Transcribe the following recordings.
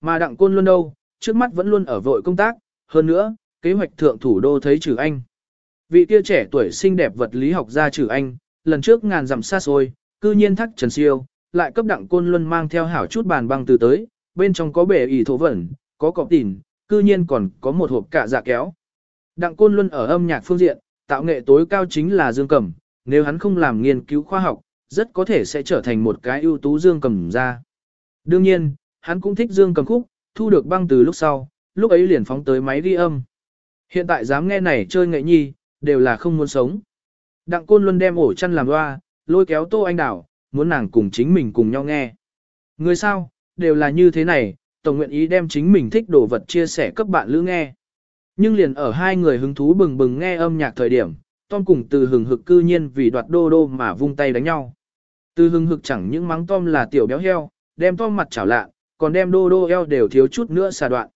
Mà đặng côn luôn đâu, trước mắt vẫn luôn ở vội công tác, hơn nữa, kế hoạch thượng thủ đô thấy trừ anh. Vị kia trẻ tuổi xinh đẹp vật lý học gia trừ anh, lần trước ngàn dặm xa xôi, cư nhiên thắc trần siêu, lại cấp đặng côn luân mang theo hảo chút bàn băng từ tới, bên trong có bể ỉ thổ vẩn, có cọp tỉn, cư nhiên còn có một hộp cả dạ kéo. Đặng côn luân ở âm nhạc phương diện, tạo nghệ tối cao chính là dương cầm, nếu hắn không làm nghiên cứu khoa học, rất có thể sẽ trở thành một cái ưu tú dương cầm ra. Đương nhiên, hắn cũng thích dương cầm khúc, thu được băng từ lúc sau, lúc ấy liền phóng tới máy ghi âm. Hiện tại dám nghe này chơi nghệ nhi, đều là không muốn sống. Đặng Côn Luân đem ổ chăn làm loa, lôi kéo Tô Anh Đảo, muốn nàng cùng chính mình cùng nhau nghe. Người sao, đều là như thế này, tổng nguyện ý đem chính mình thích đồ vật chia sẻ cấp bạn lữ nghe. Nhưng liền ở hai người hứng thú bừng bừng nghe âm nhạc thời điểm, Tom cùng từ hừng hực cư nhiên vì đoạt đô đô mà vung tay đánh nhau. Từ hừng hực chẳng những mắng Tom là tiểu béo heo, đem Tom mặt chảo lạ, còn đem đô đô eo đều thiếu chút nữa xà đoạn.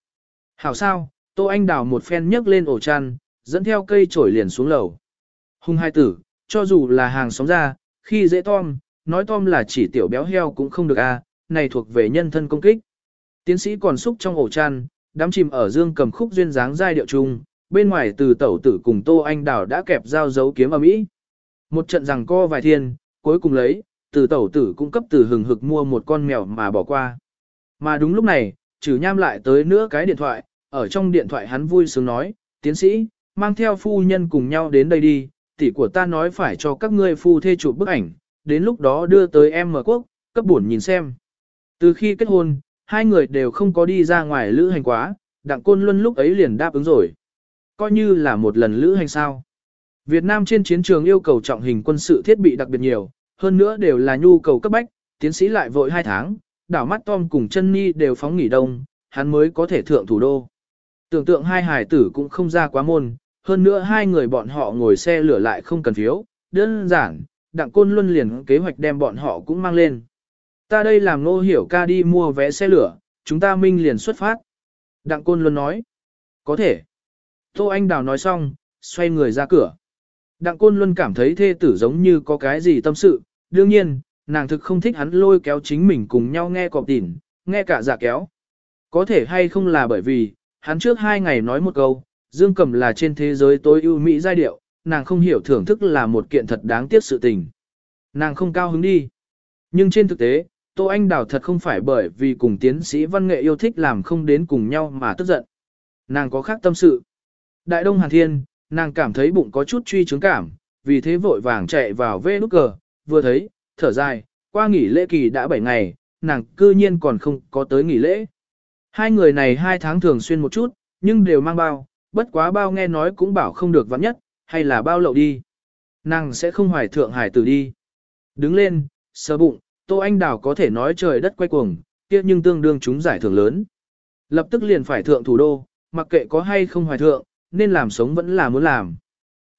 Hảo sao, Tô Anh đào một phen nhấc lên ổ chăn, dẫn theo cây chổi liền xuống lầu. Hung hai tử, cho dù là hàng xóm ra, khi dễ Tom, nói Tom là chỉ tiểu béo heo cũng không được a, à, này thuộc về nhân thân công kích. Tiến sĩ còn xúc trong ổ chăn, đám chìm ở dương cầm khúc duyên dáng giai điệu chung, bên ngoài từ tẩu tử cùng Tô Anh Đào đã kẹp dao dấu kiếm ở mỹ. Một trận rằng co vài thiên, cuối cùng lấy, từ tẩu tử cung cấp từ hừng hực mua một con mèo mà bỏ qua. Mà đúng lúc này, trừ nham lại tới nữa cái điện thoại, ở trong điện thoại hắn vui sướng nói, tiến sĩ, mang theo phu nhân cùng nhau đến đây đi, tỷ của ta nói phải cho các ngươi phu thê chụp bức ảnh, đến lúc đó đưa tới em mở quốc, cấp buồn nhìn xem. Từ khi kết hôn, hai người đều không có đi ra ngoài lữ hành quá, đặng côn luân lúc ấy liền đáp ứng rồi. Coi như là một lần lữ hành sao. Việt Nam trên chiến trường yêu cầu trọng hình quân sự thiết bị đặc biệt nhiều, hơn nữa đều là nhu cầu cấp bách, tiến sĩ lại vội hai tháng, đảo mắt Tom cùng chân Ni đều phóng nghỉ đông, hắn mới có thể thượng thủ đô. Tưởng tượng hai hải tử cũng không ra quá môn, hơn nữa hai người bọn họ ngồi xe lửa lại không cần phiếu, đơn giản, đặng côn luân liền kế hoạch đem bọn họ cũng mang lên. Ta đây làm nô hiểu ca đi mua vé xe lửa, chúng ta minh liền xuất phát. Đặng côn luân nói, có thể. Tô Anh Đào nói xong, xoay người ra cửa. Đặng côn luân cảm thấy thê tử giống như có cái gì tâm sự, đương nhiên, nàng thực không thích hắn lôi kéo chính mình cùng nhau nghe cọp tỉn, nghe cả giả kéo. Có thể hay không là bởi vì, hắn trước hai ngày nói một câu, Dương Cầm là trên thế giới tối ưu mỹ giai điệu, nàng không hiểu thưởng thức là một kiện thật đáng tiếc sự tình. Nàng không cao hứng đi. Nhưng trên thực tế, Tô Anh Đào thật không phải bởi vì cùng tiến sĩ văn nghệ yêu thích làm không đến cùng nhau mà tức giận. Nàng có khác tâm sự. Đại Đông Hàn Thiên, nàng cảm thấy bụng có chút truy chứng cảm, vì thế vội vàng chạy vào vê nút cờ, vừa thấy, thở dài, qua nghỉ lễ kỳ đã 7 ngày, nàng cư nhiên còn không có tới nghỉ lễ. Hai người này hai tháng thường xuyên một chút, nhưng đều mang bao, bất quá bao nghe nói cũng bảo không được vắng nhất, hay là bao lậu đi. Nàng sẽ không hoài thượng hải tử đi. Đứng lên, sơ bụng, Tô Anh Đào có thể nói trời đất quay cuồng, kia nhưng tương đương chúng giải thưởng lớn. Lập tức liền phải thượng thủ đô, mặc kệ có hay không hoài thượng, nên làm sống vẫn là muốn làm.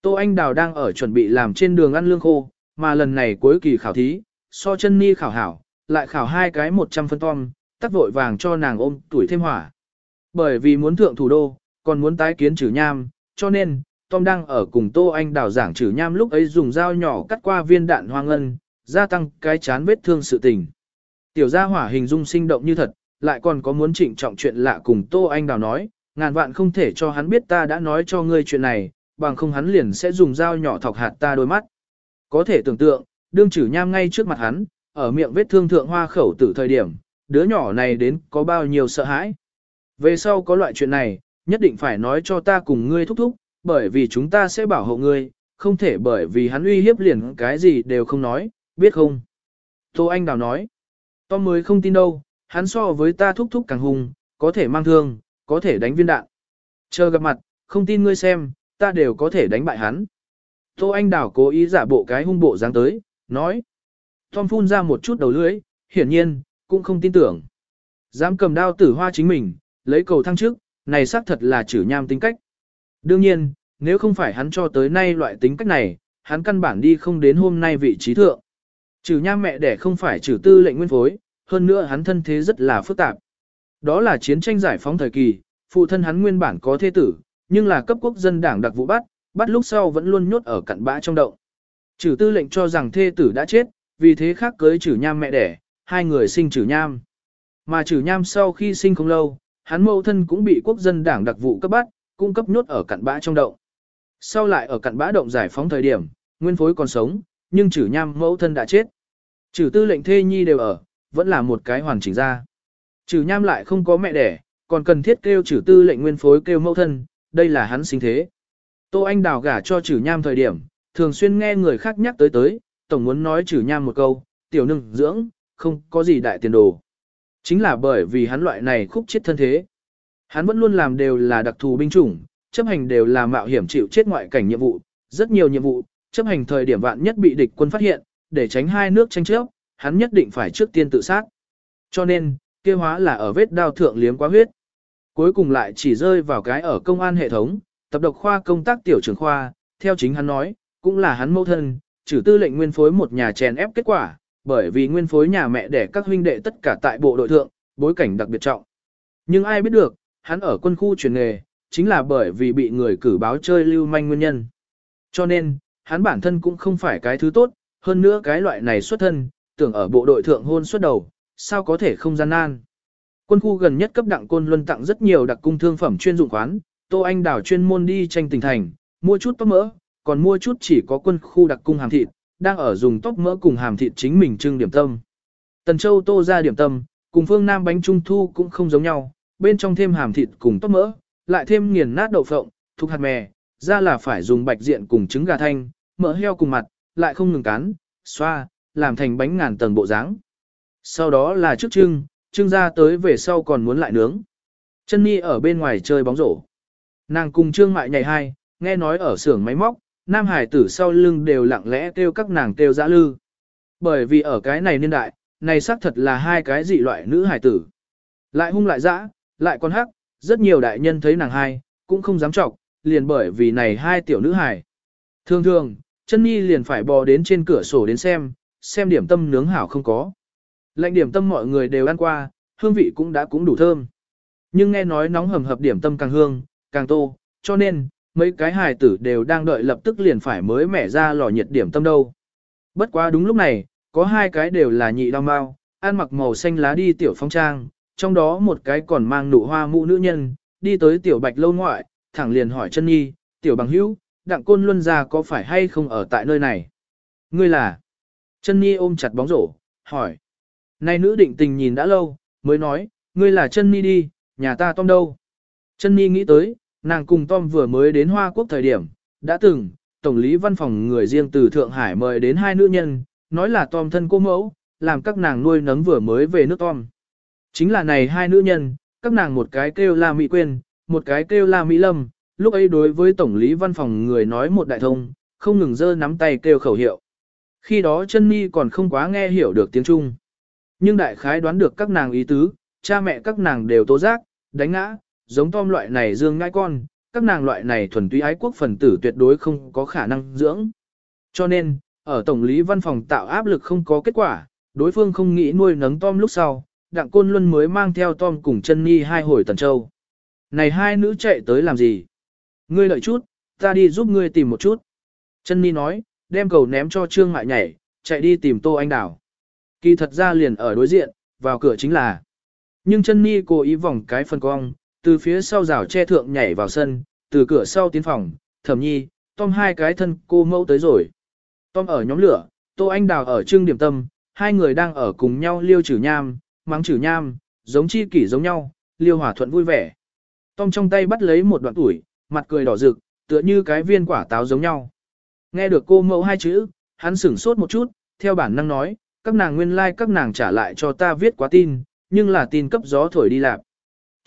Tô Anh Đào đang ở chuẩn bị làm trên đường ăn lương khô, mà lần này cuối kỳ khảo thí, so chân ni khảo hảo, lại khảo hai cái 100 phân tom, tắt vội vàng cho nàng ôm tuổi thêm hỏa. Bởi vì muốn thượng thủ đô, còn muốn tái kiến trừ nham, cho nên, Tom đang ở cùng Tô Anh đào giảng trừ nham lúc ấy dùng dao nhỏ cắt qua viên đạn hoang ngân, gia tăng cái chán vết thương sự tình. Tiểu gia hỏa hình dung sinh động như thật, lại còn có muốn trịnh trọng chuyện lạ cùng Tô Anh đào nói, ngàn vạn không thể cho hắn biết ta đã nói cho ngươi chuyện này, bằng không hắn liền sẽ dùng dao nhỏ thọc hạt ta đôi mắt. Có thể tưởng tượng, đương chử nham ngay trước mặt hắn, ở miệng vết thương thượng hoa khẩu tử thời điểm, đứa nhỏ này đến có bao nhiêu sợ hãi. Về sau có loại chuyện này, nhất định phải nói cho ta cùng ngươi thúc thúc, bởi vì chúng ta sẽ bảo hộ ngươi, không thể bởi vì hắn uy hiếp liền cái gì đều không nói, biết không? Tô Anh Đào nói, Tom mới không tin đâu, hắn so với ta thúc thúc càng hùng, có thể mang thương, có thể đánh viên đạn. Chờ gặp mặt, không tin ngươi xem, ta đều có thể đánh bại hắn. Tô Anh Đào cố ý giả bộ cái hung bộ dáng tới, nói. Tom phun ra một chút đầu lưỡi, hiển nhiên, cũng không tin tưởng. Dám cầm đao tử hoa chính mình, lấy cầu thăng trước, này xác thật là chử nham tính cách. Đương nhiên, nếu không phải hắn cho tới nay loại tính cách này, hắn căn bản đi không đến hôm nay vị trí thượng. Trừ nham mẹ đẻ không phải trừ tư lệnh nguyên phối, hơn nữa hắn thân thế rất là phức tạp. Đó là chiến tranh giải phóng thời kỳ, phụ thân hắn nguyên bản có thế tử, nhưng là cấp quốc dân đảng đặc vụ bắt, bắt lúc sau vẫn luôn nhốt ở cặn bã trong động. Trừ tư lệnh cho rằng thê tử đã chết, vì thế khác cưới trừ nham mẹ đẻ, hai người sinh trừ nham. mà trừ nham sau khi sinh không lâu, hắn mẫu thân cũng bị quốc dân đảng đặc vụ cấp bắt, cung cấp nhốt ở cặn bã trong động. Sau lại ở cặn bã động giải phóng thời điểm, nguyên phối còn sống, nhưng trừ nham mẫu thân đã chết. Trừ tư lệnh thê nhi đều ở, vẫn là một cái hoàn chỉnh ra. Trừ nham lại không có mẹ đẻ, còn cần thiết kêu trừ tư lệnh nguyên phối kêu mẫu thân, đây là hắn sinh thế. Tô Anh đào gả cho chử nham thời điểm, thường xuyên nghe người khác nhắc tới tới, tổng muốn nói chử nham một câu, tiểu nương dưỡng, không có gì đại tiền đồ. Chính là bởi vì hắn loại này khúc chết thân thế. Hắn vẫn luôn làm đều là đặc thù binh chủng, chấp hành đều là mạo hiểm chịu chết ngoại cảnh nhiệm vụ, rất nhiều nhiệm vụ, chấp hành thời điểm vạn nhất bị địch quân phát hiện, để tránh hai nước tranh chấp, hắn nhất định phải trước tiên tự sát. Cho nên, kia hóa là ở vết đao thượng liếm quá huyết. Cuối cùng lại chỉ rơi vào cái ở công an hệ thống, tập độc khoa công tác tiểu trưởng khoa, theo chính hắn nói, cũng là hắn mẫu thân, trừ tư lệnh nguyên phối một nhà chèn ép kết quả, bởi vì nguyên phối nhà mẹ đẻ các huynh đệ tất cả tại bộ đội thượng, bối cảnh đặc biệt trọng. Nhưng ai biết được, hắn ở quân khu truyền nghề, chính là bởi vì bị người cử báo chơi lưu manh nguyên nhân. Cho nên, hắn bản thân cũng không phải cái thứ tốt, hơn nữa cái loại này xuất thân, tưởng ở bộ đội thượng hôn xuất đầu, sao có thể không gian nan. Quân khu gần nhất cấp đặng côn luân tặng rất nhiều đặc cung thương phẩm chuyên dụng quán, Tô Anh đảo chuyên môn đi tranh tỉnh thành, mua chút tóc mỡ, còn mua chút chỉ có quân khu đặc cung hàm thịt, đang ở dùng tóc mỡ cùng hàm thịt chính mình trưng điểm tâm. Tần Châu Tô ra điểm tâm, cùng phương Nam bánh trung thu cũng không giống nhau, bên trong thêm hàm thịt cùng tóc mỡ, lại thêm nghiền nát đậu phộng, thuộc hạt mè, ra là phải dùng bạch diện cùng trứng gà thanh, mỡ heo cùng mặt, lại không ngừng cán, xoa, làm thành bánh ngàn tầng bộ dáng. Sau đó là trước trưng, trưng ra tới về sau còn muốn lại nướng. Chân Nhi ở bên ngoài chơi bóng rổ. Nàng cùng Trương Mại nhảy hai, nghe nói ở xưởng máy móc, nam hải tử sau lưng đều lặng lẽ kêu các nàng kêu dã lư. Bởi vì ở cái này niên đại, này xác thật là hai cái dị loại nữ hải tử. Lại hung lại dã, lại con hắc, rất nhiều đại nhân thấy nàng hai, cũng không dám chọc, liền bởi vì này hai tiểu nữ hải. Thường thường, chân nhi liền phải bò đến trên cửa sổ đến xem, xem điểm tâm nướng hảo không có. Lạnh điểm tâm mọi người đều ăn qua, hương vị cũng đã cũng đủ thơm. Nhưng nghe nói nóng hầm hập điểm tâm càng hương, càng tô, cho nên, mấy cái hài tử đều đang đợi lập tức liền phải mới mẻ ra lò nhiệt điểm tâm đâu. Bất quá đúng lúc này, có hai cái đều là nhị đau mau, ăn mặc màu xanh lá đi tiểu phong trang, trong đó một cái còn mang nụ hoa mũ nữ nhân, đi tới tiểu bạch lâu ngoại, thẳng liền hỏi chân nhi, tiểu bằng hữu, đặng côn luân ra có phải hay không ở tại nơi này? Ngươi là? Chân nhi ôm chặt bóng rổ, hỏi. Này nữ định tình nhìn đã lâu, mới nói, ngươi là chân nhi đi, nhà ta Tom đâu? Chân nhi nghĩ tới, nàng cùng Tom vừa mới đến Hoa Quốc thời điểm, đã từng, Tổng lý văn phòng người riêng từ Thượng Hải mời đến hai nữ nhân, nói là Tom thân cô mẫu, làm các nàng nuôi nấng vừa mới về nước Tom. Chính là này hai nữ nhân, các nàng một cái kêu là Mỹ Quyên, một cái kêu là Mỹ Lâm, lúc ấy đối với Tổng lý văn phòng người nói một đại thông, không ngừng giơ nắm tay kêu khẩu hiệu. Khi đó chân mi còn không quá nghe hiểu được tiếng Trung. Nhưng đại khái đoán được các nàng ý tứ, cha mẹ các nàng đều tố giác, đánh ngã, giống Tom loại này dương ngai con, các nàng loại này thuần túy ái quốc phần tử tuyệt đối không có khả năng dưỡng. Cho nên, ở Tổng lý văn phòng tạo áp lực không có kết quả, đối phương không nghĩ nuôi nấng Tom lúc sau, Đặng Côn Luân mới mang theo Tom cùng chân Nhi hai hồi Tần Châu. Này hai nữ chạy tới làm gì? Ngươi lợi chút, ta đi giúp ngươi tìm một chút. Chân Nhi nói, đem cầu ném cho Trương Mại nhảy, chạy đi tìm Tô Anh Đào. Kỳ thật ra liền ở đối diện, vào cửa chính là. Nhưng chân Nhi cố ý vòng cái phần cong, từ phía sau rào che thượng nhảy vào sân, từ cửa sau tiến phòng, thẩm nhi, Tom hai cái thân cô mẫu tới rồi. Tom ở nhóm lửa, Tô Anh Đào ở trưng điểm tâm, hai người đang ở cùng nhau liêu chử nham, mắng chử nham, giống chi kỷ giống nhau, liêu hòa thuận vui vẻ. Tom trong tay bắt lấy một đoạn tuổi, mặt cười đỏ rực, tựa như cái viên quả táo giống nhau. Nghe được cô mẫu hai chữ, hắn sửng sốt một chút, theo bản năng nói, các nàng nguyên lai like các nàng trả lại cho ta viết quá tin, nhưng là tin cấp gió thổi đi lạc.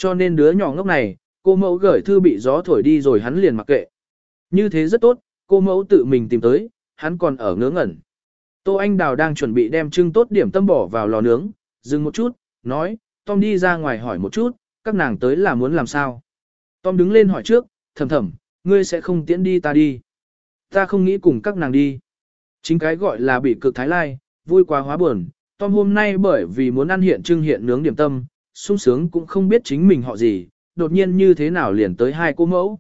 Cho nên đứa nhỏ ngốc này, cô mẫu gửi thư bị gió thổi đi rồi hắn liền mặc kệ. Như thế rất tốt, cô mẫu tự mình tìm tới, hắn còn ở ngớ ngẩn. Tô Anh Đào đang chuẩn bị đem trưng tốt điểm tâm bỏ vào lò nướng, dừng một chút, nói, Tom đi ra ngoài hỏi một chút, các nàng tới là muốn làm sao. Tom đứng lên hỏi trước, thầm thầm, ngươi sẽ không tiễn đi ta đi. Ta không nghĩ cùng các nàng đi. Chính cái gọi là bị cực thái lai, vui quá hóa buồn. Tom hôm nay bởi vì muốn ăn hiện trưng hiện nướng điểm tâm, sung sướng cũng không biết chính mình họ gì, đột nhiên như thế nào liền tới hai cô mẫu.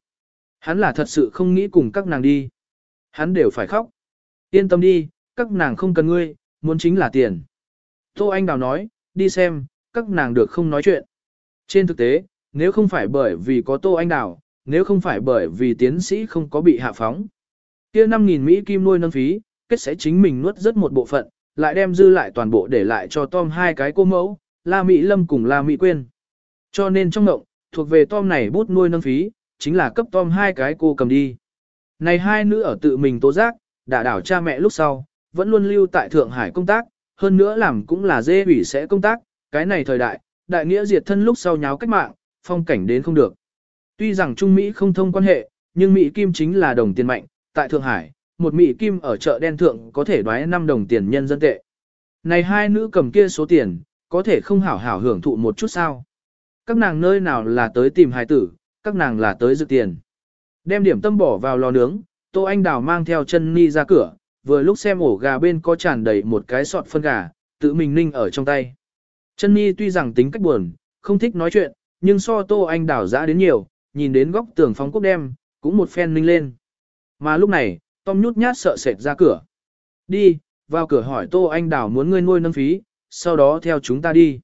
Hắn là thật sự không nghĩ cùng các nàng đi. Hắn đều phải khóc. Yên tâm đi, các nàng không cần ngươi, muốn chính là tiền. Tô Anh Đào nói, đi xem, các nàng được không nói chuyện. Trên thực tế, nếu không phải bởi vì có Tô Anh Đào, nếu không phải bởi vì tiến sĩ không có bị hạ phóng. kia 5.000 Mỹ kim nuôi nâng phí, kết sẽ chính mình nuốt rất một bộ phận, lại đem dư lại toàn bộ để lại cho Tom hai cái cô mẫu, La Mỹ Lâm cùng La Mỹ Quyên. Cho nên trong động, thuộc về Tom này bút nuôi nâng phí, chính là cấp Tom hai cái cô cầm đi. Này hai nữ ở tự mình tố giác, đã đảo cha mẹ lúc sau, vẫn luôn lưu tại Thượng Hải công tác, hơn nữa làm cũng là dê ủy sẽ công tác, cái này thời đại, đại nghĩa diệt thân lúc sau nháo cách mạng, phong cảnh đến không được. Tuy rằng Trung Mỹ không thông quan hệ, nhưng Mỹ Kim chính là đồng tiền mạnh, tại Thượng Hải, một Mỹ Kim ở chợ đen thượng có thể đoái 5 đồng tiền nhân dân tệ. Này hai nữ cầm kia số tiền, có thể không hảo hảo hưởng thụ một chút sao. Các nàng nơi nào là tới tìm hài tử, các nàng là tới dự tiền. Đem điểm tâm bỏ vào lò nướng, Tô Anh Đào mang theo chân ni ra cửa, vừa lúc xem ổ gà bên có tràn đầy một cái sọt phân gà, tự mình ninh ở trong tay. Chân ni tuy rằng tính cách buồn, không thích nói chuyện, nhưng so Tô Anh Đào dã đến nhiều, nhìn đến góc tường phóng cốc đem, cũng một phen ninh lên. Mà lúc này, Tom nhút nhát sợ sệt ra cửa. Đi, vào cửa hỏi Tô Anh Đào muốn ngươi nuôi nâng phí, sau đó theo chúng ta đi.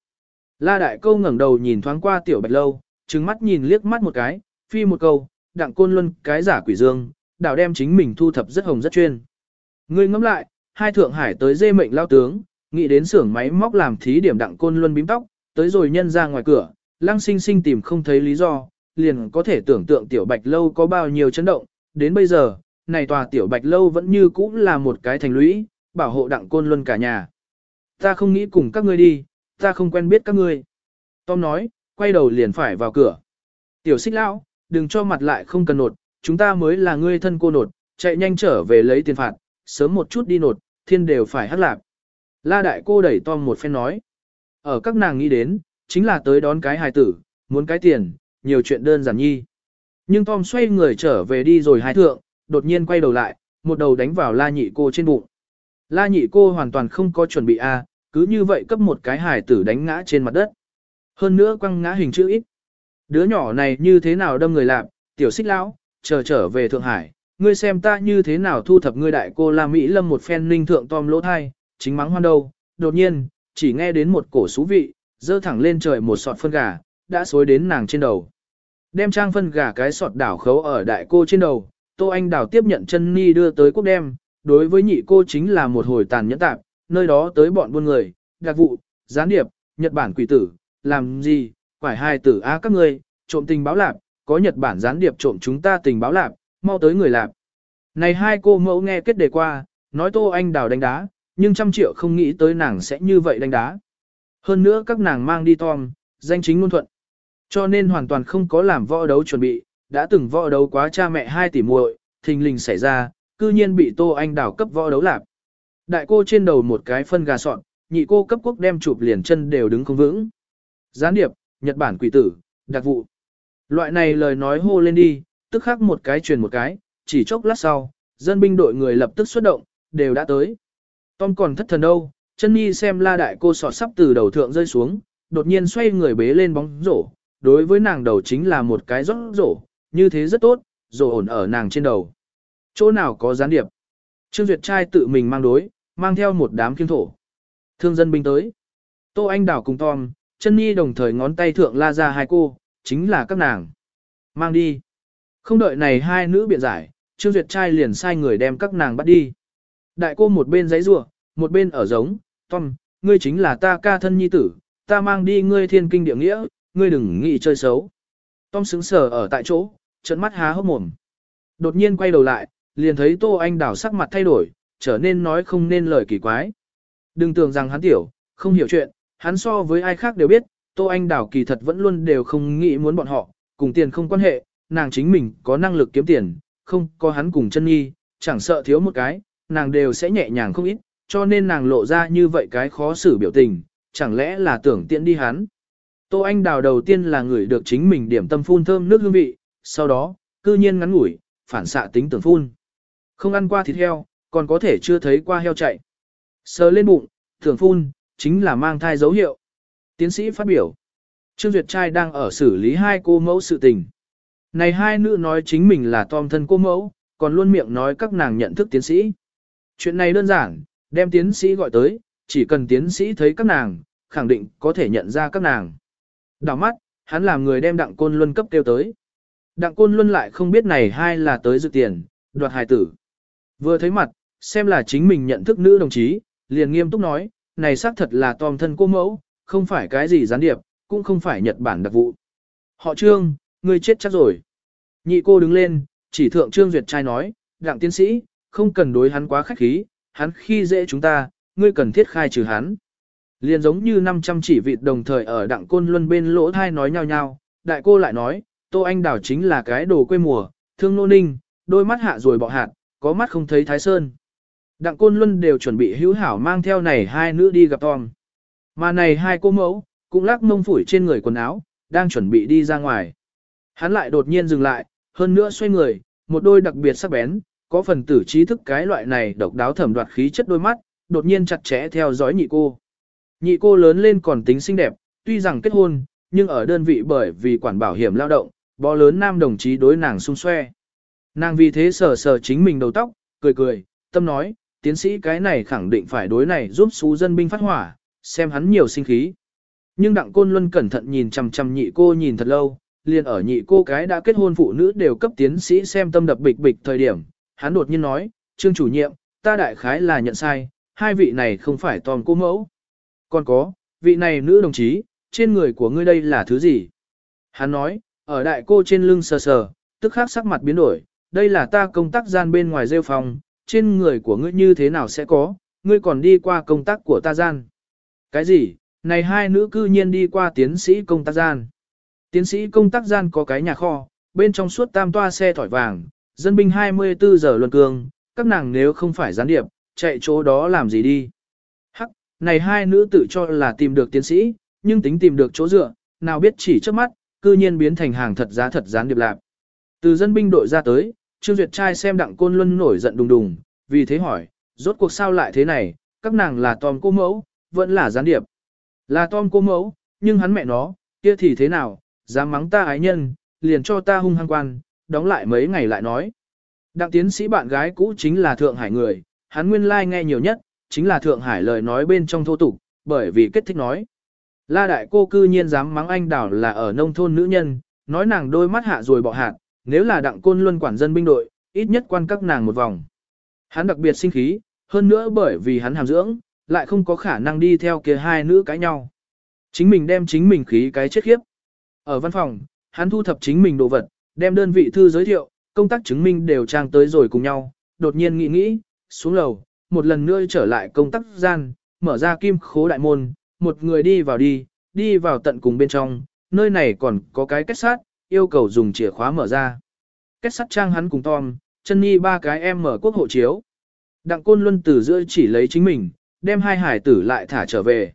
La Đại Câu ngẩng đầu nhìn thoáng qua Tiểu Bạch Lâu, trừng mắt nhìn liếc mắt một cái, phi một câu, đặng côn luân cái giả quỷ dương, đảo đem chính mình thu thập rất hồng rất chuyên. Ngươi ngẫm lại, hai thượng hải tới dê mệnh lao tướng, nghĩ đến xưởng máy móc làm thí điểm đặng côn luân bím tóc, tới rồi nhân ra ngoài cửa, lăng sinh sinh tìm không thấy lý do, liền có thể tưởng tượng tiểu bạch lâu có bao nhiêu chấn động, đến bây giờ, này tòa tiểu bạch lâu vẫn như cũ là một cái thành lũy, bảo hộ đặng côn luân cả nhà. Ta không nghĩ cùng các ngươi đi, ta không quen biết các ngươi. Tom nói, quay đầu liền phải vào cửa. Tiểu xích lão, đừng cho mặt lại không cần nột, chúng ta mới là ngươi thân cô nột, chạy nhanh trở về lấy tiền phạt, sớm một chút đi nột, thiên đều phải hắc lạc. La đại cô đẩy Tom một phen nói. Ở các nàng nghĩ đến, chính là tới đón cái hài tử, muốn cái tiền, nhiều chuyện đơn giản nhi. Nhưng Tom xoay người trở về đi rồi hai thượng, đột nhiên quay đầu lại, một đầu đánh vào la nhị cô trên bụng. La nhị cô hoàn toàn không có chuẩn bị a, cứ như vậy cấp một cái hài tử đánh ngã trên mặt đất. Hơn nữa quăng ngã hình chữ ít. Đứa nhỏ này như thế nào đâm người làm, tiểu xích lão, chờ trở về Thượng Hải, ngươi xem ta như thế nào thu thập ngươi đại cô La Mỹ Lâm một phen ninh thượng tom lỗ thai, chính mắng hoan đâu, đột nhiên, chỉ nghe đến một cổ xú vị, dơ thẳng lên trời một sọt phân gà, đã xối đến nàng trên đầu. Đem trang phân gà cái sọt đảo khấu ở đại cô trên đầu, Tô Anh đảo tiếp nhận chân ni đưa tới quốc đem, đối với nhị cô chính là một hồi tàn nhẫn tạp, nơi đó tới bọn buôn người, đặc vụ, gián điệp, Nhật Bản quỷ tử, làm gì, quải hai tử á các ngươi, trộm tình báo lạp, có Nhật Bản gián điệp trộm chúng ta tình báo lạp, mau tới người lạp. Này hai cô mẫu nghe kết đề qua, nói Tô Anh đào đánh đá, nhưng trăm triệu không nghĩ tới nàng sẽ như vậy đánh đá. Hơn nữa các nàng mang đi Tom, danh chính ngôn thuận. Cho nên hoàn toàn không có làm võ đấu chuẩn bị, đã từng võ đấu quá cha mẹ hai tỷ muội, thình lình xảy ra, cư nhiên bị Tô Anh đào cấp võ đấu lạp. Đại cô trên đầu một cái phân gà sọn, nhị cô cấp quốc đem chụp liền chân đều đứng không vững. Gián điệp, Nhật Bản quỷ tử, đặc vụ. Loại này lời nói hô lên đi, tức khắc một cái truyền một cái, chỉ chốc lát sau, dân binh đội người lập tức xuất động, đều đã tới. Tom còn thất thần đâu, chân nhi xem la đại cô sọt sắp từ đầu thượng rơi xuống, đột nhiên xoay người bế lên bóng rổ, đối với nàng đầu chính là một cái rót rổ, như thế rất tốt, rổ ổn ở nàng trên đầu. Chỗ nào có gián điệp? Trương Duyệt trai tự mình mang đối, mang theo một đám kiêm thổ. Thương dân binh tới. Tô Anh Đảo cùng Tom, chân nhi đồng thời ngón tay thượng la ra hai cô, chính là các nàng. Mang đi. Không đợi này hai nữ biện giải, Trương Duyệt trai liền sai người đem các nàng bắt đi. Đại cô một bên giấy rủa, một bên ở giống, Tom, ngươi chính là ta ca thân nhi tử, ta mang đi ngươi thiên kinh địa nghĩa, ngươi đừng nghĩ chơi xấu. Tom sững sờ ở tại chỗ, trận mắt há hốc mồm. Đột nhiên quay đầu lại, liền thấy Tô Anh đảo sắc mặt thay đổi, trở nên nói không nên lời kỳ quái. Đừng tưởng rằng hắn tiểu, không hiểu chuyện, hắn so với ai khác đều biết, Tô Anh đảo kỳ thật vẫn luôn đều không nghĩ muốn bọn họ, cùng tiền không quan hệ, nàng chính mình có năng lực kiếm tiền, không có hắn cùng chân nghi, chẳng sợ thiếu một cái, nàng đều sẽ nhẹ nhàng không ít, cho nên nàng lộ ra như vậy cái khó xử biểu tình, chẳng lẽ là tưởng tiện đi hắn. Tô Anh đào đầu tiên là người được chính mình điểm tâm phun thơm nước hương vị, sau đó, cư nhiên ngắn ngủi, phản xạ tính tưởng phun. Không ăn qua thịt heo, còn có thể chưa thấy qua heo chạy. Sờ lên bụng, tưởng phun, chính là mang thai dấu hiệu. Tiến sĩ phát biểu. Trương Duyệt trai đang ở xử lý hai cô mẫu sự tình. Này hai nữ nói chính mình là tom thân cô mẫu, còn luôn miệng nói các nàng nhận thức tiến sĩ. Chuyện này đơn giản, đem tiến sĩ gọi tới, chỉ cần tiến sĩ thấy các nàng, khẳng định có thể nhận ra các nàng. Đảo mắt, hắn làm người đem đặng côn luân cấp kêu tới. Đặng côn luân lại không biết này hai là tới dự tiền, đoạt hài tử. Vừa thấy mặt, xem là chính mình nhận thức nữ đồng chí, liền nghiêm túc nói, này xác thật là tòm thân cô mẫu, không phải cái gì gián điệp, cũng không phải Nhật Bản đặc vụ. Họ trương, ngươi chết chắc rồi. Nhị cô đứng lên, chỉ thượng trương duyệt trai nói, đặng tiến sĩ, không cần đối hắn quá khách khí, hắn khi dễ chúng ta, ngươi cần thiết khai trừ hắn. Liền giống như 500 chỉ vịt đồng thời ở đặng côn luân bên lỗ thai nói nhau nhau, đại cô lại nói, Tô Anh đảo chính là cái đồ quê mùa, thương nô ninh, đôi mắt hạ rồi bọ hạt, có mắt không thấy thái sơn. Đặng côn luân đều chuẩn bị hữu hảo mang theo này hai nữ đi gặp Tom. Mà này hai cô mẫu, cũng lắc mông phủi trên người quần áo, đang chuẩn bị đi ra ngoài. Hắn lại đột nhiên dừng lại, hơn nữa xoay người, một đôi đặc biệt sắc bén, có phần tử trí thức cái loại này độc đáo thẩm đoạt khí chất đôi mắt, đột nhiên chặt chẽ theo dõi nhị cô. Nhị cô lớn lên còn tính xinh đẹp, tuy rằng kết hôn, nhưng ở đơn vị bởi vì quản bảo hiểm lao động, bó lớn nam đồng chí đối nàng xung xoe. Nàng vì thế sờ sờ chính mình đầu tóc, cười cười, tâm nói, tiến sĩ cái này khẳng định phải đối này giúp xú dân binh phát hỏa, xem hắn nhiều sinh khí. Nhưng đặng côn luân cẩn thận nhìn chằm chằm nhị cô nhìn thật lâu, liền ở nhị cô cái đã kết hôn phụ nữ đều cấp tiến sĩ xem tâm đập bịch bịch thời điểm, hắn đột nhiên nói, trương chủ nhiệm, ta đại khái là nhận sai, hai vị này không phải toàn cô mẫu. Còn có, vị này nữ đồng chí, trên người của ngươi đây là thứ gì? Hắn nói, ở đại cô trên lưng sờ sờ, tức khắc sắc mặt biến đổi, đây là ta công tác gian bên ngoài rêu phòng, trên người của ngươi như thế nào sẽ có, ngươi còn đi qua công tác của ta gian. Cái gì, này hai nữ cư nhiên đi qua tiến sĩ công tác gian. Tiến sĩ công tác gian có cái nhà kho, bên trong suốt tam toa xe thỏi vàng, dân binh 24 giờ luân cương, các nàng nếu không phải gián điệp, chạy chỗ đó làm gì đi. Hắc, này hai nữ tự cho là tìm được tiến sĩ, nhưng tính tìm được chỗ dựa, nào biết chỉ trước mắt, cư nhiên biến thành hàng thật giá thật gián điệp lạc. Từ dân binh đội ra tới, Trương Duyệt trai xem đặng côn luân nổi giận đùng đùng, vì thế hỏi, rốt cuộc sao lại thế này, các nàng là Tom cô mẫu, vẫn là gián điệp. Là Tom cô mẫu, nhưng hắn mẹ nó, kia thì thế nào, dám mắng ta ái nhân, liền cho ta hung hăng quan, đóng lại mấy ngày lại nói. Đặng tiến sĩ bạn gái cũ chính là Thượng Hải người, hắn nguyên lai like nghe nhiều nhất, chính là Thượng Hải lời nói bên trong thô tục, bởi vì kết thích nói. La đại cô cư nhiên dám mắng anh đảo là ở nông thôn nữ nhân, nói nàng đôi mắt hạ rồi bỏ hạt, nếu là đặng côn luân quản dân binh đội, ít nhất quan các nàng một vòng. Hắn đặc biệt sinh khí, hơn nữa bởi vì hắn hàm dưỡng, lại không có khả năng đi theo kia hai nữ cãi nhau. Chính mình đem chính mình khí cái chết khiếp. Ở văn phòng, hắn thu thập chính mình đồ vật, đem đơn vị thư giới thiệu, công tác chứng minh đều trang tới rồi cùng nhau, đột nhiên nghĩ nghĩ, xuống lầu, một lần nữa trở lại công tác gian, mở ra kim khố đại môn, một người đi vào đi, đi vào tận cùng bên trong, nơi này còn có cái kết sát, yêu cầu dùng chìa khóa mở ra. Kết sắt trang hắn cùng Tom, chân ni ba cái em mở quốc hộ chiếu. Đặng Côn Luân từ giữa chỉ lấy chính mình, đem hai hải tử lại thả trở về.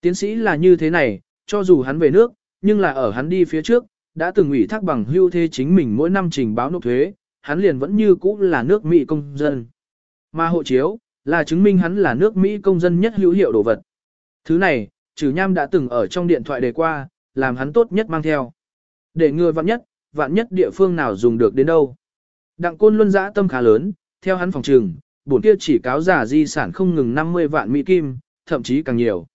Tiến sĩ là như thế này, cho dù hắn về nước, nhưng là ở hắn đi phía trước, đã từng ủy thác bằng hưu thế chính mình mỗi năm trình báo nộp thuế, hắn liền vẫn như cũ là nước Mỹ công dân. Mà hộ chiếu, là chứng minh hắn là nước Mỹ công dân nhất hữu hiệu đồ vật. Thứ này, trừ nham đã từng ở trong điện thoại đề qua, làm hắn tốt nhất mang theo. Để ngừa vạn nhất, vạn nhất địa phương nào dùng được đến đâu. Đặng côn luân giã tâm khá lớn, theo hắn phòng trường, bổn kia chỉ cáo giả di sản không ngừng 50 vạn Mỹ Kim, thậm chí càng nhiều.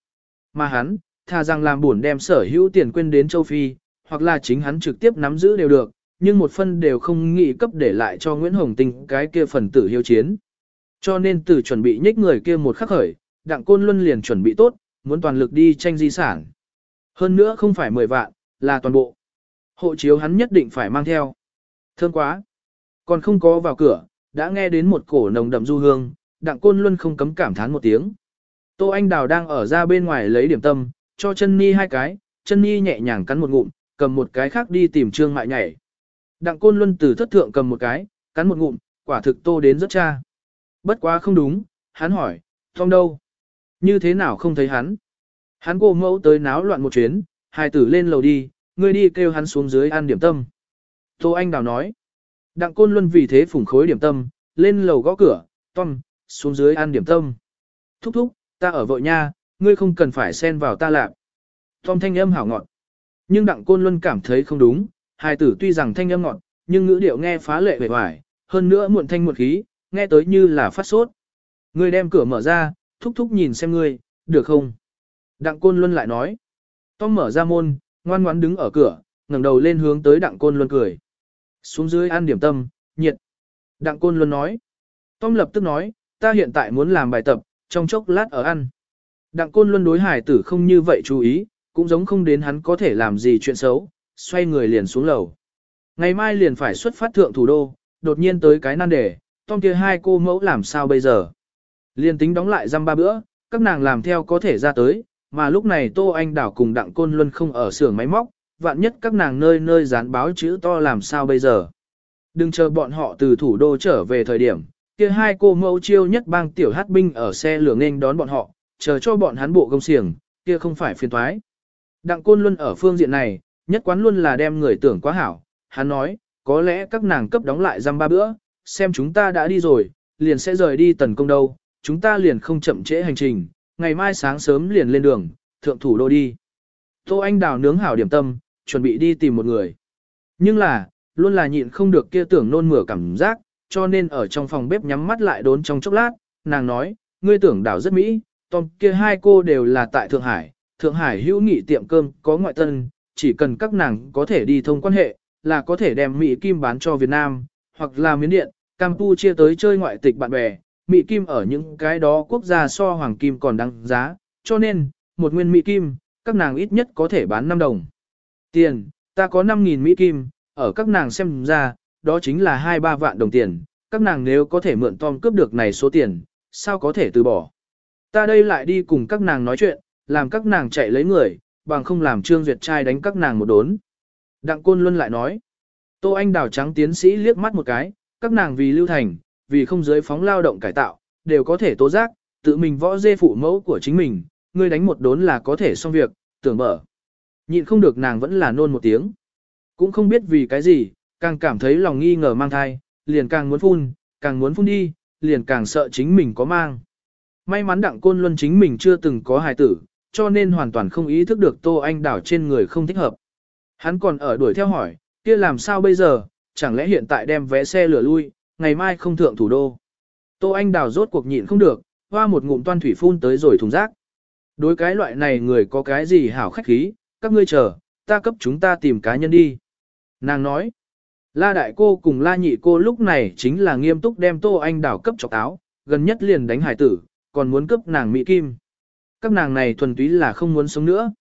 Mà hắn, thà rằng làm bổn đem sở hữu tiền quên đến châu Phi, hoặc là chính hắn trực tiếp nắm giữ đều được, nhưng một phân đều không nghĩ cấp để lại cho Nguyễn Hồng Tinh cái kia phần tử hiếu chiến. Cho nên từ chuẩn bị nhích người kia một khắc khởi, đặng côn luân liền chuẩn bị tốt, muốn toàn lực đi tranh di sản. Hơn nữa không phải 10 vạn, là toàn bộ. Hộ chiếu hắn nhất định phải mang theo. Thơm quá. Còn không có vào cửa, đã nghe đến một cổ nồng đậm du hương, đặng côn luân không cấm cảm thán một tiếng. Tô Anh Đào đang ở ra bên ngoài lấy điểm tâm, cho chân ni hai cái, chân ni nhẹ nhàng cắn một ngụm, cầm một cái khác đi tìm trương mại nhảy. Đặng côn luân từ thất thượng cầm một cái, cắn một ngụm, quả thực tô đến rất cha. Bất quá không đúng, hắn hỏi, Tom đâu? Như thế nào không thấy hắn? Hắn cô mẫu tới náo loạn một chuyến, hai tử lên lầu đi, ngươi đi kêu hắn xuống dưới ăn điểm tâm. Tô Anh Đào nói. Đặng Côn Luân vì thế phủng khối điểm tâm, lên lầu gõ cửa, Tom, xuống dưới ăn điểm tâm. Thúc thúc, ta ở vội nha, ngươi không cần phải xen vào ta lạc. Tom thanh âm hảo ngọt. Nhưng Đặng Côn Luân cảm thấy không đúng, hài tử tuy rằng thanh âm ngọt, nhưng ngữ điệu nghe phá lệ vẻ vải, hơn nữa muộn thanh muộn khí, nghe tới như là phát sốt. Ngươi đem cửa mở ra, thúc thúc nhìn xem ngươi, được không? Đặng Côn Luân lại nói. Tom mở ra môn, ngoan ngoãn đứng ở cửa, ngẩng đầu lên hướng tới Đặng Côn Luân cười. Xuống dưới ăn điểm tâm, nhiệt. Đặng Côn Luân nói. Tom lập tức nói, ta hiện tại muốn làm bài tập, trong chốc lát ở ăn. Đặng Côn Luân đối hải tử không như vậy chú ý, cũng giống không đến hắn có thể làm gì chuyện xấu, xoay người liền xuống lầu. Ngày mai liền phải xuất phát thượng thủ đô, đột nhiên tới cái nan đề, Tom kia hai cô mẫu làm sao bây giờ. Liền tính đóng lại răm ba bữa, các nàng làm theo có thể ra tới, mà lúc này Tô Anh Đảo cùng Đặng Côn Luân không ở xưởng máy móc, vạn nhất các nàng nơi nơi dán báo chữ to làm sao bây giờ. Đừng chờ bọn họ từ thủ đô trở về thời điểm, kia hai cô mẫu chiêu nhất bang tiểu hát binh ở xe lửa nghênh đón bọn họ, chờ cho bọn hắn bộ công xiềng, kia không phải phiền thoái. Đặng Côn Luân ở phương diện này, nhất quán luôn là đem người tưởng quá hảo, hắn nói, có lẽ các nàng cấp đóng lại răm ba bữa, xem chúng ta đã đi rồi, liền sẽ rời đi tần công đâu, chúng ta liền không chậm trễ hành trình, ngày mai sáng sớm liền lên đường, thượng thủ đô đi. Tô Anh Đào nướng hảo điểm tâm, chuẩn bị đi tìm một người. Nhưng là, luôn là nhịn không được kia tưởng nôn mửa cảm giác, cho nên ở trong phòng bếp nhắm mắt lại đốn trong chốc lát, nàng nói, ngươi tưởng đảo rất mỹ, Tom kia hai cô đều là tại Thượng Hải, Thượng Hải hữu nghị tiệm cơm có ngoại tân, chỉ cần các nàng có thể đi thông quan hệ, là có thể đem Mỹ Kim bán cho Việt Nam, hoặc là miến điện, Campuchia tới chơi ngoại tịch bạn bè, Mỹ Kim ở những cái đó quốc gia so Hoàng Kim còn đăng giá, cho nên, một nguyên Mỹ Kim, các nàng ít nhất có thể bán 5 đồng. Tiền, ta có 5.000 Mỹ Kim, ở các nàng xem ra, đó chính là 2-3 vạn đồng tiền, các nàng nếu có thể mượn Tom cướp được này số tiền, sao có thể từ bỏ. Ta đây lại đi cùng các nàng nói chuyện, làm các nàng chạy lấy người, bằng không làm Trương Duyệt trai đánh các nàng một đốn. Đặng Côn Luân lại nói, Tô Anh đào trắng tiến sĩ liếc mắt một cái, các nàng vì lưu thành, vì không giới phóng lao động cải tạo, đều có thể tố giác, tự mình võ dê phụ mẫu của chính mình, ngươi đánh một đốn là có thể xong việc, tưởng mở. Nhịn không được nàng vẫn là nôn một tiếng. Cũng không biết vì cái gì, càng cảm thấy lòng nghi ngờ mang thai, liền càng muốn phun, càng muốn phun đi, liền càng sợ chính mình có mang. May mắn đặng côn luân chính mình chưa từng có hài tử, cho nên hoàn toàn không ý thức được Tô Anh đảo trên người không thích hợp. Hắn còn ở đuổi theo hỏi, kia làm sao bây giờ, chẳng lẽ hiện tại đem vé xe lửa lui, ngày mai không thượng thủ đô. Tô Anh đào rốt cuộc nhịn không được, hoa một ngụm toan thủy phun tới rồi thùng rác. Đối cái loại này người có cái gì hảo khách khí, các ngươi chờ, ta cấp chúng ta tìm cá nhân đi. Nàng nói, la đại cô cùng la nhị cô lúc này chính là nghiêm túc đem Tô Anh đào cấp chọc táo, gần nhất liền đánh hải tử, còn muốn cấp nàng Mỹ Kim. Các nàng này thuần túy là không muốn sống nữa.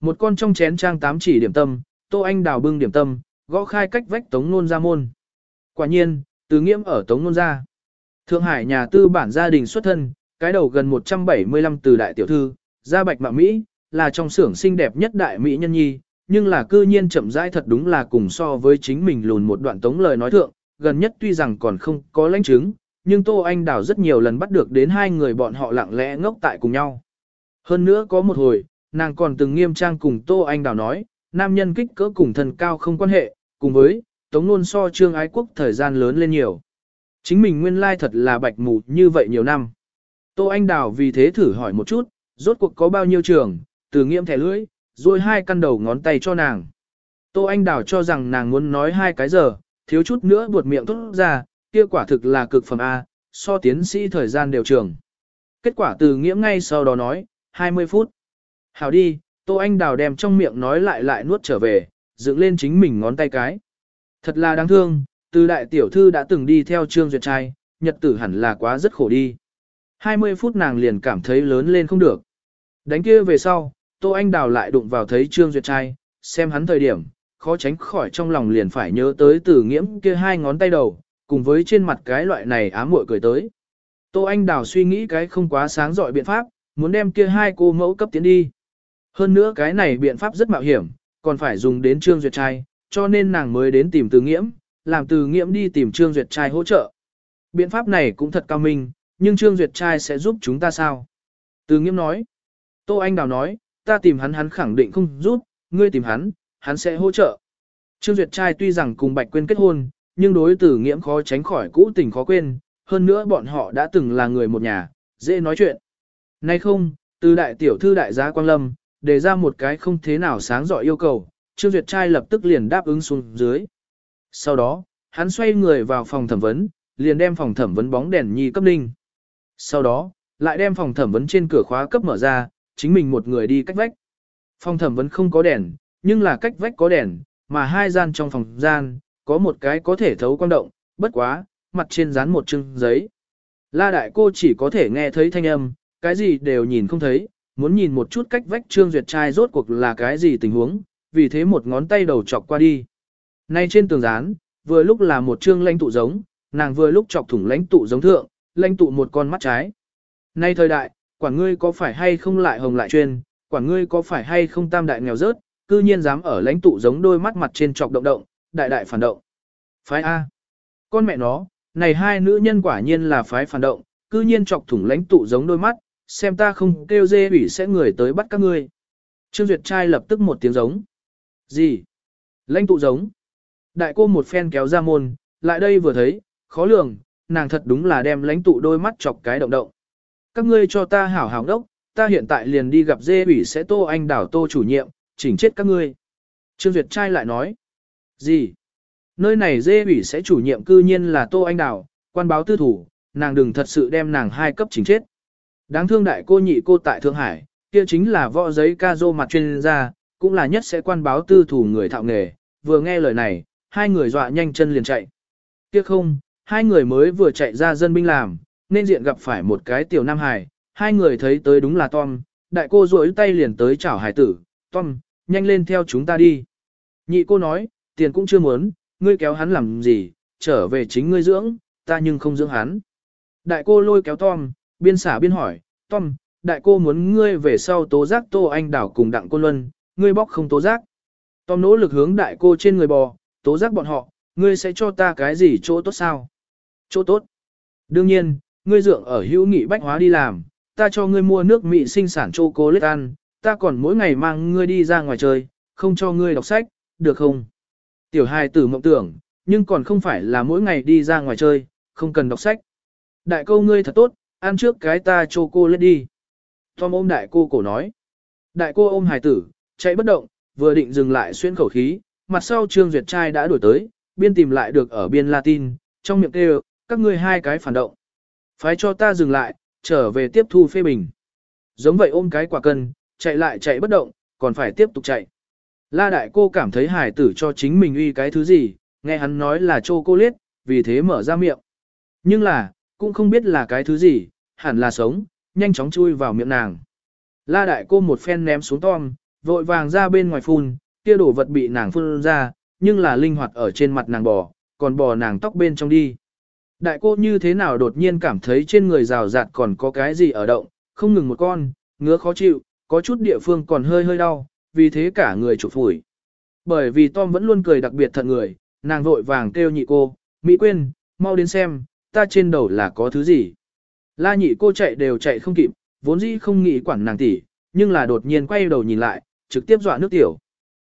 Một con trong chén trang tám chỉ điểm tâm, Tô Anh đào bưng điểm tâm, gõ khai cách vách tống nôn ra môn. Quả nhiên, từ nghiễm ở tống nôn ra. Thượng Hải nhà tư bản gia đình xuất thân, cái đầu gần 175 từ đại tiểu thư, gia bạch mạo Mỹ, là trong xưởng xinh đẹp nhất đại Mỹ nhân nhi, nhưng là cư nhiên chậm rãi thật đúng là cùng so với chính mình lùn một đoạn tống lời nói thượng, gần nhất tuy rằng còn không có lãnh chứng, nhưng Tô Anh Đào rất nhiều lần bắt được đến hai người bọn họ lặng lẽ ngốc tại cùng nhau. Hơn nữa có một hồi, nàng còn từng nghiêm trang cùng Tô Anh Đào nói, nam nhân kích cỡ cùng thần cao không quan hệ, cùng với, tống nôn so trương ái quốc thời gian lớn lên nhiều. Chính mình nguyên lai thật là bạch mù như vậy nhiều năm. Tô Anh Đào vì thế thử hỏi một chút, rốt cuộc có bao nhiêu trường, từ nghiệm thẻ lưỡi, rồi hai căn đầu ngón tay cho nàng. Tô Anh Đào cho rằng nàng muốn nói hai cái giờ, thiếu chút nữa buột miệng tốt ra, kia quả thực là cực phẩm A, so tiến sĩ thời gian đều trường. Kết quả từ nghiễm ngay sau đó nói, 20 phút. Hào đi, Tô Anh Đào đem trong miệng nói lại lại nuốt trở về, dựng lên chính mình ngón tay cái. Thật là đáng thương, từ đại tiểu thư đã từng đi theo Trương Duyệt trai, nhật tử hẳn là quá rất khổ đi. 20 phút nàng liền cảm thấy lớn lên không được. Đánh kia về sau, Tô Anh Đào lại đụng vào thấy Trương Duyệt trai, xem hắn thời điểm, khó tránh khỏi trong lòng liền phải nhớ tới từ nghiễm kia hai ngón tay đầu, cùng với trên mặt cái loại này ám muội cười tới. Tô Anh Đào suy nghĩ cái không quá sáng dọi biện pháp, muốn đem kia hai cô mẫu cấp tiến đi. Hơn nữa cái này biện pháp rất mạo hiểm, còn phải dùng đến Trương Duyệt trai, cho nên nàng mới đến tìm từ nghiễm, làm từ nghiễm đi tìm Trương Duyệt trai hỗ trợ. Biện pháp này cũng thật cao minh, nhưng Trương Duyệt trai sẽ giúp chúng ta sao? Từ nghiễm nói. Tô Anh Đào nói, ta tìm hắn hắn khẳng định không giúp, ngươi tìm hắn, hắn sẽ hỗ trợ. Trương Duyệt trai tuy rằng cùng Bạch Quyên kết hôn, nhưng đối Từ nghiễm khó tránh khỏi cũ tình khó quên, hơn nữa bọn họ đã từng là người một nhà, dễ nói chuyện. Nay không, từ đại tiểu thư đại gia Quang Lâm, đề ra một cái không thế nào sáng giỏi yêu cầu, Trương Duyệt trai lập tức liền đáp ứng xuống dưới. Sau đó, hắn xoay người vào phòng thẩm vấn, liền đem phòng thẩm vấn bóng đèn nhi cấp ninh. Sau đó, lại đem phòng thẩm vấn trên cửa khóa cấp mở ra, chính mình một người đi cách vách. Phòng thẩm vấn không có đèn, nhưng là cách vách có đèn, mà hai gian trong phòng gian, có một cái có thể thấu quang động, bất quá, mặt trên dán một chương giấy. La đại cô chỉ có thể nghe thấy thanh âm, cái gì đều nhìn không thấy, muốn nhìn một chút cách vách Trương Duyệt trai rốt cuộc là cái gì tình huống, vì thế một ngón tay đầu chọc qua đi. Nay trên tường dán, vừa lúc là một trương lãnh tụ giống, nàng vừa lúc chọc thủng lãnh tụ giống thượng, lãnh tụ một con mắt trái. Nay thời đại, quản ngươi có phải hay không lại hồng lại chuyên, quản ngươi có phải hay không tam đại nghèo rớt, cư nhiên dám ở lãnh tụ giống đôi mắt mặt trên chọc động động, đại đại phản động. Phái A. Con mẹ nó, này hai nữ nhân quả nhiên là phái phản động, cư nhiên chọc thủng lãnh tụ giống đôi mắt, xem ta không kêu dê ủy sẽ người tới bắt các ngươi. Trương Duyệt trai lập tức một tiếng giống. Gì? Lãnh tụ giống. Đại cô một phen kéo ra môn, lại đây vừa thấy, khó lường, nàng thật đúng là đem lãnh tụ đôi mắt chọc cái động động. Các ngươi cho ta hảo hảo đốc, ta hiện tại liền đi gặp dê ủy sẽ tô anh đảo tô chủ nhiệm, chỉnh chết các ngươi. Trương Duyệt trai lại nói. Gì? Nơi này dê ủy sẽ chủ nhiệm cư nhiên là tô anh đảo, quan báo tư thủ, nàng đừng thật sự đem nàng hai cấp chỉnh chết. Đáng thương đại cô nhị cô tại Thượng Hải, kia chính là võ giấy ca dô mặt chuyên gia, cũng là nhất sẽ quan báo tư thủ người thạo nghề, vừa nghe lời này, hai người dọa nhanh chân liền chạy. Tiếc không, hai người mới vừa chạy ra dân binh làm, nên diện gặp phải một cái tiểu nam hải, hai người thấy tới đúng là Tom, đại cô duỗi tay liền tới chảo hải tử, Tom, nhanh lên theo chúng ta đi. Nhị cô nói, tiền cũng chưa muốn, ngươi kéo hắn làm gì, trở về chính ngươi dưỡng, ta nhưng không dưỡng hắn. Đại cô lôi kéo Tom, biên xả biên hỏi, Tom, đại cô muốn ngươi về sau tố giác Tô Anh Đảo cùng Đặng Côn Luân, ngươi bóc không tố giác. Tom nỗ lực hướng đại cô trên người bò, tố giác bọn họ, ngươi sẽ cho ta cái gì chỗ tốt sao? Chỗ tốt. Đương nhiên, ngươi dượng ở hữu nghị bách hóa đi làm, ta cho ngươi mua nước mị sinh sản chocolate ăn, ta còn mỗi ngày mang ngươi đi ra ngoài chơi, không cho ngươi đọc sách, được không? Tiểu hài tử mộng tưởng, nhưng còn không phải là mỗi ngày đi ra ngoài chơi, không cần đọc sách. Đại câu ngươi thật tốt, ăn trước cái ta chocolate đi. Tom ôm đại cô cổ nói. Đại cô ôm hài tử, chạy bất động, vừa định dừng lại xuyên khẩu khí, mặt sau Trương Duyệt trai đã đuổi tới, biên tìm lại được ở biên Latin, trong miệng kêu, các ngươi hai cái phản động. Phái cho ta dừng lại, trở về tiếp thu phê bình. Giống vậy ôm cái quả cân, chạy lại chạy bất động, còn phải tiếp tục chạy. La đại cô cảm thấy hải tử cho chính mình uy cái thứ gì, nghe hắn nói là chô cô liết, vì thế mở ra miệng. Nhưng là, cũng không biết là cái thứ gì, hẳn là sống, nhanh chóng chui vào miệng nàng. La đại cô một phen ném xuống tom, vội vàng ra bên ngoài phun, kia đổ vật bị nàng phun ra, nhưng là linh hoạt ở trên mặt nàng bò, còn bò nàng tóc bên trong đi. Đại cô như thế nào đột nhiên cảm thấy trên người rào rạt còn có cái gì ở động, không ngừng một con, ngứa khó chịu, có chút địa phương còn hơi hơi đau, vì thế cả người chụp phủi. Bởi vì Tom vẫn luôn cười đặc biệt thận người, nàng vội vàng kêu nhị cô, Mỹ quên, mau đến xem, ta trên đầu là có thứ gì. La nhị cô chạy đều chạy không kịp, vốn dĩ không nghĩ quản nàng tỷ, nhưng là đột nhiên quay đầu nhìn lại, trực tiếp dọa nước tiểu.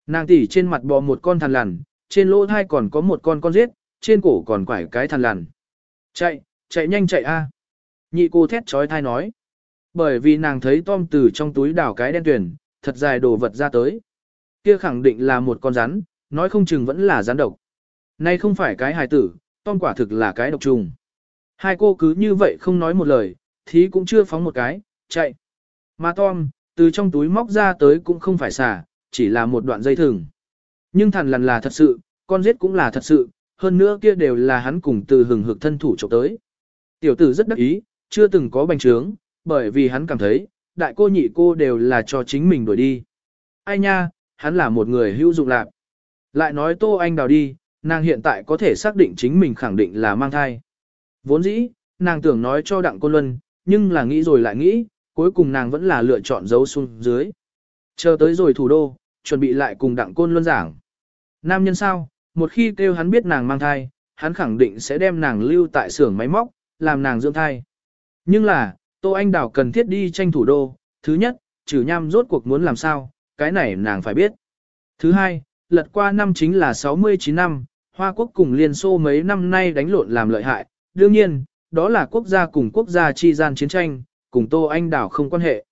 Nàng tỷ trên mặt bò một con thằn lằn, trên lỗ thai còn có một con con giết, trên cổ còn quải cái thằn lằn. Chạy, chạy nhanh chạy a. Nhị cô thét trói thai nói. Bởi vì nàng thấy Tom từ trong túi đảo cái đen tuyển, thật dài đồ vật ra tới. Kia khẳng định là một con rắn, nói không chừng vẫn là rắn độc. Nay không phải cái hài tử, Tom quả thực là cái độc trùng. Hai cô cứ như vậy không nói một lời, thí cũng chưa phóng một cái, chạy. Mà Tom, từ trong túi móc ra tới cũng không phải xả, chỉ là một đoạn dây thừng. Nhưng thằn lằn là thật sự, con giết cũng là thật sự, hơn nữa kia đều là hắn cùng từ hừng hực thân thủ trộm tới. Tiểu tử rất đắc ý, chưa từng có bành trướng, bởi vì hắn cảm thấy, đại cô nhị cô đều là cho chính mình đuổi đi. Ai nha, hắn là một người hữu dụng lạc. Lại nói Tô Anh đào đi, nàng hiện tại có thể xác định chính mình khẳng định là mang thai. Vốn dĩ, nàng tưởng nói cho Đặng Côn Luân, nhưng là nghĩ rồi lại nghĩ, cuối cùng nàng vẫn là lựa chọn giấu xuống dưới. Chờ tới rồi thủ đô, chuẩn bị lại cùng Đặng Côn Luân giảng. Nam nhân sao, một khi kêu hắn biết nàng mang thai, hắn khẳng định sẽ đem nàng lưu tại xưởng máy móc, làm nàng dưỡng thai. Nhưng là, Tô Anh Đào cần thiết đi tranh thủ đô, thứ nhất, trừ nham rốt cuộc muốn làm sao, cái này nàng phải biết. Thứ hai, lật qua năm chính là 69 năm, Hoa Quốc cùng Liên Xô mấy năm nay đánh lộn làm lợi hại, đương nhiên, đó là quốc gia cùng quốc gia chi gian chiến tranh, cùng Tô Anh Đào không quan hệ.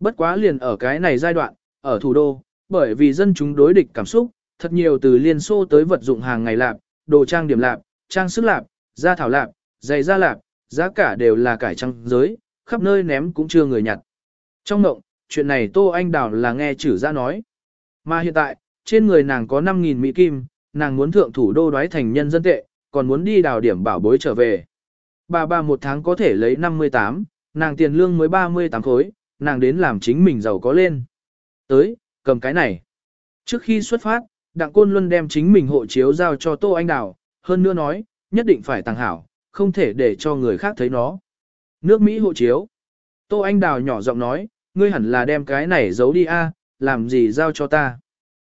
Bất quá liền ở cái này giai đoạn, ở thủ đô, bởi vì dân chúng đối địch cảm xúc, thật nhiều từ Liên Xô tới vật dụng hàng ngày lạp, đồ trang điểm lạp, trang sức lạp, da thảo lạp, giày da lạp, giá cả đều là cải trang giới, khắp nơi ném cũng chưa người nhặt. Trong mộng, chuyện này Tô Anh Đào là nghe chử ra nói. Mà hiện tại, trên người nàng có 5.000 Mỹ Kim, nàng muốn thượng thủ đô đoái thành nhân dân tệ, còn muốn đi đào điểm bảo bối trở về. Bà bà một tháng có thể lấy 58, nàng tiền lương mới 38 khối, nàng đến làm chính mình giàu có lên. Tới, cầm cái này. Trước khi xuất phát, Đặng Côn Luân đem chính mình hộ chiếu giao cho Tô Anh Đào, hơn nữa nói, nhất định phải tàng hảo, không thể để cho người khác thấy nó. Nước Mỹ hộ chiếu. Tô Anh Đào nhỏ giọng nói, ngươi hẳn là đem cái này giấu đi a, làm gì giao cho ta.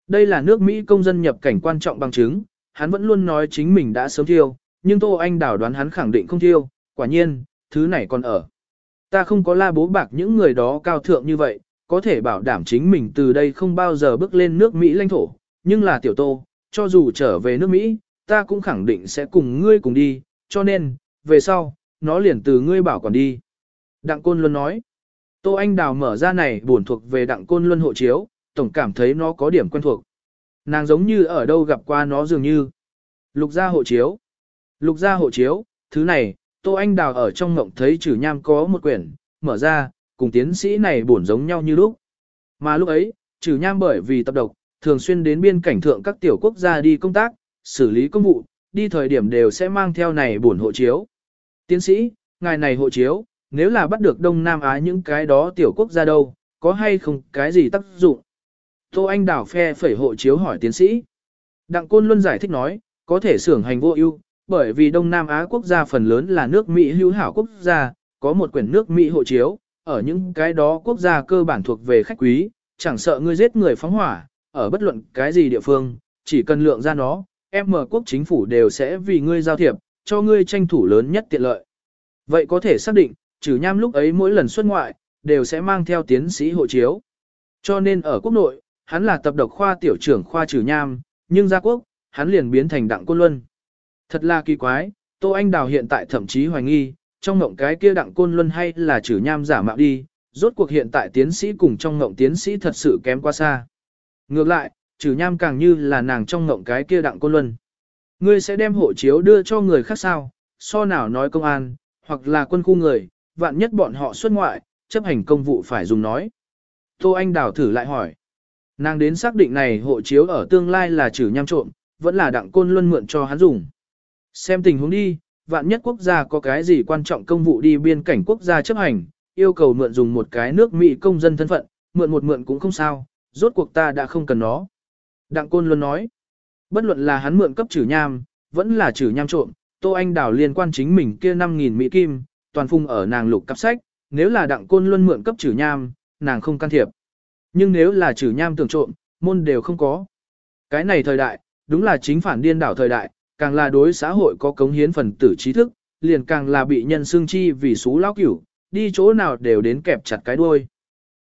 Đây là nước Mỹ công dân nhập cảnh quan trọng bằng chứng, hắn vẫn luôn nói chính mình đã sớm thiêu, nhưng Tô Anh Đào đoán hắn khẳng định không thiêu, quả nhiên, thứ này còn ở. Ta không có la bố bạc những người đó cao thượng như vậy, có thể bảo đảm chính mình từ đây không bao giờ bước lên nước Mỹ lãnh thổ, nhưng là tiểu tô, cho dù trở về nước Mỹ, ta cũng khẳng định sẽ cùng ngươi cùng đi, cho nên, về sau, nó liền từ ngươi bảo còn đi. Đặng Côn Luân nói, Tô Anh Đào mở ra này buồn thuộc về Đặng Côn Luân hộ chiếu, tổng cảm thấy nó có điểm quen thuộc. Nàng giống như ở đâu gặp qua nó dường như. Lục gia hộ chiếu. Lục gia hộ chiếu, thứ này, Tô Anh Đào ở trong ngộng thấy trừ nham có một quyển, mở ra, cùng tiến sĩ này buồn giống nhau như lúc. Mà lúc ấy, trừ nham bởi vì tập độc, thường xuyên đến biên cảnh thượng các tiểu quốc gia đi công tác, xử lý công vụ, đi thời điểm đều sẽ mang theo này buồn hộ chiếu. Tiến sĩ, ngài này hộ chiếu, nếu là bắt được Đông Nam Á những cái đó tiểu quốc gia đâu, có hay không cái gì tác dụng? Tô Anh Đào phe phẩy hộ chiếu hỏi tiến sĩ. Đặng Côn Luân giải thích nói, có thể xưởng hành vô ưu, bởi vì Đông Nam Á quốc gia phần lớn là nước Mỹ hữu hảo quốc gia, có một quyển nước Mỹ hộ chiếu, ở những cái đó quốc gia cơ bản thuộc về khách quý, chẳng sợ ngươi giết người phóng hỏa, ở bất luận cái gì địa phương, chỉ cần lượng ra nó, em mở quốc chính phủ đều sẽ vì ngươi giao thiệp, cho ngươi tranh thủ lớn nhất tiện lợi. Vậy có thể xác định, trừ nham lúc ấy mỗi lần xuất ngoại, đều sẽ mang theo tiến sĩ hộ chiếu. Cho nên ở quốc nội, hắn là tập độc khoa tiểu trưởng khoa trừ nham, nhưng ra quốc, hắn liền biến thành đặng côn luân. Thật là kỳ quái, Tô Anh Đào hiện tại thậm chí hoài nghi, trong ngộng cái kia đặng côn luân hay là chử nham giả mạo đi, rốt cuộc hiện tại tiến sĩ cùng trong ngộng tiến sĩ thật sự kém quá xa. Ngược lại, chử nham càng như là nàng trong ngộng cái kia đặng côn luân. Ngươi sẽ đem hộ chiếu đưa cho người khác sao, so nào nói công an, hoặc là quân khu người, vạn nhất bọn họ xuất ngoại, chấp hành công vụ phải dùng nói. Tô Anh Đào thử lại hỏi. Nàng đến xác định này hộ chiếu ở tương lai là chử nham trộm, vẫn là đặng côn luân mượn cho hắn dùng. Xem tình huống đi, vạn nhất quốc gia có cái gì quan trọng công vụ đi biên cảnh quốc gia chấp hành, yêu cầu mượn dùng một cái nước Mỹ công dân thân phận, mượn một mượn cũng không sao, rốt cuộc ta đã không cần nó. Đặng Côn luôn nói, bất luận là hắn mượn cấp trừ nham, vẫn là trừ nham trộm, Tô Anh Đào liên quan chính mình kia 5.000 Mỹ Kim, toàn phung ở nàng lục cặp sách, nếu là Đặng Côn luôn mượn cấp trừ nham, nàng không can thiệp. Nhưng nếu là trừ nham tưởng trộm, môn đều không có. Cái này thời đại, đúng là chính phản điên đảo thời đại, càng là đối xã hội có cống hiến phần tử trí thức, liền càng là bị nhân xương chi vì xú lão cửu, đi chỗ nào đều đến kẹp chặt cái đuôi.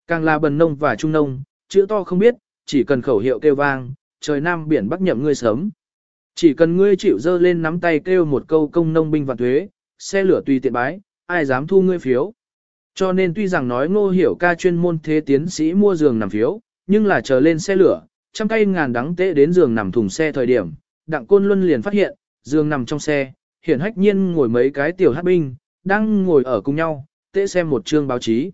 Càng là bần nông và trung nông, chữ to không biết, chỉ cần khẩu hiệu kêu vang, trời nam biển bắc nhậm ngươi sớm. Chỉ cần ngươi chịu dơ lên nắm tay kêu một câu công nông binh và thuế, xe lửa tùy tiện bái, ai dám thu ngươi phiếu. Cho nên tuy rằng nói ngô hiểu ca chuyên môn thế tiến sĩ mua giường nằm phiếu, nhưng là chờ lên xe lửa, trăm cây ngàn đắng tệ đến giường nằm thùng xe thời điểm, đặng côn luân liền phát hiện, Dương nằm trong xe, hiển hách nhiên ngồi mấy cái tiểu hát binh, đang ngồi ở cùng nhau, tệ xem một chương báo chí.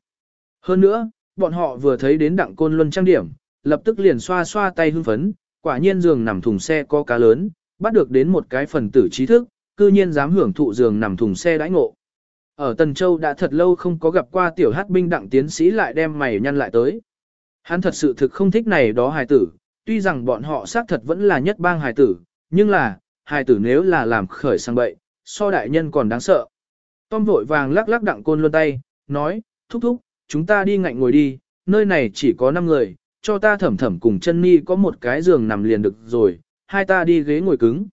Hơn nữa, bọn họ vừa thấy đến đặng côn luân trang điểm, lập tức liền xoa xoa tay hưng phấn, quả nhiên giường nằm thùng xe có cá lớn, bắt được đến một cái phần tử trí thức, cư nhiên dám hưởng thụ giường nằm thùng xe đãi ngộ. Ở Tần Châu đã thật lâu không có gặp qua tiểu hát binh đặng tiến sĩ lại đem mày nhăn lại tới. Hắn thật sự thực không thích này đó hài tử, tuy rằng bọn họ xác thật vẫn là nhất bang hài tử, nhưng là, hài tử nếu là làm khởi sang bậy, so đại nhân còn đáng sợ. Tom vội vàng lắc lắc đặng côn luôn tay, nói, thúc thúc, chúng ta đi ngạnh ngồi đi, nơi này chỉ có 5 người, cho ta thẩm thẩm cùng chân ni có một cái giường nằm liền được rồi, hai ta đi ghế ngồi cứng.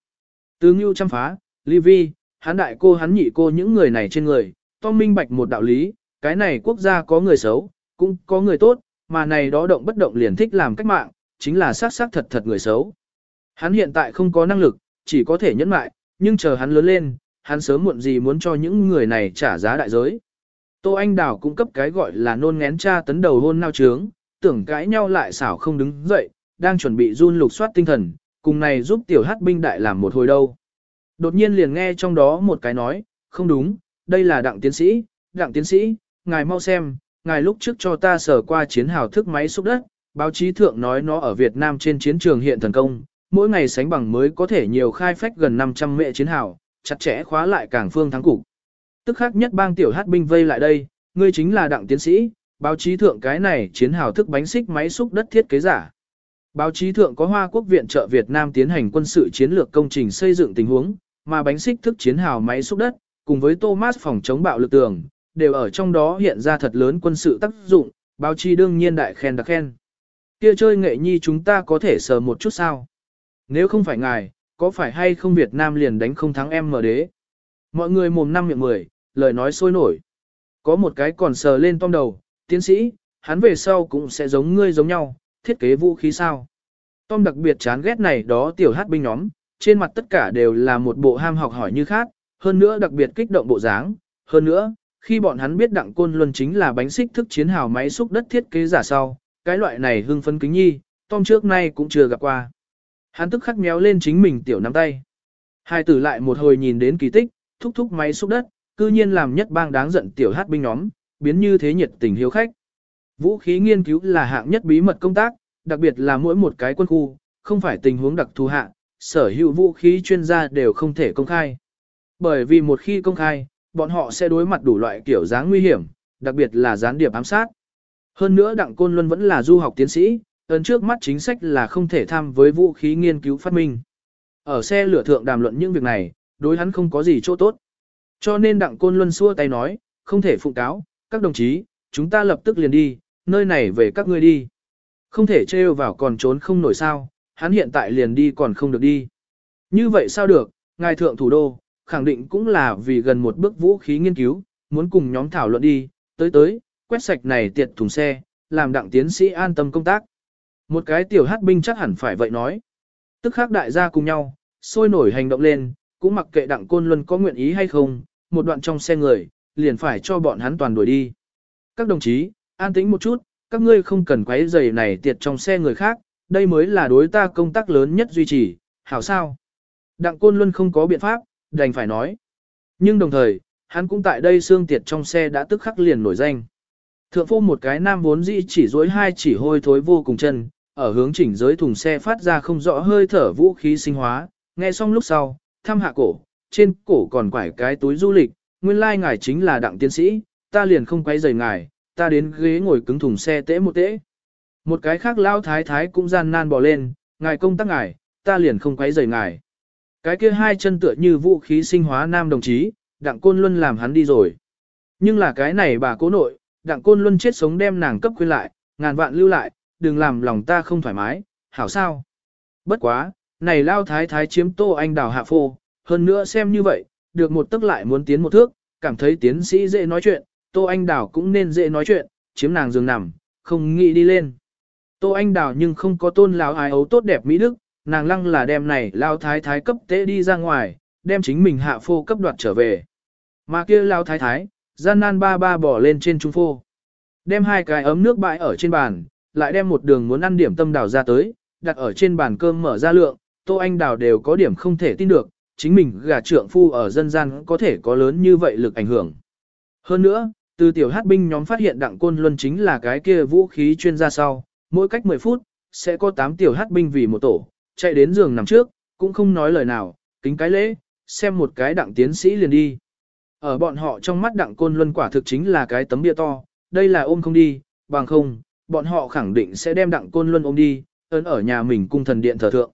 tướng ngưu chăm phá, ly vi, hắn đại cô hắn nhị cô những người này trên người, Tom minh bạch một đạo lý, cái này quốc gia có người xấu, cũng có người tốt, mà này đó động bất động liền thích làm cách mạng, chính là sát sát thật thật người xấu. Hắn hiện tại không có năng lực, chỉ có thể nhẫn mại, nhưng chờ hắn lớn lên, hắn sớm muộn gì muốn cho những người này trả giá đại giới. Tô Anh Đào cũng cấp cái gọi là nôn ngén cha tấn đầu hôn nao trướng, tưởng cãi nhau lại xảo không đứng dậy, đang chuẩn bị run lục soát tinh thần, cùng này giúp tiểu hát binh đại làm một hồi đâu. Đột nhiên liền nghe trong đó một cái nói, không đúng, đây là đặng tiến sĩ, đặng tiến sĩ, ngài mau xem, ngài lúc trước cho ta sở qua chiến hào thức máy xúc đất, báo chí thượng nói nó ở Việt Nam trên chiến trường hiện thần công, mỗi ngày sánh bằng mới có thể nhiều khai phách gần 500 mệ chiến hào, chặt chẽ khóa lại cảng phương thắng cục. Tức khắc nhất bang tiểu hát binh vây lại đây, ngươi chính là đặng tiến sĩ, báo chí thượng cái này chiến hào thức bánh xích máy xúc đất thiết kế giả. Báo chí thượng có Hoa Quốc viện trợ Việt Nam tiến hành quân sự chiến lược công trình xây dựng tình huống, mà bánh xích thức chiến hào máy xúc đất, cùng với Thomas phòng chống bạo lực tường, đều ở trong đó hiện ra thật lớn quân sự tác dụng, báo chí đương nhiên đại khen đặc khen. Kia chơi nghệ nhi chúng ta có thể sờ một chút sao? Nếu không phải ngài, có phải hay không Việt Nam liền đánh không thắng em mở đế? Mọi người mồm năm miệng mười, lời nói sôi nổi. Có một cái còn sờ lên tom đầu, tiến sĩ, hắn về sau cũng sẽ giống ngươi giống nhau, thiết kế vũ khí sao. Tom đặc biệt chán ghét này đó tiểu hát binh nhóm, trên mặt tất cả đều là một bộ ham học hỏi như khác, hơn nữa đặc biệt kích động bộ dáng, hơn nữa, khi bọn hắn biết đặng côn luân chính là bánh xích thức chiến hào máy xúc đất thiết kế giả sau, cái loại này hưng phấn kính nhi, Tom trước nay cũng chưa gặp qua. Hắn tức khắc méo lên chính mình tiểu nắm tay. Hai tử lại một hồi nhìn đến kỳ tích, thúc thúc máy xúc đất, cư nhiên làm nhất bang đáng giận tiểu hát binh nhóm, biến như thế nhiệt tình hiếu khách. Vũ khí nghiên cứu là hạng nhất bí mật công tác, đặc biệt là mỗi một cái quân khu, không phải tình huống đặc thù hạ, sở hữu vũ khí chuyên gia đều không thể công khai. Bởi vì một khi công khai, bọn họ sẽ đối mặt đủ loại kiểu dáng nguy hiểm, đặc biệt là gián điệp ám sát. Hơn nữa Đặng Côn Luân vẫn là du học tiến sĩ, ấn trước mắt chính sách là không thể tham với vũ khí nghiên cứu phát minh. Ở xe lửa thượng đàm luận những việc này, đối hắn không có gì chỗ tốt. Cho nên Đặng Côn Luân xua tay nói, không thể phụng cáo, các đồng chí, chúng ta lập tức liền đi, nơi này về các ngươi đi. Không thể trêu vào còn trốn không nổi sao, hắn hiện tại liền đi còn không được đi. Như vậy sao được, ngài thượng thủ đô, khẳng định cũng là vì gần một bước vũ khí nghiên cứu, muốn cùng nhóm thảo luận đi, tới tới, quét sạch này tiệt thùng xe, làm đặng tiến sĩ an tâm công tác. Một cái tiểu hát binh chắc hẳn phải vậy nói. Tức khác đại gia cùng nhau, sôi nổi hành động lên, cũng mặc kệ đặng côn luân có nguyện ý hay không, một đoạn trong xe người, liền phải cho bọn hắn toàn đuổi đi. Các đồng chí, an tĩnh một chút, các ngươi không cần quấy giày này tiệt trong xe người khác, đây mới là đối ta công tác lớn nhất duy trì, hảo sao. Đặng Côn Luân không có biện pháp, đành phải nói. Nhưng đồng thời, hắn cũng tại đây xương tiệt trong xe đã tức khắc liền nổi danh. Thượng phô một cái nam vốn dĩ chỉ dối hai chỉ hôi thối vô cùng chân, ở hướng chỉnh giới thùng xe phát ra không rõ hơi thở vũ khí sinh hóa, nghe xong lúc sau, thăm hạ cổ, trên cổ còn quải cái túi du lịch, nguyên lai like ngài chính là đặng tiến sĩ, ta liền không quay rời ngài, ta đến ghế ngồi cứng thùng xe tễ một tễ. Một cái khác lao thái thái cũng gian nan bỏ lên, ngài công tác ngài, ta liền không quấy rời ngài. Cái kia hai chân tựa như vũ khí sinh hóa nam đồng chí, đặng côn luân làm hắn đi rồi. Nhưng là cái này bà cố nội, đặng côn luân chết sống đem nàng cấp khuyên lại, ngàn vạn lưu lại, đừng làm lòng ta không thoải mái, hảo sao. Bất quá, này lao thái thái chiếm tô anh đào hạ phô, hơn nữa xem như vậy, được một tức lại muốn tiến một thước, cảm thấy tiến sĩ dễ nói chuyện, tô anh đào cũng nên dễ nói chuyện, chiếm nàng giường nằm, không nghĩ đi lên. Tô anh đào nhưng không có tôn lão ái ấu tốt đẹp mỹ đức, nàng lăng là đem này lao thái thái cấp tế đi ra ngoài, đem chính mình hạ phô cấp đoạt trở về. Mà kia lao thái thái, gian nan ba ba bỏ lên trên trung phô. Đem hai cái ấm nước bãi ở trên bàn, lại đem một đường muốn ăn điểm tâm đào ra tới, đặt ở trên bàn cơm mở ra lượng, Tô Anh Đào đều có điểm không thể tin được, chính mình gả trượng phu ở dân gian có thể có lớn như vậy lực ảnh hưởng. Hơn nữa, từ tiểu hát binh nhóm phát hiện đặng côn luân chính là cái kia vũ khí chuyên gia sau, mỗi cách 10 phút, sẽ có 8 tiểu hát binh vì một tổ, chạy đến giường nằm trước, cũng không nói lời nào, kính cái lễ, xem một cái đặng tiến sĩ liền đi. Ở bọn họ trong mắt đặng côn luân quả thực chính là cái tấm bia to, đây là ôm không đi, bằng không, bọn họ khẳng định sẽ đem đặng côn luân ôm đi, ấn ở nhà mình cung thần điện thờ thượng.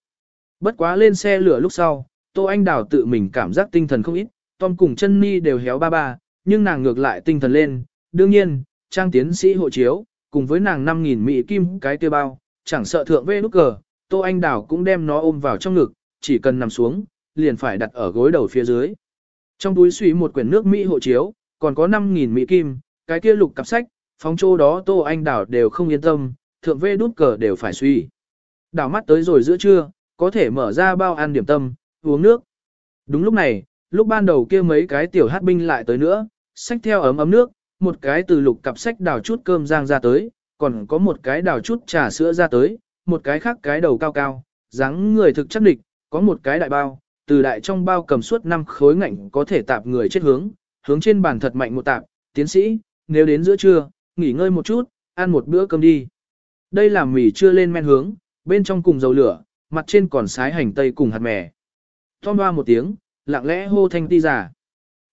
Bất quá lên xe lửa lúc sau, Tô Anh Đào tự mình cảm giác tinh thần không ít, Tom cùng chân mi đều héo ba ba, nhưng nàng ngược lại tinh thần lên, đương nhiên, trang tiến sĩ hộ chiếu, cùng với nàng 5.000 mỹ kim cái tiêu bao, chẳng sợ thượng vê nút cờ, Tô Anh Đào cũng đem nó ôm vào trong ngực, chỉ cần nằm xuống, liền phải đặt ở gối đầu phía dưới. Trong túi suy một quyển nước Mỹ hộ chiếu, còn có 5.000 mỹ kim, cái kia lục cặp sách, phóng chỗ đó Tô Anh đảo đều không yên tâm, thượng vê đút cờ đều phải suy. Đảo mắt tới rồi giữa trưa, có thể mở ra bao ăn điểm tâm, uống nước. Đúng lúc này, lúc ban đầu kia mấy cái tiểu hát binh lại tới nữa, xách theo ấm ấm nước, một cái từ lục cặp sách đào chút cơm rang ra tới, còn có một cái đào chút trà sữa ra tới, một cái khác cái đầu cao cao, dáng người thực chắc địch, có một cái đại bao, từ đại trong bao cầm suốt năm khối ngạnh có thể tạp người chết hướng, hướng trên bàn thật mạnh một tạp, tiến sĩ, nếu đến giữa trưa, nghỉ ngơi một chút, ăn một bữa cơm đi. Đây là mì chưa lên men hướng, bên trong cùng dầu lửa, mặt trên còn sái hành tây cùng hạt mè. Tom hoa một tiếng, lặng lẽ hô thanh ti giả.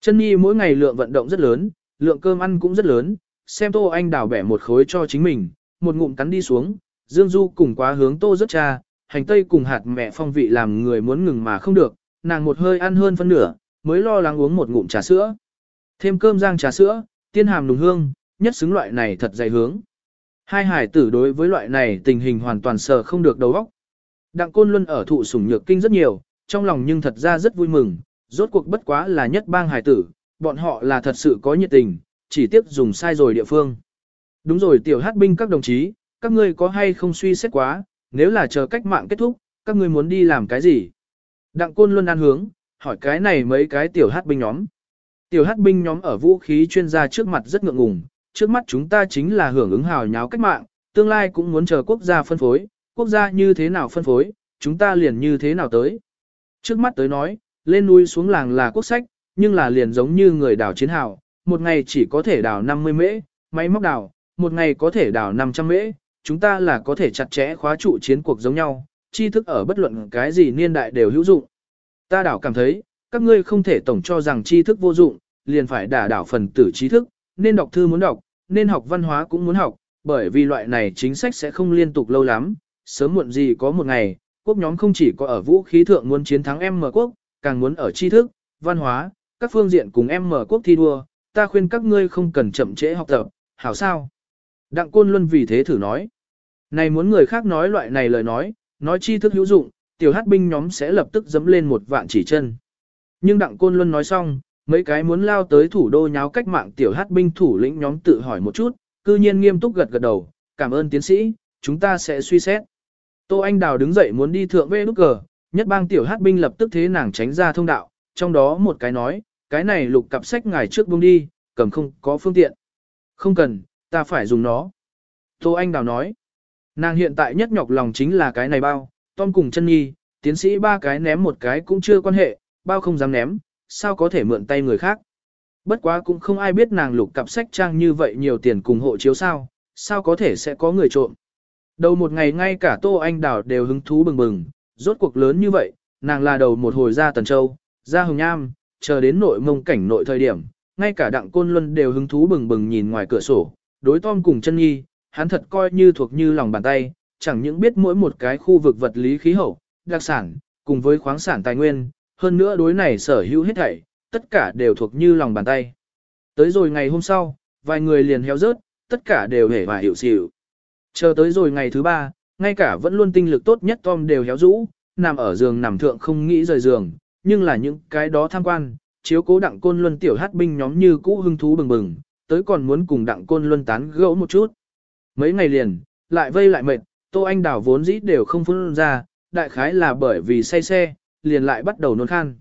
Chân Nhi mỗi ngày lượng vận động rất lớn, lượng cơm ăn cũng rất lớn, xem Tô Anh đào bẻ một khối cho chính mình, một ngụm cắn đi xuống, Dương Du cùng quá hướng Tô rất cha, hành tây cùng hạt mẹ phong vị làm người muốn ngừng mà không được, nàng một hơi ăn hơn phân nửa, mới lo lắng uống một ngụm trà sữa. Thêm cơm rang trà sữa, tiên hàm nùng hương, nhất xứng loại này thật dày hướng. Hai hải tử đối với loại này tình hình hoàn toàn sờ không được đầu óc. Đặng Côn Luân ở thụ sủng nhược kinh rất nhiều, trong lòng nhưng thật ra rất vui mừng, rốt cuộc bất quá là nhất bang hải tử, bọn họ là thật sự có nhiệt tình, chỉ tiếc dùng sai rồi địa phương. Đúng rồi tiểu hát binh các đồng chí, các ngươi có hay không suy xét quá, nếu là chờ cách mạng kết thúc, các ngươi muốn đi làm cái gì? Đặng Côn Luân an hướng, hỏi cái này mấy cái tiểu hát binh nhóm. Tiểu hát binh nhóm ở vũ khí chuyên gia trước mặt rất ngượng ngùng, trước mắt chúng ta chính là hưởng ứng hào nháo cách mạng, tương lai cũng muốn chờ quốc gia phân phối, quốc gia như thế nào phân phối, chúng ta liền như thế nào tới. Trước mắt tới nói, lên núi xuống làng là quốc sách, nhưng là liền giống như người đào chiến hào, một ngày chỉ có thể đào 50 mễ, máy móc đào, một ngày có thể đào 500 mễ, chúng ta là có thể chặt chẽ khóa trụ chiến cuộc giống nhau, tri thức ở bất luận cái gì niên đại đều hữu dụng. Ta đảo cảm thấy, các ngươi không thể tổng cho rằng tri thức vô dụng, liền phải đả đảo phần tử trí thức, nên đọc thư muốn đọc, nên học văn hóa cũng muốn học, bởi vì loại này chính sách sẽ không liên tục lâu lắm, sớm muộn gì có một ngày, quốc nhóm không chỉ có ở vũ khí thượng muốn chiến thắng em mở quốc, càng muốn ở tri thức, văn hóa, các phương diện cùng em mở quốc thi đua, ta khuyên các ngươi không cần chậm trễ học tập, hảo sao? Đặng Côn Luân vì thế thử nói. Này muốn người khác nói loại này lời nói, nói tri thức hữu dụng, tiểu hát binh nhóm sẽ lập tức dấm lên một vạn chỉ chân. Nhưng Đặng Côn Luân nói xong, mấy cái muốn lao tới thủ đô nháo cách mạng tiểu hát binh thủ lĩnh nhóm tự hỏi một chút, cư nhiên nghiêm túc gật gật đầu, cảm ơn tiến sĩ, chúng ta sẽ suy xét. Tô Anh Đào đứng dậy muốn đi thượng về nút cờ, nhất bang tiểu hát binh lập tức thế nàng tránh ra thông đạo, trong đó một cái nói, cái này lục cặp sách ngài trước buông đi, cầm không có phương tiện. Không cần, ta phải dùng nó. Tô Anh Đào nói, nàng hiện tại nhất nhọc lòng chính là cái này bao, Tom cùng chân nhi, tiến sĩ ba cái ném một cái cũng chưa quan hệ, bao không dám ném, sao có thể mượn tay người khác. Bất quá cũng không ai biết nàng lục cặp sách trang như vậy nhiều tiền cùng hộ chiếu sao, sao có thể sẽ có người trộm. Đầu một ngày ngay cả Tô Anh Đào đều hứng thú bừng bừng, rốt cuộc lớn như vậy, nàng là đầu một hồi ra Tần Châu, ra Hồng Nham, chờ đến nội mông cảnh nội thời điểm, ngay cả Đặng Côn Luân đều hứng thú bừng bừng nhìn ngoài cửa sổ, đối Tom cùng chân nhi, hắn thật coi như thuộc như lòng bàn tay, chẳng những biết mỗi một cái khu vực vật lý khí hậu, đặc sản, cùng với khoáng sản tài nguyên, hơn nữa đối này sở hữu hết thảy, tất cả đều thuộc như lòng bàn tay. Tới rồi ngày hôm sau, vài người liền héo rớt, tất cả đều hề và hiểu xỉu. Chờ tới rồi ngày thứ ba, ngay cả vẫn luôn tinh lực tốt nhất Tom đều héo rũ, nằm ở giường nằm thượng không nghĩ rời giường, nhưng là những cái đó tham quan, chiếu cố đặng côn luân tiểu hát binh nhóm như cũ hưng thú bừng bừng, tới còn muốn cùng đặng côn luân tán gẫu một chút. Mấy ngày liền, lại vây lại mệt, Tô Anh Đảo vốn dĩ đều không phun ra, đại khái là bởi vì say xe, liền lại bắt đầu nôn khan.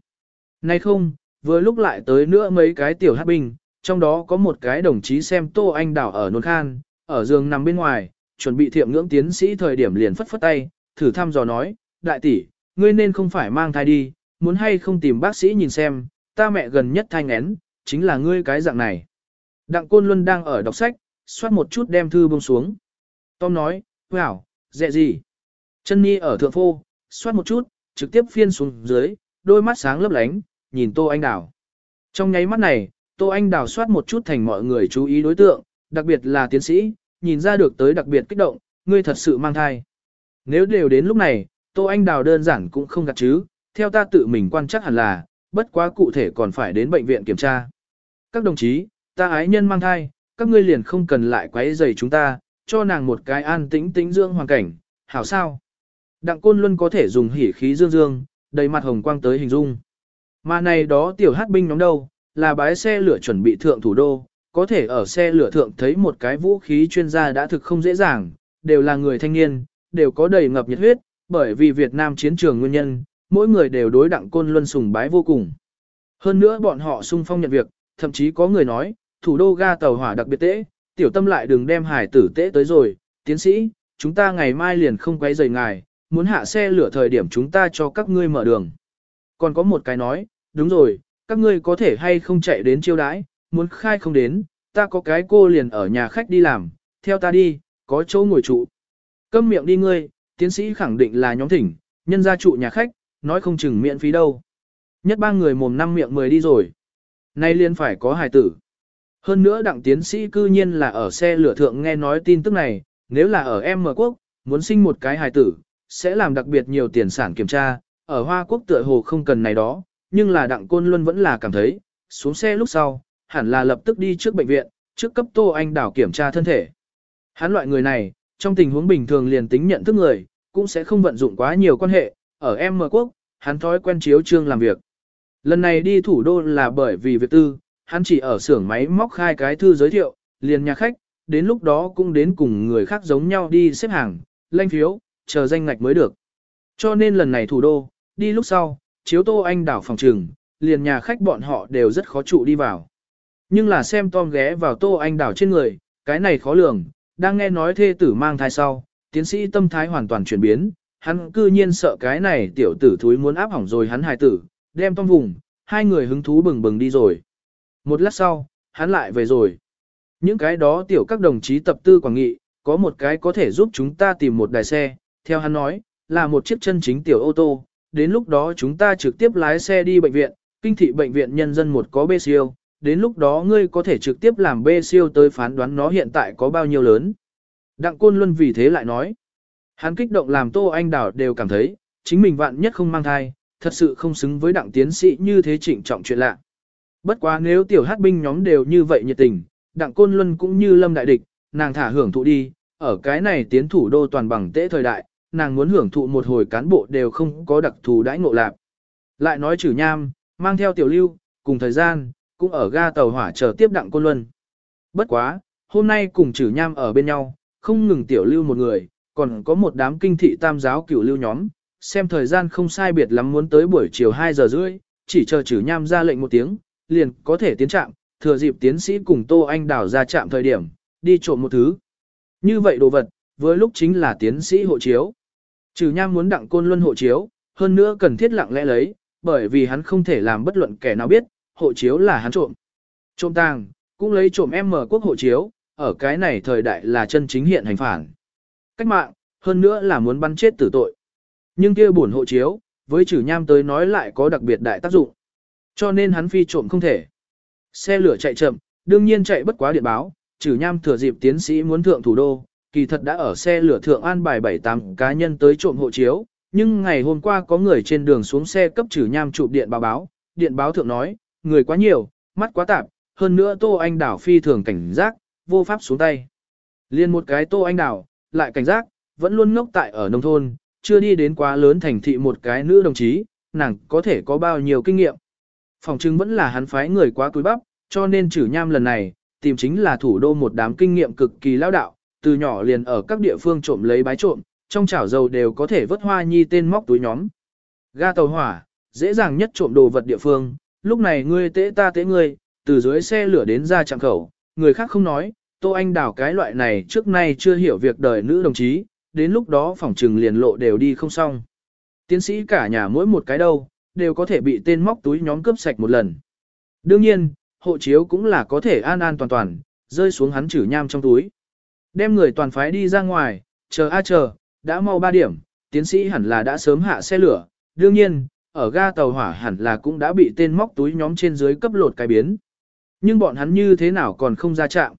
Nay không, vừa lúc lại tới nữa mấy cái tiểu hát binh, trong đó có một cái đồng chí xem Tô Anh Đảo ở nôn khan, ở giường nằm bên ngoài, chuẩn bị thiệm ngưỡng tiến sĩ thời điểm liền phất phất tay, thử thăm dò nói, đại tỷ, ngươi nên không phải mang thai đi, muốn hay không tìm bác sĩ nhìn xem, ta mẹ gần nhất thai ngén, chính là ngươi cái dạng này. Đặng Côn Luân đang ở đọc sách, xoát một chút đem thư buông xuống. Tom nói, wow, dẹ gì? Chân Nhi ở thượng phô, xoát một chút, trực tiếp phiên xuống dưới, đôi mắt sáng lấp lánh, nhìn Tô Anh Đào. Trong nháy mắt này, Tô Anh Đào soát một chút thành mọi người chú ý đối tượng, đặc biệt là tiến sĩ, nhìn ra được tới đặc biệt kích động, ngươi thật sự mang thai. Nếu đều đến lúc này, Tô Anh Đào đơn giản cũng không gạt chứ, theo ta tự mình quan chắc hẳn là, bất quá cụ thể còn phải đến bệnh viện kiểm tra. Các đồng chí, ta ái nhân mang thai, các ngươi liền không cần lại quấy rầy chúng ta, cho nàng một cái an tĩnh tĩnh dưỡng hoàn cảnh, hảo sao? Đặng Côn Luân có thể dùng hỉ khí dương dương, đầy mặt hồng quang tới hình dung. Mà này đó tiểu hát binh nhóm đâu, là bái xe lửa chuẩn bị thượng thủ đô, có thể ở xe lửa thượng thấy một cái vũ khí chuyên gia đã thực không dễ dàng, đều là người thanh niên, đều có đầy ngập nhiệt huyết, bởi vì Việt Nam chiến trường nguyên nhân, mỗi người đều đối đặng côn luân sùng bái vô cùng. Hơn nữa bọn họ sung phong nhận việc, thậm chí có người nói, thủ đô ga tàu hỏa đặc biệt tễ, tiểu tâm lại đừng đem hải tử tễ tới rồi, tiến sĩ, chúng ta ngày mai liền không quấy rầy ngài, muốn hạ xe lửa thời điểm chúng ta cho các ngươi mở đường. Còn có một cái nói, đúng rồi, các ngươi có thể hay không chạy đến chiêu đãi, muốn khai không đến, ta có cái cô liền ở nhà khách đi làm, theo ta đi, có chỗ ngồi trụ. Câm miệng đi ngươi, tiến sĩ khẳng định là nhóm thỉnh, nhân gia trụ nhà khách, nói không chừng miễn phí đâu. Nhất ba người mồm năm miệng mười đi rồi. Nay liền phải có hài tử. Hơn nữa đặng tiến sĩ cư nhiên là ở xe lửa thượng nghe nói tin tức này, nếu là ở M quốc, muốn sinh một cái hài tử, sẽ làm đặc biệt nhiều tiền sản kiểm tra, ở Hoa Quốc tựa hồ không cần này đó, nhưng là đặng côn luân vẫn là cảm thấy, xuống xe lúc sau, hẳn là lập tức đi trước bệnh viện, trước cấp Tô Anh Đảo kiểm tra thân thể. Hắn loại người này, trong tình huống bình thường liền tính nhận thức người, cũng sẽ không vận dụng quá nhiều quan hệ, ở M quốc, hắn thói quen chiếu trương làm việc. Lần này đi thủ đô là bởi vì việc tư, hắn chỉ ở xưởng máy móc khai cái thư giới thiệu, liền nhà khách, đến lúc đó cũng đến cùng người khác giống nhau đi xếp hàng, lanh phiếu, chờ danh ngạch mới được. Cho nên lần này thủ đô, đi lúc sau, chiếu Tô Anh đảo phòng trừng, liền nhà khách bọn họ đều rất khó trụ đi vào. Nhưng là xem Tom ghé vào Tô Anh đảo trên người, cái này khó lường, đang nghe nói thê tử mang thai sau, tiến sĩ tâm thái hoàn toàn chuyển biến, hắn cư nhiên sợ cái này tiểu tử thúi muốn áp hỏng rồi hắn hài tử, đem Tom vùng, hai người hứng thú bừng bừng đi rồi. Một lát sau, hắn lại về rồi. Những cái đó tiểu các đồng chí tập tư quảng nghị, có một cái có thể giúp chúng ta tìm một đài xe, theo hắn nói, là một chiếc chân chính tiểu ô tô, đến lúc đó chúng ta trực tiếp lái xe đi bệnh viện, kinh thị bệnh viện nhân dân một có bê siêu, đến lúc đó ngươi có thể trực tiếp làm bê siêu tới phán đoán nó hiện tại có bao nhiêu lớn. Đặng Côn Luân vì thế lại nói, hắn kích động làm Tô Anh Đào đều cảm thấy, chính mình vạn nhất không mang thai, thật sự không xứng với đặng tiến sĩ như thế trịnh trọng chuyện lạ. Bất quá nếu tiểu hát binh nhóm đều như vậy nhiệt tình, đặng Côn Luân cũng như lâm đại địch, nàng thả hưởng thụ đi, ở cái này tiến thủ đô toàn bằng tễ thời đại, nàng muốn hưởng thụ một hồi cán bộ đều không có đặc thù đãi ngộ lạc. Lại nói chử nham, mang theo tiểu lưu, cùng thời gian, cũng ở ga tàu hỏa chờ tiếp đặng côn luân. Bất quá, hôm nay cùng chử nham ở bên nhau, không ngừng tiểu lưu một người, còn có một đám kinh thị tam giáo cửu lưu nhóm, xem thời gian không sai biệt lắm muốn tới buổi chiều 2 giờ rưỡi, chỉ chờ chử nham ra lệnh một tiếng, liền có thể tiến trạm, thừa dịp tiến sĩ cùng Tô Anh Đào ra trạm thời điểm, đi trộm một thứ. Như vậy đồ vật, với lúc chính là tiến sĩ hộ chiếu. Trừ nham muốn đặng côn luân hộ chiếu, hơn nữa cần thiết lặng lẽ lấy, bởi vì hắn không thể làm bất luận kẻ nào biết, hộ chiếu là hắn trộm. Trộm tàng, cũng lấy trộm em mở quốc hộ chiếu, ở cái này thời đại là chân chính hiện hành phản. Cách mạng, hơn nữa là muốn bắn chết tử tội. Nhưng kia buồn hộ chiếu, với trừ nham tới nói lại có đặc biệt đại tác dụng. Cho nên hắn phi trộm không thể. Xe lửa chạy chậm, đương nhiên chạy bất quá điện báo, trừ nham thừa dịp tiến sĩ muốn thượng thủ đô, kỳ thật đã ở xe lửa thượng an bài 7-8 cá nhân tới trộm hộ chiếu, nhưng ngày hôm qua có người trên đường xuống xe cấp trừ nham chụp điện báo báo, điện báo thượng nói, người quá nhiều, mắt quá tạp, hơn nữa Tô Anh Đảo phi thường cảnh giác, vô pháp xuống tay. Liên một cái Tô Anh Đảo, lại cảnh giác, vẫn luôn ngốc tại ở nông thôn, chưa đi đến quá lớn thành thị một cái nữ đồng chí, nàng có thể có bao nhiêu kinh nghiệm. Phòng chứng vẫn là hắn phái người quá cúi bắp, cho nên trừ nham lần này, tìm chính là thủ đô một đám kinh nghiệm cực kỳ lao đạo, từ nhỏ liền ở các địa phương trộm lấy bái trộm, trong chảo dầu đều có thể vớt hoa nhi tên móc túi nhóm. Ga tàu hỏa, dễ dàng nhất trộm đồ vật địa phương, lúc này ngươi tế ta tế ngươi, từ dưới xe lửa đến ra trạm khẩu, người khác không nói, Tô Anh đảo cái loại này trước nay chưa hiểu việc đời nữ đồng chí, đến lúc đó phòng trừng liền lộ đều đi không xong. Tiến sĩ cả nhà mỗi một cái đâu, đều có thể bị tên móc túi nhóm cướp sạch một lần. Đương nhiên, hộ chiếu cũng là có thể an an toàn toàn, rơi xuống hắn chử nham trong túi. Đem người toàn phái đi ra ngoài, chờ a chờ, đã mau 3 điểm, tiến sĩ hẳn là đã sớm hạ xe lửa, đương nhiên, ở ga tàu hỏa hẳn là cũng đã bị tên móc túi nhóm trên dưới cấp lột cái biến. Nhưng bọn hắn như thế nào còn không ra chạm?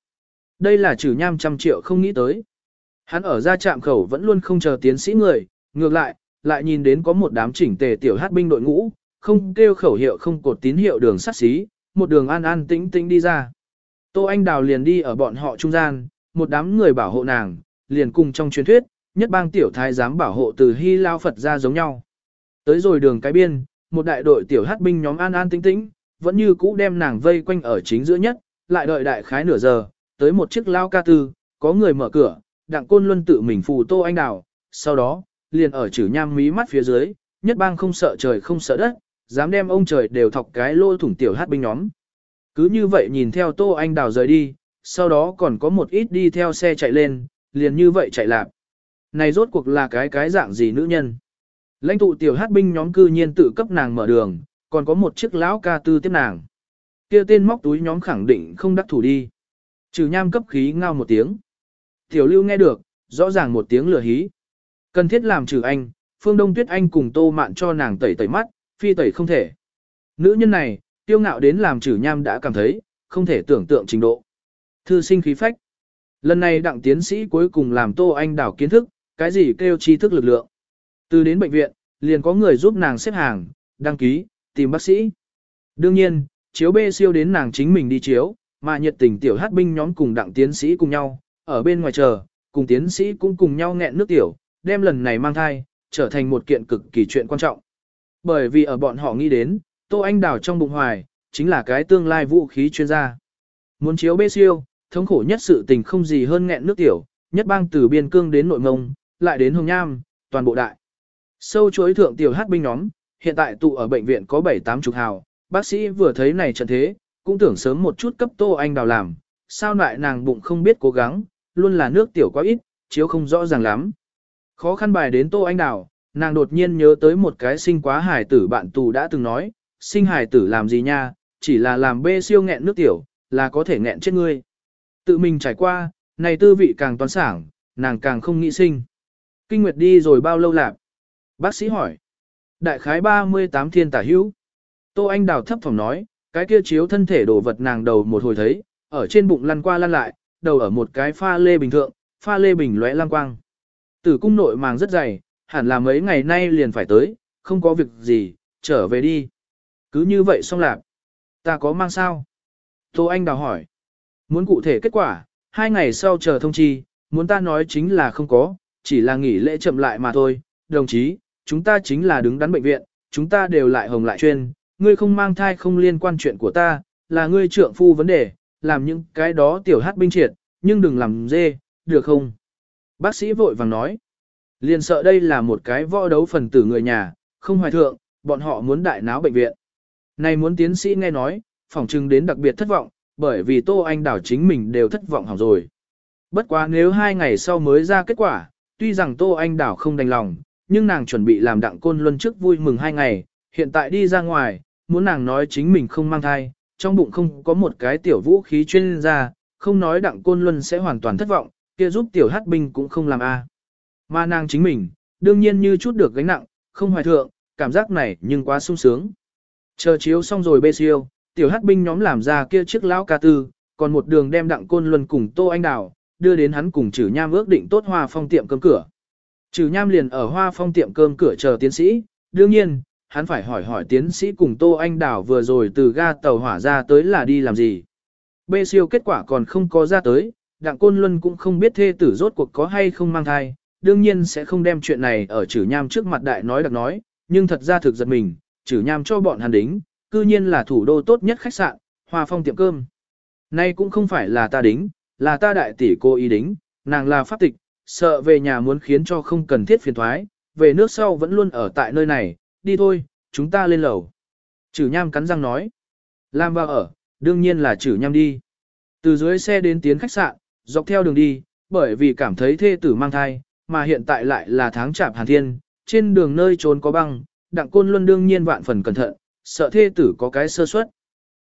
Đây là chử nham trăm triệu không nghĩ tới. Hắn ở ra trạm khẩu vẫn luôn không chờ tiến sĩ người, ngược lại, lại nhìn đến có một đám chỉnh tề tiểu hát binh đội ngũ, không kêu khẩu hiệu không cột tín hiệu đường sắt xí, một đường an an tĩnh tĩnh đi ra. Tô Anh Đào liền đi ở bọn họ trung gian, một đám người bảo hộ nàng, liền cùng trong truyền thuyết, nhất bang tiểu thái giám bảo hộ từ Hy Lao Phật ra giống nhau. Tới rồi đường cái biên, một đại đội tiểu hát binh nhóm an an tĩnh tĩnh, vẫn như cũ đem nàng vây quanh ở chính giữa nhất, lại đợi đại khái nửa giờ, tới một chiếc lao ca tư, có người mở cửa, đặng côn luân tự mình phù tô anh đào, sau đó, liền ở chữ nham mí mắt phía dưới, nhất bang không sợ trời không sợ đất, dám đem ông trời đều thọc cái lô thủng tiểu hát binh nhóm. Cứ như vậy nhìn theo tô anh đào rời đi, sau đó còn có một ít đi theo xe chạy lên, liền như vậy chạy lạp. Này rốt cuộc là cái cái dạng gì nữ nhân? Lãnh tụ tiểu hát binh nhóm cư nhiên tự cấp nàng mở đường, còn có một chiếc lão ca tư tiếp nàng. Kia tên móc túi nhóm khẳng định không đắc thủ đi. Trừ nham cấp khí ngao một tiếng. Tiểu lưu nghe được, rõ ràng một tiếng lửa hí. Cần thiết làm trừ anh, Phương Đông Tuyết Anh cùng tô mạn cho nàng tẩy tẩy mắt, phi tẩy không thể. Nữ nhân này, tiêu ngạo đến làm chử nham đã cảm thấy, không thể tưởng tượng trình độ. Thư sinh khí phách. Lần này đặng tiến sĩ cuối cùng làm tô anh đảo kiến thức, cái gì kêu tri thức lực lượng. Từ đến bệnh viện, liền có người giúp nàng xếp hàng, đăng ký, tìm bác sĩ. Đương nhiên, chiếu bê siêu đến nàng chính mình đi chiếu, mà nhiệt tình tiểu hát binh nhóm cùng đặng tiến sĩ cùng nhau, ở bên ngoài chờ, cùng tiến sĩ cũng cùng nhau nghẹn nước tiểu, đem lần này mang thai, trở thành một kiện cực kỳ chuyện quan trọng. Bởi vì ở bọn họ nghĩ đến, Tô Anh Đào trong bụng hoài, chính là cái tương lai vũ khí chuyên gia. Muốn chiếu bê siêu, thống khổ nhất sự tình không gì hơn nghẹn nước tiểu, nhất bang từ biên cương đến nội mông, lại đến hồng nham, toàn bộ đại. Sâu chuối thượng tiểu hát binh nhóm, hiện tại tụ ở bệnh viện có 7-8 chục hào, bác sĩ vừa thấy này trận thế, cũng tưởng sớm một chút cấp Tô Anh Đào làm, sao lại nàng bụng không biết cố gắng, luôn là nước tiểu quá ít, chiếu không rõ ràng lắm. Khó khăn bài đến Tô Anh Đào, nàng đột nhiên nhớ tới một cái sinh quá hải tử bạn tù đã từng nói, sinh hải tử làm gì nha, chỉ là làm bê siêu nghẹn nước tiểu, là có thể nghẹn chết ngươi. Tự mình trải qua, này tư vị càng toán sảng, nàng càng không nghĩ sinh. Kinh Nguyệt đi rồi bao lâu lạc? Bác sĩ hỏi. Đại khái 38 thiên tả hữu. Tô Anh Đào thấp phòng nói, cái kia chiếu thân thể đổ vật nàng đầu một hồi thấy, ở trên bụng lăn qua lăn lại, đầu ở một cái pha lê bình thượng, pha lê bình lóe lang quang. Tử cung nội màng rất dày, hẳn là mấy ngày nay liền phải tới, không có việc gì, trở về đi. Cứ như vậy xong lạc. Ta có mang sao? Tô Anh Đào hỏi. Muốn cụ thể kết quả, hai ngày sau chờ thông chi, muốn ta nói chính là không có, chỉ là nghỉ lễ chậm lại mà thôi. Đồng chí, chúng ta chính là đứng đắn bệnh viện, chúng ta đều lại hồng lại chuyên, ngươi không mang thai không liên quan chuyện của ta, là ngươi trượng phu vấn đề, làm những cái đó tiểu hát binh triệt, nhưng đừng làm dê, được không? Bác sĩ vội vàng nói, liền sợ đây là một cái võ đấu phần tử người nhà, không hoài thượng, bọn họ muốn đại náo bệnh viện. Này muốn tiến sĩ nghe nói, phỏng chừng đến đặc biệt thất vọng, bởi vì Tô Anh Đảo chính mình đều thất vọng hỏng rồi. Bất quá nếu hai ngày sau mới ra kết quả, tuy rằng Tô Anh Đảo không đành lòng, nhưng nàng chuẩn bị làm đặng côn luân trước vui mừng hai ngày, hiện tại đi ra ngoài, muốn nàng nói chính mình không mang thai, trong bụng không có một cái tiểu vũ khí chuyên ra, không nói đặng côn luân sẽ hoàn toàn thất vọng, kia giúp tiểu hát binh cũng không làm a. Mà nàng chính mình, đương nhiên như chút được gánh nặng, không hoài thượng, cảm giác này nhưng quá sung sướng. Chờ chiếu xong rồi bê siêu, tiểu hát binh nhóm làm ra kia chiếc lão ca tư, còn một đường đem đặng côn luân cùng tô anh đào, đưa đến hắn cùng trừ nham ước định tốt hoa phong tiệm cơm cửa. Trừ nham liền ở hoa phong tiệm cơm cửa chờ tiến sĩ, đương nhiên, hắn phải hỏi hỏi tiến sĩ cùng Tô Anh Đào vừa rồi từ ga tàu hỏa ra tới là đi làm gì. Bê siêu kết quả còn không có ra tới, Đặng Côn Luân cũng không biết thê tử rốt cuộc có hay không mang thai, đương nhiên sẽ không đem chuyện này ở chử nham trước mặt đại nói đặc nói, nhưng thật ra thực giật mình, chử nham cho bọn hắn đính, cư nhiên là thủ đô tốt nhất khách sạn, hòa phong tiệm cơm. Nay cũng không phải là ta đính, là ta đại tỷ cô ý đính, nàng là pháp tịch, sợ về nhà muốn khiến cho không cần thiết phiền thoái, về nước sau vẫn luôn ở tại nơi này, đi thôi, chúng ta lên lầu. Chử nham cắn răng nói. Làm vào ở, đương nhiên là chử nham đi. Từ dưới xe đến tiến khách sạn, dọc theo đường đi, bởi vì cảm thấy thê tử mang thai, mà hiện tại lại là tháng chạp hàn thiên, trên đường nơi trốn có băng, đặng côn luân đương nhiên vạn phần cẩn thận, sợ thê tử có cái sơ suất.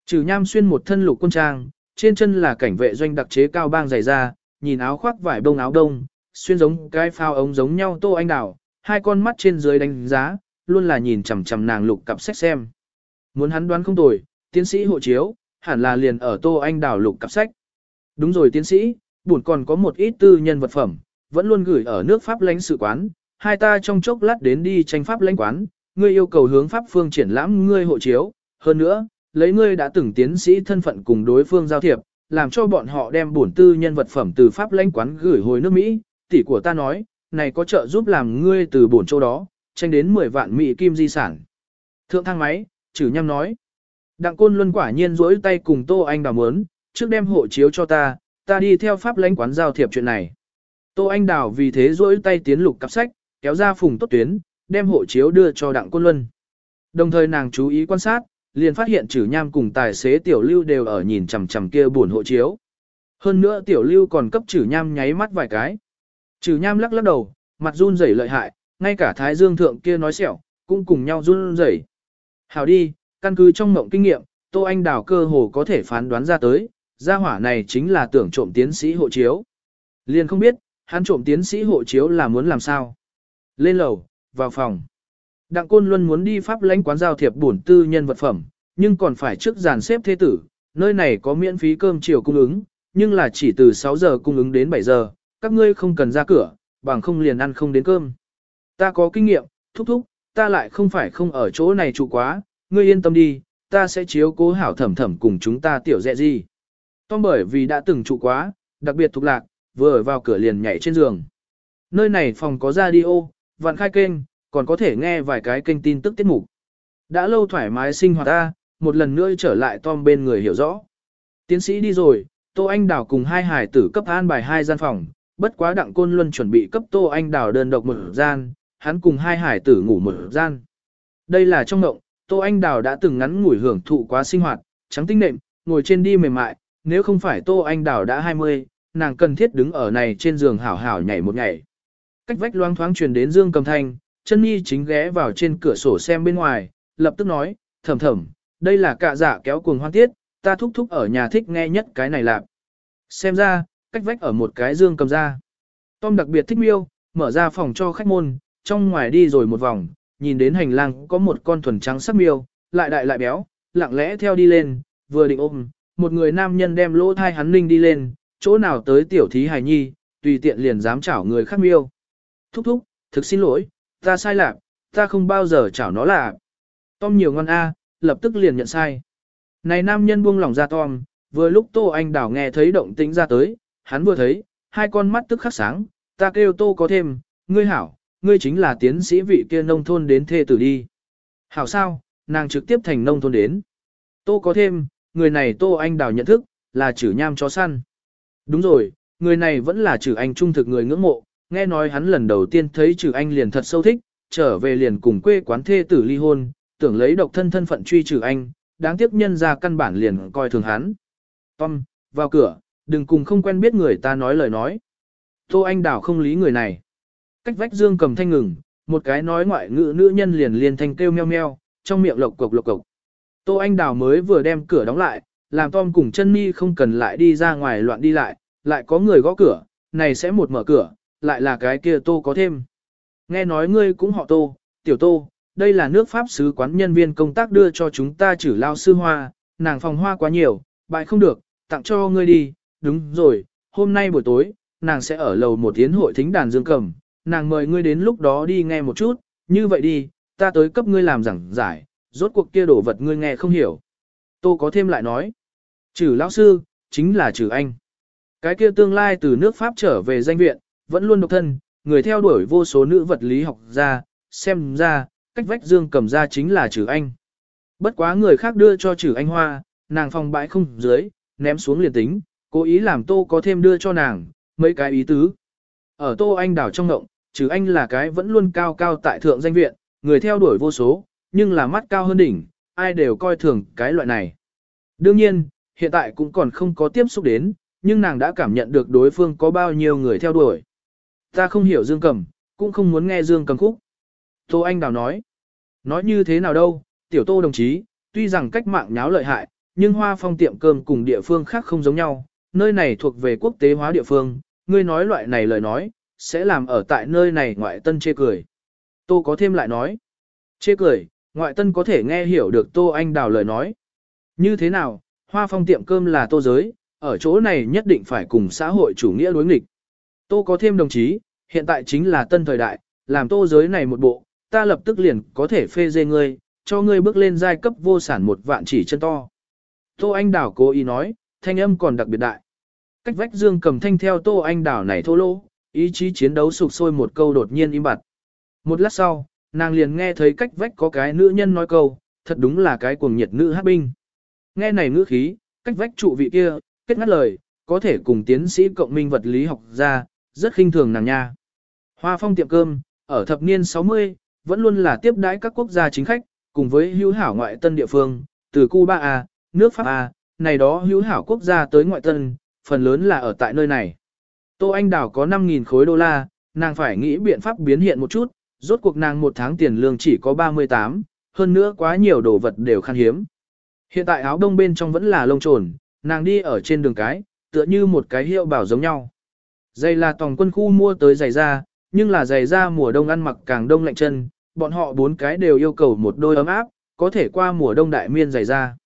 Trừ nham xuyên một thân lục quân trang, trên chân là cảnh vệ doanh đặc chế cao bang dày da nhìn áo khoác vải bông áo đông, xuyên giống cái phao ống giống nhau tô anh đảo, hai con mắt trên dưới đánh giá, luôn là nhìn chằm chằm nàng lục cặp sách xem. Muốn hắn đoán không tồi, tiến sĩ hộ chiếu, hẳn là liền ở tô anh đảo lục cặp sách. Đúng rồi tiến sĩ, buồn còn có một ít tư nhân vật phẩm, vẫn luôn gửi ở nước Pháp lãnh sự quán, hai ta trong chốc lát đến đi tranh Pháp lãnh quán, ngươi yêu cầu hướng Pháp phương triển lãm ngươi hộ chiếu, hơn nữa, lấy ngươi đã từng tiến sĩ thân phận cùng đối phương giao thiệp, làm cho bọn họ đem bổn tư nhân vật phẩm từ Pháp lãnh quán gửi hồi nước Mỹ, tỷ của ta nói, này có trợ giúp làm ngươi từ bổn châu đó, tranh đến 10 vạn Mỹ kim di sản. Thượng thang máy, chử nhăm nói. Đặng côn luân quả nhiên rỗi tay cùng Tô Anh đào mớn, trước đem hộ chiếu cho ta, ta đi theo Pháp lãnh quán giao thiệp chuyện này. Tô Anh Đào vì thế rỗi tay tiến lục cặp sách, kéo ra phùng tốt tuyến, đem hộ chiếu đưa cho Đặng Côn Luân. Đồng thời nàng chú ý quan sát, liền phát hiện Trử Nham cùng tài xế Tiểu Lưu đều ở nhìn chằm chằm kia buồn hộ chiếu. Hơn nữa Tiểu Lưu còn cấp Trử Nham nháy mắt vài cái. Trử Nham lắc lắc đầu, mặt run rẩy lợi hại, ngay cả Thái Dương thượng kia nói sẹo, cũng cùng nhau run rẩy. Hảo đi, căn cứ trong mộng kinh nghiệm, Tô Anh Đào cơ hồ có thể phán đoán ra tới, gia hỏa này chính là tưởng trộm tiến sĩ hộ chiếu. Liền không biết, hắn trộm tiến sĩ hộ chiếu là muốn làm sao. Lên lầu, vào phòng. Đặng Côn Luân muốn đi pháp lãnh quán giao thiệp bổn tư nhân vật phẩm, nhưng còn phải trước dàn xếp thế tử, nơi này có miễn phí cơm chiều cung ứng, nhưng là chỉ từ 6 giờ cung ứng đến 7 giờ, các ngươi không cần ra cửa, bằng không liền ăn không đến cơm. Ta có kinh nghiệm, thúc thúc, ta lại không phải không ở chỗ này trụ quá, ngươi yên tâm đi, ta sẽ chiếu cố hảo thẩm thẩm cùng chúng ta tiểu dẹ gì. Tom bởi vì đã từng trụ quá, đặc biệt thuộc lạc, vừa ở vào cửa liền nhảy trên giường. Nơi này phòng có radio, vạn khai kênh, còn có thể nghe vài cái kênh tin tức tiết mục. Đã lâu thoải mái sinh hoạt ta, một lần nữa trở lại Tom bên người hiểu rõ. Tiến sĩ đi rồi, Tô Anh Đào cùng hai hải tử cấp an bài hai gian phòng, bất quá đặng côn luân chuẩn bị cấp Tô Anh Đào đơn độc một gian, hắn cùng hai hải tử ngủ một gian. Đây là trong ngộng, Tô Anh Đào đã từng ngắn ngủi hưởng thụ quá sinh hoạt, trắng tinh nệm, ngồi trên đi mềm mại, nếu không phải Tô Anh Đào đã 20, nàng cần thiết đứng ở này trên giường hảo hảo nhảy một nhảy, Cách vách loang thoáng truyền đến Dương Cầm Thanh, chân nhi chính ghé vào trên cửa sổ xem bên ngoài, lập tức nói, thầm thầm, đây là cạ giả kéo cuồng hoan tiết, ta thúc thúc ở nhà thích nghe nhất cái này lạp. Xem ra, cách vách ở một cái dương cầm ra. Tom đặc biệt thích miêu, mở ra phòng cho khách môn, trong ngoài đi rồi một vòng, nhìn đến hành lang có một con thuần trắng sắc miêu, lại đại lại béo, lặng lẽ theo đi lên, vừa định ôm, một người nam nhân đem lỗ thai hắn linh đi lên, chỗ nào tới tiểu thí hài nhi, tùy tiện liền dám chảo người khác miêu. Thúc thúc, thực xin lỗi, ta sai lạc, ta không bao giờ chảo nó là. Tom nhiều ngon a, lập tức liền nhận sai. Này nam nhân buông lòng ra Tom, vừa lúc Tô Anh Đảo nghe thấy động tĩnh ra tới, hắn vừa thấy, hai con mắt tức khắc sáng, ta kêu Tô có thêm, ngươi hảo, ngươi chính là tiến sĩ vị kia nông thôn đến thê tử đi. Hảo sao, nàng trực tiếp thành nông thôn đến. Tô có thêm, người này Tô Anh đảo nhận thức, là chử nham chó săn. Đúng rồi, người này vẫn là trừ anh trung thực người ngưỡng mộ, nghe nói hắn lần đầu tiên thấy trừ anh liền thật sâu thích, trở về liền cùng quê quán thê tử ly hôn, tưởng lấy độc thân thân phận truy trừ anh, đáng tiếc nhân ra căn bản liền coi thường hắn. Tom, vào cửa, đừng cùng không quen biết người ta nói lời nói. Tô Anh Đào không lý người này. Cách vách dương cầm thanh ngừng, một cái nói ngoại ngữ nữ nhân liền liền thanh kêu meo meo, trong miệng lộc cộc lộc cộc. Tô Anh Đào mới vừa đem cửa đóng lại, làm Tom cùng chân mi không cần lại đi ra ngoài loạn đi lại, lại có người gõ cửa, này sẽ một mở cửa, lại là cái kia Tô có thêm. Nghe nói ngươi cũng họ Tô, tiểu Tô, đây là nước Pháp sứ quán nhân viên công tác đưa cho chúng ta trừ lao sư hoa, nàng phòng hoa quá nhiều, bại không được, tặng cho ngươi đi, đúng rồi, hôm nay buổi tối, nàng sẽ ở lầu một tiến hội thính đàn dương cầm, nàng mời ngươi đến lúc đó đi nghe một chút, như vậy đi, ta tới cấp ngươi làm giảng giải, rốt cuộc kia đổ vật ngươi nghe không hiểu. Tô có thêm lại nói, trừ lão sư, chính là trừ anh. Cái kia tương lai từ nước Pháp trở về danh viện, vẫn luôn độc thân, người theo đuổi vô số nữ vật lý học ra, xem ra, cách vách dương cầm ra chính là trừ anh. Bất quá người khác đưa cho trừ anh hoa, nàng phòng bãi không dưới, ném xuống liền tính, cố ý làm tô có thêm đưa cho nàng, mấy cái ý tứ. Ở tô anh đảo trong ngộng, trừ anh là cái vẫn luôn cao cao tại thượng danh viện, người theo đuổi vô số, nhưng là mắt cao hơn đỉnh, ai đều coi thường cái loại này. Đương nhiên, hiện tại cũng còn không có tiếp xúc đến, nhưng nàng đã cảm nhận được đối phương có bao nhiêu người theo đuổi. Ta không hiểu Dương Cầm, cũng không muốn nghe Dương Cầm khúc. Tô Anh Đào nói, nói như thế nào đâu, tiểu tô đồng chí, tuy rằng cách mạng nháo lợi hại, nhưng hoa phong tiệm cơm cùng địa phương khác không giống nhau, nơi này thuộc về quốc tế hóa địa phương, ngươi nói loại này lời nói, sẽ làm ở tại nơi này ngoại tân chê cười. Tô có thêm lại nói, chê cười, ngoại tân có thể nghe hiểu được Tô Anh Đào lời nói. Như thế nào, hoa phong tiệm cơm là tô giới, ở chỗ này nhất định phải cùng xã hội chủ nghĩa đối nghịch. Tô có thêm đồng chí, hiện tại chính là tân thời đại, làm tô giới này một bộ, ta lập tức liền có thể phê dê ngươi, cho ngươi bước lên giai cấp vô sản một vạn chỉ chân to. Tô Anh Đảo cố ý nói, thanh âm còn đặc biệt đại. Cách vách dương cầm thanh theo Tô Anh Đảo này thô lỗ, ý chí chiến đấu sụp sôi một câu đột nhiên im bặt. Một lát sau, nàng liền nghe thấy cách vách có cái nữ nhân nói câu, thật đúng là cái cuồng nhiệt nữ hát binh. Nghe này ngữ khí, cách vách trụ vị kia, kết ngắt lời, có thể cùng tiến sĩ cộng minh vật lý học ra, rất khinh thường nàng nha. Hoa phong tiệm cơm, ở thập niên 60, vẫn luôn là tiếp đãi các quốc gia chính khách, cùng với hữu hảo ngoại tân địa phương, từ Cuba A, nước Pháp A, này đó hữu hảo quốc gia tới ngoại tân, phần lớn là ở tại nơi này. Tô Anh Đào có 5.000 khối đô la, nàng phải nghĩ biện pháp biến hiện một chút, rốt cuộc nàng một tháng tiền lương chỉ có 38, hơn nữa quá nhiều đồ vật đều khan hiếm. Hiện tại áo đông bên trong vẫn là lông trồn, Nàng đi ở trên đường cái, tựa như một cái hiệu bảo giống nhau. Giày là tòng quân khu mua tới giày da, nhưng là giày da mùa đông ăn mặc càng đông lạnh chân, bọn họ bốn cái đều yêu cầu một đôi ấm áp, có thể qua mùa đông đại miên giày da.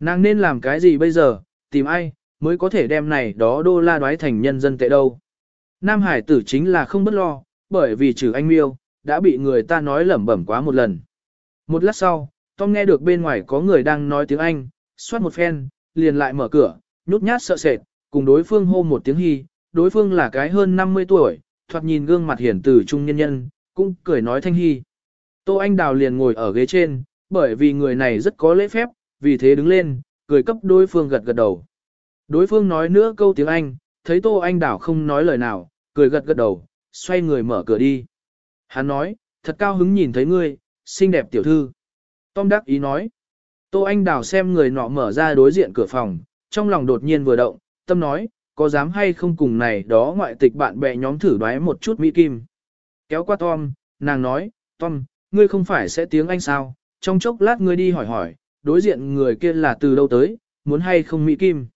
Nàng nên làm cái gì bây giờ, tìm ai, mới có thể đem này đó đô la đoái thành nhân dân tệ đâu. Nam Hải tử chính là không bất lo, bởi vì trừ anh miêu, đã bị người ta nói lẩm bẩm quá một lần. Một lát sau, Tom nghe được bên ngoài có người đang nói tiếng Anh, xoát một phen, liền lại mở cửa, nhút nhát sợ sệt, cùng đối phương hô một tiếng hy, đối phương là cái hơn 50 tuổi, thoạt nhìn gương mặt hiển từ trung nhân nhân, cũng cười nói thanh hy. Tô Anh Đào liền ngồi ở ghế trên, bởi vì người này rất có lễ phép, vì thế đứng lên, cười cấp đối phương gật gật đầu. Đối phương nói nữa câu tiếng Anh, thấy Tô Anh Đào không nói lời nào, cười gật gật đầu, xoay người mở cửa đi. Hắn nói, thật cao hứng nhìn thấy ngươi, xinh đẹp tiểu thư. Tom đắc ý nói. Tô Anh Đào xem người nọ mở ra đối diện cửa phòng, trong lòng đột nhiên vừa động, tâm nói, có dám hay không cùng này đó ngoại tịch bạn bè nhóm thử đoái một chút Mỹ Kim. Kéo qua Tom, nàng nói, Tom, ngươi không phải sẽ tiếng Anh sao, trong chốc lát ngươi đi hỏi hỏi, đối diện người kia là từ đâu tới, muốn hay không Mỹ Kim.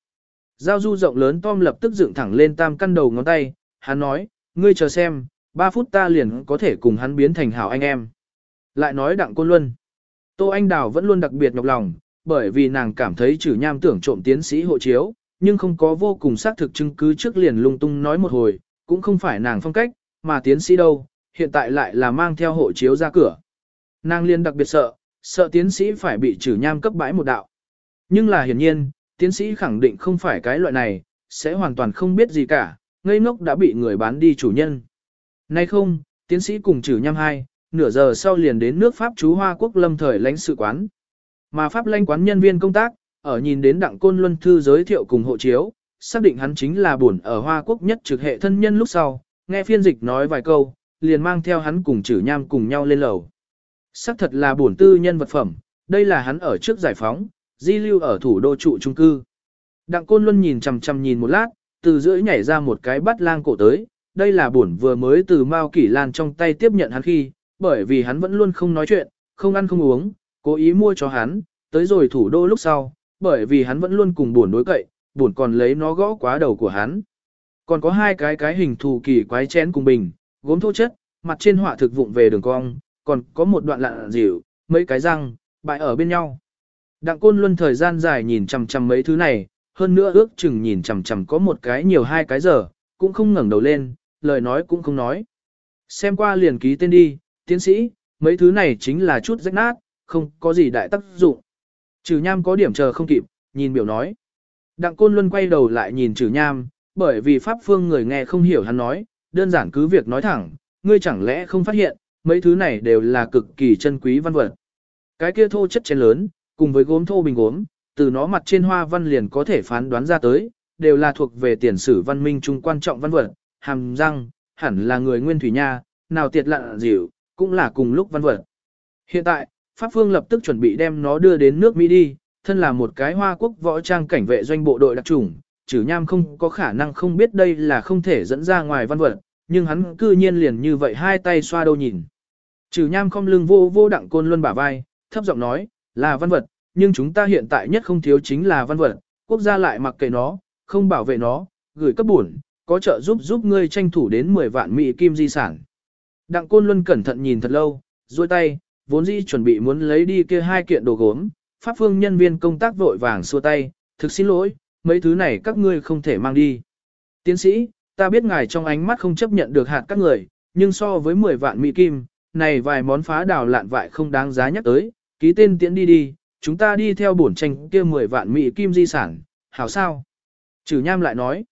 Giao du rộng lớn Tom lập tức dựng thẳng lên tam căn đầu ngón tay, hắn nói, ngươi chờ xem, 3 phút ta liền có thể cùng hắn biến thành hảo anh em. Lại nói đặng côn luân. Tô Anh Đào vẫn luôn đặc biệt nhọc lòng, bởi vì nàng cảm thấy trừ nham tưởng trộm tiến sĩ hộ chiếu, nhưng không có vô cùng xác thực chứng cứ trước liền lung tung nói một hồi, cũng không phải nàng phong cách, mà tiến sĩ đâu, hiện tại lại là mang theo hộ chiếu ra cửa. Nàng liên đặc biệt sợ, sợ tiến sĩ phải bị trừ nham cấp bãi một đạo. Nhưng là hiển nhiên, tiến sĩ khẳng định không phải cái loại này, sẽ hoàn toàn không biết gì cả, ngây ngốc đã bị người bán đi chủ nhân. Nay không, tiến sĩ cùng trừ nham hai, nửa giờ sau liền đến nước Pháp chú Hoa Quốc lâm thời lãnh sự quán. Mà Pháp lãnh quán nhân viên công tác, ở nhìn đến đặng côn luân thư giới thiệu cùng hộ chiếu, xác định hắn chính là buồn ở Hoa Quốc nhất trực hệ thân nhân lúc sau, nghe phiên dịch nói vài câu, liền mang theo hắn cùng chử nham cùng nhau lên lầu. Xác thật là buồn tư nhân vật phẩm, đây là hắn ở trước giải phóng, di lưu ở thủ đô trụ trung cư. Đặng Côn Luân nhìn chằm chằm nhìn một lát, từ giữa nhảy ra một cái bắt lang cổ tới, đây là buồn vừa mới từ Mao Kỷ Lan trong tay tiếp nhận hắn khi, bởi vì hắn vẫn luôn không nói chuyện, không ăn không uống, cố ý mua cho hắn, tới rồi thủ đô lúc sau, bởi vì hắn vẫn luôn cùng buồn đối cậy, buồn còn lấy nó gõ quá đầu của hắn. Còn có hai cái cái hình thù kỳ quái chén cùng bình, gốm thô chất, mặt trên họa thực vụng về đường cong, còn có một đoạn lạ dịu, mấy cái răng, bại ở bên nhau. Đặng côn luân thời gian dài nhìn chằm chằm mấy thứ này, hơn nữa ước chừng nhìn chằm chằm có một cái nhiều hai cái giờ, cũng không ngẩng đầu lên, lời nói cũng không nói. Xem qua liền ký tên đi, tiến sĩ, mấy thứ này chính là chút rách nát, không có gì đại tác dụng. Trừ nham có điểm chờ không kịp, nhìn biểu nói. Đặng Côn Luân quay đầu lại nhìn trừ nham, bởi vì Pháp Phương người nghe không hiểu hắn nói, đơn giản cứ việc nói thẳng, ngươi chẳng lẽ không phát hiện, mấy thứ này đều là cực kỳ chân quý văn vật. Cái kia thô chất chén lớn, cùng với gốm thô bình gốm, từ nó mặt trên hoa văn liền có thể phán đoán ra tới, đều là thuộc về tiền sử văn minh trung quan trọng văn vật, hàm răng, hẳn là người nguyên thủy nha, nào tiệt lạ dịu, cũng là cùng lúc văn vật. Hiện tại, Pháp Phương lập tức chuẩn bị đem nó đưa đến nước Mỹ đi, thân là một cái hoa quốc võ trang cảnh vệ doanh bộ đội đặc chủng trừ nham không có khả năng không biết đây là không thể dẫn ra ngoài văn vật, nhưng hắn cư nhiên liền như vậy hai tay xoa đâu nhìn. Trừ nham không lưng vô vô đặng côn luân bả vai, thấp giọng nói, là văn vật, nhưng chúng ta hiện tại nhất không thiếu chính là văn vật, quốc gia lại mặc kệ nó, không bảo vệ nó, gửi cấp bổn, có trợ giúp giúp ngươi tranh thủ đến 10 vạn mỹ kim di sản. Đặng Côn Luân cẩn thận nhìn thật lâu, duỗi tay, vốn dĩ chuẩn bị muốn lấy đi kia hai kiện đồ gốm, pháp phương nhân viên công tác vội vàng xua tay, thực xin lỗi, mấy thứ này các ngươi không thể mang đi. Tiến sĩ, ta biết ngài trong ánh mắt không chấp nhận được hạt các người, nhưng so với 10 vạn mỹ kim, này vài món phá đào lạn vại không đáng giá nhắc tới, ký tên tiễn đi đi, chúng ta đi theo bổn tranh kia 10 vạn mỹ kim di sản, hảo sao? Trừ nham lại nói,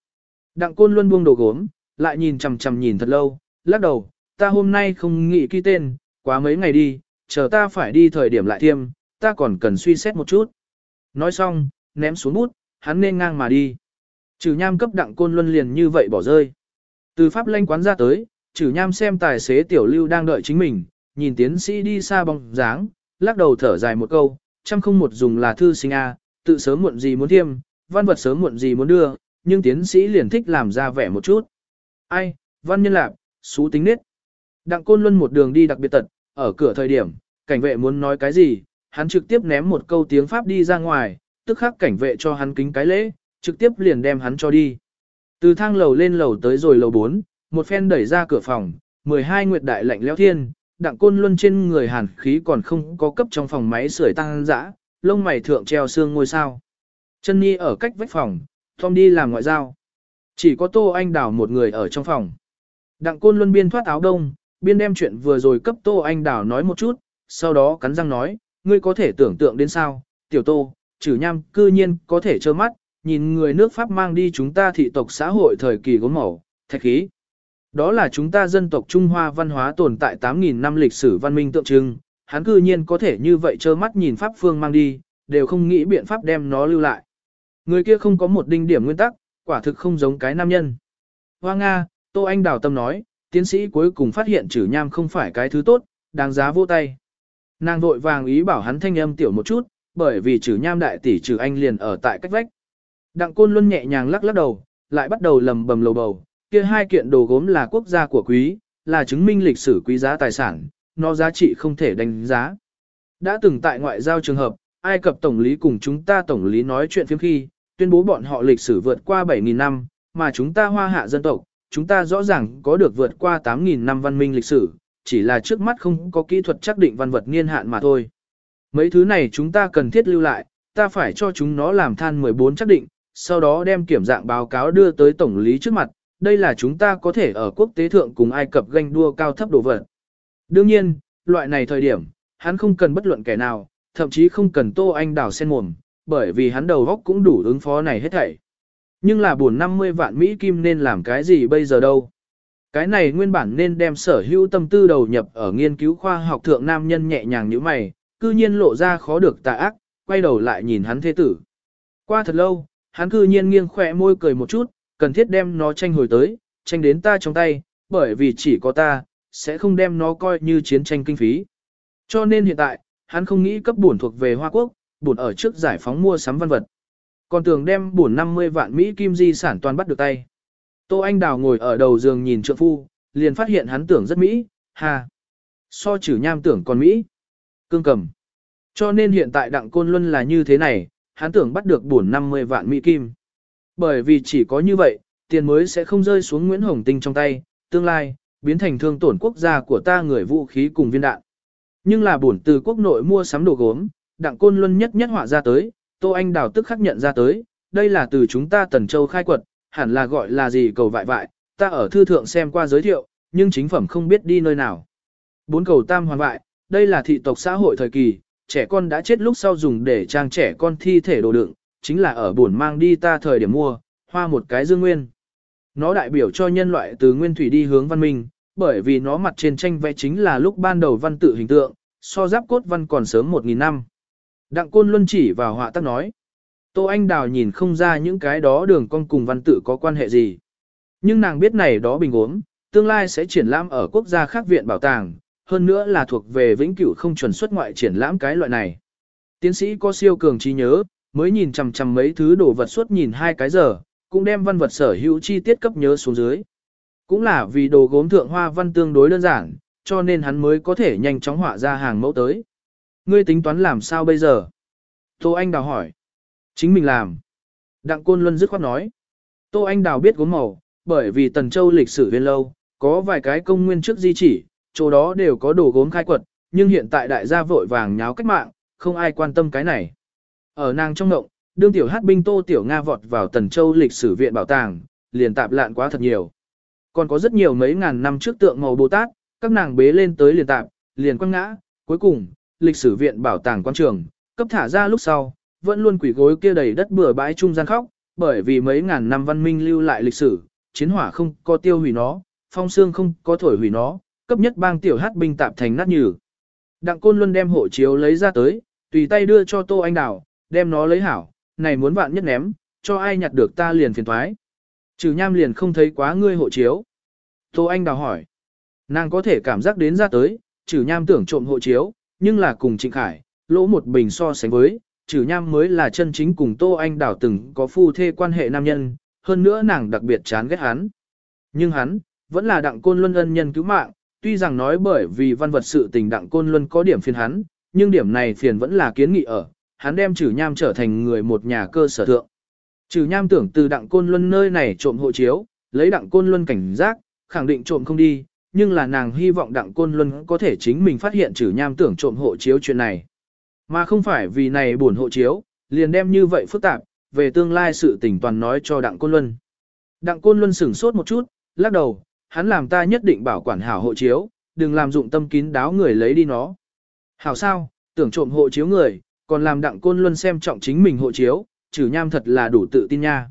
đặng côn luôn buông đồ gốm, lại nhìn chằm chằm nhìn thật lâu, lắc đầu, ta hôm nay không nghĩ ký tên, quá mấy ngày đi, chờ ta phải đi thời điểm lại thiêm, ta còn cần suy xét một chút. Nói xong, ném xuống bút, hắn nên ngang mà đi. Trừ nham cấp đặng côn luân liền như vậy bỏ rơi. Từ pháp lanh quán ra tới, trừ nham xem tài xế tiểu lưu đang đợi chính mình, nhìn tiến sĩ đi xa bóng dáng, lắc đầu thở dài một câu, trăm không một dùng là thư sinh A, tự sớm muộn gì muốn thiêm, văn vật sớm muộn gì muốn đưa, nhưng tiến sĩ liền thích làm ra vẻ một chút. Ai, văn nhân lạc, xú tính nết. Đặng Côn Luân một đường đi đặc biệt tật, ở cửa thời điểm, cảnh vệ muốn nói cái gì, hắn trực tiếp ném một câu tiếng Pháp đi ra ngoài, tức khắc cảnh vệ cho hắn kính cái lễ, trực tiếp liền đem hắn cho đi. Từ thang lầu lên lầu tới rồi lầu 4, một phen đẩy ra cửa phòng, 12 nguyệt đại lạnh lẽo thiên, đặng côn luân trên người hàn khí còn không có cấp trong phòng máy sưởi tăng dã, lông mày thượng treo xương ngôi sao. Chân Nhi ở cách vách phòng, Tom đi làm ngoại giao. Chỉ có Tô Anh Đào một người ở trong phòng. Đặng côn luân biên thoát áo đông, biên đem chuyện vừa rồi cấp Tô Anh Đào nói một chút, sau đó cắn răng nói, ngươi có thể tưởng tượng đến sao, tiểu Tô, trừ nham cư nhiên có thể trơ mắt, nhìn người nước Pháp mang đi chúng ta thị tộc xã hội thời kỳ gốm màu, thạch khí. Đó là chúng ta dân tộc Trung Hoa văn hóa tồn tại 8.000 năm lịch sử văn minh tượng trưng, hắn cư nhiên có thể như vậy trơ mắt nhìn Pháp phương mang đi, đều không nghĩ biện pháp đem nó lưu lại. Người kia không có một đinh điểm nguyên tắc, quả thực không giống cái nam nhân. Hoa Nga, Tô Anh Đào Tâm nói, tiến sĩ cuối cùng phát hiện trừ nham không phải cái thứ tốt, đáng giá vô tay. Nàng vội vàng ý bảo hắn thanh âm tiểu một chút, bởi vì trừ nham đại tỷ trừ anh liền ở tại cách vách. Đặng Côn luôn nhẹ nhàng lắc lắc đầu, lại bắt đầu lầm bầm lầu bầu, kia hai kiện đồ gốm là quốc gia của quý, là chứng minh lịch sử quý giá tài sản, nó giá trị không thể đánh giá. Đã từng tại ngoại giao trường hợp, Ai Cập Tổng lý cùng chúng ta Tổng lý nói chuyện phiếm khi, tuyên bố bọn họ lịch sử vượt qua 7.000 năm, mà chúng ta hoa hạ dân tộc, chúng ta rõ ràng có được vượt qua 8.000 năm văn minh lịch sử, chỉ là trước mắt không có kỹ thuật xác định văn vật niên hạn mà thôi. Mấy thứ này chúng ta cần thiết lưu lại, ta phải cho chúng nó làm than 14 xác định, sau đó đem kiểm dạng báo cáo đưa tới Tổng lý trước mặt, đây là chúng ta có thể ở quốc tế thượng cùng Ai Cập ganh đua cao thấp đồ vật. Đương nhiên, loại này thời điểm, hắn không cần bất luận kẻ nào, thậm chí không cần Tô Anh đào sen mồm, bởi vì hắn đầu góc cũng đủ ứng phó này hết thảy. Nhưng là buồn 50 vạn Mỹ Kim nên làm cái gì bây giờ đâu? Cái này nguyên bản nên đem sở hữu tâm tư đầu nhập ở nghiên cứu khoa học thượng nam nhân nhẹ nhàng như mày, cư nhiên lộ ra khó được tà ác, quay đầu lại nhìn hắn thế tử. Qua thật lâu, hắn cư nhiên nghiêng khỏe môi cười một chút, cần thiết đem nó tranh hồi tới, tranh đến ta trong tay, bởi vì chỉ có ta, sẽ không đem nó coi như chiến tranh kinh phí. Cho nên hiện tại, hắn không nghĩ cấp bổn thuộc về Hoa Quốc, bổn ở trước giải phóng mua sắm văn vật. Còn tưởng đem bổn 50 vạn Mỹ kim di sản toàn bắt được tay. Tô Anh Đào ngồi ở đầu giường nhìn trượng phu, liền phát hiện hắn tưởng rất Mỹ, ha. So chử nham tưởng còn Mỹ. Cương cầm. Cho nên hiện tại đặng côn luân là như thế này, hắn tưởng bắt được bổn 50 vạn Mỹ kim. Bởi vì chỉ có như vậy, tiền mới sẽ không rơi xuống Nguyễn Hồng Tinh trong tay, tương lai, biến thành thương tổn quốc gia của ta người vũ khí cùng viên đạn. Nhưng là bổn từ quốc nội mua sắm đồ gốm, đặng côn luân nhất nhất họa ra tới, Tô Anh Đào tức khắc nhận ra tới, đây là từ chúng ta Tần Châu khai quật, hẳn là gọi là gì cầu vại vại, ta ở thư thượng xem qua giới thiệu, nhưng chính phẩm không biết đi nơi nào. Bốn cầu tam hoàn vại, đây là thị tộc xã hội thời kỳ, trẻ con đã chết lúc sau dùng để trang trẻ con thi thể đồ đựng, chính là ở buồn mang đi ta thời điểm mua, hoa một cái dương nguyên. Nó đại biểu cho nhân loại từ nguyên thủy đi hướng văn minh, bởi vì nó mặt trên tranh vẽ chính là lúc ban đầu văn tự hình tượng, so giáp cốt văn còn sớm 1.000 năm. Đặng Côn Luân chỉ vào họa tác nói. Tô Anh Đào nhìn không ra những cái đó đường con cùng văn tự có quan hệ gì. Nhưng nàng biết này đó bình ốm, tương lai sẽ triển lãm ở quốc gia khác viện bảo tàng, hơn nữa là thuộc về vĩnh cửu không chuẩn xuất ngoại triển lãm cái loại này. Tiến sĩ có siêu cường trí nhớ, mới nhìn chằm chằm mấy thứ đồ vật suốt nhìn hai cái giờ, cũng đem văn vật sở hữu chi tiết cấp nhớ xuống dưới. Cũng là vì đồ gốm thượng hoa văn tương đối đơn giản, cho nên hắn mới có thể nhanh chóng họa ra hàng mẫu tới. Ngươi tính toán làm sao bây giờ? Tô Anh Đào hỏi. Chính mình làm. Đặng Côn Luân dứt khoát nói. Tô Anh Đào biết gốm màu, bởi vì Tần Châu lịch sử viên lâu, có vài cái công nguyên trước di chỉ, chỗ đó đều có đồ gốm khai quật, nhưng hiện tại đại gia vội vàng nháo cách mạng, không ai quan tâm cái này. Ở nàng trong ngộng, đương tiểu hát binh Tô Tiểu Nga vọt vào Tần Châu lịch sử viện bảo tàng, liền tạp lạn quá thật nhiều. Còn có rất nhiều mấy ngàn năm trước tượng màu Bồ Tát, các nàng bế lên tới liền tạp, liền quăng ngã, cuối cùng, lịch sử viện bảo tàng quan trường, cấp thả ra lúc sau, vẫn luôn quỷ gối kia đầy đất bừa bãi trung gian khóc, bởi vì mấy ngàn năm văn minh lưu lại lịch sử, chiến hỏa không có tiêu hủy nó, phong xương không có thổi hủy nó, cấp nhất bang tiểu hát binh tạp thành nát nhừ. Đặng Côn Luân đem hộ chiếu lấy ra tới, tùy tay đưa cho Tô Anh Đào, đem nó lấy hảo, này muốn vạn nhất ném, cho ai nhặt được ta liền phiền thoái. Trừ nham liền không thấy quá ngươi hộ chiếu. Tô Anh Đào hỏi. Nàng có thể cảm giác đến ra tới, trừ nham tưởng trộm hộ chiếu, nhưng là cùng Trịnh Khải, lỗ một bình so sánh với, trừ nham mới là chân chính cùng Tô Anh Đảo từng có phu thê quan hệ nam nhân, hơn nữa nàng đặc biệt chán ghét hắn. Nhưng hắn, vẫn là đặng côn luân ân nhân cứu mạng, tuy rằng nói bởi vì văn vật sự tình đặng côn luân có điểm phiền hắn, nhưng điểm này phiền vẫn là kiến nghị ở, hắn đem trừ nham trở thành người một nhà cơ sở thượng. Trừ nham tưởng từ đặng côn luân nơi này trộm hộ chiếu, lấy đặng côn luân cảnh giác, khẳng định trộm không đi, nhưng là nàng hy vọng đặng côn luân có thể chính mình phát hiện trừ nham tưởng trộm hộ chiếu chuyện này. Mà không phải vì này buồn hộ chiếu, liền đem như vậy phức tạp, về tương lai sự tình toàn nói cho đặng côn luân. Đặng côn luân sửng sốt một chút, lắc đầu, hắn làm ta nhất định bảo quản hảo hộ chiếu, đừng làm dụng tâm kín đáo người lấy đi nó. Hảo sao, tưởng trộm hộ chiếu người, còn làm đặng côn luân xem trọng chính mình hộ chiếu, trừ nham thật là đủ tự tin nha.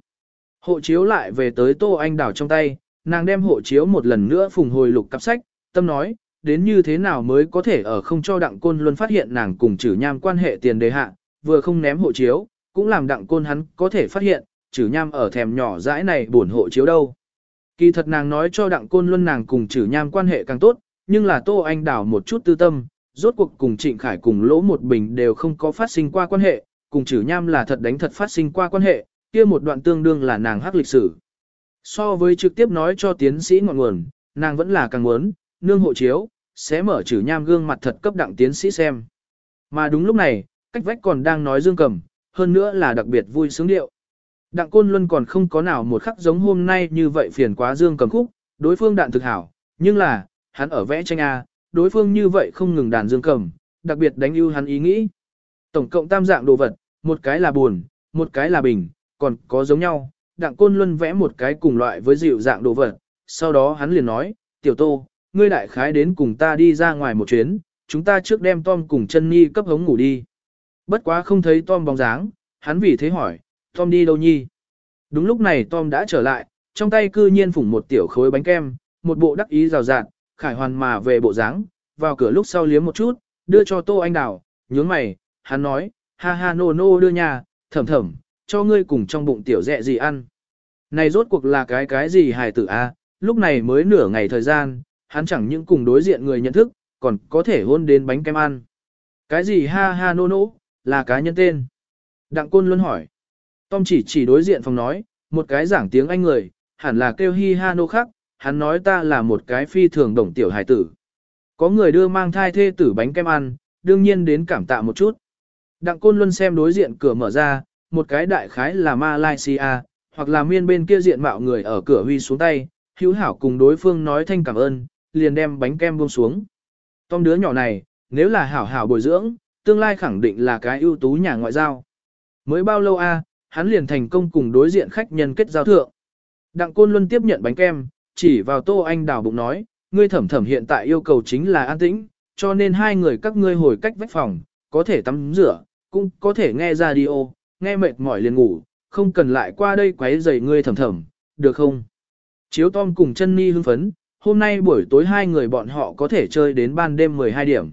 Hộ chiếu lại về tới Tô Anh Đảo trong tay, nàng đem hộ chiếu một lần nữa phùng hồi lục cặp sách, tâm nói, đến như thế nào mới có thể ở không cho đặng côn luôn phát hiện nàng cùng chử nham quan hệ tiền đề hạ, vừa không ném hộ chiếu, cũng làm đặng côn hắn có thể phát hiện, chử nham ở thèm nhỏ dãi này buồn hộ chiếu đâu. Kỳ thật nàng nói cho đặng côn luân nàng cùng chử nham quan hệ càng tốt, nhưng là Tô Anh Đảo một chút tư tâm, rốt cuộc cùng Trịnh Khải cùng lỗ một bình đều không có phát sinh qua quan hệ, cùng chử nham là thật đánh thật phát sinh qua quan hệ, kia một đoạn tương đương là nàng hắc lịch sử. So với trực tiếp nói cho tiến sĩ ngọn nguồn, nàng vẫn là càng muốn, nương hộ chiếu, sẽ mở chữ nham gương mặt thật cấp đặng tiến sĩ xem. Mà đúng lúc này, cách vách còn đang nói dương cầm, hơn nữa là đặc biệt vui sướng điệu. Đặng Côn Luân còn không có nào một khắc giống hôm nay như vậy phiền quá dương cầm khúc, đối phương đạn thực hảo, nhưng là, hắn ở vẽ tranh A, đối phương như vậy không ngừng đàn dương cầm, đặc biệt đánh ưu hắn ý nghĩ. Tổng cộng tam dạng đồ vật, một cái là buồn, một cái là bình, còn có giống nhau, đặng côn luân vẽ một cái cùng loại với dịu dạng đồ vật, sau đó hắn liền nói, tiểu tô, ngươi đại khái đến cùng ta đi ra ngoài một chuyến, chúng ta trước đem Tom cùng chân Nhi cấp hống ngủ đi. Bất quá không thấy Tom bóng dáng, hắn vì thế hỏi, Tom đi đâu nhi? Đúng lúc này Tom đã trở lại, trong tay cư nhiên phủng một tiểu khối bánh kem, một bộ đắc ý rào rạt, khải hoàn mà về bộ dáng, vào cửa lúc sau liếm một chút, đưa cho Tô Anh Đào, nhướng mày, hắn nói, ha ha nô nô đưa nhà, thầm thầm, cho ngươi cùng trong bụng tiểu dẹ gì ăn. Này rốt cuộc là cái cái gì hài tử a? lúc này mới nửa ngày thời gian, hắn chẳng những cùng đối diện người nhận thức, còn có thể hôn đến bánh kem ăn. Cái gì ha ha nô nô, là cá nhân tên. Đặng Côn luôn hỏi. Tom chỉ chỉ đối diện phòng nói, một cái giảng tiếng Anh người, hẳn là kêu hi ha nô khác, hắn nói ta là một cái phi thường đồng tiểu hài tử. Có người đưa mang thai thê tử bánh kem ăn, đương nhiên đến cảm tạ một chút. Đặng Côn Luân xem đối diện cửa mở ra, một cái đại khái là Malaysia, hoặc là miên bên kia diện mạo người ở cửa huy xuống tay, hữu hảo cùng đối phương nói thanh cảm ơn, liền đem bánh kem buông xuống. Tom đứa nhỏ này, nếu là hảo hảo bồi dưỡng, tương lai khẳng định là cái ưu tú nhà ngoại giao. Mới bao lâu a, hắn liền thành công cùng đối diện khách nhân kết giao thượng. Đặng Côn Luân tiếp nhận bánh kem, chỉ vào Tô Anh đào bụng nói, ngươi thẩm thẩm hiện tại yêu cầu chính là an tĩnh, cho nên hai người các ngươi hồi cách vách phòng, có thể tắm rửa, cũng có thể nghe radio, nghe mệt mỏi liền ngủ, không cần lại qua đây quấy rầy ngươi thầm thầm, được không? Chiếu Tom cùng chân Ni hưng phấn, hôm nay buổi tối hai người bọn họ có thể chơi đến ban đêm 12 điểm.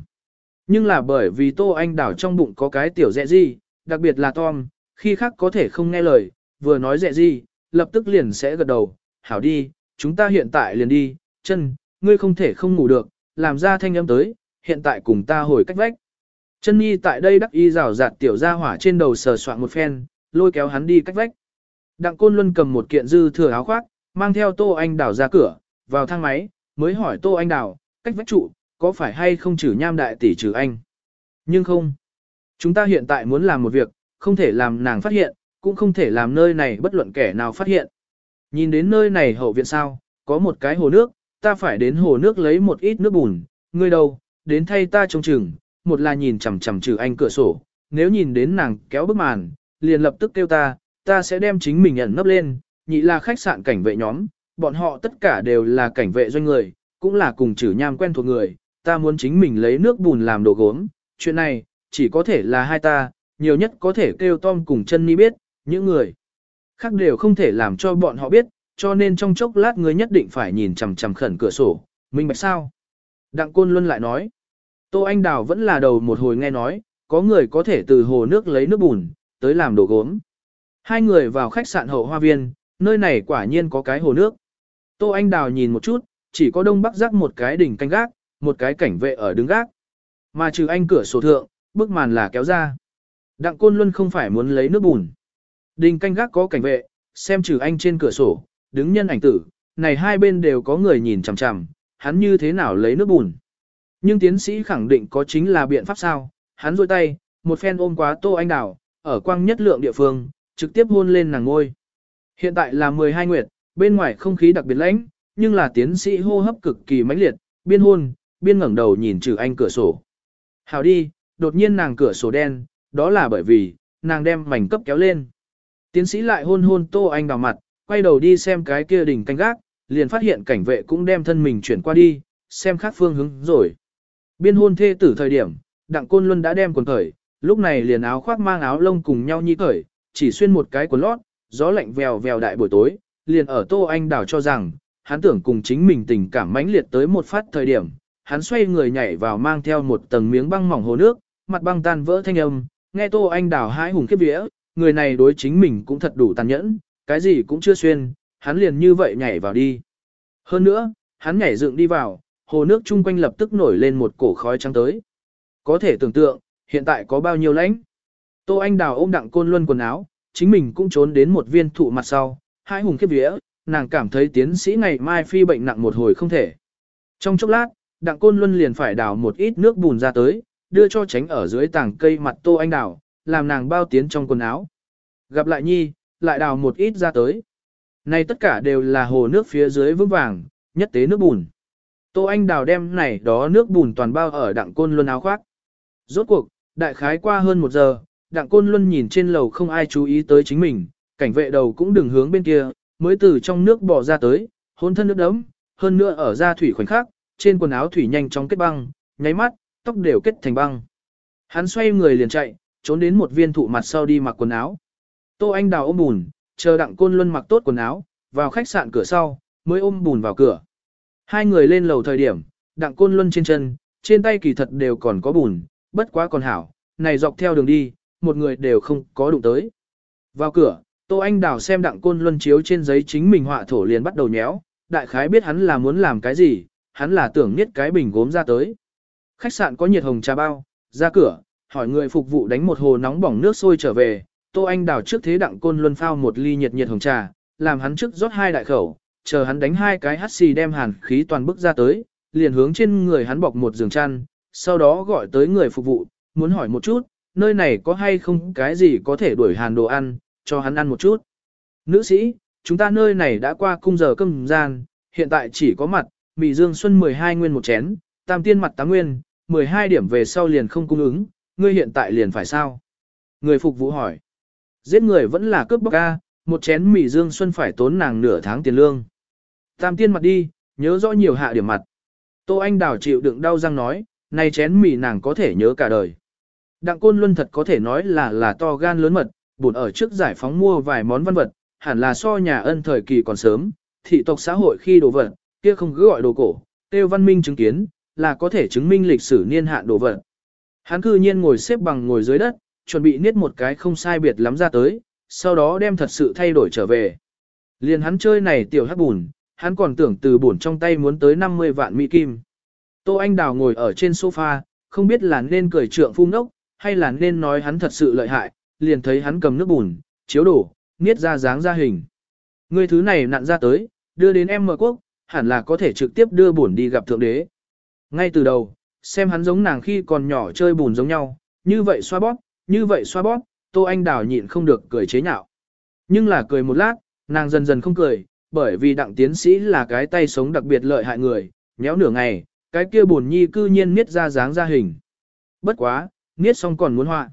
Nhưng là bởi vì Tô Anh đảo trong bụng có cái tiểu dẹ gì, đặc biệt là Tom, khi khác có thể không nghe lời, vừa nói dẹ gì, lập tức liền sẽ gật đầu, hảo đi, chúng ta hiện tại liền đi, chân, ngươi không thể không ngủ được, làm ra thanh âm tới, hiện tại cùng ta hồi cách vách. Chân Nhi tại đây đắc y rào rạt tiểu ra hỏa trên đầu sờ soạn một phen, lôi kéo hắn đi cách vách. Đặng Côn Luân cầm một kiện dư thừa áo khoác, mang theo Tô Anh Đào ra cửa, vào thang máy, mới hỏi Tô Anh Đào, cách vách trụ, có phải hay không trừ nham đại tỷ trừ anh? Nhưng không. Chúng ta hiện tại muốn làm một việc, không thể làm nàng phát hiện, cũng không thể làm nơi này bất luận kẻ nào phát hiện. Nhìn đến nơi này hậu viện sao, có một cái hồ nước, ta phải đến hồ nước lấy một ít nước bùn, ngươi đâu, đến thay ta trông chừng, một là nhìn chằm chằm trừ anh cửa sổ, nếu nhìn đến nàng kéo bức màn, liền lập tức kêu ta, ta sẽ đem chính mình ẩn nấp lên, nhị là khách sạn cảnh vệ nhóm, bọn họ tất cả đều là cảnh vệ doanh người, cũng là cùng trừ nham quen thuộc người, ta muốn chính mình lấy nước bùn làm đồ gốm, chuyện này, chỉ có thể là hai ta, nhiều nhất có thể kêu Tom cùng chân ni biết, những người khác đều không thể làm cho bọn họ biết, cho nên trong chốc lát ngươi nhất định phải nhìn chằm chằm khẩn cửa sổ, minh bạch sao? Đặng Côn Luân lại nói, Tô Anh Đào vẫn là đầu một hồi nghe nói, có người có thể từ hồ nước lấy nước bùn, tới làm đồ gốm. Hai người vào khách sạn hậu hoa viên, nơi này quả nhiên có cái hồ nước. Tô Anh Đào nhìn một chút, chỉ có đông bắc rắc một cái đỉnh canh gác, một cái cảnh vệ ở đứng gác. Mà trừ anh cửa sổ thượng, bức màn là kéo ra. Đặng Côn Luân không phải muốn lấy nước bùn. Đình canh gác có cảnh vệ, xem trừ anh trên cửa sổ, đứng nhân ảnh tử, này hai bên đều có người nhìn chằm chằm, hắn như thế nào lấy nước bùn. Nhưng tiến sĩ khẳng định có chính là biện pháp sao, hắn rôi tay, một phen ôm quá Tô Anh Đào, ở quang nhất lượng địa phương, trực tiếp hôn lên nàng ngôi. Hiện tại là 12 nguyệt, bên ngoài không khí đặc biệt lãnh, nhưng là tiến sĩ hô hấp cực kỳ mãnh liệt, biên hôn, biên ngẩng đầu nhìn trừ anh cửa sổ. Hào đi, đột nhiên nàng cửa sổ đen, đó là bởi vì, nàng đem mảnh cấp kéo lên. Tiến sĩ lại hôn hôn Tô Anh Đào mặt, quay đầu đi xem cái kia đỉnh canh gác, liền phát hiện cảnh vệ cũng đem thân mình chuyển qua đi, xem khác phương hướng rồi. Biên hôn thê tử thời điểm, Đặng Côn Luân đã đem quần cởi, lúc này liền áo khoác mang áo lông cùng nhau nhi cởi, chỉ xuyên một cái quần lót, gió lạnh vèo vèo đại buổi tối, liền ở Tô Anh đảo cho rằng, hắn tưởng cùng chính mình tình cảm mãnh liệt tới một phát thời điểm, hắn xoay người nhảy vào mang theo một tầng miếng băng mỏng hồ nước, mặt băng tan vỡ thanh âm, nghe Tô Anh đảo hái hùng khiếp vía, người này đối chính mình cũng thật đủ tàn nhẫn, cái gì cũng chưa xuyên, hắn liền như vậy nhảy vào đi. Hơn nữa, hắn nhảy dựng đi vào, hồ nước chung quanh lập tức nổi lên một cổ khói trắng tới. Có thể tưởng tượng, hiện tại có bao nhiêu lãnh. Tô Anh Đào ôm đặng côn luân quần áo, chính mình cũng trốn đến một viên thụ mặt sau, hai hùng khiếp vía, nàng cảm thấy tiến sĩ ngày mai phi bệnh nặng một hồi không thể. Trong chốc lát, đặng côn luân liền phải đào một ít nước bùn ra tới, đưa cho tránh ở dưới tảng cây mặt Tô Anh Đào, làm nàng bao tiến trong quần áo. Gặp lại nhi, lại đào một ít ra tới. Này tất cả đều là hồ nước phía dưới vững vàng, nhất tế nước bùn. Tô Anh Đào đem này đó nước bùn toàn bao ở đặng côn luân áo khoác. Rốt cuộc, đại khái qua hơn một giờ, đặng côn luân nhìn trên lầu không ai chú ý tới chính mình, cảnh vệ đầu cũng đừng hướng bên kia, mới từ trong nước bỏ ra tới, hôn thân nước đấm, hơn nữa ở ra thủy khoảnh khắc, trên quần áo thủy nhanh chóng kết băng, nháy mắt, tóc đều kết thành băng. Hắn xoay người liền chạy, trốn đến một viên thụ mặt sau đi mặc quần áo. Tô Anh Đào ôm bùn, chờ đặng côn luân mặc tốt quần áo, vào khách sạn cửa sau, mới ôm bùn vào cửa. Hai người lên lầu thời điểm, đặng côn luân trên chân, trên tay kỳ thật đều còn có bùn, bất quá còn hảo, này dọc theo đường đi, một người đều không có đụng tới. Vào cửa, Tô Anh Đào xem đặng côn luân chiếu trên giấy chính mình họa thổ liền bắt đầu nhéo, đại khái biết hắn là muốn làm cái gì, hắn là tưởng niết cái bình gốm ra tới. Khách sạn có nhiệt hồng trà bao, ra cửa, hỏi người phục vụ đánh một hồ nóng bỏng nước sôi trở về, Tô Anh Đào trước thế đặng côn luân phao một ly nhiệt nhiệt hồng trà, làm hắn trước rót hai đại khẩu, chờ hắn đánh hai cái hắt xì đem hàn khí toàn bức ra tới, liền hướng trên người hắn bọc một giường chăn, sau đó gọi tới người phục vụ, muốn hỏi một chút, nơi này có hay không cái gì có thể đuổi hàn đồ ăn, cho hắn ăn một chút. Nữ sĩ, chúng ta nơi này đã qua cung giờ cơm gian, hiện tại chỉ có mặt, mì dương xuân 12 nguyên một chén, tam tiên mặt 8 nguyên, 12 điểm về sau liền không cung ứng, ngươi hiện tại liền phải sao? Người phục vụ hỏi. Giết người vẫn là cướp bóc ca, một chén mì dương xuân phải tốn nàng nửa tháng tiền lương. Tam tiên mặt đi, nhớ rõ nhiều hạ điểm mặt. Tô Anh Đào chịu đựng đau răng nói, nay chén mì nàng có thể nhớ cả đời. Đặng Côn Luân thật có thể nói là là to gan lớn mật, buồn ở trước giải phóng mua vài món văn vật, hẳn là so nhà ân thời kỳ còn sớm, thị tộc xã hội khi đồ vật, kia không cứ gọi đồ cổ, tiêu văn minh chứng kiến, là có thể chứng minh lịch sử niên hạn đồ vật. Hắn cư nhiên ngồi xếp bằng ngồi dưới đất, chuẩn bị niết một cái không sai biệt lắm ra tới, sau đó đem thật sự thay đổi trở về. Liền hắn chơi này tiểu hắc bùn, hắn còn tưởng từ bổn trong tay muốn tới 50 vạn mỹ kim. Tô Anh Đào ngồi ở trên sofa, không biết là nên cười trượng phung nốc, hay là nên nói hắn thật sự lợi hại, liền thấy hắn cầm nước bùn, chiếu đổ, niết ra dáng ra hình. Người thứ này nặn ra tới, đưa đến em mở quốc, hẳn là có thể trực tiếp đưa bùn đi gặp thượng đế. Ngay từ đầu, xem hắn giống nàng khi còn nhỏ chơi bùn giống nhau, như vậy xoa bóp, như vậy xoa bóp, Tô Anh Đào nhịn không được cười chế nhạo. Nhưng là cười một lát, nàng dần dần không cười, bởi vì đặng tiến sĩ là cái tay sống đặc biệt lợi hại người, nhéo nửa ngày, cái kia buồn nhi cư nhiên niết ra dáng ra hình. Bất quá, niết xong còn muốn họa.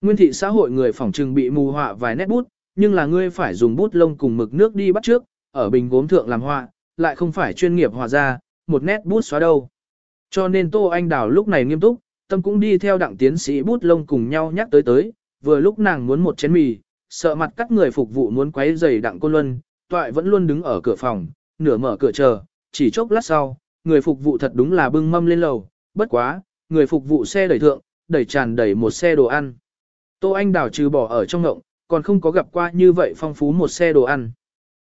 Nguyên thị xã hội người phỏng trừng bị mù họa vài nét bút, nhưng là ngươi phải dùng bút lông cùng mực nước đi bắt trước, ở bình gốm thượng làm họa, lại không phải chuyên nghiệp họa ra, một nét bút xóa đâu. Cho nên Tô Anh Đào lúc này nghiêm túc, tâm cũng đi theo đặng tiến sĩ bút lông cùng nhau nhắc tới tới, vừa lúc nàng muốn một chén mì, sợ mặt các người phục vụ muốn quấy giày đặng cô luân, toại vẫn luôn đứng ở cửa phòng, nửa mở cửa chờ, chỉ chốc lát sau, người phục vụ thật đúng là bưng mâm lên lầu, bất quá, người phục vụ xe đẩy thượng, đẩy tràn đẩy một xe đồ ăn. Tô Anh đảo trừ bỏ ở trong ngộng, còn không có gặp qua như vậy phong phú một xe đồ ăn.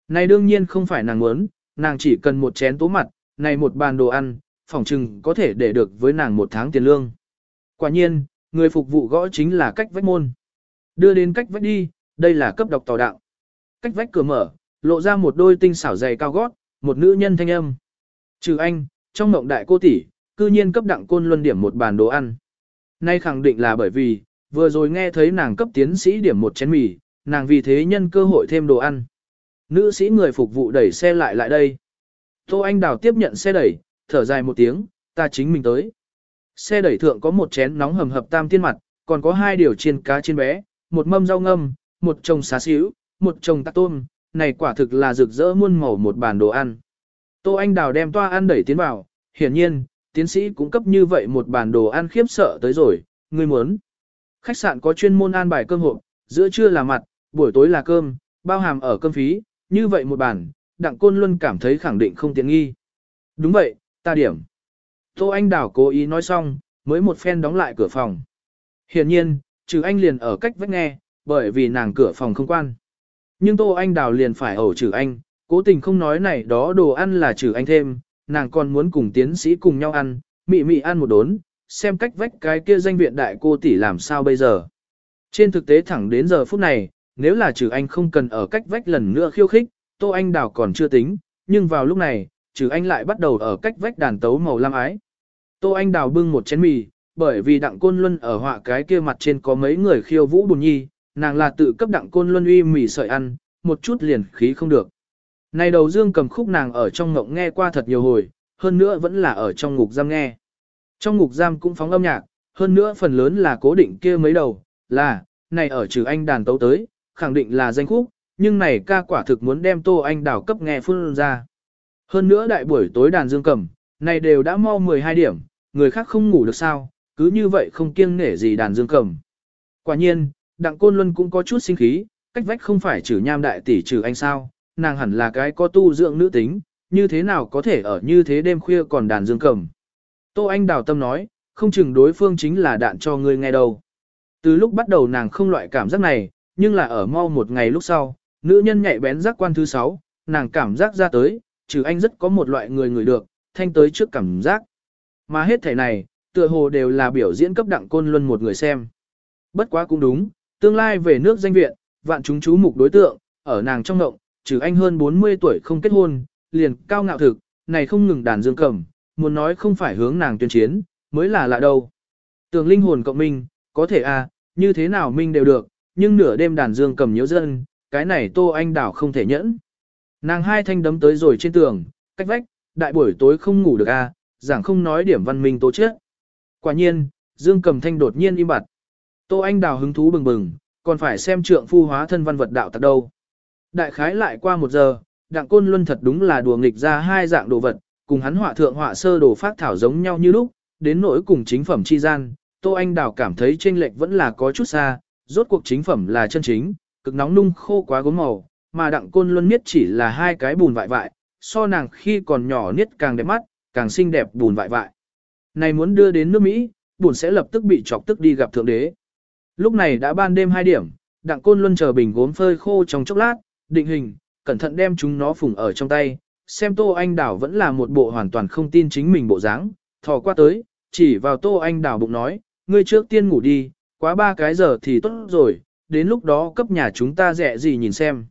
Này đương nhiên không phải nàng muốn, nàng chỉ cần một chén tố mặt, này một bàn đồ ăn, phỏng chừng có thể để được với nàng một tháng tiền lương. Quả nhiên, người phục vụ gõ chính là cách vách môn. Đưa đến cách vách đi, đây là cấp độc tàu đạo. Cách vách cửa mở, lộ ra một đôi tinh xảo dày cao gót, một nữ nhân thanh âm. Trừ anh, trong mộng đại cô tỷ, cư nhiên cấp đặng côn luân điểm một bàn đồ ăn. Nay khẳng định là bởi vì, vừa rồi nghe thấy nàng cấp tiến sĩ điểm một chén mì, nàng vì thế nhân cơ hội thêm đồ ăn. Nữ sĩ người phục vụ đẩy xe lại lại đây. Tô Anh Đào tiếp nhận xe đẩy, thở dài một tiếng, ta chính mình tới. Xe đẩy thượng có một chén nóng hầm hập tam tiên mặt, còn có hai điều chiên cá chiên bé, một mâm rau ngâm, một chồng xá xíu, một chồng tạc tôm, này quả thực là rực rỡ muôn màu một bàn đồ ăn. Tô Anh Đào đem toa ăn đẩy tiến vào, hiển nhiên, tiến sĩ cũng cấp như vậy một bàn đồ ăn khiếp sợ tới rồi, ngươi muốn. Khách sạn có chuyên môn an bài cơm hộp, giữa trưa là mặt, buổi tối là cơm, bao hàm ở cơm phí, như vậy một bàn, Đặng Côn Luân cảm thấy khẳng định không tiện nghi. Đúng vậy, ta điểm. Tô Anh Đào cố ý nói xong, mới một phen đóng lại cửa phòng. Hiển nhiên, trừ anh liền ở cách vách nghe, bởi vì nàng cửa phòng không quan. Nhưng Tô Anh Đào liền phải ẩu trừ anh, cố tình không nói này đó đồ ăn là trừ anh thêm, nàng còn muốn cùng tiến sĩ cùng nhau ăn, mị mị ăn một đốn, xem cách vách cái kia danh viện đại cô tỷ làm sao bây giờ. Trên thực tế thẳng đến giờ phút này, nếu là trừ anh không cần ở cách vách lần nữa khiêu khích, Tô Anh Đào còn chưa tính, nhưng vào lúc này, trừ anh lại bắt đầu ở cách vách đàn tấu màu lam ái. Tô Anh Đào bưng một chén mì, bởi vì đặng côn luân ở họa cái kia mặt trên có mấy người khiêu vũ bùn nhi, nàng là tự cấp đặng côn luân uy mì sợi ăn, một chút liền khí không được. Này đầu dương cầm khúc nàng ở trong ngộng nghe qua thật nhiều hồi, hơn nữa vẫn là ở trong ngục giam nghe. Trong ngục giam cũng phóng âm nhạc, hơn nữa phần lớn là cố định kia mấy đầu, là, này ở trừ anh đàn tấu tới, khẳng định là danh khúc, nhưng này ca quả thực muốn đem Tô Anh đảo cấp nghe phun ra. Hơn nữa đại buổi tối đàn dương cầm, này đều đã mau 12 điểm, người khác không ngủ được sao, cứ như vậy không kiêng nể gì đàn dương cầm. Quả nhiên, Đặng Côn Luân cũng có chút sinh khí, cách vách không phải trừ nham đại tỷ trừ anh sao, nàng hẳn là cái có tu dưỡng nữ tính, như thế nào có thể ở như thế đêm khuya còn đàn dương cầm. Tô Anh đào tâm nói, không chừng đối phương chính là đạn cho ngươi nghe đâu. Từ lúc bắt đầu nàng không loại cảm giác này, nhưng là ở mau một ngày lúc sau, nữ nhân nhạy bén giác quan thứ sáu, nàng cảm giác ra tới, trừ anh rất có một loại người người được, thanh tới trước cảm giác. Mà hết thể này, tựa hồ đều là biểu diễn cấp đặng côn luân một người xem. Bất quá cũng đúng, tương lai về nước danh viện, vạn chúng chú mục đối tượng, ở nàng trong ngộng, trừ anh hơn 40 tuổi không kết hôn, liền cao ngạo thực, này không ngừng đàn dương cầm, muốn nói không phải hướng nàng tuyên chiến, mới là lạ đâu. Tường linh hồn cộng minh, có thể à, như thế nào minh đều được, nhưng nửa đêm đàn dương cầm nhiễu dân, cái này tô anh đảo không thể nhẫn. Nàng hai thanh đấm tới rồi trên tường, cách vách, đại buổi tối không ngủ được à, giảng không nói điểm văn minh tố chết. Quả nhiên, dương cầm thanh đột nhiên im bặt. Tô anh đào hứng thú bừng bừng, còn phải xem trượng phu hóa thân văn vật đạo tặc đâu. Đại khái lại qua một giờ, đặng côn luân thật đúng là đùa nghịch ra hai dạng đồ vật, cùng hắn họa thượng họa sơ đồ phát thảo giống nhau như lúc, đến nỗi cùng chính phẩm chi gian, Tô Anh Đào cảm thấy chênh lệch vẫn là có chút xa, rốt cuộc chính phẩm là chân chính, cực nóng nung khô quá gốm màu, mà đặng côn luân miết chỉ là hai cái bùn vại vại, so nàng khi còn nhỏ niết càng đẹp mắt, càng xinh đẹp bùn vại vại. Này muốn đưa đến nước Mỹ, bùn sẽ lập tức bị chọc tức đi gặp thượng đế. Lúc này đã ban đêm 2 điểm, đặng côn luân chờ bình gốm phơi khô trong chốc lát, định hình, cẩn thận đem chúng nó phùng ở trong tay, xem Tô Anh Đảo vẫn là một bộ hoàn toàn không tin chính mình bộ dáng, thò qua tới, chỉ vào Tô Anh Đảo bụng nói, ngươi trước tiên ngủ đi, quá ba cái giờ thì tốt rồi, đến lúc đó cấp nhà chúng ta rẻ gì nhìn xem.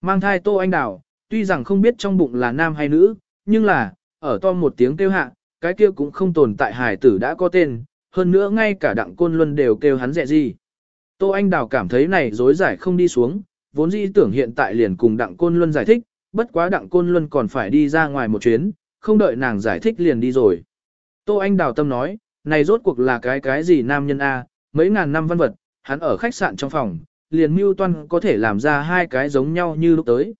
Mang thai Tô Anh Đảo, tuy rằng không biết trong bụng là nam hay nữ, nhưng là, ở to một tiếng kêu hạ, cái kia cũng không tồn tại hải tử đã có tên, hơn nữa ngay cả đặng côn luân đều kêu hắn rẻ gì. Tô Anh Đào cảm thấy này dối giải không đi xuống, vốn dĩ tưởng hiện tại liền cùng đặng côn luân giải thích, bất quá đặng côn luân còn phải đi ra ngoài một chuyến, không đợi nàng giải thích liền đi rồi. Tô Anh Đào tâm nói, này rốt cuộc là cái cái gì nam nhân A, mấy ngàn năm văn vật, hắn ở khách sạn trong phòng, liền mưu toan có thể làm ra hai cái giống nhau như lúc tới.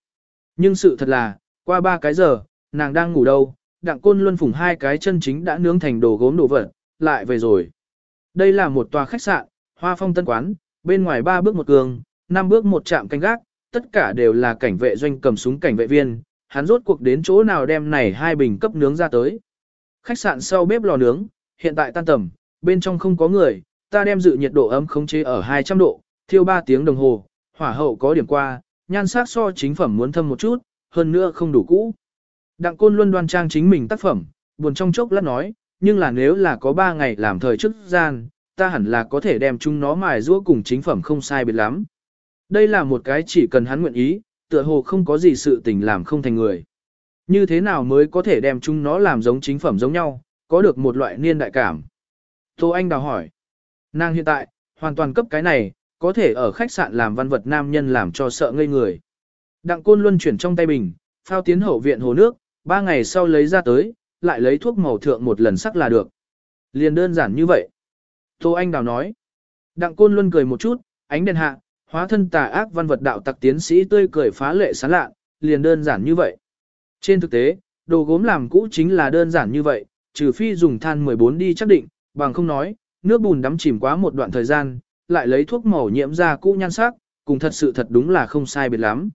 Nhưng sự thật là, qua ba cái giờ, nàng đang ngủ đâu, đặng côn luân phủng hai cái chân chính đã nướng thành đồ gốm đồ vật, lại về rồi. Đây là một tòa khách sạn, hoa phong tân quán, bên ngoài ba bước một cường, năm bước một chạm canh gác, tất cả đều là cảnh vệ doanh cầm súng cảnh vệ viên, hắn rốt cuộc đến chỗ nào đem này hai bình cấp nướng ra tới. Khách sạn sau bếp lò nướng, hiện tại tan tầm, bên trong không có người, ta đem dự nhiệt độ ấm khống chế ở 200 độ, thiêu 3 tiếng đồng hồ, hỏa hậu có điểm qua, nhan sắc so chính phẩm muốn thâm một chút, hơn nữa không đủ cũ. Đặng Côn luôn đoan trang chính mình tác phẩm, buồn trong chốc lát nói, nhưng là nếu là có 3 ngày làm thời trước gian, ta hẳn là có thể đem chúng nó mài rũa cùng chính phẩm không sai biệt lắm. Đây là một cái chỉ cần hắn nguyện ý, tựa hồ không có gì sự tình làm không thành người. Như thế nào mới có thể đem chúng nó làm giống chính phẩm giống nhau, có được một loại niên đại cảm. Tô Anh đào hỏi. Nàng hiện tại, hoàn toàn cấp cái này, có thể ở khách sạn làm văn vật nam nhân làm cho sợ ngây người. Đặng Côn Luân chuyển trong tay bình, phao tiến hậu viện hồ nước, ba ngày sau lấy ra tới, lại lấy thuốc màu thượng một lần sắc là được. Liền đơn giản như vậy. Tô Anh Đào nói. Đặng Côn Luân cười một chút, ánh đèn hạ, hóa thân tà ác văn vật đạo tặc tiến sĩ tươi cười phá lệ sán lạ, liền đơn giản như vậy. Trên thực tế, đồ gốm làm cũ chính là đơn giản như vậy, trừ phi dùng than 14 đi chắc định, bằng không nói, nước bùn đắm chìm quá một đoạn thời gian, lại lấy thuốc màu nhiễm ra cũ nhan sắc, cùng thật sự thật đúng là không sai biệt lắm.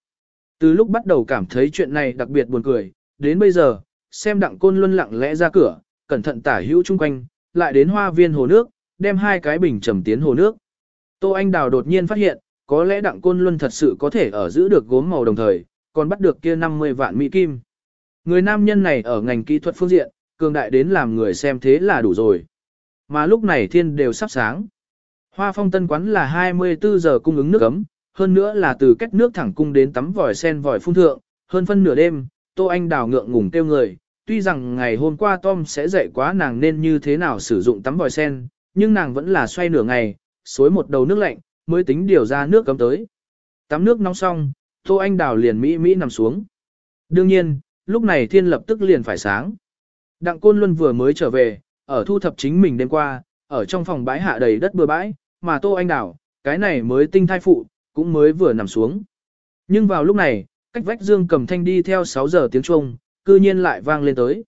Từ lúc bắt đầu cảm thấy chuyện này đặc biệt buồn cười, đến bây giờ, xem đặng côn luân lặng lẽ ra cửa, cẩn thận tả hữu chung quanh, lại đến hoa viên hồ nước, đem hai cái bình trầm tiến hồ nước. Tô Anh Đào đột nhiên phát hiện, có lẽ đặng côn luân thật sự có thể ở giữ được gốm màu đồng thời, còn bắt được kia 50 vạn mỹ kim. Người nam nhân này ở ngành kỹ thuật phương diện, cường đại đến làm người xem thế là đủ rồi. Mà lúc này thiên đều sắp sáng. Hoa phong tân quán là 24 giờ cung ứng nước ấm, hơn nữa là từ cách nước thẳng cung đến tắm vòi sen vòi phun thượng, hơn phân nửa đêm, Tô Anh đào ngượng ngùng kêu người, tuy rằng ngày hôm qua Tom sẽ dạy quá nàng nên như thế nào sử dụng tắm vòi sen, nhưng nàng vẫn là xoay nửa ngày, xối một đầu nước lạnh, mới tính điều ra nước cấm tới. Tắm nước nóng xong, Tô Anh đào liền mỹ mỹ nằm xuống. Đương nhiên, lúc này thiên lập tức liền phải sáng. Đặng Côn Luân vừa mới trở về, ở thu thập chính mình đêm qua, ở trong phòng bãi hạ đầy đất bừa bãi, mà Tô Anh đào, cái này mới tinh thai phụ, cũng mới vừa nằm xuống. Nhưng vào lúc này, cách vách dương cầm thanh đi theo 6 giờ tiếng chuông, cư nhiên lại vang lên tới.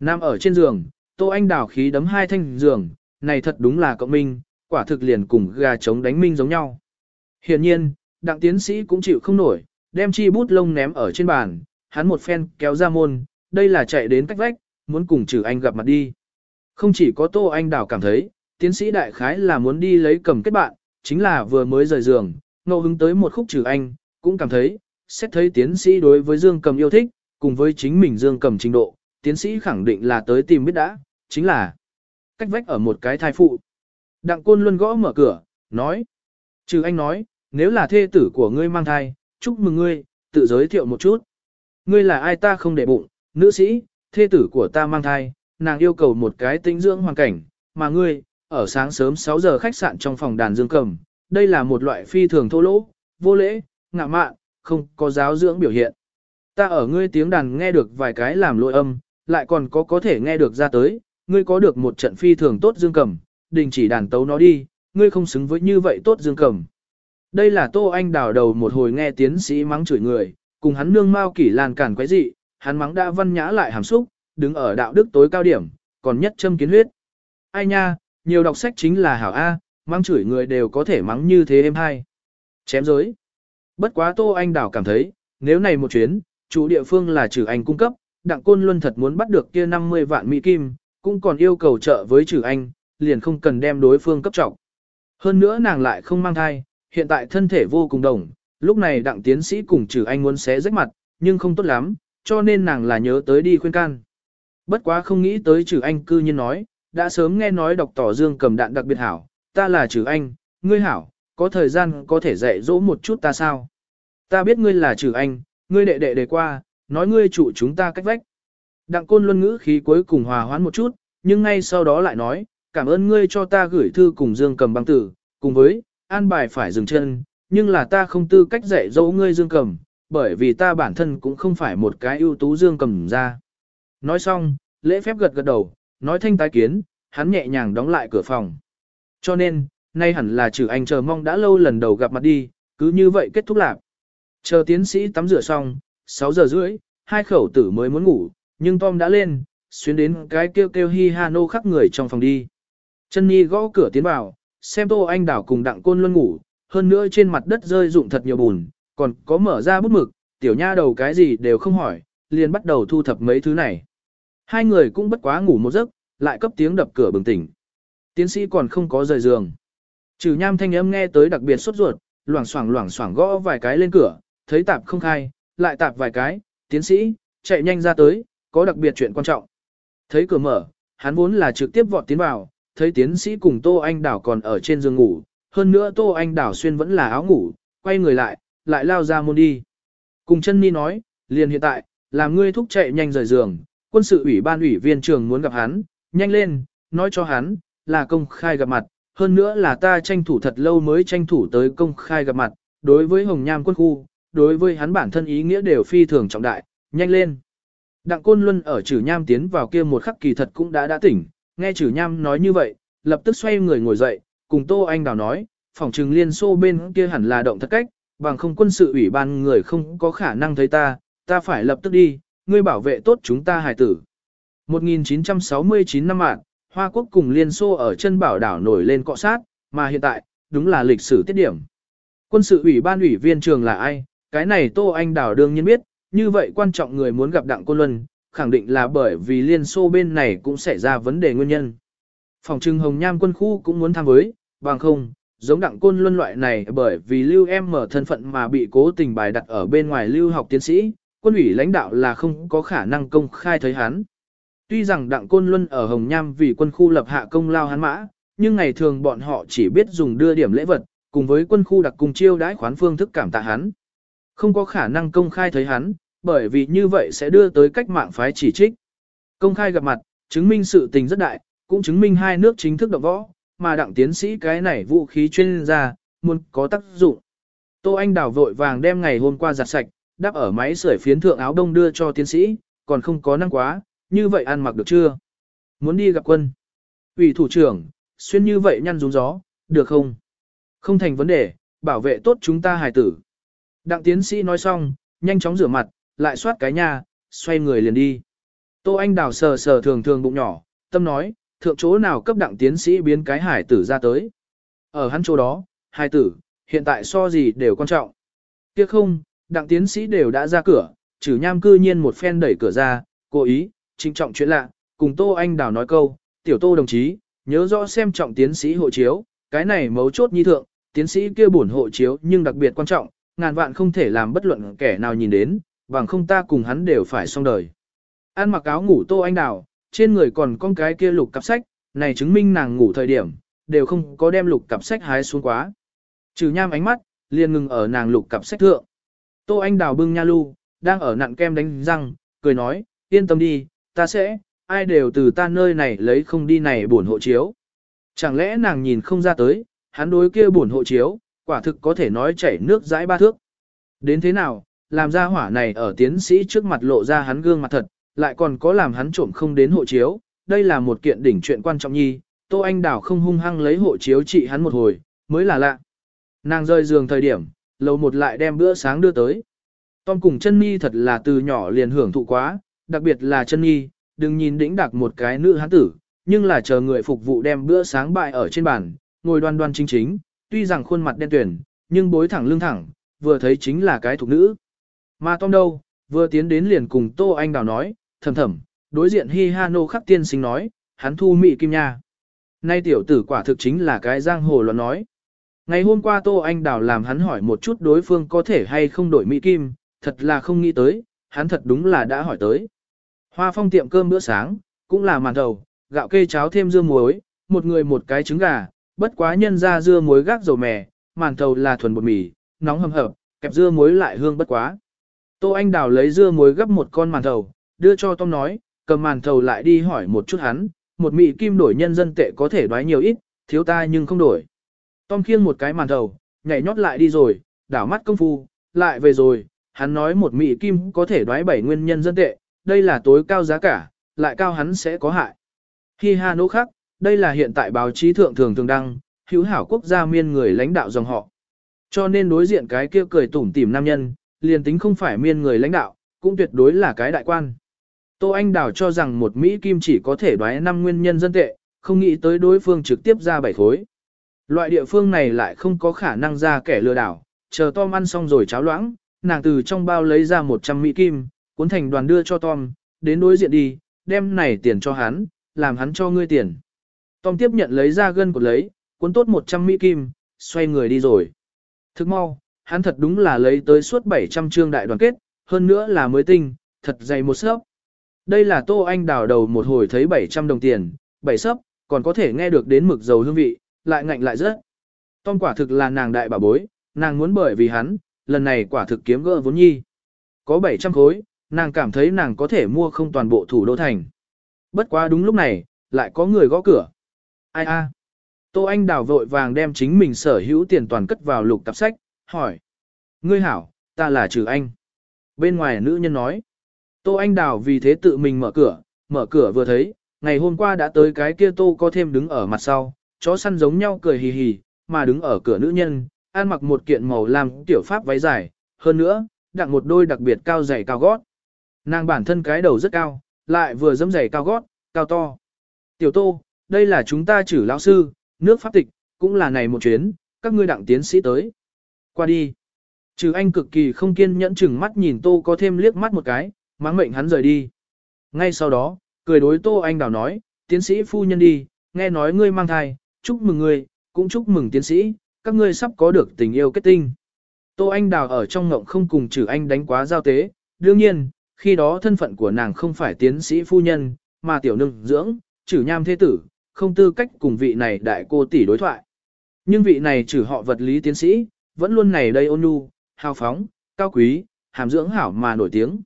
Nam ở trên giường, Tô Anh đào khí đấm hai thanh giường, này thật đúng là cộng minh, quả thực liền cùng gà trống đánh minh giống nhau. Hiển nhiên, đặng tiến sĩ cũng chịu không nổi, đem chi bút lông ném ở trên bàn, hắn một phen kéo ra môn, đây là chạy đến cách vách, muốn cùng trừ anh gặp mặt đi. Không chỉ có Tô Anh Đào cảm thấy, tiến sĩ đại khái là muốn đi lấy cầm kết bạn, chính là vừa mới rời giường, ngẫu hứng tới một khúc trừ anh, cũng cảm thấy, xét thấy tiến sĩ đối với Dương Cầm yêu thích, cùng với chính mình Dương Cầm trình độ, tiến sĩ khẳng định là tới tìm biết đã, chính là cách vách ở một cái thai phụ. Đặng Côn luôn gõ mở cửa, nói. Trừ anh nói, nếu là thê tử của ngươi mang thai, chúc mừng ngươi, tự giới thiệu một chút. Ngươi là ai ta không để bụng, nữ sĩ, thê tử của ta mang thai, nàng yêu cầu một cái tinh dưỡng hoàn cảnh, mà ngươi, ở sáng sớm 6 giờ khách sạn trong phòng đàn dương cầm, đây là một loại phi thường thô lỗ, vô lễ, ngạ mạn, không có giáo dưỡng biểu hiện. Ta ở ngươi tiếng đàn nghe được vài cái làm lỗi âm, lại còn có có thể nghe được ra tới, ngươi có được một trận phi thường tốt dương cầm, đình chỉ đàn tấu nó đi, ngươi không xứng với như vậy tốt dương cầm. Đây là Tô Anh đào đầu một hồi nghe tiến sĩ mắng chửi người, cùng hắn nương mao kỷ lan cản quái dị, hắn mắng đã văn nhã lại hàm xúc, đứng ở đạo đức tối cao điểm, còn nhất châm kiến huyết. Ai nha, nhiều đọc sách chính là hảo A, mắng chửi người đều có thể mắng như thế em hay. Chém giới. Bất quá Tô Anh đào cảm thấy, nếu này một chuyến, chủ địa phương là trừ anh cung cấp, đặng côn luân thật muốn bắt được kia 50 vạn mỹ kim, cũng còn yêu cầu trợ với trừ anh, liền không cần đem đối phương cấp trọng. Hơn nữa nàng lại không mang thai, hiện tại thân thể vô cùng đồng, lúc này đặng tiến sĩ cùng trừ anh muốn xé rách mặt, nhưng không tốt lắm, cho nên nàng là nhớ tới đi khuyên can. Bất quá không nghĩ tới trừ anh cư nhiên nói, đã sớm nghe nói đọc tỏ dương cầm đạn đặc biệt hảo, ta là trừ anh, ngươi hảo, có thời gian có thể dạy dỗ một chút ta sao? Ta biết ngươi là trừ anh, ngươi đệ đệ đề qua, nói ngươi chủ chúng ta cách vách. Đặng côn luân ngữ khí cuối cùng hòa hoãn một chút, nhưng ngay sau đó lại nói, cảm ơn ngươi cho ta gửi thư cùng Dương Cầm băng tử, cùng với, an bài phải dừng chân, nhưng là ta không tư cách dạy dỗ ngươi Dương Cầm, bởi vì ta bản thân cũng không phải một cái ưu tú Dương Cầm ra. Nói xong, lễ phép gật gật đầu, nói thanh tái kiến, hắn nhẹ nhàng đóng lại cửa phòng. Cho nên, nay hẳn là trừ anh chờ mong đã lâu lần đầu gặp mặt đi, cứ như vậy kết thúc lạc. Chờ tiến sĩ tắm rửa xong, 6 giờ rưỡi, hai khẩu tử mới muốn ngủ, nhưng Tom đã lên, xuyến đến cái kêu kêu hi ha nô khắc người trong phòng đi. Chân Nhi gõ cửa tiến vào, xem Tô Anh Đảo cùng Đặng Côn luôn ngủ, hơn nữa trên mặt đất rơi rụng thật nhiều bùn, còn có mở ra bút mực, tiểu nha đầu cái gì đều không hỏi, liền bắt đầu thu thập mấy thứ này. Hai người cũng bất quá ngủ một giấc, lại cấp tiếng đập cửa bừng tỉnh. Tiến sĩ còn không có rời giường. Trừ nham thanh âm nghe tới đặc biệt sốt ruột, loảng xoảng loảng xoảng gõ vài cái lên cửa, thấy tạp không khai, lại tạp vài cái, tiến sĩ, chạy nhanh ra tới, có đặc biệt chuyện quan trọng. Thấy cửa mở, hắn vốn là trực tiếp vọt tiến vào, thấy tiến sĩ cùng Tô Anh Đảo còn ở trên giường ngủ, hơn nữa Tô Anh Đảo xuyên vẫn là áo ngủ, quay người lại, lại lao ra môn đi. Cùng chân ni nói, liền hiện tại, làm ngươi thúc chạy nhanh rời giường, quân sự ủy ban ủy viên trường muốn gặp hắn, nhanh lên, nói cho hắn, là công khai gặp mặt, hơn nữa là ta tranh thủ thật lâu mới tranh thủ tới công khai gặp mặt, đối với Hồng Nham quân khu, đối với hắn bản thân ý nghĩa đều phi thường trọng đại, nhanh lên. Đặng Côn Luân ở Trử Nham tiến vào kia một khắc kỳ thật cũng đã đã tỉnh, nghe Trử Nham nói như vậy, lập tức xoay người ngồi dậy, cùng Tô Anh Đào nói, phòng trừng liên xô bên kia hẳn là động thật cách, bằng không quân sự ủy ban người không có khả năng thấy ta, ta phải lập tức đi, ngươi bảo vệ tốt chúng ta hài tử. 1969 năm mạng, Hoa Quốc cùng Liên Xô ở chân bảo đảo nổi lên cọ sát, mà hiện tại, đúng là lịch sử tiết điểm. Quân sự ủy ban ủy viên trường là ai, cái này Tô Anh Đảo đương nhiên biết, như vậy quan trọng người muốn gặp Đặng Côn Luân, khẳng định là bởi vì Liên Xô bên này cũng xảy ra vấn đề nguyên nhân. Phòng trưng Hồng Nham quân khu cũng muốn tham với, bằng không, giống Đặng Côn Luân loại này bởi vì lưu em mở thân phận mà bị cố tình bài đặt ở bên ngoài lưu học tiến sĩ, quân ủy lãnh đạo là không có khả năng công khai thấy hắn. Tuy rằng Đặng Côn Luân ở Hồng Nham vì quân khu lập hạ công lao hắn mã, nhưng ngày thường bọn họ chỉ biết dùng đưa điểm lễ vật, cùng với quân khu đặc cùng chiêu đãi khoán phương thức cảm tạ hắn. Không có khả năng công khai thấy hắn, bởi vì như vậy sẽ đưa tới cách mạng phái chỉ trích. Công khai gặp mặt, chứng minh sự tình rất đại, cũng chứng minh hai nước chính thức động võ, mà đặng tiến sĩ cái này vũ khí chuyên gia, muốn có tác dụng. Tô Anh Đào vội vàng đem ngày hôm qua giặt sạch, đắp ở máy sưởi phiến thượng áo đông đưa cho tiến sĩ, còn không có năng quá, như vậy ăn mặc được chưa? Muốn đi gặp quân. ủy thủ trưởng, xuyên như vậy nhăn rúng gió, được không? Không thành vấn đề, bảo vệ tốt chúng ta hài tử. Đặng tiến sĩ nói xong, nhanh chóng rửa mặt, lại soát cái nhà, xoay người liền đi. Tô Anh Đào sờ sờ thường thường bụng nhỏ, tâm nói, thượng chỗ nào cấp đặng tiến sĩ biến cái hải tử ra tới. Ở hắn chỗ đó, hải tử, hiện tại so gì đều quan trọng. Tiếc không, đặng tiến sĩ đều đã ra cửa, trừ nham cư nhiên một phen đẩy cửa ra, cố ý, trinh trọng chuyện lạ, cùng Tô Anh Đào nói câu, tiểu Tô đồng chí, nhớ rõ xem trọng tiến sĩ hộ chiếu, cái này mấu chốt nhi thượng, tiến sĩ kia bổn hộ chiếu nhưng đặc biệt quan trọng, ngàn vạn không thể làm bất luận kẻ nào nhìn đến, bằng không ta cùng hắn đều phải xong đời. Ăn mặc áo ngủ Tô Anh Đào, trên người còn con cái kia lục cặp sách, này chứng minh nàng ngủ thời điểm, đều không có đem lục cặp sách hái xuống quá. Trừ nham ánh mắt, liền ngừng ở nàng lục cặp sách thượng. Tô Anh Đào bưng nha lu, đang ở nặn kem đánh răng, cười nói, yên tâm đi, ta sẽ, ai đều từ ta nơi này lấy không đi này buồn hộ chiếu. Chẳng lẽ nàng nhìn không ra tới, hắn đối kia buồn hộ chiếu, quả thực có thể nói chảy nước dãi ba thước. Đến thế nào, làm ra hỏa này ở tiến sĩ trước mặt lộ ra hắn gương mặt thật, lại còn có làm hắn trộm không đến hộ chiếu, đây là một kiện đỉnh chuyện quan trọng nhi, Tô Anh đảo không hung hăng lấy hộ chiếu trị hắn một hồi, mới là lạ. Nàng rơi giường thời điểm, lầu một lại đem bữa sáng đưa tới. Tom cùng chân mi thật là từ nhỏ liền hưởng thụ quá, đặc biệt là chân mi, đừng nhìn đĩnh đặc một cái nữ hán tử, nhưng là chờ người phục vụ đem bữa sáng bại ở trên bàn, ngồi đoan đoan chính chính, tuy rằng khuôn mặt đen tuyển, nhưng bối thẳng lưng thẳng, vừa thấy chính là cái thuộc nữ. Mà Tom đâu, vừa tiến đến liền cùng Tô Anh Đào nói, thầm thầm, đối diện Hi Hano khắc tiên sinh nói, hắn thu mị kim nha. Nay tiểu tử quả thực chính là cái giang hồ luận nói. Ngày hôm qua Tô Anh Đào làm hắn hỏi một chút đối phương có thể hay không đổi mỹ kim, thật là không nghĩ tới, hắn thật đúng là đã hỏi tới. Hoa phong tiệm cơm bữa sáng, cũng là màn đầu, gạo kê cháo thêm dưa muối, một người một cái trứng gà, bất quá nhân ra dưa muối gác dầu mè, màn thầu là thuần bột mì, nóng hầm hập, kẹp dưa muối lại hương bất quá. Tô Anh Đào lấy dưa muối gấp một con màn thầu, đưa cho Tom nói, cầm màn thầu lại đi hỏi một chút hắn, một mị kim đổi nhân dân tệ có thể đoái nhiều ít, thiếu ta nhưng không đổi. Tom khiêng một cái màn thầu, nhảy nhót lại đi rồi, đảo mắt công phu, lại về rồi, hắn nói một mị kim có thể đoái bảy nguyên nhân dân tệ, đây là tối cao giá cả, lại cao hắn sẽ có hại. khi ha nỗ khác, đây là hiện tại báo chí thượng thường thường đăng, hữu hảo quốc gia miên người lãnh đạo dòng họ. Cho nên đối diện cái kia cười tủm tỉm nam nhân, liền tính không phải miên người lãnh đạo, cũng tuyệt đối là cái đại quan. Tô Anh Đào cho rằng một Mỹ Kim chỉ có thể đoái năm nguyên nhân dân tệ, không nghĩ tới đối phương trực tiếp ra bảy khối. Loại địa phương này lại không có khả năng ra kẻ lừa đảo, chờ Tom ăn xong rồi cháo loãng, nàng từ trong bao lấy ra 100 Mỹ Kim, cuốn thành đoàn đưa cho Tom, đến đối diện đi, đem này tiền cho hắn, làm hắn cho ngươi tiền. Tom tiếp nhận lấy ra gân của lấy, cuốn tốt 100 Mỹ Kim, xoay người đi rồi. Thức mau, hắn thật đúng là lấy tới suốt 700 chương đại đoàn kết, hơn nữa là mới tinh, thật dày một sớp. Đây là Tô Anh đào đầu một hồi thấy 700 đồng tiền, bảy sớp, còn có thể nghe được đến mực dầu hương vị, lại ngạnh lại rất. Tom quả thực là nàng đại bà bối, nàng muốn bởi vì hắn, lần này quả thực kiếm gỡ vốn nhi. Có 700 khối, nàng cảm thấy nàng có thể mua không toàn bộ thủ đô thành. Bất quá đúng lúc này, lại có người gõ cửa. Ai a? Tô Anh Đào vội vàng đem chính mình sở hữu tiền toàn cất vào lục cặp sách, hỏi. Ngươi hảo, ta là trừ anh. Bên ngoài nữ nhân nói. Tô Anh Đào vì thế tự mình mở cửa, mở cửa vừa thấy, ngày hôm qua đã tới cái kia tô có thêm đứng ở mặt sau, chó săn giống nhau cười hì hì, mà đứng ở cửa nữ nhân, ăn mặc một kiện màu lam tiểu pháp váy dài, hơn nữa, đặng một đôi đặc biệt cao dày cao gót. Nàng bản thân cái đầu rất cao, lại vừa dẫm dày cao gót, cao to. Tiểu tô, đây là chúng ta chử lão sư, nước pháp tịch, cũng là này một chuyến, các ngươi đặng tiến sĩ tới. Qua đi. Trừ anh cực kỳ không kiên nhẫn chừng mắt nhìn tô có thêm liếc mắt một cái, mắng mệnh hắn rời đi. Ngay sau đó, cười đối tô anh đào nói, tiến sĩ phu nhân đi, nghe nói ngươi mang thai, chúc mừng ngươi, cũng chúc mừng tiến sĩ, các ngươi sắp có được tình yêu kết tinh. Tô Anh Đào ở trong ngộng không cùng trừ anh đánh quá giao tế, đương nhiên, khi đó thân phận của nàng không phải tiến sĩ phu nhân, mà tiểu nương dưỡng, trừ nham thế tử, không tư cách cùng vị này đại cô tỷ đối thoại. Nhưng vị này trừ họ vật lý tiến sĩ, vẫn luôn này đây ôn nhu, hào phóng, cao quý, hàm dưỡng hảo mà nổi tiếng.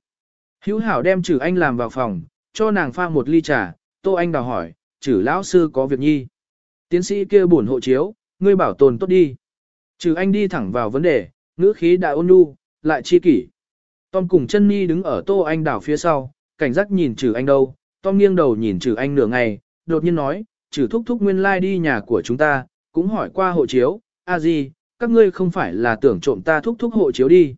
Hữu hảo đem trừ anh làm vào phòng, cho nàng pha một ly trà, Tô Anh đào hỏi, trừ lão sư có việc nhi. Tiến sĩ kia buồn hộ chiếu, ngươi bảo tồn tốt đi. Trừ anh đi thẳng vào vấn đề, ngữ khí đại ôn nhu, lại chi kỷ. Tom cùng chân Nhi đứng ở Tô Anh đảo phía sau, cảnh giác nhìn trừ anh đâu, Tom nghiêng đầu nhìn trừ anh nửa ngày, đột nhiên nói, trừ thúc thúc nguyên lai like đi nhà của chúng ta, cũng hỏi qua hộ chiếu, a di, các ngươi không phải là tưởng trộm ta thúc thúc hộ chiếu đi.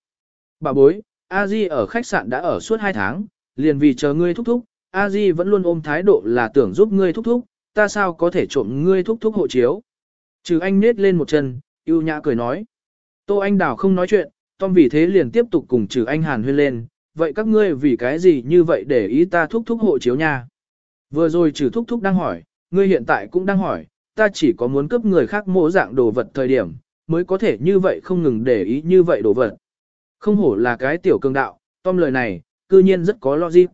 Bà bối, a di ở khách sạn đã ở suốt hai tháng, liền vì chờ ngươi thúc thúc, a di vẫn luôn ôm thái độ là tưởng giúp ngươi thúc thúc, ta sao có thể trộm ngươi thúc thúc hộ chiếu. Trừ anh nết lên một chân, yêu nhã cười nói. Tô Anh Đào không nói chuyện, Tom vì thế liền tiếp tục cùng trừ anh hàn huyên lên, vậy các ngươi vì cái gì như vậy để ý ta thúc thúc hộ chiếu nha. Vừa rồi trừ thúc thúc đang hỏi, ngươi hiện tại cũng đang hỏi, ta chỉ có muốn cướp người khác mô dạng đồ vật thời điểm, mới có thể như vậy không ngừng để ý như vậy đồ vật. Không hổ là cái tiểu cường đạo, Tom lời này, cư nhiên rất có logic.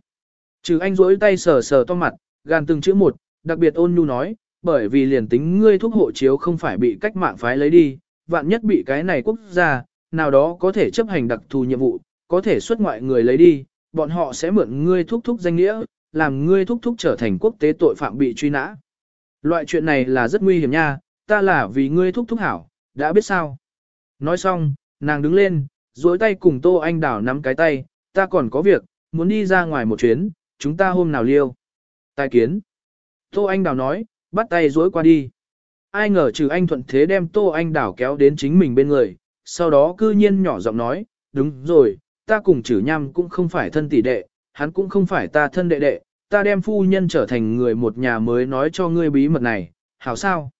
Trừ anh rỗi tay sờ sờ Tom mặt, gan từng chữ một, đặc biệt ôn nhu nói, bởi vì liền tính ngươi thuốc hộ chiếu không phải bị cách mạng phái lấy đi, vạn nhất bị cái này quốc gia, nào đó có thể chấp hành đặc thù nhiệm vụ, có thể xuất ngoại người lấy đi, bọn họ sẽ mượn ngươi thúc thúc danh nghĩa, làm ngươi thúc thúc trở thành quốc tế tội phạm bị truy nã. Loại chuyện này là rất nguy hiểm nha, ta là vì ngươi thúc thúc hảo, đã biết sao. Nói xong, nàng đứng lên, duỗi tay cùng Tô Anh Đảo nắm cái tay, ta còn có việc, muốn đi ra ngoài một chuyến, chúng ta hôm nào liêu. Tài kiến. Tô Anh Đảo nói, bắt tay duỗi qua đi. Ai ngờ trừ anh thuận thế đem Tô Anh Đảo kéo đến chính mình bên người, sau đó cư nhiên nhỏ giọng nói, đúng rồi, ta cùng trừ nham cũng không phải thân tỷ đệ, hắn cũng không phải ta thân đệ đệ, ta đem phu nhân trở thành người một nhà mới nói cho ngươi bí mật này, hảo sao?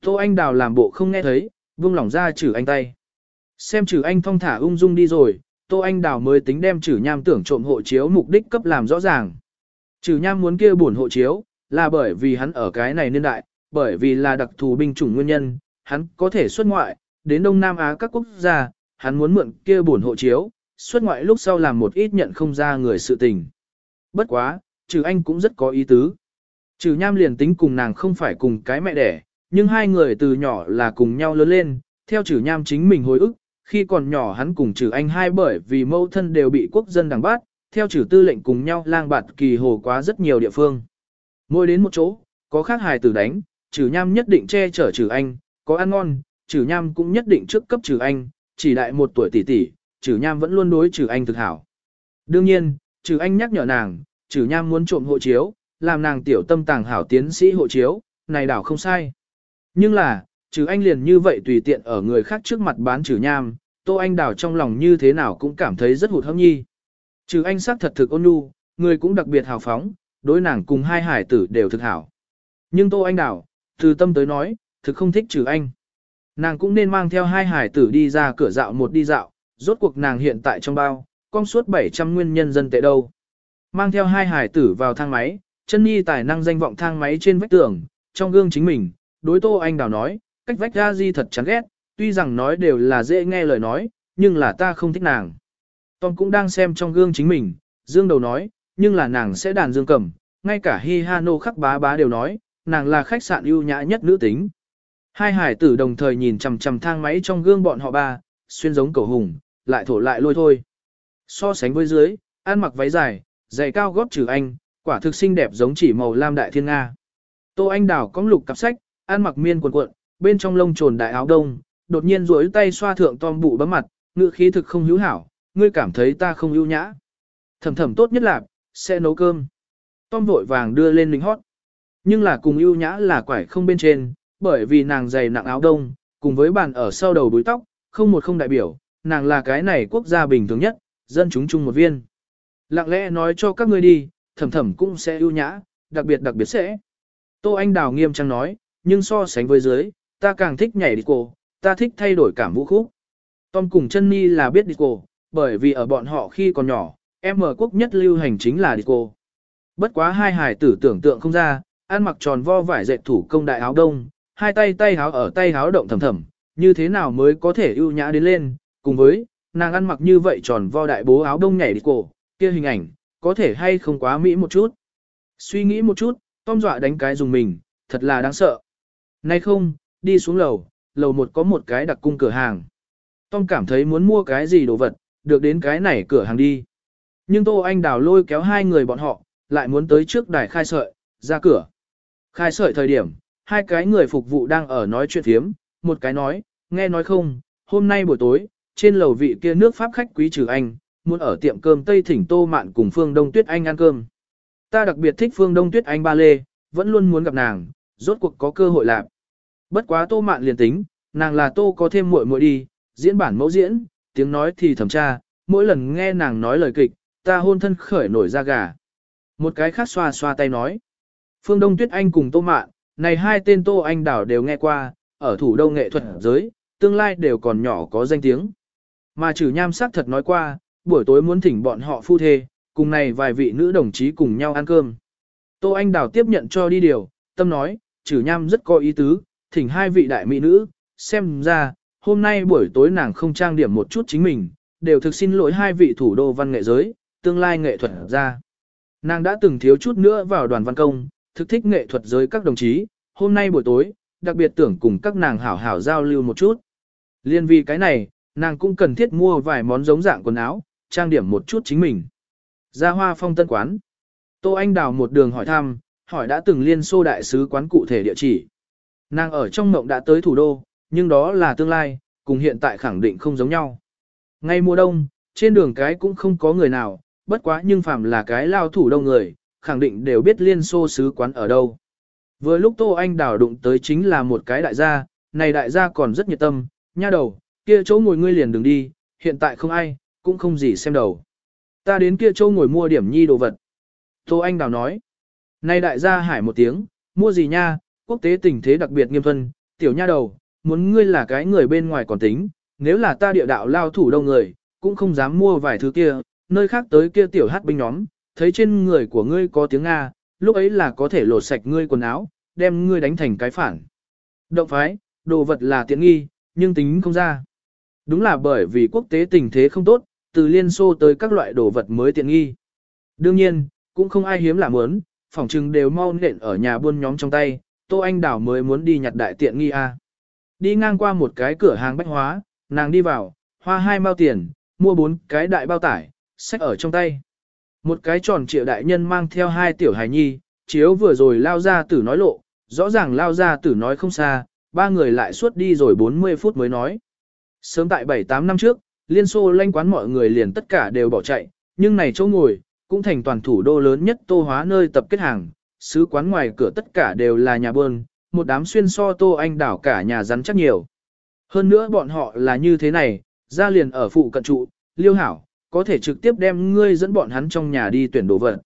Tô Anh Đào làm bộ không nghe thấy, vung lỏng ra chử anh tay. Xem chử anh thong thả ung dung đi rồi, Tô Anh Đào mới tính đem chử nham tưởng trộm hộ chiếu mục đích cấp làm rõ ràng. Chử nham muốn kia buồn hộ chiếu, là bởi vì hắn ở cái này niên đại, bởi vì là đặc thù binh chủng nguyên nhân, hắn có thể xuất ngoại, đến Đông Nam Á các quốc gia, hắn muốn mượn kia buồn hộ chiếu, xuất ngoại lúc sau làm một ít nhận không ra người sự tình. Bất quá, trừ anh cũng rất có ý tứ. Trừ nham liền tính cùng nàng không phải cùng cái mẹ đẻ, nhưng hai người từ nhỏ là cùng nhau lớn lên, theo trừ nham chính mình hồi ức, khi còn nhỏ hắn cùng trừ anh hai bởi vì mâu thân đều bị quốc dân đằng bát, theo trừ tư lệnh cùng nhau lang bạt kỳ hồ quá rất nhiều địa phương. Mỗi đến một chỗ, có khác hài tử đánh, trừ nham nhất định che chở trừ anh, có ăn ngon, trừ nham cũng nhất định trước cấp trừ anh, chỉ đại một tuổi tỷ tỷ, trừ nham vẫn luôn đối trừ anh thực hảo. Đương nhiên, trừ anh nhắc nhở nàng, trừ nham muốn trộm hộ chiếu, làm nàng tiểu tâm tàng hảo tiến sĩ hộ chiếu, này đảo không sai. Nhưng là, trừ anh liền như vậy tùy tiện ở người khác trước mặt bán trừ nham, tô anh đảo trong lòng như thế nào cũng cảm thấy rất hụt hâm nhi. Trừ anh xác thật thực ôn nhu, người cũng đặc biệt hào phóng, đối nàng cùng hai hải tử đều thực hảo. Nhưng tô anh đảo, từ tâm tới nói, thực không thích trừ anh. Nàng cũng nên mang theo hai hải tử đi ra cửa dạo một đi dạo, rốt cuộc nàng hiện tại trong bao, con suốt 700 nguyên nhân dân tệ đâu. Mang theo hai hải tử vào thang máy, chân nhi tài năng danh vọng thang máy trên vách tường, trong gương chính mình, đối tô anh đào nói, cách vách ra di thật chán ghét, tuy rằng nói đều là dễ nghe lời nói, nhưng là ta không thích nàng. Tom cũng đang xem trong gương chính mình, dương đầu nói, nhưng là nàng sẽ đàn dương cầm, ngay cả Hi Hano khắc bá bá đều nói, nàng là khách sạn ưu nhã nhất nữ tính. Hai hải tử đồng thời nhìn chằm chằm thang máy trong gương bọn họ ba, xuyên giống cầu hùng, lại thổ lại lôi thôi. So sánh với dưới, ăn mặc váy dài, giày cao gót trừ anh, quả thực xinh đẹp giống chỉ màu lam đại thiên Nga. Tô Anh Đào có lục cặp sách, ăn mặc miên quần cuộn, bên trong lông trồn đại áo đông, đột nhiên duỗi tay xoa thượng Tom bụ bấm mặt, ngựa khí thực không hữu hảo, ngươi cảm thấy ta không ưu nhã. Thầm thầm tốt nhất là, sẽ nấu cơm. Tom vội vàng đưa lên lính hót. Nhưng là cùng ưu nhã là quải không bên trên, bởi vì nàng dày nặng áo đông, cùng với bàn ở sau đầu đuôi tóc, không một không đại biểu, nàng là cái này quốc gia bình thường nhất, dân chúng chung một viên. Lặng lẽ nói cho các ngươi đi, thầm thầm cũng sẽ ưu nhã, đặc biệt đặc biệt sẽ. Tô Anh Đào nghiêm trang nói, nhưng so sánh với dưới, ta càng thích nhảy đi cô, ta thích thay đổi cảm vũ khúc. Tom cùng chân Ni là biết đi cô, bởi vì ở bọn họ khi còn nhỏ, em ở quốc nhất lưu hành chính là đi cô. Bất quá hai hải tử tưởng tượng không ra, ăn mặc tròn vo vải dệt thủ công đại áo đông, hai tay tay háo ở tay háo động thầm thầm, như thế nào mới có thể ưu nhã đến lên, cùng với, nàng ăn mặc như vậy tròn vo đại bố áo đông nhảy đi cổ, kia hình ảnh, có thể hay không quá mỹ một chút. Suy nghĩ một chút, Tom dọa đánh cái dùng mình, thật là đáng sợ. Nay không, đi xuống lầu, lầu một có một cái đặc cung cửa hàng. Tom cảm thấy muốn mua cái gì đồ vật, được đến cái này cửa hàng đi. Nhưng Tô Anh Đào lôi kéo hai người bọn họ, lại muốn tới trước đài khai sợi, ra cửa. Khai sợi thời điểm, hai cái người phục vụ đang ở nói chuyện thiếm, một cái nói, nghe nói không, hôm nay buổi tối, trên lầu vị kia nước Pháp khách quý trừ anh, muốn ở tiệm cơm Tây Thỉnh Tô Mạn cùng Phương Đông Tuyết Anh ăn cơm. Ta đặc biệt thích Phương Đông Tuyết Anh ba lê, vẫn luôn muốn gặp nàng, rốt cuộc có cơ hội làm. Bất quá Tô Mạn liền tính, nàng là Tô có thêm muội muội đi, diễn bản mẫu diễn, tiếng nói thì thẩm tra, mỗi lần nghe nàng nói lời kịch, ta hôn thân khởi nổi da gà. Một cái khác xoa xoa tay nói. Phương Đông Tuyết Anh cùng Tô Mạn, này hai tên Tô Anh Đảo đều nghe qua, ở thủ đô nghệ thuật giới, tương lai đều còn nhỏ có danh tiếng. Mà trừ nham sắc thật nói qua, buổi tối muốn thỉnh bọn họ phu thê, cùng này vài vị nữ đồng chí cùng nhau ăn cơm. Tô Anh Đào tiếp nhận cho đi điều, tâm nói, trừ nham rất có ý tứ, thỉnh hai vị đại mỹ nữ, xem ra, hôm nay buổi tối nàng không trang điểm một chút chính mình, đều thực xin lỗi hai vị thủ đô văn nghệ giới, tương lai nghệ thuật ra. Nàng đã từng thiếu chút nữa vào đoàn văn công, thực thích nghệ thuật giới các đồng chí, hôm nay buổi tối, đặc biệt tưởng cùng các nàng hảo hảo giao lưu một chút. Liên vì cái này, nàng cũng cần thiết mua vài món giống dạng quần áo, trang điểm một chút chính mình. Ra hoa phong tân quán. Tô Anh đào một đường hỏi thăm, hỏi đã từng liên xô đại sứ quán cụ thể địa chỉ. Nàng ở trong mộng đã tới thủ đô, nhưng đó là tương lai, cùng hiện tại khẳng định không giống nhau. Ngay mùa đông, trên đường cái cũng không có người nào, bất quá nhưng phàm là cái lao thủ đông người, khẳng định đều biết liên xô sứ quán ở đâu. Vừa lúc Tô Anh đào đụng tới chính là một cái đại gia, này đại gia còn rất nhiệt tâm, nha đầu, kia chỗ ngồi ngươi liền đừng đi, hiện tại không ai, cũng không gì xem đầu. Ta đến kia châu ngồi mua điểm nhi đồ vật. Tô Anh đào nói, này đại gia hải một tiếng, mua gì nha, quốc tế tình thế đặc biệt nghiêm thân, tiểu nha đầu, muốn ngươi là cái người bên ngoài còn tính, nếu là ta địa đạo lao thủ đông người, cũng không dám mua vài thứ kia, nơi khác tới kia tiểu hát binh nhóm, thấy trên người của ngươi có tiếng Nga, lúc ấy là có thể lột sạch ngươi quần áo, đem ngươi đánh thành cái phản. Động phái, đồ vật là tiện nghi, nhưng tính không ra. Đúng là bởi vì quốc tế tình thế không tốt, từ Liên Xô tới các loại đồ vật mới tiện nghi. Đương nhiên, cũng không ai hiếm là muốn, phỏng chừng đều mau nện ở nhà buôn nhóm trong tay, Tô Anh Đảo mới muốn đi nhặt đại tiện nghi a. Đi ngang qua một cái cửa hàng bách hóa, nàng đi vào, hoa hai mao tiền, mua bốn cái đại bao tải, sách ở trong tay. Một cái tròn triệu đại nhân mang theo hai tiểu hài nhi, chiếu vừa rồi lao ra tử nói lộ, rõ ràng lao ra tử nói không xa, ba người lại suốt đi rồi 40 phút mới nói. Sớm tại 7-8 năm trước, Liên Xô lanh quán mọi người liền tất cả đều bỏ chạy, nhưng này chỗ ngồi, cũng thành toàn thủ đô lớn nhất tô hóa nơi tập kết hàng, sứ quán ngoài cửa tất cả đều là nhà bơn, một đám xuyên so tô anh đảo cả nhà rắn chắc nhiều. Hơn nữa bọn họ là như thế này, ra liền ở phụ cận trụ, liêu hảo, có thể trực tiếp đem ngươi dẫn bọn hắn trong nhà đi tuyển đồ vật.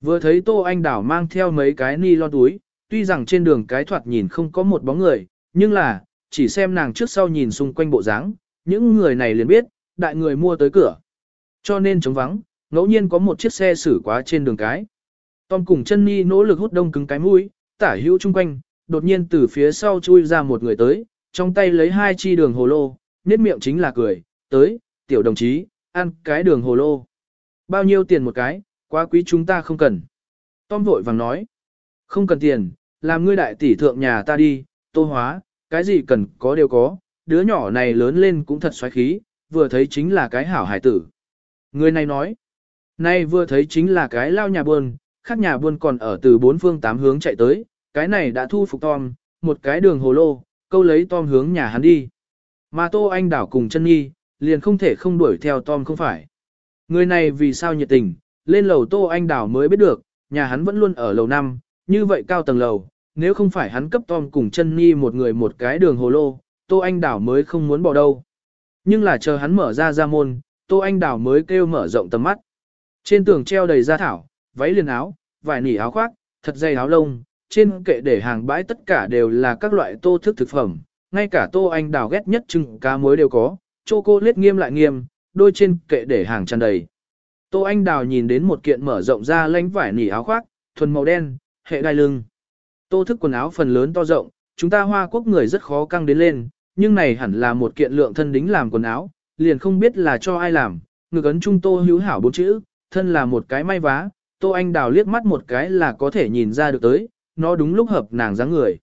Vừa thấy tô anh đảo mang theo mấy cái ni lon túi, tuy rằng trên đường cái thoạt nhìn không có một bóng người, nhưng là, chỉ xem nàng trước sau nhìn xung quanh bộ dáng, những người này liền biết, đại người mua tới cửa. Cho nên trống vắng, ngẫu nhiên có một chiếc xe xử quá trên đường cái. Tom cùng chân ni nỗ lực hút đông cứng cái mũi, tả hữu chung quanh, đột nhiên từ phía sau chui ra một người tới, trong tay lấy hai chi đường hồ lô, nét miệng chính là cười, tới, tiểu đồng chí, ăn cái đường hồ lô. Bao nhiêu tiền một cái, quá quý chúng ta không cần. Tom vội vàng nói, không cần tiền, làm ngươi đại tỷ thượng nhà ta đi, tô hóa, cái gì cần có đều có, đứa nhỏ này lớn lên cũng thật xoáy khí, vừa thấy chính là cái hảo hải tử. Người này nói, nay vừa thấy chính là cái lao nhà buôn, khác nhà buôn còn ở từ bốn phương tám hướng chạy tới, cái này đã thu phục Tom, một cái đường hồ lô, câu lấy Tom hướng nhà hắn đi. Mà Tô Anh Đảo cùng chân nhi, liền không thể không đuổi theo Tom không phải. Người này vì sao nhiệt tình, lên lầu Tô Anh Đảo mới biết được, nhà hắn vẫn luôn ở lầu năm, như vậy cao tầng lầu, nếu không phải hắn cấp Tom cùng chân nhi một người một cái đường hồ lô, Tô Anh Đảo mới không muốn bỏ đâu. Nhưng là chờ hắn mở ra ra môn, Tô Anh Đảo mới kêu mở rộng tầm mắt. Trên tường treo đầy da thảo, váy liền áo, vải nỉ áo khoác, thật dày áo lông, trên kệ để hàng bãi tất cả đều là các loại tô thức thực phẩm, ngay cả Tô Anh Đảo ghét nhất trưng cá muối đều có, chô cô lết nghiêm lại nghiêm, đôi trên kệ để hàng tràn đầy. Tô Anh Đào nhìn đến một kiện mở rộng ra lánh vải nỉ áo khoác, thuần màu đen, hệ đai lưng. Tô thức quần áo phần lớn to rộng, chúng ta hoa quốc người rất khó căng đến lên, nhưng này hẳn là một kiện lượng thân đính làm quần áo, liền không biết là cho ai làm, ngực ấn trung tô hữu hảo bốn chữ, thân là một cái may vá, tô anh đào liếc mắt một cái là có thể nhìn ra được tới, nó đúng lúc hợp nàng dáng người.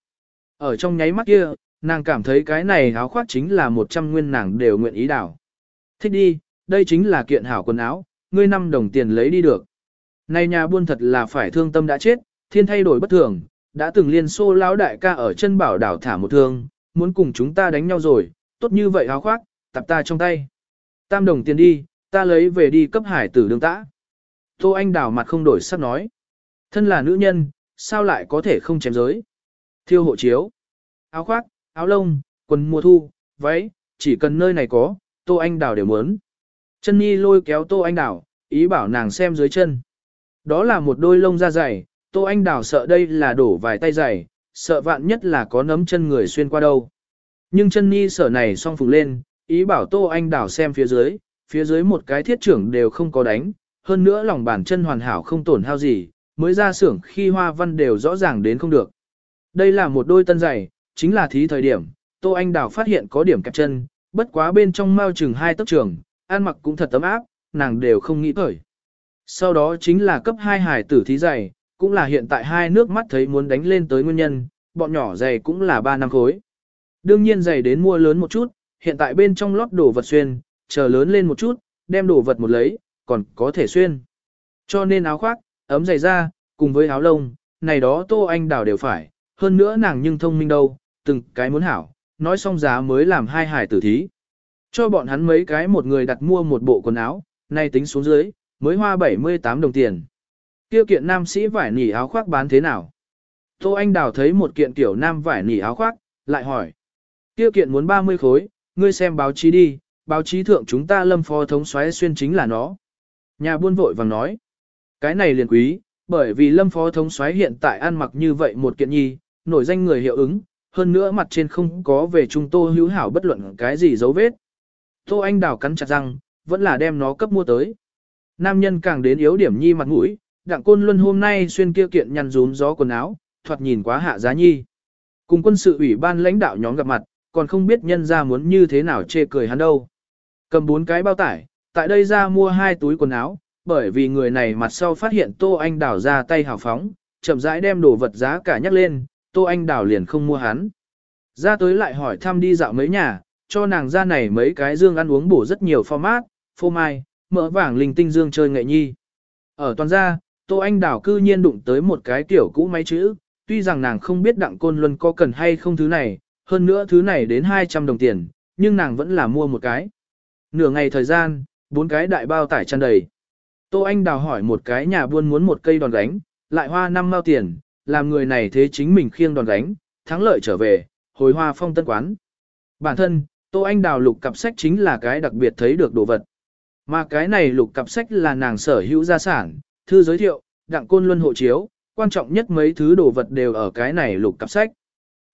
Ở trong nháy mắt kia, nàng cảm thấy cái này áo khoác chính là một trăm nguyên nàng đều nguyện ý đảo. Thích đi, đây chính là kiện hảo quần áo, ngươi năm đồng tiền lấy đi được. Này nhà buôn thật là phải thương tâm đã chết, thiên thay đổi bất thường, đã từng liên xô lão đại ca ở chân bảo đảo thả một thương, muốn cùng chúng ta đánh nhau rồi, tốt như vậy áo khoác, tập ta trong tay. Tam đồng tiền đi, ta lấy về đi cấp hải tử đường tã. Tô Anh đảo mặt không đổi sắc nói. Thân là nữ nhân, sao lại có thể không chém giới? Thiêu hộ chiếu, áo khoác, áo lông, quần mùa thu, váy, chỉ cần nơi này có, Tô Anh đảo đều muốn. Chân Nhi lôi kéo Tô Anh đảo, ý bảo nàng xem dưới chân. Đó là một đôi lông da dày, Tô Anh đảo sợ đây là đổ vài tay dày, sợ vạn nhất là có nấm chân người xuyên qua đâu. Nhưng chân ni sở này song phùng lên, ý bảo Tô Anh đảo xem phía dưới, phía dưới một cái thiết trưởng đều không có đánh, hơn nữa lòng bàn chân hoàn hảo không tổn hao gì, mới ra xưởng khi hoa văn đều rõ ràng đến không được. Đây là một đôi tân giày, chính là thí thời điểm, Tô Anh đảo phát hiện có điểm kẹp chân, bất quá bên trong mau chừng hai tấc trường, ăn mặc cũng thật tấm áp, nàng đều không nghĩ cởi. Sau đó chính là cấp hai hải tử thí giày, cũng là hiện tại hai nước mắt thấy muốn đánh lên tới nguyên nhân, bọn nhỏ giày cũng là ba năm khối. Đương nhiên giày đến mua lớn một chút, hiện tại bên trong lót đồ vật xuyên, chờ lớn lên một chút, đem đồ vật một lấy, còn có thể xuyên. Cho nên áo khoác, ấm giày da, cùng với áo lông, này đó Tô Anh Đào đều phải, hơn nữa nàng nhưng thông minh đâu, từng cái muốn hảo, nói xong giá mới làm hai hải tử thí. Cho bọn hắn mấy cái một người đặt mua một bộ quần áo, nay tính xuống dưới, mới hoa 78 đồng tiền. Tiêu kiện nam sĩ vải nỉ áo khoác bán thế nào? Tô Anh Đào thấy một kiện tiểu nam vải nỉ áo khoác, lại hỏi. Tiêu kiện muốn 30 khối, ngươi xem báo chí đi, báo chí thượng chúng ta lâm phó thống xoáy xuyên chính là nó. Nhà buôn vội vàng nói. Cái này liền quý, bởi vì lâm phó thống xoáy hiện tại ăn mặc như vậy một kiện nhi, nổi danh người hiệu ứng, hơn nữa mặt trên không có về trung tô hữu hảo bất luận cái gì dấu vết. Tô Anh Đào cắn chặt răng, vẫn là đem nó cấp mua tới. Nam nhân càng đến yếu điểm nhi mặt mũi, đặng côn luân hôm nay xuyên kia kiện nhăn rúm gió quần áo, thoạt nhìn quá hạ giá nhi. Cùng quân sự ủy ban lãnh đạo nhóm gặp mặt, còn không biết nhân ra muốn như thế nào chê cười hắn đâu. Cầm bốn cái bao tải, tại đây ra mua hai túi quần áo, bởi vì người này mặt sau phát hiện Tô Anh đảo ra tay hào phóng, chậm rãi đem đồ vật giá cả nhắc lên, Tô Anh đảo liền không mua hắn. Ra tới lại hỏi thăm đi dạo mấy nhà, cho nàng ra này mấy cái dương ăn uống bổ rất nhiều format, phô mai, mỡ vàng linh tinh dương chơi nghệ nhi. Ở toàn gia, Tô Anh Đào cư nhiên đụng tới một cái tiểu cũ máy chữ, tuy rằng nàng không biết đặng côn luân có cần hay không thứ này, hơn nữa thứ này đến 200 đồng tiền, nhưng nàng vẫn là mua một cái. Nửa ngày thời gian, bốn cái đại bao tải tràn đầy. Tô Anh Đào hỏi một cái nhà buôn muốn một cây đòn gánh, lại hoa năm mao tiền, làm người này thế chính mình khiêng đòn gánh, thắng lợi trở về, hồi hoa phong tân quán. Bản thân, Tô Anh Đào lục cặp sách chính là cái đặc biệt thấy được đồ vật. Mà cái này lục cặp sách là nàng sở hữu gia sản, thư giới thiệu, đặng côn luân hộ chiếu, quan trọng nhất mấy thứ đồ vật đều ở cái này lục cặp sách.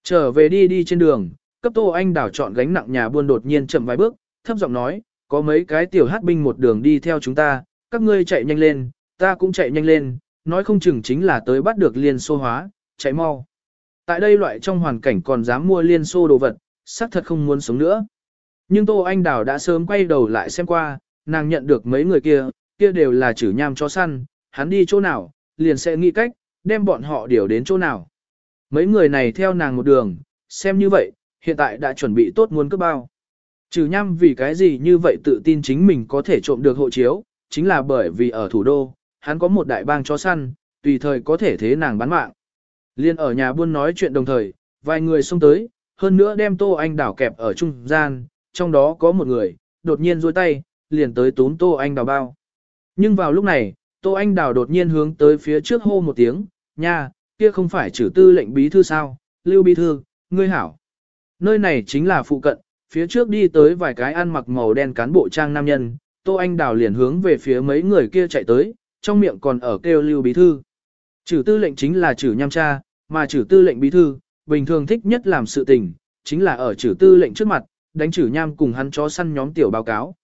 Trở về đi đi trên đường, cấp Tô Anh Đào chọn gánh nặng nhà buôn đột nhiên chậm vài bước, thấp giọng nói, có mấy cái tiểu hát binh một đường đi theo chúng ta, các ngươi chạy nhanh lên, ta cũng chạy nhanh lên, nói không chừng chính là tới bắt được liên xô hóa, chạy mau. Tại đây loại trong hoàn cảnh còn dám mua liên xô đồ vật, xác thật không muốn sống nữa. Nhưng Tô Anh Đào đã sớm quay đầu lại xem qua, nàng nhận được mấy người kia, kia đều là chử nham cho săn, hắn đi chỗ nào, liền sẽ nghĩ cách, đem bọn họ điều đến chỗ nào. Mấy người này theo nàng một đường, xem như vậy, hiện tại đã chuẩn bị tốt muốn cướp bao. Trừ nhăm vì cái gì như vậy tự tin chính mình có thể trộm được hộ chiếu, chính là bởi vì ở thủ đô, hắn có một đại bang chó săn, tùy thời có thể thế nàng bán mạng. Liên ở nhà buôn nói chuyện đồng thời, vài người xông tới, hơn nữa đem Tô Anh đảo kẹp ở trung gian, trong đó có một người, đột nhiên duỗi tay, liền tới túm Tô Anh Đào bao. Nhưng vào lúc này, Tô Anh Đào đột nhiên hướng tới phía trước hô một tiếng, nha, kia không phải trừ tư lệnh bí thư sao, lưu bí thư, ngươi hảo. Nơi này chính là phụ cận, phía trước đi tới vài cái ăn mặc màu đen cán bộ trang nam nhân, Tô Anh Đào liền hướng về phía mấy người kia chạy tới, trong miệng còn ở kêu lưu bí thư. Trừ tư lệnh chính là trừ nham cha, mà Trừ tư lệnh bí thư, bình thường thích nhất làm sự tình, chính là ở Trừ tư lệnh trước mặt, đánh Trừ nham cùng hắn chó săn nhóm tiểu báo cáo.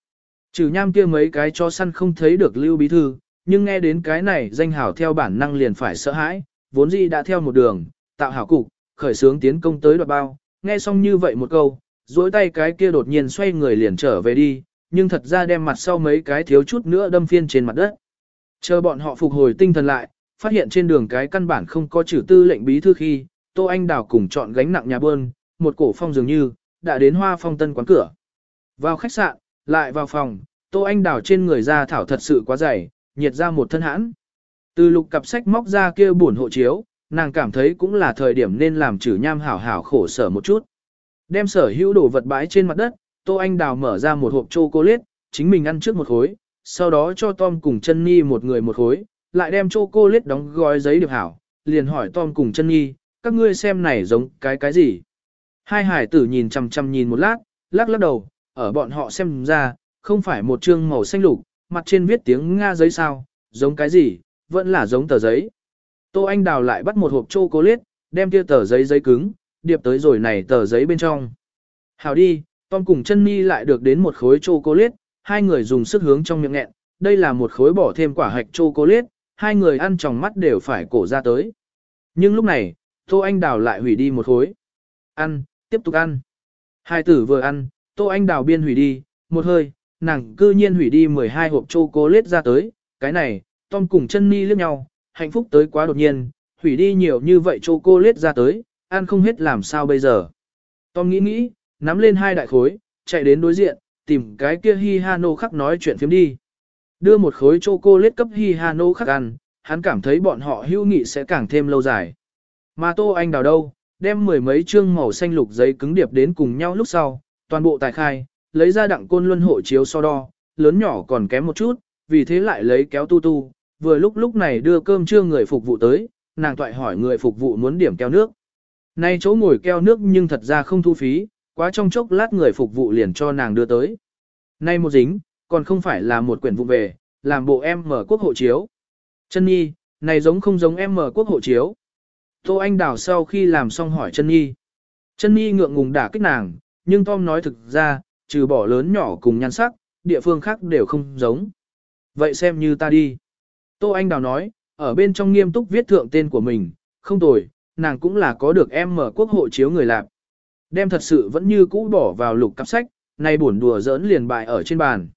Trừ nham kia mấy cái chó săn không thấy được lưu bí thư, nhưng nghe đến cái này danh hảo theo bản năng liền phải sợ hãi, vốn dĩ đã theo một đường, tạo hảo cục, khởi sướng tiến công tới đoạt bao, nghe xong như vậy một câu, duỗi tay cái kia đột nhiên xoay người liền trở về đi, nhưng thật ra đem mặt sau mấy cái thiếu chút nữa đâm phiên trên mặt đất. Chờ bọn họ phục hồi tinh thần lại, phát hiện trên đường cái căn bản không có chữ tư lệnh bí thư khi, Tô Anh Đào cùng chọn gánh nặng nhà bơn, một cổ phong dường như, đã đến hoa phong tân quán cửa. Vào khách sạn, lại vào phòng, Tô Anh Đào trên người ra thảo thật sự quá dày, nhiệt ra một thân hãn. Từ lục cặp sách móc ra kia buồn hộ chiếu, nàng cảm thấy cũng là thời điểm nên làm chử nham hảo hảo khổ sở một chút. Đem sở hữu đồ vật bãi trên mặt đất, Tô Anh Đào mở ra một hộp chocolate, chính mình ăn trước một khối, sau đó cho Tom cùng chân Nhi một người một khối, lại đem chocolate đóng gói giấy điệp hảo, liền hỏi Tom cùng chân Nhi, các ngươi xem này giống cái cái gì. Hai hải tử nhìn chằm chằm nhìn một lát, lắc lắc đầu, ở bọn họ xem ra, không phải một chương màu xanh lục, mặt trên viết tiếng Nga giấy sao, giống cái gì, vẫn là giống tờ giấy. Tô Anh Đào lại bắt một hộp chocolate, đem kia tờ giấy giấy cứng, điệp tới rồi này tờ giấy bên trong. Hào đi, Tom cùng chân mi lại được đến một khối chocolate, hai người dùng sức hướng trong miệng nghẹn, đây là một khối bỏ thêm quả hạch chocolate, hai người ăn trong mắt đều phải cổ ra tới. Nhưng lúc này, Tô Anh Đào lại hủy đi một khối. Ăn, tiếp tục ăn. Hai tử vừa ăn, Tô Anh Đào biên hủy đi, một hơi, nàng cư nhiên hủy đi 12 hộp chocolate ra tới, cái này, Tom cùng chân mi liếc nhau, hạnh phúc tới quá đột nhiên, hủy đi nhiều như vậy chocolate ra tới, ăn không hết làm sao bây giờ. Tom nghĩ nghĩ, nắm lên hai đại khối, chạy đến đối diện, tìm cái kia Hi Hano khắc nói chuyện phiếm đi. Đưa một khối chocolate cấp Hi Hano khắc ăn, hắn cảm thấy bọn họ hữu nghị sẽ càng thêm lâu dài. Mà Tô Anh đào đâu, đem mười mấy chương màu xanh lục giấy cứng điệp đến cùng nhau lúc sau, toàn bộ tài khai, lấy ra đặng côn luân hộ chiếu so đo, lớn nhỏ còn kém một chút, vì thế lại lấy kéo tu tu, vừa lúc lúc này đưa cơm trưa người phục vụ tới, nàng toại hỏi người phục vụ muốn điểm keo nước. Nay chỗ ngồi keo nước nhưng thật ra không thu phí, quá trong chốc lát người phục vụ liền cho nàng đưa tới. Nay một dính, còn không phải là một quyển vụ về, làm bộ em mở quốc hộ chiếu. Chân nhi, này giống không giống em mở quốc hộ chiếu. Tô Anh Đào sau khi làm xong hỏi chân nhi. Chân nhi ngượng ngùng đả kích nàng, nhưng Tom nói thực ra, trừ bỏ lớn nhỏ cùng nhan sắc, địa phương khác đều không giống. Vậy xem như ta đi. Tô Anh Đào nói, ở bên trong nghiêm túc viết thượng tên của mình, không tồi, nàng cũng là có được em mở quốc hộ chiếu người lạp. Đem thật sự vẫn như cũ bỏ vào lục cặp sách, nay buồn đùa giỡn liền bại ở trên bàn.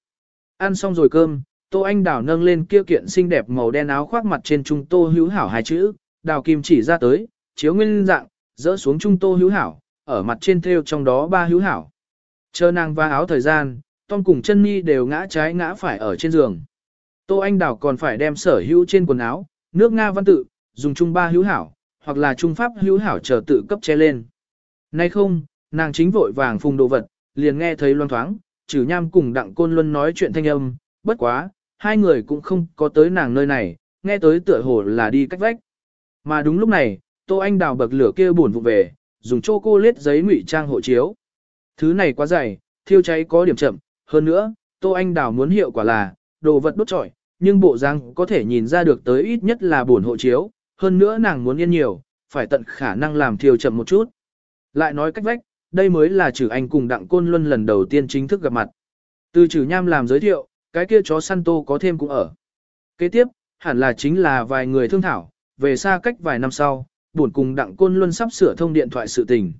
Ăn xong rồi cơm, Tô Anh Đào nâng lên kia kiện xinh đẹp màu đen áo khoác mặt trên trung tô hữu hảo hai chữ, đào kim chỉ ra tới, chiếu nguyên dạng, dỡ xuống trung tô hữu hảo, ở mặt trên theo trong đó ba hữu hảo. Chờ nàng va áo thời gian, Tom cùng chân mi đều ngã trái ngã phải ở trên giường. Tô Anh Đào còn phải đem sở hữu trên quần áo, nước Nga văn tự, dùng trung ba hữu hảo, hoặc là trung pháp hữu hảo chờ tự cấp che lên. Nay không, nàng chính vội vàng phùng đồ vật, liền nghe thấy loan thoáng, trừ nham cùng đặng côn luân nói chuyện thanh âm, bất quá, hai người cũng không có tới nàng nơi này, nghe tới tựa hồ là đi cách vách. Mà đúng lúc này, Tô Anh đào bậc lửa kia buồn vụ về, dùng chô cô lết giấy ngụy trang hộ chiếu. Thứ này quá dày, thiêu cháy có điểm chậm, hơn nữa, Tô Anh đào muốn hiệu quả là, đồ vật đốt trọi, nhưng bộ răng có thể nhìn ra được tới ít nhất là buồn hộ chiếu, hơn nữa nàng muốn yên nhiều, phải tận khả năng làm thiêu chậm một chút. Lại nói cách vách, đây mới là trừ anh cùng đặng côn luân lần đầu tiên chính thức gặp mặt. Từ trừ nham làm giới thiệu, cái kia chó săn tô có thêm cũng ở. Kế tiếp, hẳn là chính là vài người thương thảo, về xa cách vài năm sau, buồn cùng đặng côn luân sắp sửa thông điện thoại sự tình.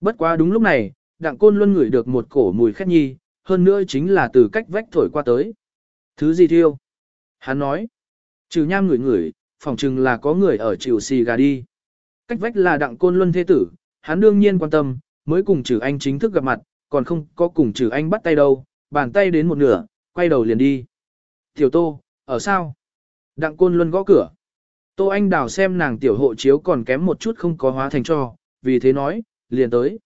Bất quá đúng lúc này, đặng côn luân ngửi được một cổ mùi khét nhi, hơn nữa chính là từ cách vách thổi qua tới. Thứ gì thiêu? Hắn nói. Trừ nham ngửi ngửi, phỏng chừng là có người ở chịu xì gà đi. Cách vách là đặng côn luân thế tử, hắn đương nhiên quan tâm, mới cùng trừ anh chính thức gặp mặt, còn không có cùng trừ anh bắt tay đâu, bàn tay đến một nửa, quay đầu liền đi. Tiểu tô, ở sao? Đặng côn luân gõ cửa. Tô anh đào xem nàng tiểu hộ chiếu còn kém một chút không có hóa thành cho, vì thế nói, liền tới.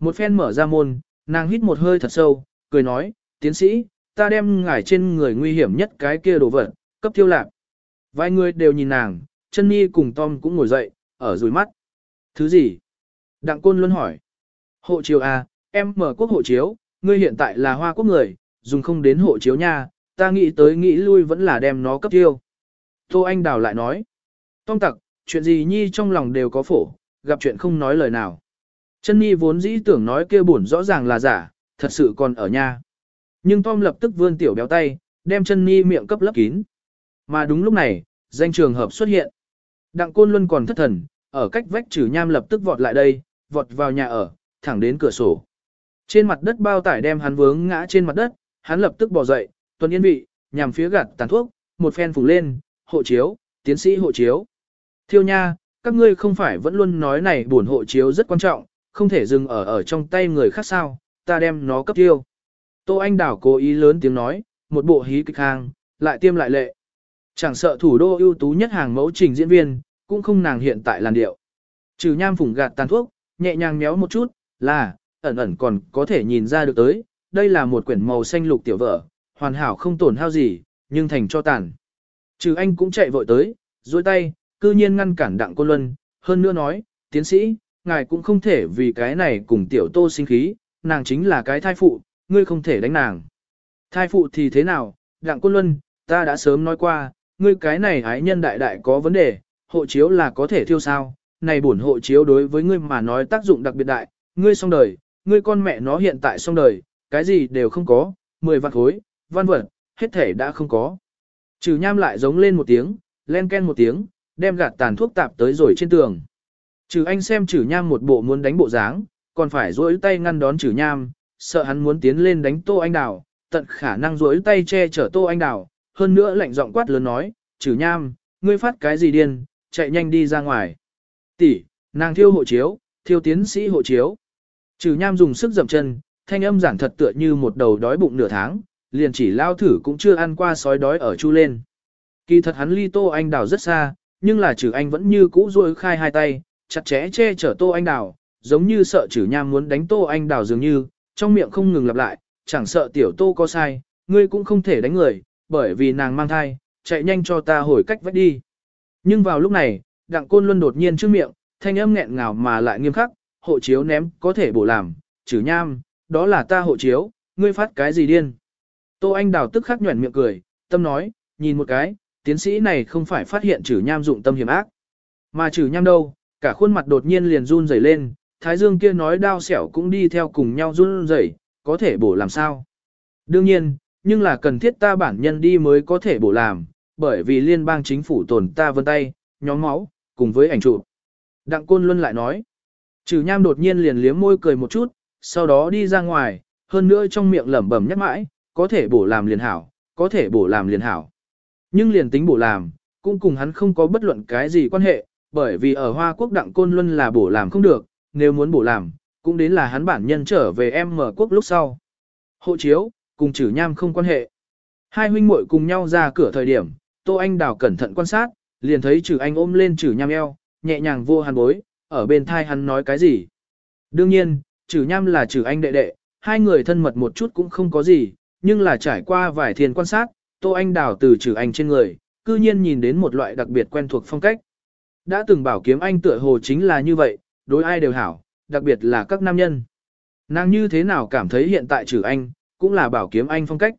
Một phen mở ra môn, nàng hít một hơi thật sâu, cười nói, tiến sĩ, ta đem ngải trên người nguy hiểm nhất cái kia đồ vật, cấp tiêu lạc. Vài người đều nhìn nàng, chân nhi cùng Tom cũng ngồi dậy, ở rùi mắt. Thứ gì? Đặng Côn luôn hỏi. Hộ chiếu à, em mở quốc hộ chiếu, ngươi hiện tại là hoa quốc người, dùng không đến hộ chiếu nha, ta nghĩ tới nghĩ lui vẫn là đem nó cấp tiêu. Tô Anh Đào lại nói. Tom tặc, chuyện gì nhi trong lòng đều có phổ, gặp chuyện không nói lời nào. Chân Nhi vốn dĩ tưởng nói kia buồn rõ ràng là giả, thật sự còn ở nhà. Nhưng Tom lập tức vươn tiểu béo tay, đem chân Nhi miệng cấp lấp kín. Mà đúng lúc này, danh trường hợp xuất hiện. Đặng Côn Luân còn thất thần, ở cách vách trừ nham lập tức vọt lại đây, vọt vào nhà ở, thẳng đến cửa sổ. Trên mặt đất bao tải đem hắn vướng ngã trên mặt đất, hắn lập tức bò dậy, tuần yên vị, nhằm phía gạt tàn thuốc, một phen phủ lên, hộ chiếu, tiến sĩ hộ chiếu. Thiêu nha, các ngươi không phải vẫn luôn nói này buồn hộ chiếu rất quan trọng, không thể dừng ở ở trong tay người khác sao, ta đem nó cấp tiêu. Tô Anh Đảo cố ý lớn tiếng nói, một bộ hí kịch hàng, lại tiêm lại lệ. Chẳng sợ thủ đô ưu tú nhất hàng mẫu trình diễn viên, cũng không nàng hiện tại làn điệu. Trừ nham phủng gạt tàn thuốc, nhẹ nhàng méo một chút, là, ẩn ẩn còn có thể nhìn ra được tới, đây là một quyển màu xanh lục tiểu vở, hoàn hảo không tổn hao gì, nhưng thành cho tàn. Trừ anh cũng chạy vội tới, duỗi tay, cư nhiên ngăn cản đặng cô luân, hơn nữa nói, tiến sĩ, ngài cũng không thể vì cái này cùng tiểu tô sinh khí, nàng chính là cái thai phụ, ngươi không thể đánh nàng. Thai phụ thì thế nào, đặng quân luân, ta đã sớm nói qua, ngươi cái này ái nhân đại đại có vấn đề, hộ chiếu là có thể thiêu sao, này bổn hộ chiếu đối với ngươi mà nói tác dụng đặc biệt đại, ngươi xong đời, ngươi con mẹ nó hiện tại xong đời, cái gì đều không có, mười vạn khối, văn vật, hết thể đã không có. Trừ nham lại giống lên một tiếng, len ken một tiếng, đem gạt tàn thuốc tạp tới rồi trên tường. Trừ anh xem trừ nham một bộ muốn đánh bộ dáng, còn phải duỗi tay ngăn đón trừ nham, sợ hắn muốn tiến lên đánh tô anh đào, tận khả năng duỗi tay che chở tô anh đào, hơn nữa lạnh giọng quát lớn nói, trừ nham, ngươi phát cái gì điên, chạy nhanh đi ra ngoài. Tỷ, nàng thiêu hộ chiếu, thiêu tiến sĩ hộ chiếu. Trừ nham dùng sức dậm chân, thanh âm giản thật tựa như một đầu đói bụng nửa tháng, liền chỉ lao thử cũng chưa ăn qua sói đói ở chu lên. Kỳ thật hắn ly tô anh đào rất xa, nhưng là trừ anh vẫn như cũ ruôi khai hai tay, chặt chẽ che chở Tô Anh Đào, giống như sợ chử nham muốn đánh Tô Anh Đào dường như, trong miệng không ngừng lặp lại, chẳng sợ tiểu Tô có sai, ngươi cũng không thể đánh người, bởi vì nàng mang thai, chạy nhanh cho ta hồi cách vách đi. Nhưng vào lúc này, Đặng Côn Luân đột nhiên trước miệng, thanh âm nghẹn ngào mà lại nghiêm khắc, hộ chiếu ném có thể bổ làm, chử nham, đó là ta hộ chiếu, ngươi phát cái gì điên. Tô Anh Đào tức khắc nhuẩn miệng cười, tâm nói, nhìn một cái, tiến sĩ này không phải phát hiện chử nham dụng tâm hiểm ác. Mà chử nham đâu, cả khuôn mặt đột nhiên liền run rẩy lên, thái dương kia nói đao xẻo cũng đi theo cùng nhau run rẩy, có thể bổ làm sao? Đương nhiên, nhưng là cần thiết ta bản nhân đi mới có thể bổ làm, bởi vì liên bang chính phủ tồn ta vân tay, nhóm máu, cùng với ảnh chụp. Đặng Côn Luân lại nói, trừ nham đột nhiên liền liếm môi cười một chút, sau đó đi ra ngoài, hơn nữa trong miệng lẩm bẩm nhắc mãi, có thể bổ làm liền hảo, có thể bổ làm liền hảo. Nhưng liền tính bổ làm, cũng cùng hắn không có bất luận cái gì quan hệ, bởi vì ở Hoa Quốc Đặng Côn Luân là bổ làm không được, nếu muốn bổ làm, cũng đến là hắn bản nhân trở về em mở quốc lúc sau. Hộ chiếu, cùng chử nham không quan hệ. Hai huynh muội cùng nhau ra cửa thời điểm, Tô Anh Đào cẩn thận quan sát, liền thấy chử anh ôm lên chử nham eo, nhẹ nhàng vô hàn bối, ở bên thai hắn nói cái gì. Đương nhiên, chử nham là chử anh đệ đệ, hai người thân mật một chút cũng không có gì, nhưng là trải qua vài thiên quan sát, Tô Anh Đào từ chử anh trên người, cư nhiên nhìn đến một loại đặc biệt quen thuộc phong cách. Đã từng bảo kiếm anh tựa hồ chính là như vậy, đối ai đều hảo, đặc biệt là các nam nhân. Nàng như thế nào cảm thấy hiện tại trừ anh, cũng là bảo kiếm anh phong cách.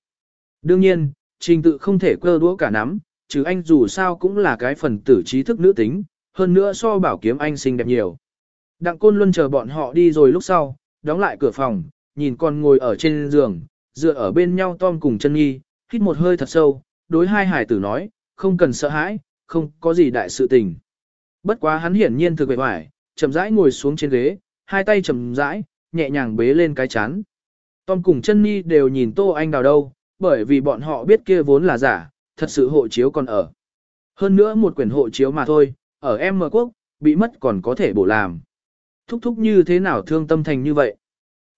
Đương nhiên, trình tự không thể cơ đũa cả nắm, trừ anh dù sao cũng là cái phần tử trí thức nữ tính, hơn nữa so bảo kiếm anh xinh đẹp nhiều. Đặng Côn Luân chờ bọn họ đi rồi lúc sau, đóng lại cửa phòng, nhìn con ngồi ở trên giường, dựa ở bên nhau Tom cùng chân nghi, hít một hơi thật sâu, đối hai hải tử nói, không cần sợ hãi, không có gì đại sự tình. Bất quá hắn hiển nhiên thực vẻ hoài, chậm rãi ngồi xuống trên ghế, hai tay chậm rãi, nhẹ nhàng bế lên cái chán. Tom cùng chân ni đều nhìn Tô Anh Đào đâu, bởi vì bọn họ biết kia vốn là giả, thật sự hộ chiếu còn ở. Hơn nữa một quyển hộ chiếu mà thôi, ở em mở quốc, bị mất còn có thể bổ làm. Thúc thúc như thế nào thương tâm thành như vậy.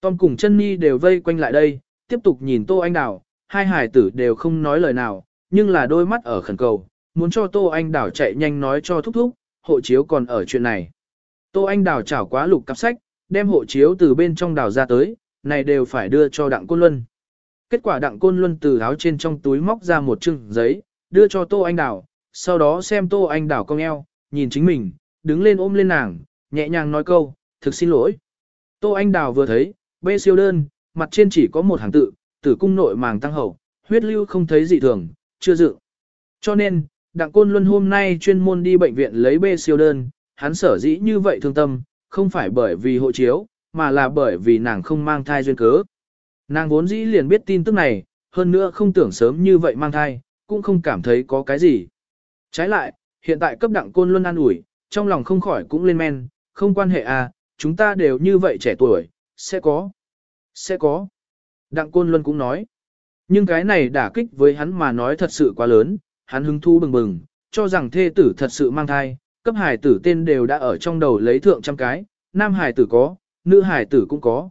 Tom cùng chân ni đều vây quanh lại đây, tiếp tục nhìn Tô Anh Đào, hai hải tử đều không nói lời nào, nhưng là đôi mắt ở khẩn cầu, muốn cho Tô Anh Đào chạy nhanh nói cho thúc thúc, hộ chiếu còn ở chuyện này. Tô Anh đào chảo quá lục cặp sách, đem hộ chiếu từ bên trong đào ra tới, này đều phải đưa cho Đặng Côn Luân. Kết quả Đặng Côn Luân từ áo trên trong túi móc ra một chừng giấy, đưa cho Tô Anh đào, sau đó xem Tô Anh đào cong eo, nhìn chính mình, đứng lên ôm lên nàng, nhẹ nhàng nói câu, thực xin lỗi. Tô Anh đào vừa thấy, bê siêu đơn, mặt trên chỉ có một hàng tự, tử cung nội màng tăng hậu, huyết lưu không thấy dị thường, chưa dự. Cho nên, Đặng Côn Luân hôm nay chuyên môn đi bệnh viện lấy bê siêu đơn, hắn sở dĩ như vậy thương tâm, không phải bởi vì hộ chiếu, mà là bởi vì nàng không mang thai duyên cớ. Nàng vốn dĩ liền biết tin tức này, hơn nữa không tưởng sớm như vậy mang thai, cũng không cảm thấy có cái gì. Trái lại, hiện tại cấp Đặng Côn Luân an ủi, trong lòng không khỏi cũng lên men, không quan hệ à, chúng ta đều như vậy trẻ tuổi, sẽ có. Sẽ có. Đặng Côn Luân cũng nói. Nhưng cái này đả kích với hắn mà nói thật sự quá lớn, hắn hứng thu bừng bừng, cho rằng thê tử thật sự mang thai, cấp hải tử tên đều đã ở trong đầu lấy thượng trăm cái, nam hải tử có, nữ hải tử cũng có.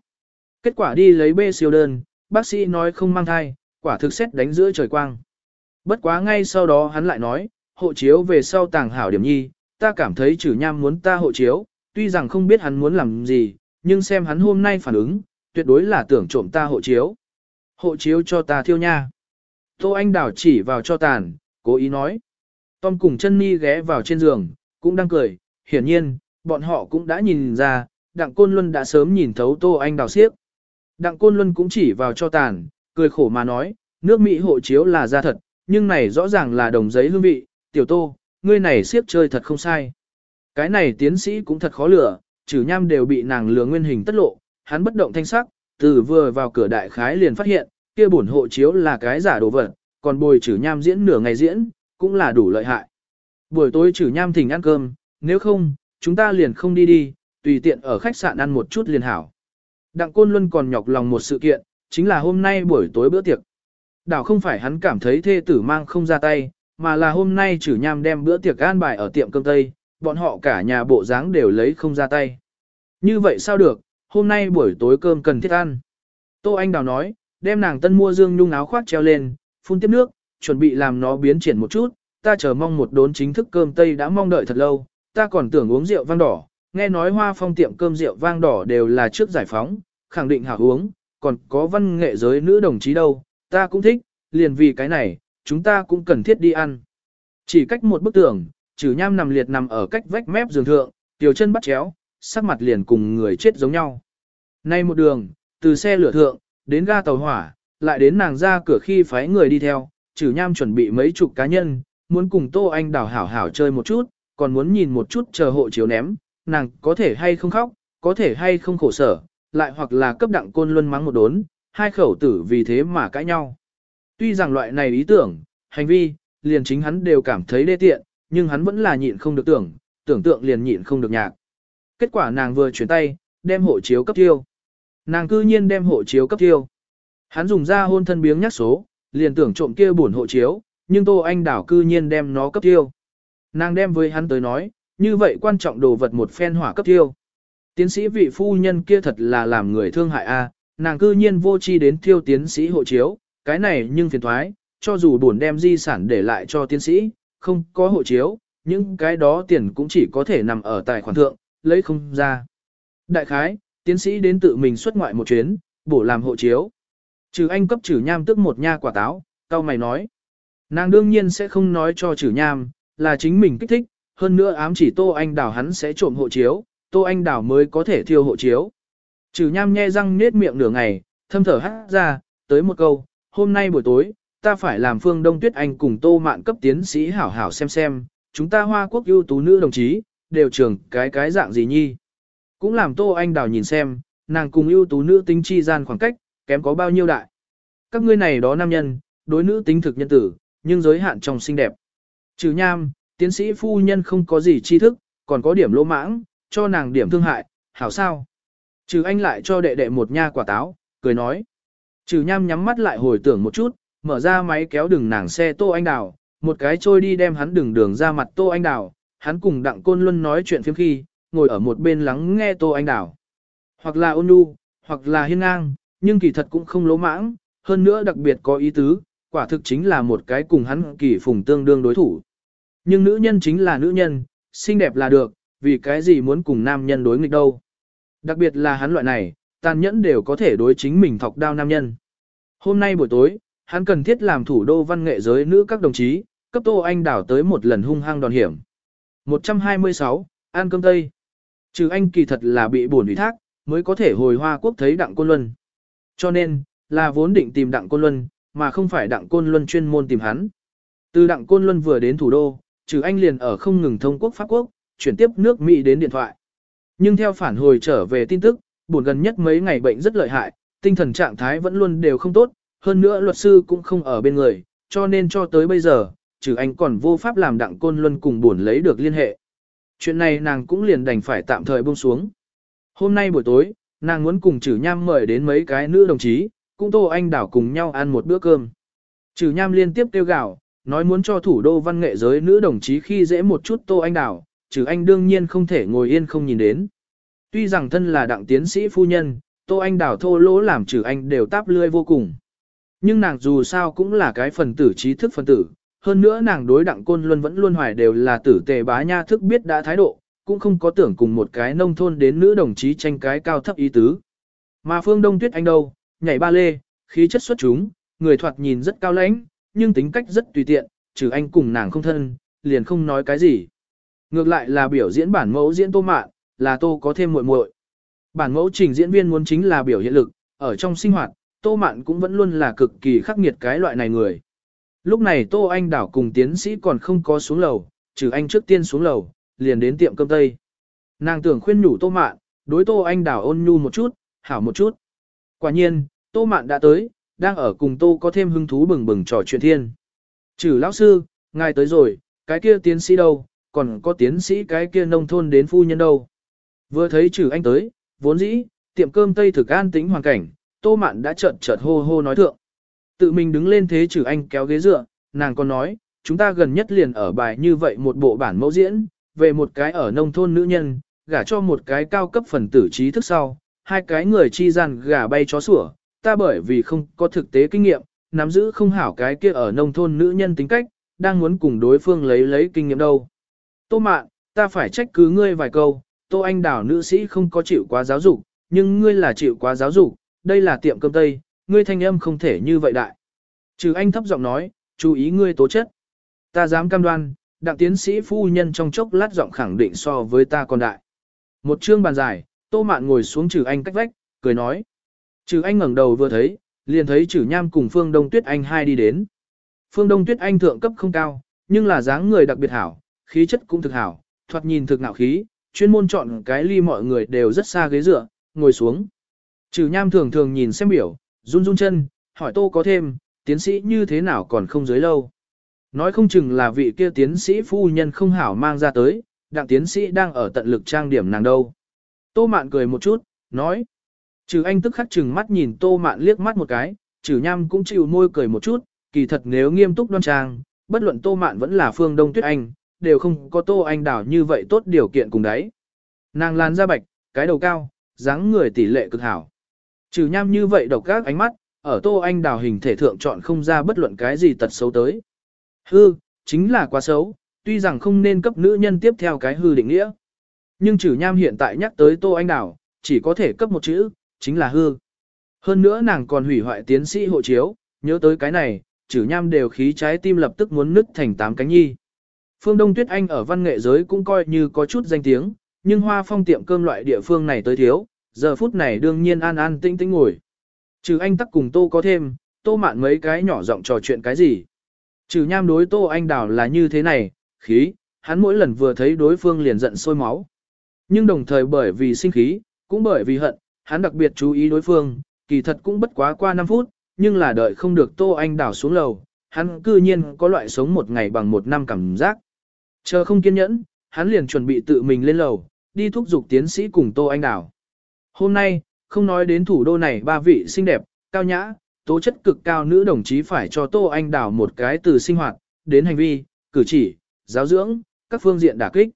Kết quả đi lấy bê siêu đơn, bác sĩ nói không mang thai, quả thực xét đánh giữa trời quang. Bất quá ngay sau đó hắn lại nói, hộ chiếu về sau tàng hảo điểm nhi, ta cảm thấy chử nham muốn ta hộ chiếu, tuy rằng không biết hắn muốn làm gì, nhưng xem hắn hôm nay phản ứng, tuyệt đối là tưởng trộm ta hộ chiếu. Hộ chiếu cho ta thiêu nha. Tô Anh Đào chỉ vào cho tàn, cố ý nói. Tom cùng chân ni ghé vào trên giường, cũng đang cười, hiển nhiên, bọn họ cũng đã nhìn ra, Đặng Côn Luân đã sớm nhìn thấu Tô Anh Đào siếp. Đặng Côn Luân cũng chỉ vào cho tàn, cười khổ mà nói, nước Mỹ hộ chiếu là ra thật, nhưng này rõ ràng là đồng giấy hương vị, tiểu Tô, ngươi này siếp chơi thật không sai. Cái này tiến sĩ cũng thật khó lừa, trừ nham đều bị nàng lừa nguyên hình tất lộ, hắn bất động thanh sắc, từ vừa vào cửa đại khái liền phát hiện, kia bổn hộ chiếu là cái giả đồ vật, còn bồi chử nham diễn nửa ngày diễn, cũng là đủ lợi hại. Buổi tối trừ nham thỉnh ăn cơm, nếu không, chúng ta liền không đi đi, tùy tiện ở khách sạn ăn một chút liền hảo. Đặng Côn Luân còn nhọc lòng một sự kiện, chính là hôm nay buổi tối bữa tiệc. Đảo không phải hắn cảm thấy thê tử mang không ra tay, mà là hôm nay trừ nham đem bữa tiệc an bài ở tiệm cơm Tây, bọn họ cả nhà bộ dáng đều lấy không ra tay. Như vậy sao được, hôm nay buổi tối cơm cần thiết ăn. Tô Anh Đào nói, đem nàng tân mua dương nhung áo khoác treo lên, phun tiếp nước, chuẩn bị làm nó biến triển một chút, ta chờ mong một đốn chính thức cơm Tây đã mong đợi thật lâu, ta còn tưởng uống rượu vang đỏ, nghe nói hoa phong tiệm cơm rượu vang đỏ đều là trước giải phóng, khẳng định hảo uống, còn có văn nghệ giới nữ đồng chí đâu, ta cũng thích, liền vì cái này, chúng ta cũng cần thiết đi ăn. Chỉ cách một bức tường, trừ nham nằm liệt nằm ở cách vách mép giường thượng, tiểu chân bắt chéo, sắc mặt liền cùng người chết giống nhau. Nay một đường, từ xe lửa thượng, đến ga tàu hỏa, lại đến nàng ra cửa khi phái người đi theo, trừ nham chuẩn bị mấy chục cá nhân, muốn cùng Tô Anh đào hảo hảo chơi một chút, còn muốn nhìn một chút chờ hộ chiếu ném, nàng có thể hay không khóc, có thể hay không khổ sở, lại hoặc là cấp đặng côn luân mắng một đốn, hai khẩu tử vì thế mà cãi nhau. Tuy rằng loại này ý tưởng, hành vi, liền chính hắn đều cảm thấy đê tiện, nhưng hắn vẫn là nhịn không được tưởng, tưởng tượng liền nhịn không được nhạc. Kết quả nàng vừa chuyển tay, đem hộ chiếu cấp tiêu. Nàng cư nhiên đem hộ chiếu cấp tiêu. Hắn dùng ra hôn thân biếng nhắc số, liền tưởng trộm kia buồn hộ chiếu, nhưng Tô Anh Đảo cư nhiên đem nó cấp tiêu. Nàng đem với hắn tới nói, như vậy quan trọng đồ vật một phen hỏa cấp tiêu. Tiến sĩ vị phu nhân kia thật là làm người thương hại a, nàng cư nhiên vô chi đến tiêu tiến sĩ hộ chiếu, cái này nhưng phiền thoái, cho dù buồn đem di sản để lại cho tiến sĩ, không có hộ chiếu, những cái đó tiền cũng chỉ có thể nằm ở tài khoản thượng, lấy không ra. Đại khái, tiến sĩ đến tự mình xuất ngoại một chuyến, bổ làm hộ chiếu. Trừ anh cấp trừ nham tức một nha quả táo, cao mày nói. Nàng đương nhiên sẽ không nói cho trừ nham, là chính mình kích thích, hơn nữa ám chỉ Tô Anh Đào hắn sẽ trộm hộ chiếu, Tô Anh Đào mới có thể thiêu hộ chiếu. Trừ nham nhe răng nết miệng nửa ngày, thâm thở hát ra, tới một câu, hôm nay buổi tối, ta phải làm phương Đông Tuyết Anh cùng Tô Mạn cấp tiến sĩ hảo hảo xem xem, chúng ta Hoa Quốc ưu tú nữ đồng chí, đều trưởng cái cái dạng gì nhi. Cũng làm Tô Anh Đào nhìn xem, nàng cùng ưu tú nữ tính chi gian khoảng cách, kém có bao nhiêu đại. Các ngươi này đó nam nhân, đối nữ tính thực nhân tử, nhưng giới hạn trong xinh đẹp. Trừ nham, tiến sĩ phu nhân không có gì tri thức, còn có điểm lỗ mãng, cho nàng điểm thương hại, hảo sao. Trừ anh lại cho đệ đệ một nha quả táo, cười nói. Trừ nham nhắm mắt lại hồi tưởng một chút, mở ra máy kéo đường nàng xe Tô Anh Đào, một cái trôi đi đem hắn đường đường ra mặt Tô Anh Đào, hắn cùng Đặng Côn Luân nói chuyện phiếm khi, ngồi ở một bên lắng nghe Tô Anh Đào. Hoặc là ôn nhu, hoặc là hiên ngang, nhưng kỳ thật cũng không lỗ mãng, hơn nữa đặc biệt có ý tứ, quả thực chính là một cái cùng hắn kỳ phùng tương đương đối thủ. Nhưng nữ nhân chính là nữ nhân, xinh đẹp là được, vì cái gì muốn cùng nam nhân đối nghịch đâu. Đặc biệt là hắn loại này, tàn nhẫn đều có thể đối chính mình thọc đao nam nhân. Hôm nay buổi tối, hắn cần thiết làm thủ đô văn nghệ giới nữ các đồng chí, cấp Tô Anh đảo tới một lần hung hăng đòn hiểm. 126, An cơm Tây. Trừ anh kỳ thật là bị buồn ủy thác, mới có thể hồi Hoa Quốc thấy Đặng Côn Luân. Cho nên, là vốn định tìm Đặng Côn Luân, mà không phải Đặng Côn Luân chuyên môn tìm hắn. Từ Đặng Côn Luân vừa đến thủ đô, trừ anh liền ở không ngừng thông quốc Pháp Quốc, chuyển tiếp nước Mỹ đến điện thoại. Nhưng theo phản hồi trở về tin tức, buồn gần nhất mấy ngày bệnh rất lợi hại, tinh thần trạng thái vẫn luôn đều không tốt, hơn nữa luật sư cũng không ở bên người, cho nên cho tới bây giờ, trừ anh còn vô pháp làm Đặng Côn Luân cùng buồn lấy được liên hệ. Chuyện này nàng cũng liền đành phải tạm thời buông xuống. Hôm nay buổi tối, nàng muốn cùng trừ nham mời đến mấy cái nữ đồng chí, cũng Tô Anh Đảo cùng nhau ăn một bữa cơm. Trừ nham liên tiếp kêu gạo, nói muốn cho thủ đô văn nghệ giới nữ đồng chí khi dễ một chút Tô Anh Đảo, trừ anh đương nhiên không thể ngồi yên không nhìn đến. Tuy rằng thân là đặng tiến sĩ phu nhân, Tô Anh Đảo thô lỗ làm trừ anh đều táp lươi vô cùng. Nhưng nàng dù sao cũng là cái phần tử trí thức phần tử, hơn nữa nàng đối đặng côn luân vẫn luôn hoài đều là tử tề bá nha thức biết đã thái độ, cũng không có tưởng cùng một cái nông thôn đến nữ đồng chí tranh cái cao thấp ý tứ. Mà phương đông tuyết anh đâu, nhảy ba lê, khí chất xuất chúng, người thoạt nhìn rất cao lãnh, nhưng tính cách rất tùy tiện, trừ anh cùng nàng không thân, liền không nói cái gì. Ngược lại là biểu diễn bản mẫu diễn tô mạn, là tô có thêm muội muội. Bản mẫu trình diễn viên muốn chính là biểu hiện lực, ở trong sinh hoạt, tô mạn cũng vẫn luôn là cực kỳ khắc nghiệt cái loại này người. Lúc này tô anh đảo cùng tiến sĩ còn không có xuống lầu, trừ anh trước tiên xuống lầu, liền đến tiệm cơm tây. Nàng tưởng khuyên nhủ tô mạn, đối tô anh đào ôn nhu một chút, hảo một chút. Quả nhiên, tô mạn đã tới, đang ở cùng tô có thêm hứng thú bừng bừng trò chuyện thiên. Trừ lão sư, ngài tới rồi, cái kia tiến sĩ đâu, còn có tiến sĩ cái kia nông thôn đến phu nhân đâu. Vừa thấy trừ anh tới, vốn dĩ, tiệm cơm tây thực an tĩnh hoàn cảnh, tô mạn đã chợt chợt hô hô nói thượng. Tự mình đứng lên thế trừ anh kéo ghế dựa, nàng còn nói, chúng ta gần nhất liền ở bài như vậy một bộ bản mẫu diễn, về một cái ở nông thôn nữ nhân, gả cho một cái cao cấp phần tử trí thức sau, hai cái người chi gian gà bay chó sủa, ta bởi vì không có thực tế kinh nghiệm, nắm giữ không hảo cái kia ở nông thôn nữ nhân tính cách, đang muốn cùng đối phương lấy lấy kinh nghiệm đâu. Tô mạn, ta phải trách cứ ngươi vài câu, tô anh đảo nữ sĩ không có chịu quá giáo dục, nhưng ngươi là chịu quá giáo dục, đây là tiệm cơm tây, ngươi thanh âm không thể như vậy đại. Trừ anh thấp giọng nói, chú ý ngươi tố chất. Ta dám cam đoan, đặng tiến sĩ phu nhân trong chốc lát giọng khẳng định so với ta còn đại. Một chương bàn dài, tô mạn ngồi xuống trừ anh cách vách, cười nói. Trừ anh ngẩng đầu vừa thấy, liền thấy trừ nham cùng phương đông tuyết anh hai đi đến. Phương đông tuyết anh thượng cấp không cao, nhưng là dáng người đặc biệt hảo, khí chất cũng thực hảo, thoạt nhìn thực nạo khí, chuyên môn chọn cái ly mọi người đều rất xa ghế dựa, ngồi xuống. Trừ nham thường thường nhìn xem biểu, run run chân, hỏi tô có thêm, tiến sĩ như thế nào còn không dưới lâu. Nói không chừng là vị kia tiến sĩ phu nhân không hảo mang ra tới, đặng tiến sĩ đang ở tận lực trang điểm nàng đâu. Tô mạn cười một chút, nói. Trừ anh tức khắc chừng mắt nhìn tô mạn liếc mắt một cái, trừ nham cũng chịu môi cười một chút, kỳ thật nếu nghiêm túc đoan trang, bất luận tô mạn vẫn là phương đông tuyết anh, đều không có tô anh đảo như vậy tốt điều kiện cùng đấy. Nàng làn da bạch, cái đầu cao, dáng người tỷ lệ cực hảo. Trừ nham như vậy độc các ánh mắt, ở tô anh đào hình thể thượng chọn không ra bất luận cái gì tật xấu tới. Hư, chính là quá xấu, tuy rằng không nên cấp nữ nhân tiếp theo cái hư định nghĩa. Nhưng chữ nham hiện tại nhắc tới tô anh đào, chỉ có thể cấp một chữ, chính là hư. Hơn nữa nàng còn hủy hoại tiến sĩ hộ chiếu, nhớ tới cái này, chữ nham đều khí trái tim lập tức muốn nứt thành tám cánh nhi. Phương Đông Tuyết Anh ở văn nghệ giới cũng coi như có chút danh tiếng, nhưng hoa phong tiệm cơm loại địa phương này tới thiếu, giờ phút này đương nhiên an an tĩnh tĩnh ngồi. Trừ anh tắc cùng tô có thêm, tô mạn mấy cái nhỏ giọng trò chuyện cái gì. Trừ nham đối tô anh đào là như thế này, khí, hắn mỗi lần vừa thấy đối phương liền giận sôi máu. Nhưng đồng thời bởi vì sinh khí, cũng bởi vì hận, hắn đặc biệt chú ý đối phương, kỳ thật cũng bất quá qua 5 phút, nhưng là đợi không được tô anh đào xuống lầu, hắn cư nhiên có loại sống một ngày bằng một năm cảm giác. Chờ không kiên nhẫn, hắn liền chuẩn bị tự mình lên lầu, đi thúc giục tiến sĩ cùng tô anh đào. Hôm nay, không nói đến thủ đô này ba vị xinh đẹp, cao nhã, tố chất cực cao nữ đồng chí phải cho Tô Anh Đào một cái từ sinh hoạt, đến hành vi, cử chỉ, giáo dưỡng, các phương diện đả kích.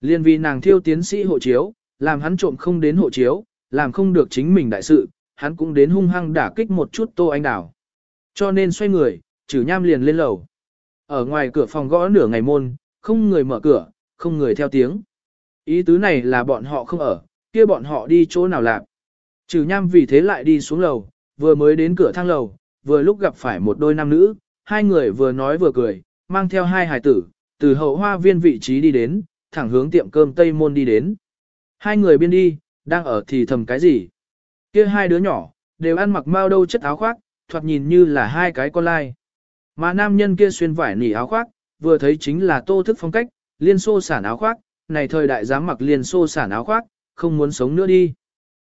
Liên vì nàng thiêu tiến sĩ hộ chiếu, làm hắn trộm không đến hộ chiếu, làm không được chính mình đại sự, hắn cũng đến hung hăng đả kích một chút Tô Anh Đào. Cho nên xoay người, trừ nham liền lên lầu. Ở ngoài cửa phòng gõ nửa ngày môn, không người mở cửa, không người theo tiếng. Ý tứ này là bọn họ không ở, kia bọn họ đi chỗ nào làm. Trừ nham vì thế lại đi xuống lầu, vừa mới đến cửa thang lầu, vừa lúc gặp phải một đôi nam nữ, hai người vừa nói vừa cười, mang theo hai hài tử, từ hậu hoa viên vị trí đi đến, thẳng hướng tiệm cơm Tây Môn đi đến. Hai người biên đi, đang ở thì thầm cái gì. Kia hai đứa nhỏ, đều ăn mặc mao đâu chất áo khoác, thoạt nhìn như là hai cái con lai. Mà nam nhân kia xuyên vải nỉ áo khoác, vừa thấy chính là tô thức phong cách, liên xô sản áo khoác, này thời đại dám mặc liên xô sản áo khoác, không muốn sống nữa đi.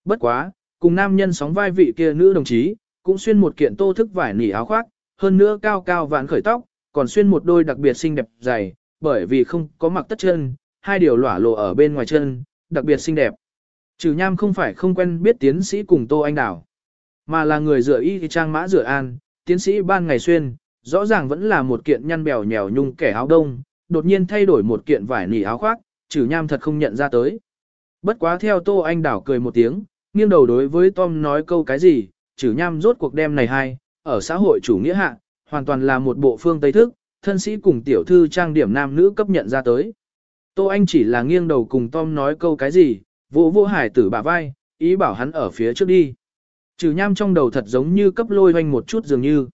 Bất quá, cùng nam nhân sóng vai vị kia nữ đồng chí, cũng xuyên một kiện tô thức vải nỉ áo khoác, hơn nữa cao cao vạn khởi tóc, còn xuyên một đôi đặc biệt xinh đẹp dày, bởi vì không có mặc tất chân, hai điều lỏa lộ ở bên ngoài chân, đặc biệt xinh đẹp. Trừ nham không phải không quen biết tiến sĩ cùng Tô Anh Đảo, mà là người rửa y trang mã rửa an, tiến sĩ ban ngày xuyên, rõ ràng vẫn là một kiện nhăn bèo nhèo nhung kẻ áo đông, đột nhiên thay đổi một kiện vải nỉ áo khoác, trừ nham thật không nhận ra tới. Bất quá theo Tô Anh Đảo cười một tiếng, nghiêng đầu đối với Tom nói câu cái gì, trừ nham rốt cuộc đêm này hay, ở xã hội chủ nghĩa hạ, hoàn toàn là một bộ phương Tây thức, thân sĩ cùng tiểu thư trang điểm nam nữ cấp nhận ra tới. Tô Anh chỉ là nghiêng đầu cùng Tom nói câu cái gì, vô vô hải tử bả vai, ý bảo hắn ở phía trước đi. Trừ nham trong đầu thật giống như cấp lôi hoanh một chút dường như.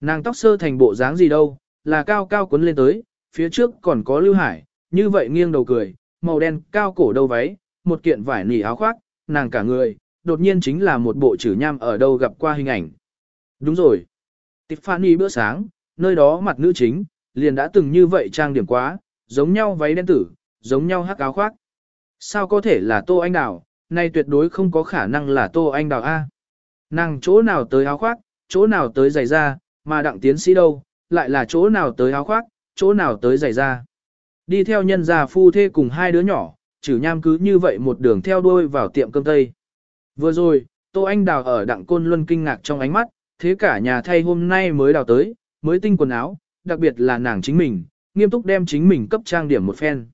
Nàng tóc sơ thành bộ dáng gì đâu, là cao cao cuốn lên tới, phía trước còn có lưu hải, như vậy nghiêng đầu cười, màu đen cao cổ đầu váy, một kiện vải nỉ áo khoác, nàng cả người, đột nhiên chính là một bộ chữ nham ở đâu gặp qua hình ảnh. Đúng rồi. Tiffany bữa sáng, nơi đó mặt nữ chính, liền đã từng như vậy trang điểm quá, giống nhau váy đen tử, giống nhau hắc áo khoác. Sao có thể là Tô Anh Đào, nay tuyệt đối không có khả năng là Tô Anh Đào A. Nàng chỗ nào tới áo khoác, chỗ nào tới giày da, mà đặng tiến sĩ đâu, lại là chỗ nào tới áo khoác, chỗ nào tới giày da. Đi theo nhân gia phu thê cùng hai đứa nhỏ, chử nham cứ như vậy một đường theo đuôi vào tiệm cơm tây. Vừa rồi, Tô Anh Đào ở đặng côn luân kinh ngạc trong ánh mắt, thế cả nhà thay hôm nay mới đào tới, mới tinh quần áo, đặc biệt là nàng chính mình, nghiêm túc đem chính mình cấp trang điểm một phen.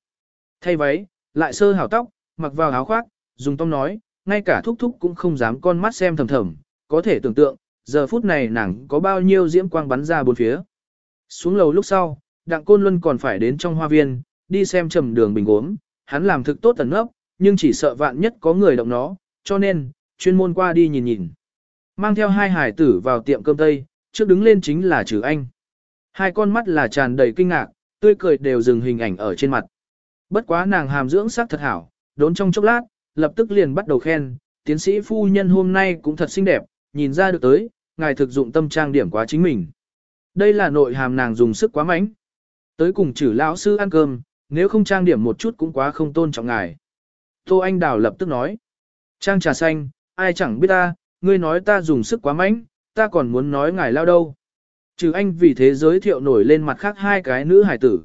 Thay váy, lại sơ hảo tóc, mặc vào áo khoác, dùng tông nói, ngay cả thúc thúc cũng không dám con mắt xem thầm thầm, có thể tưởng tượng, giờ phút này nàng có bao nhiêu diễm quang bắn ra bốn phía. Xuống lầu lúc sau, Đặng Côn Luân còn phải đến trong hoa viên, đi xem trầm đường bình uống hắn làm thực tốt tần ấp, nhưng chỉ sợ vạn nhất có người động nó, cho nên, chuyên môn qua đi nhìn nhìn. Mang theo hai hải tử vào tiệm cơm tây, trước đứng lên chính là trừ anh. Hai con mắt là tràn đầy kinh ngạc, tươi cười đều dừng hình ảnh ở trên mặt. Bất quá nàng hàm dưỡng sắc thật hảo, đốn trong chốc lát, lập tức liền bắt đầu khen, tiến sĩ phu nhân hôm nay cũng thật xinh đẹp, nhìn ra được tới, ngài thực dụng tâm trang điểm quá chính mình. Đây là nội hàm nàng dùng sức quá mạnh. Tới cùng chử lão sư ăn cơm, nếu không trang điểm một chút cũng quá không tôn trọng ngài. Tô Anh Đào lập tức nói, trang trà xanh, ai chẳng biết ta, ngươi nói ta dùng sức quá mạnh, ta còn muốn nói ngài lao đâu. Trừ anh vì thế giới thiệu nổi lên mặt khác hai cái nữ hải tử.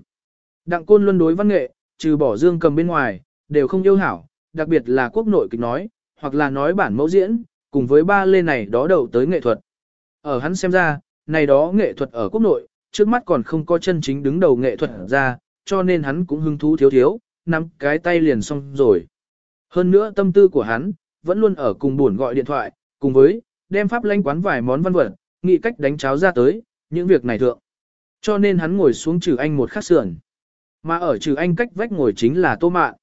Đặng côn luân đối văn nghệ, trừ bỏ dương cầm bên ngoài, đều không yêu hảo, đặc biệt là quốc nội kịch nói, hoặc là nói bản mẫu diễn, cùng với ba lê này đó đầu tới nghệ thuật. Ở hắn xem ra, này đó nghệ thuật ở quốc nội, trước mắt còn không có chân chính đứng đầu nghệ thuật ra, cho nên hắn cũng hứng thú thiếu thiếu, nắm cái tay liền xong rồi. Hơn nữa tâm tư của hắn, vẫn luôn ở cùng buồn gọi điện thoại, cùng với, đem pháp lanh quán vài món văn vật, nghĩ cách đánh cháo ra tới, những việc này thượng. Cho nên hắn ngồi xuống trừ anh một khắc sườn. Mà ở trừ anh cách vách ngồi chính là tô mạn.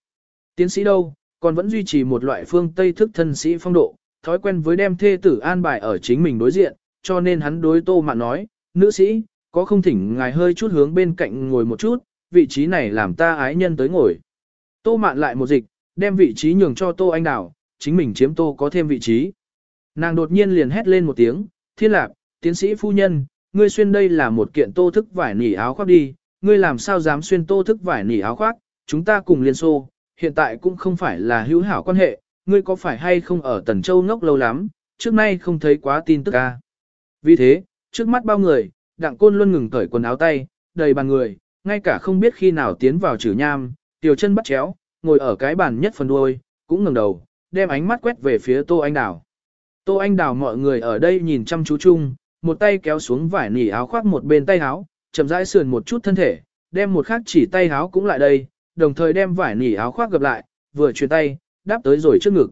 Tiến sĩ đâu, còn vẫn duy trì một loại phương Tây thức thân sĩ phong độ, thói quen với đem thê tử an bài ở chính mình đối diện, cho nên hắn đối tô mạn nói, nữ sĩ, có không thỉnh ngài hơi chút hướng bên cạnh ngồi một chút, vị trí này làm ta ái nhân tới ngồi. Tô mạn lại một dịch, đem vị trí nhường cho tô anh đảo, chính mình chiếm tô có thêm vị trí. Nàng đột nhiên liền hét lên một tiếng, thiên lạc, tiến sĩ phu nhân, ngươi xuyên đây là một kiện tô thức vải nỉ áo khoác đi, ngươi làm sao dám xuyên tô thức vải nỉ áo khoác, chúng ta cùng liên xô, hiện tại cũng không phải là hữu hảo quan hệ, ngươi có phải hay không ở Tần Châu ngốc lâu lắm, trước nay không thấy quá tin tức ca. Vì thế, trước mắt bao người, đặng côn luôn ngừng cởi quần áo tay, đầy bàn người, ngay cả không biết khi nào tiến vào trừ nham, tiểu chân bắt chéo, ngồi ở cái bàn nhất phần đuôi, cũng ngẩng đầu, đem ánh mắt quét về phía Tô Anh Đào. Tô Anh Đào mọi người ở đây nhìn chăm chú chung, một tay kéo xuống vải nỉ áo khoác một bên tay áo, chậm rãi sườn một chút thân thể, đem một khác chỉ tay áo cũng lại đây, đồng thời đem vải nỉ áo khoác gập lại, vừa chuyển tay, đáp tới rồi trước ngực.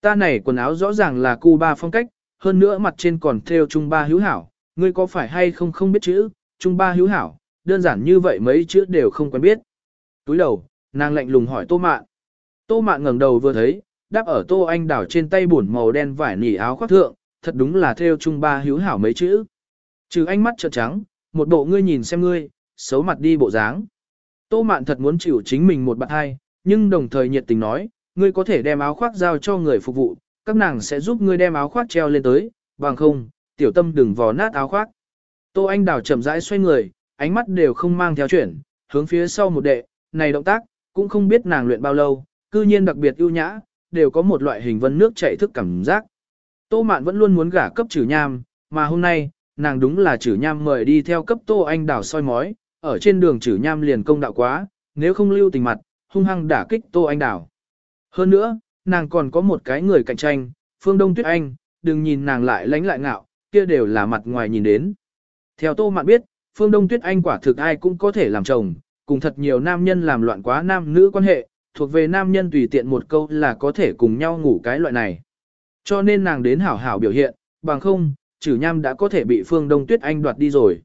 Ta này quần áo rõ ràng là Cuba phong cách, hơn nữa mặt trên còn thêu Trung Ba hữu hảo, ngươi có phải hay không không biết chữ, Trung Ba hữu hảo, đơn giản như vậy mấy chữ đều không quen biết. Túi đầu, nàng lạnh lùng hỏi Tô Mạn. Tô Mạn ngẩng đầu vừa thấy, đáp ở Tô Anh Đảo trên tay buồn màu đen vải nỉ áo khoác thượng, thật đúng là theo trung ba hiếu hảo mấy chữ. Trừ ánh mắt trợn trắng, một bộ ngươi nhìn xem ngươi, xấu mặt đi bộ dáng. Tô Mạn thật muốn chịu chính mình một bạn hai, nhưng đồng thời nhiệt tình nói, ngươi có thể đem áo khoác giao cho người phục vụ, các nàng sẽ giúp ngươi đem áo khoác treo lên tới, bằng không, tiểu tâm đừng vò nát áo khoác. Tô Anh Đào chậm rãi xoay người, ánh mắt đều không mang theo chuyển, hướng phía sau một đệ, này động tác, cũng không biết nàng luyện bao lâu, cư nhiên đặc biệt ưu nhã, đều có một loại hình vân nước chảy thức cảm giác. Tô Mạn vẫn luôn muốn gả cấp Trử nham, mà hôm nay, nàng đúng là Trử nham mời đi theo cấp Tô Anh Đào soi mói, ở trên đường Trử nham liền công đạo quá, nếu không lưu tình mặt, hung hăng đả kích Tô Anh Đào. Hơn nữa, nàng còn có một cái người cạnh tranh, Phương Đông Tuyết Anh, đừng nhìn nàng lại lánh lại ngạo, kia đều là mặt ngoài nhìn đến. Theo Tô Mạn biết, Phương Đông Tuyết Anh quả thực ai cũng có thể làm chồng, cùng thật nhiều nam nhân làm loạn quá nam nữ quan hệ, thuộc về nam nhân tùy tiện một câu là có thể cùng nhau ngủ cái loại này. Cho nên nàng đến hảo hảo biểu hiện, bằng không, Chử nham đã có thể bị Phương Đông Tuyết Anh đoạt đi rồi.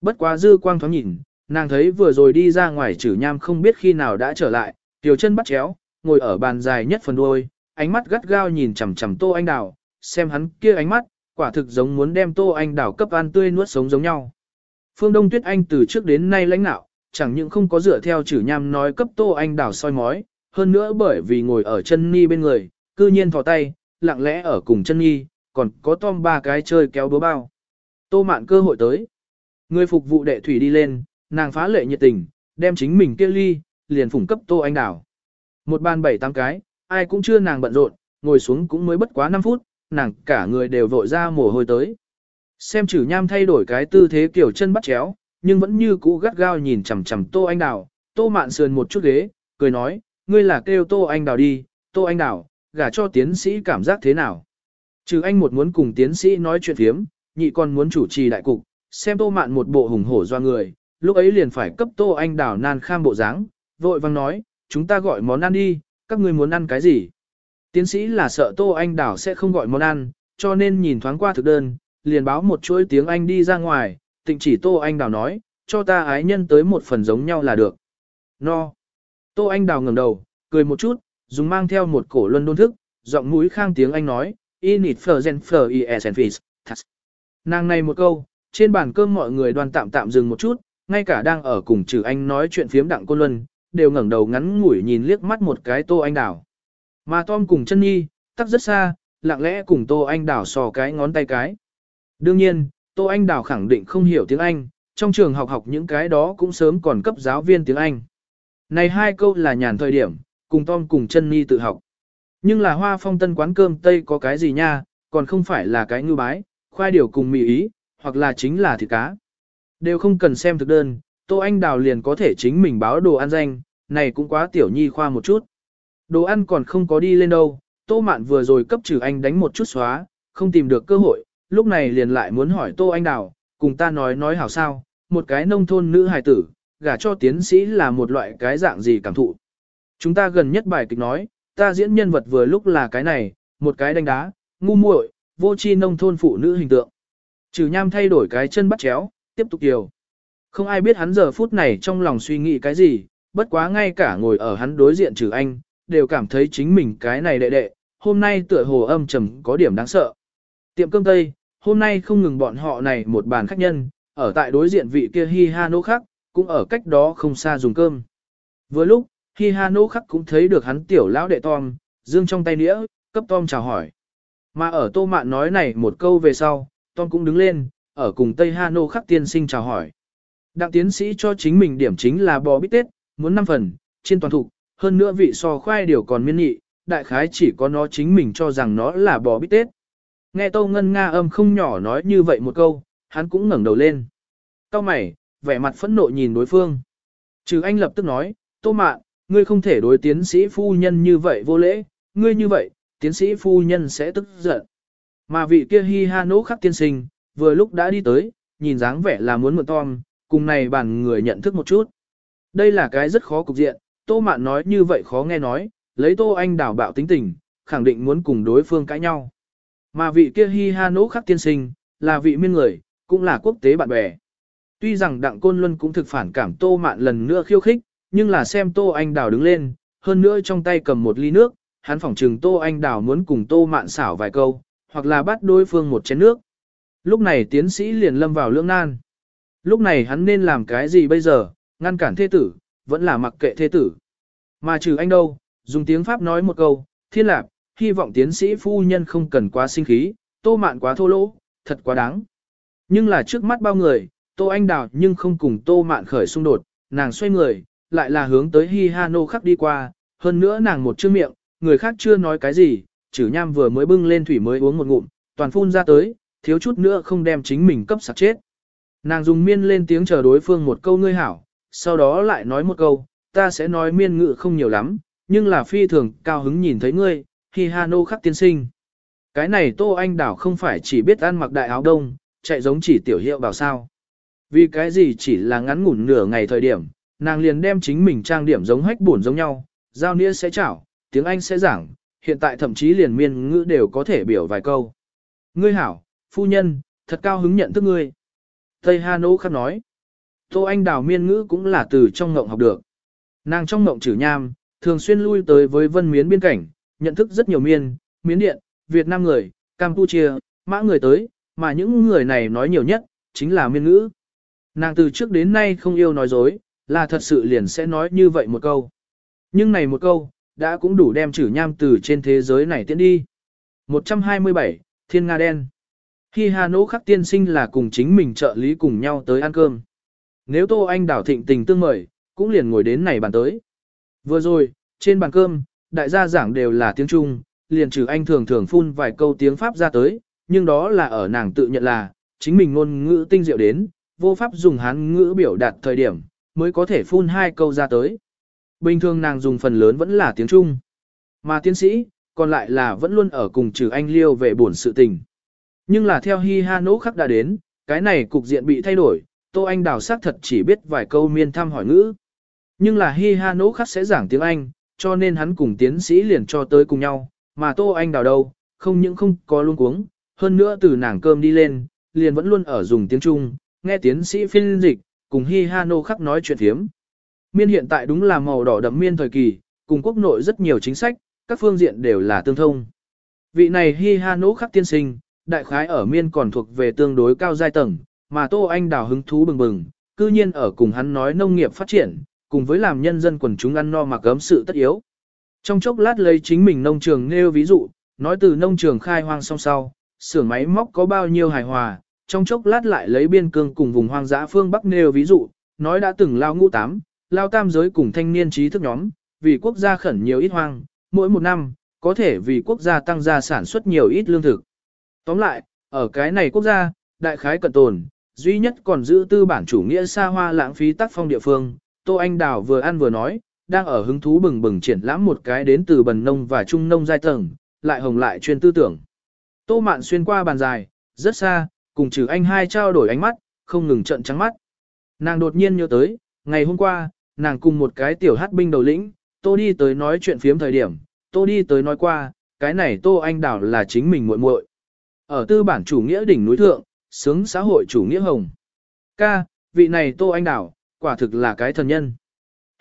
Bất quá dư quang thoáng nhìn, nàng thấy vừa rồi đi ra ngoài Chử nham không biết khi nào đã trở lại, tiểu chân bắt chéo, ngồi ở bàn dài nhất phần đuôi, ánh mắt gắt gao nhìn chằm chằm Tô Anh Đào, xem hắn kia ánh mắt, quả thực giống muốn đem Tô Anh Đào cấp ăn tươi nuốt sống giống nhau. Phương Đông Tuyết Anh từ trước đến nay lãnh nạo, chẳng những không có dựa theo chữ nham nói cấp Tô Anh đảo soi mói, hơn nữa bởi vì ngồi ở chân ni bên người, cư nhiên thò tay, lặng lẽ ở cùng chân ni, còn có tom ba cái chơi kéo búa bao. Tô mạn cơ hội tới. Người phục vụ đệ thủy đi lên, nàng phá lệ nhiệt tình, đem chính mình kia ly, liền phủng cấp Tô Anh đảo. Một bàn bảy tám cái, ai cũng chưa nàng bận rộn, ngồi xuống cũng mới bất quá 5 phút, nàng cả người đều vội ra mồ hôi tới. Xem chử nham thay đổi cái tư thế kiểu chân bắt chéo, nhưng vẫn như cũ gắt gao nhìn chằm chằm Tô Anh Đào, Tô Mạn sườn một chút ghế, cười nói, ngươi là kêu Tô Anh Đào đi, Tô Anh Đào, gả cho tiến sĩ cảm giác thế nào. Trừ anh một muốn cùng tiến sĩ nói chuyện phiếm, nhị còn muốn chủ trì đại cục, xem Tô Mạn một bộ hùng hổ do người, lúc ấy liền phải cấp Tô Anh Đào nan kham bộ dáng, vội vang nói, chúng ta gọi món ăn đi, các ngươi muốn ăn cái gì? Tiến sĩ là sợ Tô Anh Đảo sẽ không gọi món ăn, cho nên nhìn thoáng qua thực đơn, liền báo một chuỗi tiếng Anh đi ra ngoài, tịnh chỉ Tô Anh đào nói, cho ta ái nhân tới một phần giống nhau là được. No. Tô Anh Đào ngẩng đầu, cười một chút, dùng mang theo một cổ luân đôn thức, giọng mũi khang tiếng Anh nói, Init Fergen for es e and fish. Nàng này một câu, trên bàn cơm mọi người đoàn tạm tạm dừng một chút, ngay cả đang ở cùng trừ anh nói chuyện phiếm đặng côn luân, đều ngẩng đầu ngắn ngủi nhìn liếc mắt một cái Tô Anh Đào. Mà Tom cùng chân nhi, tắc rất xa, lặng lẽ cùng Tô Anh Đào sò cái ngón tay cái. Đương nhiên, Tô Anh Đào khẳng định không hiểu tiếng Anh, trong trường học học những cái đó cũng sớm còn cấp giáo viên tiếng Anh. Này hai câu là nhàn thời điểm, cùng Tom cùng chân mi tự học. Nhưng là hoa phong tân quán cơm Tây có cái gì nha, còn không phải là cái ngư bái, khoai điều cùng mì ý, hoặc là chính là thịt cá. Đều không cần xem thực đơn, Tô Anh Đào liền có thể chính mình báo đồ ăn danh, này cũng quá tiểu nhi khoa một chút. Đồ ăn còn không có đi lên đâu, Tô Mạn vừa rồi cấp trừ anh đánh một chút xóa, không tìm được cơ hội, lúc này liền lại muốn hỏi Tô Anh Đào, cùng ta nói nói hảo sao, một cái nông thôn nữ hài tử, gả cho tiến sĩ là một loại cái dạng gì cảm thụ. Chúng ta gần nhất bài kịch nói, ta diễn nhân vật vừa lúc là cái này, một cái đánh đá, ngu muội, vô tri nông thôn phụ nữ hình tượng. Trừ nham thay đổi cái chân bắt chéo, tiếp tục điều. Không ai biết hắn giờ phút này trong lòng suy nghĩ cái gì, bất quá ngay cả ngồi ở hắn đối diện trừ anh, đều cảm thấy chính mình cái này đệ đệ, hôm nay tựa hồ âm trầm có điểm đáng sợ. Tiệm cơm Tây, hôm nay không ngừng bọn họ này một bàn khách nhân, ở tại đối diện vị kia Hi Ha Nô Khắc, cũng ở cách đó không xa dùng cơm. Vừa lúc, Hi Ha Nô Khắc cũng thấy được hắn tiểu lão đệ Tom, dương trong tay đĩa, cấp Tom chào hỏi. Mà ở Tô Mạn nói này một câu về sau, Tom cũng đứng lên, ở cùng Tây Ha Nô Khắc tiên sinh chào hỏi. Đặng tiến sĩ cho chính mình điểm chính là bò bít tết, muốn 5 phần, trên toàn thục, hơn nữa vị so khoai điều còn miên nhị, đại khái chỉ có nó chính mình cho rằng nó là bò bít tết. Nghe tô Ngân Nga âm không nhỏ nói như vậy một câu, hắn cũng ngẩng đầu lên. Cao mày, vẻ mặt phẫn nộ nhìn đối phương. Trừ anh lập tức nói, Tô Mạn, ngươi không thể đối tiến sĩ phu nhân như vậy vô lễ, ngươi như vậy, tiến sĩ phu nhân sẽ tức giận. Mà vị kia hi ha nỗ khắc tiên sinh, vừa lúc đã đi tới, nhìn dáng vẻ là muốn mượn Tom, cùng này bàn người nhận thức một chút. Đây là cái rất khó cục diện, Tô Mạn nói như vậy khó nghe nói, lấy Tô Anh đảo bạo tính tình, khẳng định muốn cùng đối phương cãi nhau. Mà vị kia Hi Ha Nỗ khắc tiên sinh, là vị miên người, cũng là quốc tế bạn bè. Tuy rằng Đặng Côn Luân cũng thực phản cảm Tô Mạn lần nữa khiêu khích, nhưng là xem Tô Anh đào đứng lên, hơn nữa trong tay cầm một ly nước, hắn phỏng trừng Tô Anh Đào muốn cùng Tô Mạn xảo vài câu, hoặc là bắt đối phương một chén nước. Lúc này tiến sĩ liền lâm vào lưỡng nan. Lúc này hắn nên làm cái gì bây giờ, ngăn cản thế tử, vẫn là mặc kệ thế tử. Mà trừ anh đâu, dùng tiếng Pháp nói một câu, thiên lạp, hy vọng tiến sĩ phu nhân không cần quá sinh khí, tô mạn quá thô lỗ, thật quá đáng. Nhưng là trước mắt bao người, tô anh đào nhưng không cùng tô mạn khởi xung đột, nàng xoay người, lại là hướng tới hi ha nô khắc đi qua, hơn nữa nàng một chữ miệng, người khác chưa nói cái gì, chử nham vừa mới bưng lên thủy mới uống một ngụm, toàn phun ra tới, thiếu chút nữa không đem chính mình cấp sạc chết. Nàng dùng miên lên tiếng chờ đối phương một câu ngươi hảo, sau đó lại nói một câu, ta sẽ nói miên ngự không nhiều lắm, nhưng là phi thường cao hứng nhìn thấy ngươi, hi ha nô khắc tiên sinh. Cái này Tô Anh Đảo không phải chỉ biết ăn mặc đại áo đông, chạy giống chỉ tiểu hiệu bảo sao. Vì cái gì chỉ là ngắn ngủn nửa ngày thời điểm, nàng liền đem chính mình trang điểm giống hách buồn giống nhau, giao nghĩa sẽ chảo, tiếng Anh sẽ giảng, hiện tại thậm chí liền miên ngữ đều có thể biểu vài câu. Ngươi hảo, phu nhân, thật cao hứng nhận thức ngươi. Tây Hà Nô khắc nói. Tô Anh đào miên ngữ cũng là từ trong ngộng học được. Nàng trong ngộng trừ nham, thường xuyên lui tới với vân miến biên cảnh, nhận thức rất nhiều miên, miến điện, Việt Nam người, Campuchia, mã người tới, mà những người này nói nhiều nhất, chính là miên ngữ. Nàng từ trước đến nay không yêu nói dối, là thật sự liền sẽ nói như vậy một câu. Nhưng này một câu, đã cũng đủ đem chữ nham từ trên thế giới này tiến đi. 127, Thiên Nga Đen Khi Hà Nỗ khắc tiên sinh là cùng chính mình trợ lý cùng nhau tới ăn cơm. Nếu Tô Anh đảo thịnh tình tương mời, cũng liền ngồi đến này bàn tới. Vừa rồi, trên bàn cơm, đại gia giảng đều là tiếng Trung, liền trừ anh thường thường phun vài câu tiếng Pháp ra tới, nhưng đó là ở nàng tự nhận là, chính mình ngôn ngữ tinh diệu đến, vô pháp dùng hán ngữ biểu đạt thời điểm, mới có thể phun hai câu ra tới. Bình thường nàng dùng phần lớn vẫn là tiếng Trung. Mà tiến sĩ, còn lại là vẫn luôn ở cùng trừ anh liêu về buồn sự tình. Nhưng là theo Hi Ha Nỗ khắc đã đến, cái này cục diện bị thay đổi, Tô Anh Đào xác thật chỉ biết vài câu miên thăm hỏi ngữ. Nhưng là Hi Ha Nỗ khắc sẽ giảng tiếng Anh, cho nên hắn cùng tiến sĩ liền cho tới cùng nhau, mà Tô Anh Đào đâu, không những không có luôn cuống, hơn nữa từ nàng cơm đi lên, liền vẫn luôn ở dùng tiếng Trung, nghe tiến sĩ phiên dịch, cùng Hi Hano khắc nói chuyện thiếm. Miên hiện tại đúng là màu đỏ đậm miên thời kỳ, cùng quốc nội rất nhiều chính sách, các phương diện đều là tương thông. Vị này Hi Hano khắc tiên sinh, đại khái ở miên còn thuộc về tương đối cao giai tầng, mà Tô Anh đào hứng thú bừng bừng, cư nhiên ở cùng hắn nói nông nghiệp phát triển, cùng với làm nhân dân quần chúng ăn no mặc ấm sự tất yếu. Trong chốc lát lấy chính mình nông trường nêu ví dụ, nói từ nông trường khai hoang song sau, xưởng máy móc có bao nhiêu hài hòa, trong chốc lát lại lấy biên cương cùng vùng hoang dã phương Bắc nêu ví dụ, nói đã từng lao ngũ tám, lao tam giới cùng thanh niên trí thức nhóm, vì quốc gia khẩn nhiều ít hoang, mỗi một năm, có thể vì quốc gia tăng gia sản xuất nhiều ít lương thực. Tóm lại, ở cái này quốc gia, đại khái cận tồn, duy nhất còn giữ tư bản chủ nghĩa xa hoa lãng phí tác phong địa phương, Tô Anh Đào vừa ăn vừa nói, đang ở hứng thú bừng bừng triển lãm một cái đến từ bần nông và trung nông giai tầng, lại hồng lại chuyên tư tưởng. Tô Mạn xuyên qua bàn dài, rất xa, cùng trừ anh hai trao đổi ánh mắt, không ngừng trận trắng mắt. Nàng đột nhiên nhớ tới, ngày hôm qua, nàng cùng một cái tiểu hát binh đầu lĩnh, Tô đi tới nói chuyện phiếm thời điểm, Tô đi tới nói qua, cái này Tô Anh Đào là chính mình muội muội. Ở tư bản chủ nghĩa đỉnh núi thượng, sướng xã hội chủ nghĩa hồng. Ca, vị này Tô Anh Đào, quả thực là cái thần nhân.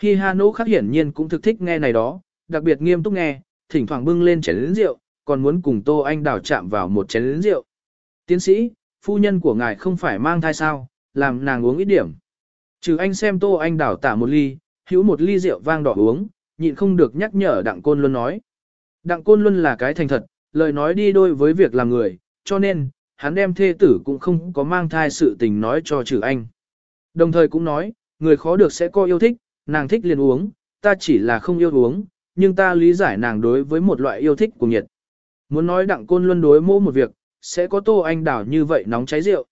Hi Ha Nỗ khắc hiển nhiên cũng thực thích nghe này đó, đặc biệt nghiêm túc nghe, thỉnh thoảng bưng lên chén lĩnh rượu, còn muốn cùng Tô Anh Đào chạm vào một chén lĩnh rượu. Tiến sĩ, phu nhân của ngài không phải mang thai sao, làm nàng uống ít điểm. Trừ anh xem Tô Anh Đào tả một ly, hữu một ly rượu vang đỏ uống, nhịn không được nhắc nhở Đặng Côn Luân nói. Đặng Côn Luân là cái thành thật, lời nói đi đôi với việc làm người, cho nên, hắn đem thê tử cũng không có mang thai sự tình nói cho trừ anh. Đồng thời cũng nói, người khó được sẽ có yêu thích, nàng thích liền uống, ta chỉ là không yêu uống, nhưng ta lý giải nàng đối với một loại yêu thích của nhiệt. Muốn nói đặng côn luân đối mô một việc, sẽ có tô anh đảo như vậy nóng cháy rượu.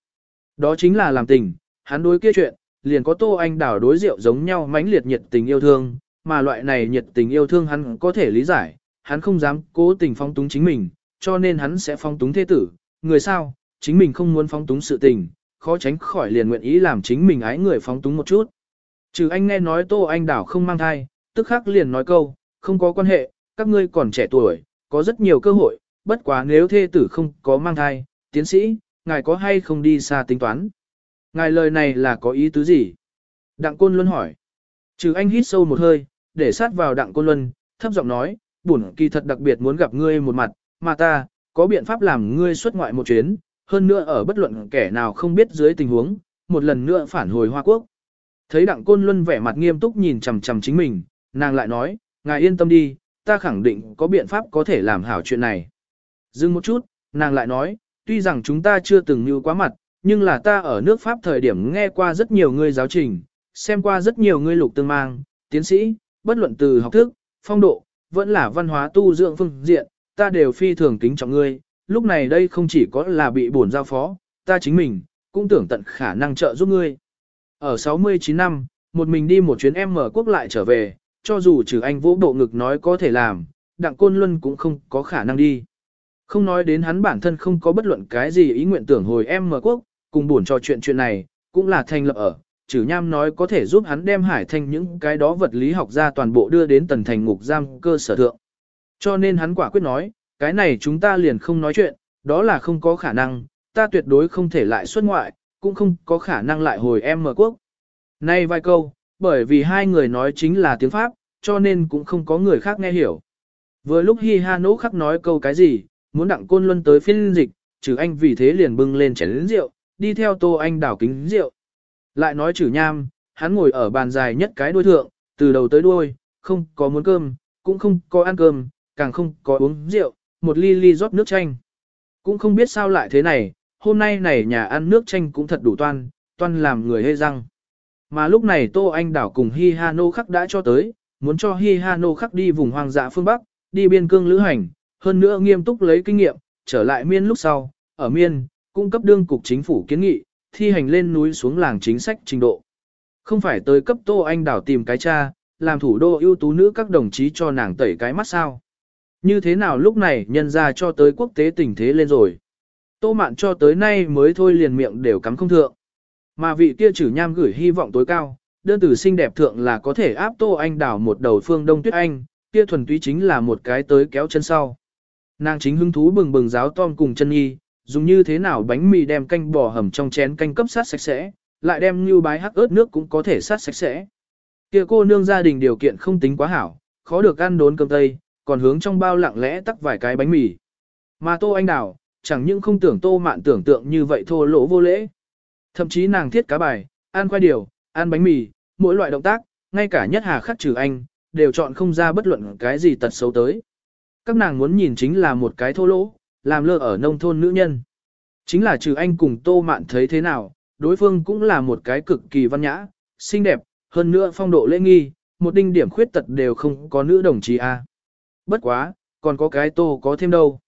Đó chính là làm tình, hắn đối kia chuyện, liền có tô anh đảo đối rượu giống nhau mãnh liệt nhiệt tình yêu thương, mà loại này nhiệt tình yêu thương hắn có thể lý giải, hắn không dám cố tình phong túng chính mình, cho nên hắn sẽ phong túng thế tử, người sao, chính mình không muốn phong túng sự tình, khó tránh khỏi liền nguyện ý làm chính mình ái người phóng túng một chút. Trừ anh nghe nói Tô Anh Đảo không mang thai, tức khắc liền nói câu, không có quan hệ, các ngươi còn trẻ tuổi, có rất nhiều cơ hội, bất quá nếu thê tử không có mang thai, tiến sĩ, ngài có hay không đi xa tính toán. Ngài lời này là có ý tứ gì? Đặng Côn Luân hỏi. Trừ anh hít sâu một hơi, để sát vào Đặng Côn Luân, thấp giọng nói, bổn kỳ thật đặc biệt muốn gặp ngươi một mặt, mà ta, có biện pháp làm ngươi xuất ngoại một chuyến, hơn nữa ở bất luận kẻ nào không biết dưới tình huống, một lần nữa phản hồi Hoa Quốc. Thấy Đặng Côn Luân vẻ mặt nghiêm túc nhìn chằm chằm chính mình, nàng lại nói, ngài yên tâm đi, ta khẳng định có biện pháp có thể làm hảo chuyện này. Dừng một chút, nàng lại nói, tuy rằng chúng ta chưa từng như quá mặt, nhưng là ta ở nước Pháp thời điểm nghe qua rất nhiều người giáo trình, xem qua rất nhiều người lục tương mang, tiến sĩ, bất luận từ học thức, phong độ, vẫn là văn hóa tu dưỡng phương diện, ta đều phi thường kính trọng ngươi, lúc này đây không chỉ có là bị bổn giao phó, ta chính mình, cũng tưởng tận khả năng trợ giúp ngươi. Ở 69 năm, một mình đi một chuyến em mở quốc lại trở về, cho dù trừ anh vỗ bộ ngực nói có thể làm, đặng côn luân cũng không có khả năng đi. Không nói đến hắn bản thân không có bất luận cái gì ý nguyện tưởng hồi em mở quốc, cùng buồn trò chuyện chuyện này, cũng là thành lập ở, trừ nham nói có thể giúp hắn đem hải thanh những cái đó vật lý học ra toàn bộ đưa đến tần thành ngục giam cơ sở thượng. Cho nên hắn quả quyết nói, cái này chúng ta liền không nói chuyện, đó là không có khả năng, ta tuyệt đối không thể lại xuất ngoại, cũng không có khả năng lại hồi em mở quốc. Nay vài câu, bởi vì hai người nói chính là tiếng Pháp, cho nên cũng không có người khác nghe hiểu. Vừa lúc Hi Ha Nỗ khắc nói câu cái gì, muốn đặng côn luân tới phiên dịch, trừ anh vì thế liền bưng lên chén lĩnh rượu, đi theo tô anh đảo kính rượu. Lại nói trừ nham, hắn ngồi ở bàn dài nhất cái đuôi thượng, từ đầu tới đuôi, không có muốn cơm, cũng không có ăn cơm, càng không có uống rượu, một ly ly rót nước chanh. Cũng không biết sao lại thế này, hôm nay này nhà ăn nước chanh cũng thật đủ toan, toan làm người hê răng. Mà lúc này Tô Anh Đảo cùng Hi Ha Nô Khắc đã cho tới, muốn cho Hi Ha Nô Khắc đi vùng hoang dã phương Bắc, đi biên cương lữ hành, hơn nữa nghiêm túc lấy kinh nghiệm, trở lại miên lúc sau, ở miên, cung cấp đương cục chính phủ kiến nghị, thi hành lên núi xuống làng chính sách trình độ. Không phải tới cấp Tô Anh Đảo tìm cái cha, làm thủ đô ưu tú nữ các đồng chí cho nàng tẩy cái mắt sao. Như thế nào lúc này nhân ra cho tới quốc tế tình thế lên rồi. Tô mạn cho tới nay mới thôi liền miệng đều cắm không thượng. Mà vị kia chử nham gửi hy vọng tối cao, đơn tử xinh đẹp thượng là có thể áp Tô Anh đảo một đầu phương Đông Tuyết Anh, kia thuần túy chính là một cái tới kéo chân sau. Nàng chính hứng thú bừng bừng giáo tom cùng chân nhi, dùng như thế nào bánh mì đem canh bò hầm trong chén canh cấp sát sạch sẽ, lại đem như bái hắc ớt nước cũng có thể sát sạch sẽ. Kia cô nương gia đình điều kiện không tính quá hảo, khó được ăn đốn cơm tây, còn hướng trong bao lặng lẽ tắc vài cái bánh mì. Mà Tô Anh Đào, chẳng những không tưởng Tô Mạn tưởng tượng như vậy thô lỗ vô lễ. Thậm chí nàng thiết cá bài, ăn khoai điều, ăn bánh mì, mỗi loại động tác, ngay cả nhất hà khắc trừ anh, đều chọn không ra bất luận cái gì tật xấu tới. Các nàng muốn nhìn chính là một cái thô lỗ, làm lơ ở nông thôn nữ nhân. Chính là trừ anh cùng Tô Mạn thấy thế nào, đối phương cũng là một cái cực kỳ văn nhã, xinh đẹp, hơn nữa phong độ lễ nghi, một đinh điểm khuyết tật đều không có nữ đồng chí A. Bất quá, còn có cái tô có thêm đâu.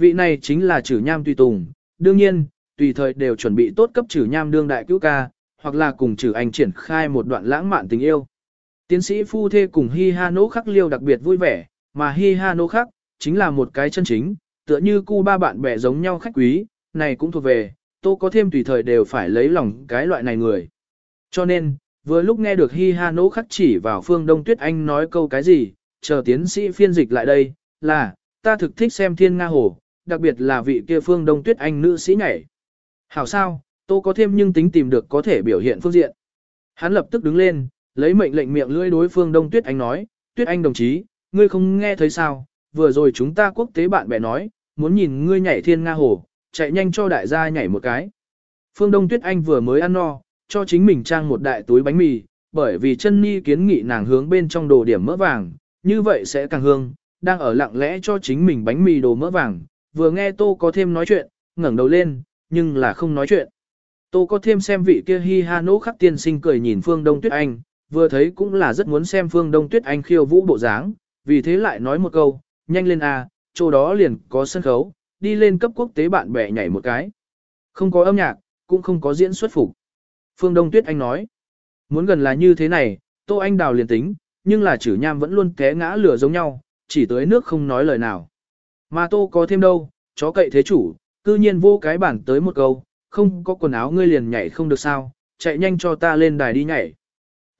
Vị này chính là chử nham tùy tùng, đương nhiên, tùy thời đều chuẩn bị tốt cấp chử nham đương đại cứu ca, hoặc là cùng chử anh triển khai một đoạn lãng mạn tình yêu. Tiến sĩ phu thê cùng Hi Ha Nỗ Khắc liêu đặc biệt vui vẻ, mà Hi Ha Nỗ Khắc, chính là một cái chân chính, tựa như cu ba bạn bè giống nhau khách quý, này cũng thuộc về, tô có thêm tùy thời đều phải lấy lòng cái loại này người. Cho nên, vừa lúc nghe được Hi Ha Nỗ Khắc chỉ vào phương Đông Tuyết Anh nói câu cái gì, chờ tiến sĩ phiên dịch lại đây, là, ta thực thích xem thiên nga hồ, đặc biệt là vị kia phương đông tuyết anh nữ sĩ nhảy. Hảo sao, tô có thêm nhưng tính tìm được có thể biểu hiện phương diện. Hắn lập tức đứng lên, lấy mệnh lệnh miệng lưỡi đối phương đông tuyết anh nói, tuyết anh đồng chí, ngươi không nghe thấy sao, vừa rồi chúng ta quốc tế bạn bè nói, muốn nhìn ngươi nhảy thiên nga hồ, chạy nhanh cho đại gia nhảy một cái. Phương Đông Tuyết Anh vừa mới ăn no, cho chính mình trang một đại túi bánh mì, bởi vì chân ni kiến nghị nàng hướng bên trong đồ điểm mỡ vàng, như vậy sẽ càng hương, đang ở lặng lẽ cho chính mình bánh mì đồ mỡ vàng, vừa nghe Tô có thêm nói chuyện, ngẩng đầu lên, nhưng là không nói chuyện. Tô có thêm xem vị kia hi ha nỗ khắc tiên sinh cười nhìn Phương Đông Tuyết Anh, vừa thấy cũng là rất muốn xem Phương Đông Tuyết Anh khiêu vũ bộ dáng, vì thế lại nói một câu, nhanh lên a, chỗ đó liền có sân khấu, đi lên cấp quốc tế bạn bè nhảy một cái. Không có âm nhạc, cũng không có diễn xuất phục. Phương Đông Tuyết Anh nói, muốn gần là như thế này, Tô Anh đào liền tính, nhưng là chử nham vẫn luôn té ngã lửa giống nhau, chỉ tới nước không nói lời nào. Mà tô có thêm đâu, chó cậy thế chủ, cư nhiên vô cái bản tới một câu, không có quần áo ngươi liền nhảy không được sao, chạy nhanh cho ta lên đài đi nhảy.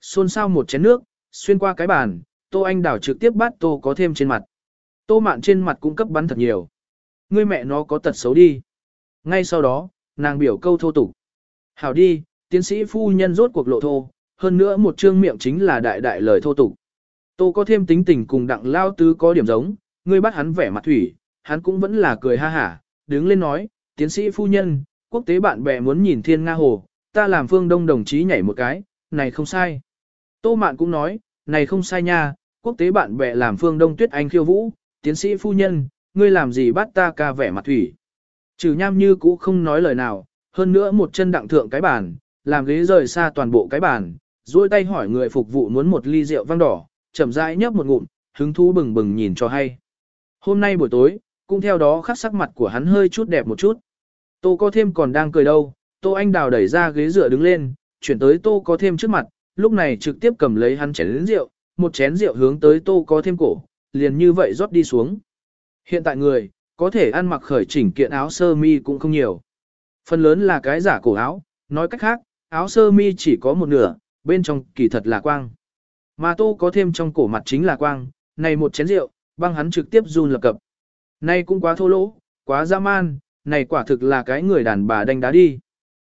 Xôn xao một chén nước, xuyên qua cái bàn, tô anh đảo trực tiếp bắt tô có thêm trên mặt. Tô mạn trên mặt cũng cấp bắn thật nhiều. Ngươi mẹ nó có tật xấu đi. Ngay sau đó, nàng biểu câu thô tục. Hảo đi, tiến sĩ phu nhân rốt cuộc lộ thô, hơn nữa một trương miệng chính là đại đại lời thô tục. Tô có thêm tính tình cùng đặng lao tứ có điểm giống, ngươi bắt hắn vẻ mặt thủy, hắn cũng vẫn là cười ha hả, đứng lên nói, tiến sĩ phu nhân, quốc tế bạn bè muốn nhìn thiên nga hồ, ta làm phương đông đồng chí nhảy một cái, này không sai. Tô mạn cũng nói, này không sai nha, quốc tế bạn bè làm phương đông tuyết anh khiêu vũ, tiến sĩ phu nhân, ngươi làm gì bắt ta ca vẻ mặt thủy. Trừ nham như cũ không nói lời nào, hơn nữa một chân đặng thượng cái bàn, làm ghế rời xa toàn bộ cái bàn, duỗi tay hỏi người phục vụ muốn một ly rượu vang đỏ, chậm rãi nhấp một ngụm, hứng thú bừng bừng nhìn cho hay. Hôm nay buổi tối, cũng theo đó khắc sắc mặt của hắn hơi chút đẹp một chút. Tô có thêm còn đang cười đâu, Tô Anh Đào đẩy ra ghế dựa đứng lên, chuyển tới Tô có thêm trước mặt, lúc này trực tiếp cầm lấy hắn chén rượu, một chén rượu hướng tới Tô có thêm cổ, liền như vậy rót đi xuống. Hiện tại người, có thể ăn mặc khởi chỉnh kiện áo sơ mi cũng không nhiều. Phần lớn là cái giả cổ áo, nói cách khác, áo sơ mi chỉ có một nửa, bên trong kỳ thật là quang. Mà tô có thêm trong cổ mặt chính là quang, này một chén rượu, băng hắn trực tiếp run lập cập. nay cũng quá thô lỗ, quá dã man, này quả thực là cái người đàn bà đánh đá đi.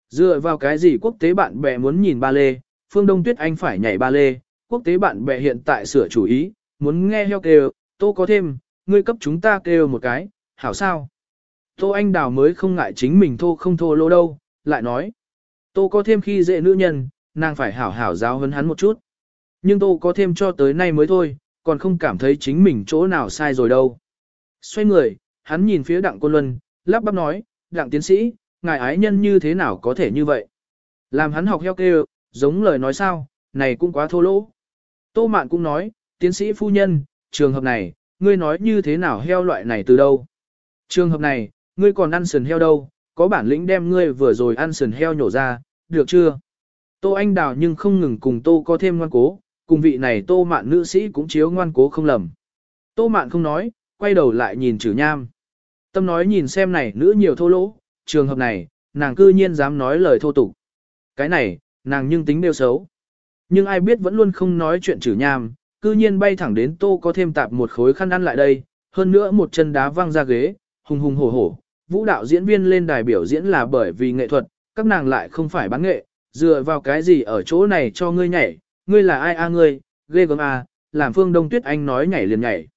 Dựa vào cái gì quốc tế bạn bè muốn nhìn ba lê, phương Đông Tuyết Anh phải nhảy ba lê, quốc tế bạn bè hiện tại sửa chủ ý, muốn nghe heo kêu, tô có thêm, ngươi cấp chúng ta kêu một cái, hảo sao? Tô Anh Đào mới không ngại chính mình thô không thô lỗ đâu, lại nói. Tô có thêm khi dễ nữ nhân, nàng phải hảo hảo giáo hấn hắn một chút. Nhưng Tô có thêm cho tới nay mới thôi, còn không cảm thấy chính mình chỗ nào sai rồi đâu. Xoay người, hắn nhìn phía đặng côn luân, lắp bắp nói, đặng tiến sĩ, ngài ái nhân như thế nào có thể như vậy? Làm hắn học heo kêu, giống lời nói sao, này cũng quá thô lỗ. Tô Mạn cũng nói, tiến sĩ phu nhân, trường hợp này, ngươi nói như thế nào heo loại này từ đâu? Trường hợp này, ngươi còn ăn sườn heo đâu, có bản lĩnh đem ngươi vừa rồi ăn sườn heo nhổ ra, được chưa? Tô Anh Đào nhưng không ngừng cùng Tô có thêm ngoan cố, cùng vị này Tô Mạn nữ sĩ cũng chiếu ngoan cố không lầm. Tô Mạn không nói, quay đầu lại nhìn trừ nham. Tâm nói nhìn xem này nữ nhiều thô lỗ, trường hợp này, nàng cư nhiên dám nói lời thô tục. Cái này, nàng nhưng tính đều xấu. Nhưng ai biết vẫn luôn không nói chuyện trừ nham, cư nhiên bay thẳng đến Tô có thêm tạp một khối khăn ăn lại đây, hơn nữa một chân đá văng ra ghế, hùng hùng hổ hổ, vũ đạo diễn viên lên đài biểu diễn là bởi vì nghệ thuật, các nàng lại không phải bán nghệ, dựa vào cái gì ở chỗ này cho ngươi nhảy, ngươi là ai a ngươi, ghê gớm à? làm phương đông tuyết anh nói nhảy liền nhảy.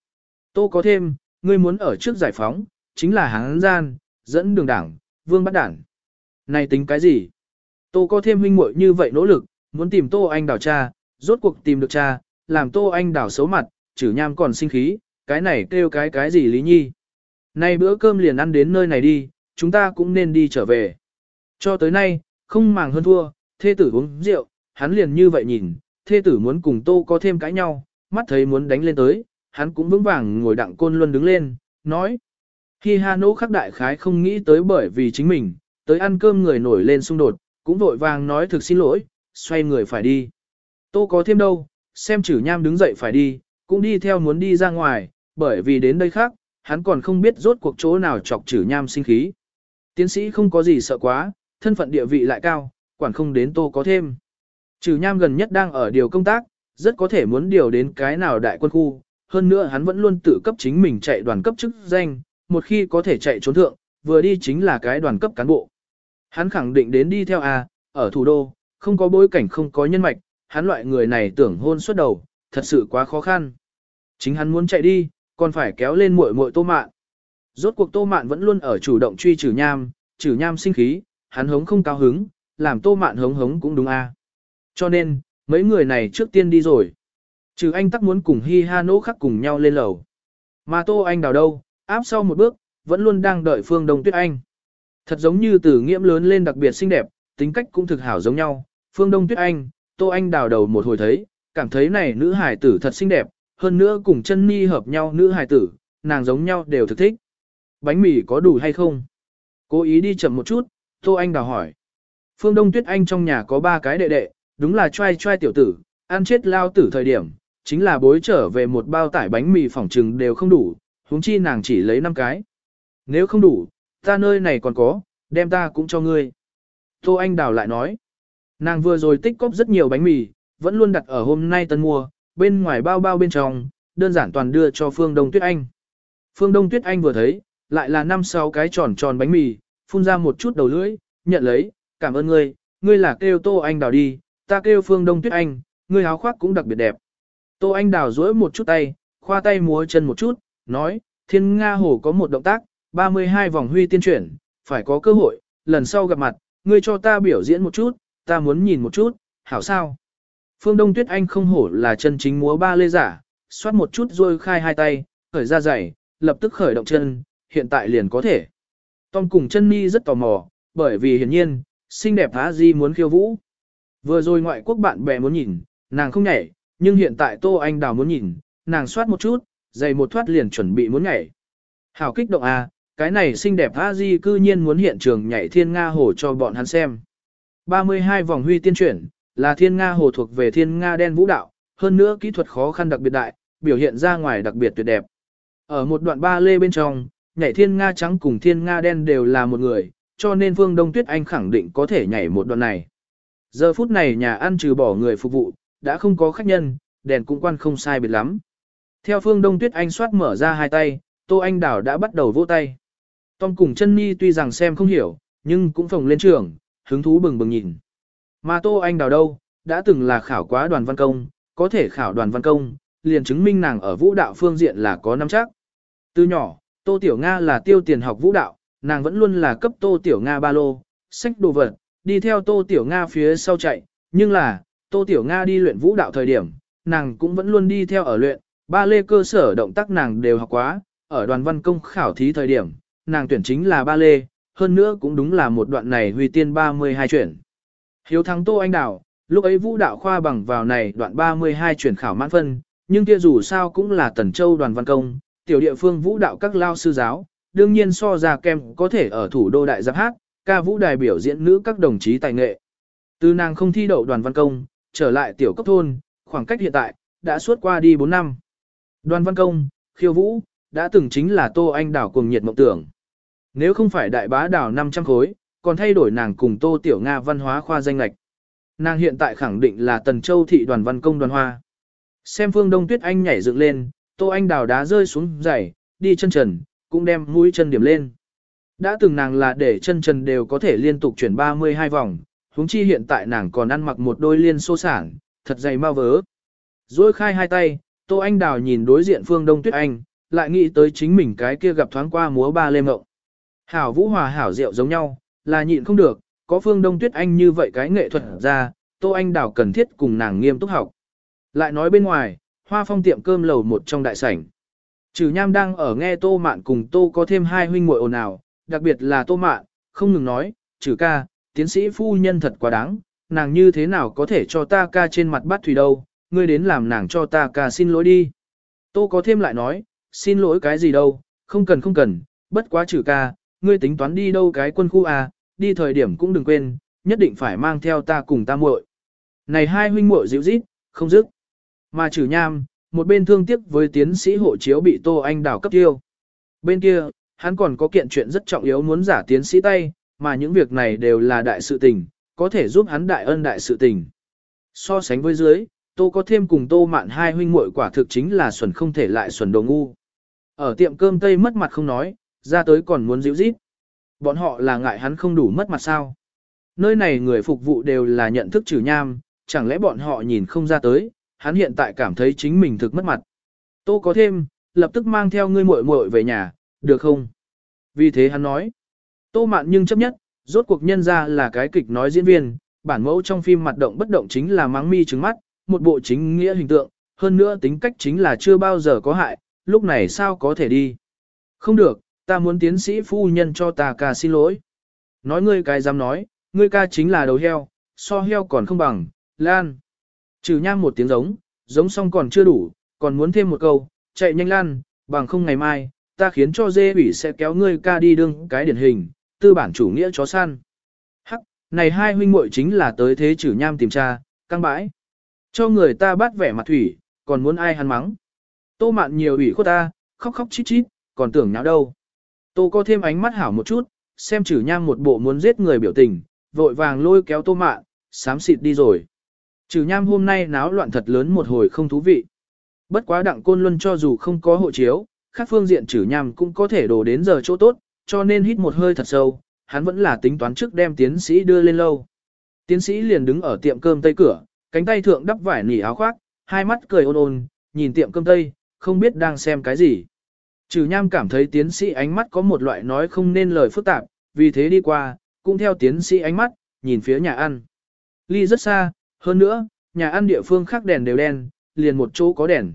Tô có thêm, ngươi muốn ở trước giải phóng, chính là hán gian, dẫn đường đảng, vương bắt đảng. Này tính cái gì? Tô có thêm huynh muội như vậy nỗ lực, muốn tìm Tô Anh đảo cha, rốt cuộc tìm được cha, làm Tô Anh đảo xấu mặt, chử nham còn sinh khí, cái này kêu cái cái gì lý nhi. Này bữa cơm liền ăn đến nơi này đi, chúng ta cũng nên đi trở về. Cho tới nay, không màng hơn thua, thê tử uống rượu, hắn liền như vậy nhìn, thê tử muốn cùng tô có thêm cãi nhau, mắt thấy muốn đánh lên tới, hắn cũng vững vàng ngồi đặng côn luân đứng lên, nói. Khi Hà Nỗ khắc đại khái không nghĩ tới bởi vì chính mình, tới ăn cơm người nổi lên xung đột, cũng vội vàng nói thực xin lỗi, xoay người phải đi. Tô có thêm đâu, xem chử nham đứng dậy phải đi, cũng đi theo muốn đi ra ngoài, bởi vì đến đây khác, hắn còn không biết rốt cuộc chỗ nào chọc chử nham sinh khí. Tiến sĩ không có gì sợ quá, thân phận địa vị lại cao, quản không đến tô có thêm. Trừ nham gần nhất đang ở điều công tác, rất có thể muốn điều đến cái nào đại quân khu, hơn nữa hắn vẫn luôn tự cấp chính mình chạy đoàn cấp chức danh, một khi có thể chạy trốn thượng, vừa đi chính là cái đoàn cấp cán bộ. Hắn khẳng định đến đi theo A, ở thủ đô, không có bối cảnh không có nhân mạch, hắn loại người này tưởng hôn suốt đầu, thật sự quá khó khăn. Chính hắn muốn chạy đi, còn phải kéo lên muội muội tô mạn. Rốt cuộc tô mạn vẫn luôn ở chủ động truy trừ nham, trừ nham sinh khí, hắn hống không cao hứng, làm tô mạn hống hống cũng đúng a. Cho nên, mấy người này trước tiên đi rồi. Trừ anh tắc muốn cùng Hi Ha Nỗ khắc cùng nhau lên lầu. Mà Tô Anh đào đâu, áp sau một bước, vẫn luôn đang đợi Phương Đông Tuyết Anh. Thật giống như từ nghiễm lớn lên đặc biệt xinh đẹp, tính cách cũng thực hảo giống nhau. Phương Đông Tuyết Anh, Tô Anh đào đầu một hồi thấy, cảm thấy này nữ hải tử thật xinh đẹp, hơn nữa cùng chân ni hợp nhau nữ hải tử, nàng giống nhau đều thực thích. Bánh mì có đủ hay không? Cố ý đi chậm một chút, Tô Anh đào hỏi. Phương Đông Tuyết Anh trong nhà có ba cái đệ đệ, đúng là trai trai tiểu tử, ăn chết lao tử thời điểm, chính là bối trở về một bao tải bánh mì phỏng trừng đều không đủ, huống chi nàng chỉ lấy 5 cái. Nếu không đủ, ta nơi này còn có, đem ta cũng cho ngươi. Tô Anh Đào lại nói, nàng vừa rồi tích cóp rất nhiều bánh mì, vẫn luôn đặt ở hôm nay tân mua, bên ngoài bao bao bên trong, đơn giản toàn đưa cho Phương Đông Tuyết Anh. Phương Đông Tuyết Anh vừa thấy, lại là năm sáu cái tròn tròn bánh mì, phun ra một chút đầu lưỡi, nhận lấy, cảm ơn ngươi, ngươi là kêu Tô Anh Đào đi, ta kêu Phương Đông Tuyết Anh, ngươi áo khoác cũng đặc biệt đẹp. Tô Anh Đào duỗi một chút tay, khoa tay múa chân một chút, nói, thiên Nga hồ có một động tác, 32 vòng huy tiên chuyển, phải có cơ hội, lần sau gặp mặt, ngươi cho ta biểu diễn một chút, ta muốn nhìn một chút, hảo sao. Phương Đông Tuyết Anh không hổ là chân chính múa ba lê giả, xoát một chút rồi khai hai tay, khởi ra giày, lập tức khởi động chân, hiện tại liền có thể. Tom cùng chân ni rất tò mò, bởi vì hiển nhiên, xinh đẹp Á Di muốn khiêu vũ. Vừa rồi ngoại quốc bạn bè muốn nhìn, nàng không nhảy, nhưng hiện tại Tô Anh Đào muốn nhìn, nàng soát một chút, giày một thoát liền chuẩn bị muốn nhảy. Hảo kích động à, cái này xinh đẹp A Di cư nhiên muốn hiện trường nhảy thiên Nga hồ cho bọn hắn xem. 32 vòng huy tiên chuyển, là thiên Nga hồ thuộc về thiên Nga đen vũ đạo, hơn nữa kỹ thuật khó khăn đặc biệt đại, biểu hiện ra ngoài đặc biệt tuyệt đẹp. Ở một đoạn ba lê bên trong, nhảy thiên Nga trắng cùng thiên Nga đen đều là một người, cho nên vương Đông Tuyết Anh khẳng định có thể nhảy một đoạn này. Giờ phút này nhà ăn trừ bỏ người phục vụ, đã không có khách nhân, đèn cũng quan không sai biệt lắm. Theo Phương Đông Tuyết Anh soát mở ra hai tay, Tô Anh Đảo đã bắt đầu vỗ tay. Tom cùng chân Nhi tuy rằng xem không hiểu, nhưng cũng phồng lên trường, hứng thú bừng bừng nhìn. Mà Tô Anh Đào đâu, đã từng là khảo quá đoàn văn công, có thể khảo đoàn văn công, liền chứng minh nàng ở vũ đạo phương diện là có nắm chắc. Từ nhỏ, Tô Tiểu Nga là tiêu tiền học vũ đạo, nàng vẫn luôn là cấp Tô Tiểu Nga ba lô, sách đồ vật, đi theo Tô Tiểu Nga phía sau chạy, nhưng là, Tô Tiểu Nga đi luyện vũ đạo thời điểm, nàng cũng vẫn luôn đi theo ở luyện, ba lê cơ sở động tác nàng đều học quá, ở đoàn văn công khảo thí thời điểm, nàng tuyển chính là ba lê, hơn nữa cũng đúng là một đoạn này huy tiên 32 chuyển. Hiếu thắng Tô Anh Đào, lúc ấy vũ đạo khoa bằng vào này đoạn 32 chuyển khảo mãn phân, nhưng kia dù sao cũng là tần châu đoàn văn công, tiểu địa phương vũ đạo các lao sư giáo, đương nhiên so ra kem có thể ở thủ đô đại giáp hát, ca vũ đài biểu diễn nữ các đồng chí tài nghệ. Từ nàng không thi đậu đoàn văn công, trở lại tiểu cấp thôn, khoảng cách hiện tại, đã suốt qua đi 4 năm. Đoàn văn công, khiêu vũ, đã từng chính là Tô Anh Đảo cùng nhiệt mộng tưởng. Nếu không phải đại bá đảo 500 khối, còn thay đổi nàng cùng Tô Tiểu Nga văn hóa khoa danh lạch. Nàng hiện tại khẳng định là Tần Châu thị đoàn văn công đoàn hoa. Xem phương Đông Tuyết Anh nhảy dựng lên, Tô Anh đào đá rơi xuống giày, đi chân trần, cũng đem mũi chân điểm lên. Đã từng nàng là để chân trần đều có thể liên tục chuyển 32 vòng, huống chi hiện tại nàng còn ăn mặc một đôi liên xô sản, thật dày mau vớ. Rồi khai hai tay, Tô Anh Đào nhìn đối diện Phương Đông Tuyết Anh, lại nghĩ tới chính mình cái kia gặp thoáng qua múa ba lê mộng. Hảo Vũ Hòa hảo rượu giống nhau, là nhịn không được, có Phương Đông Tuyết Anh như vậy cái nghệ thuật ra, Tô Anh Đào cần thiết cùng nàng nghiêm túc học. Lại nói bên ngoài, hoa phong tiệm cơm lầu một trong đại sảnh. Trừ nham đang ở nghe Tô Mạn cùng Tô có thêm hai huynh muội ồn ào, đặc biệt là Tô Mạn, không ngừng nói, trừ ca, tiến sĩ phu nhân thật quá đáng, nàng như thế nào có thể cho ta ca trên mặt bắt thủy đâu, ngươi đến làm nàng cho ta ca xin lỗi đi. Tô có thêm lại nói, xin lỗi cái gì đâu, không cần không cần, bất quá trừ ca, ngươi tính toán đi đâu cái quân khu à, đi thời điểm cũng đừng quên, nhất định phải mang theo ta cùng ta muội. Này hai huynh muội dịu dít, không dứt. Mà trừ nham, một bên thương tiếc với tiến sĩ hộ chiếu bị Tô Anh đảo cấp tiêu. Bên kia, hắn còn có kiện chuyện rất trọng yếu muốn giả tiến sĩ tay, mà những việc này đều là đại sự tình, có thể giúp hắn đại ân đại sự tình. So sánh với dưới, Tô có thêm cùng Tô Mạn hai huynh muội quả thực chính là xuẩn không thể lại xuẩn đồ ngu. Ở tiệm cơm Tây mất mặt không nói, ra tới còn muốn dịu rít. Bọn họ là ngại hắn không đủ mất mặt sao. Nơi này người phục vụ đều là nhận thức trừ nham, chẳng lẽ bọn họ nhìn không ra tới, hắn hiện tại cảm thấy chính mình thực mất mặt. Tô có thêm, lập tức mang theo ngươi muội muội về nhà, được không? Vì thế hắn nói, Tô mạn nhưng chấp nhất, rốt cuộc nhân ra là cái kịch nói diễn viên, bản mẫu trong phim mặt động bất động chính là mắng mi trứng mắt, một bộ chính nghĩa hình tượng, hơn nữa tính cách chính là chưa bao giờ có hại, lúc này sao có thể đi. Không được, ta muốn tiến sĩ phu nhân cho ta ca xin lỗi. Nói ngươi cái dám nói, ngươi ca chính là đầu heo, so heo còn không bằng, lan. Trừ nham một tiếng giống, giống xong còn chưa đủ, còn muốn thêm một câu, chạy nhanh lan, bằng không ngày mai, ta khiến cho dê ủy sẽ kéo ngươi ca đi đương cái điển hình, tư bản chủ nghĩa chó săn. Hắc, này hai huynh muội chính là tới thế trừ nham tìm cha, căng bãi. Cho người ta bắt vẻ mặt thủy, còn muốn ai hắn mắng. Tô mạn nhiều ủy khuất ta, khóc khóc chít chít, còn tưởng nháo đâu. Tô có thêm ánh mắt hảo một chút, xem trừ nham một bộ muốn giết người biểu tình, vội vàng lôi kéo tô mạn, sám xịt đi rồi. Trừ nham hôm nay náo loạn thật lớn một hồi không thú vị. Bất quá đặng côn luân cho dù không có hộ chiếu, khác phương diện trừ nhằm cũng có thể đổ đến giờ chỗ tốt, cho nên hít một hơi thật sâu, hắn vẫn là tính toán trước đem tiến sĩ đưa lên lâu. Tiến sĩ liền đứng ở tiệm cơm tây cửa, cánh tay thượng đắp vải nỉ áo khoác, hai mắt cười ôn ôn, nhìn tiệm cơm tây, không biết đang xem cái gì. Trừ nham cảm thấy tiến sĩ ánh mắt có một loại nói không nên lời phức tạp, vì thế đi qua, cũng theo tiến sĩ ánh mắt, nhìn phía nhà ăn. Ly rất xa, hơn nữa, nhà ăn địa phương khác đèn đều đen, liền một chỗ có đèn.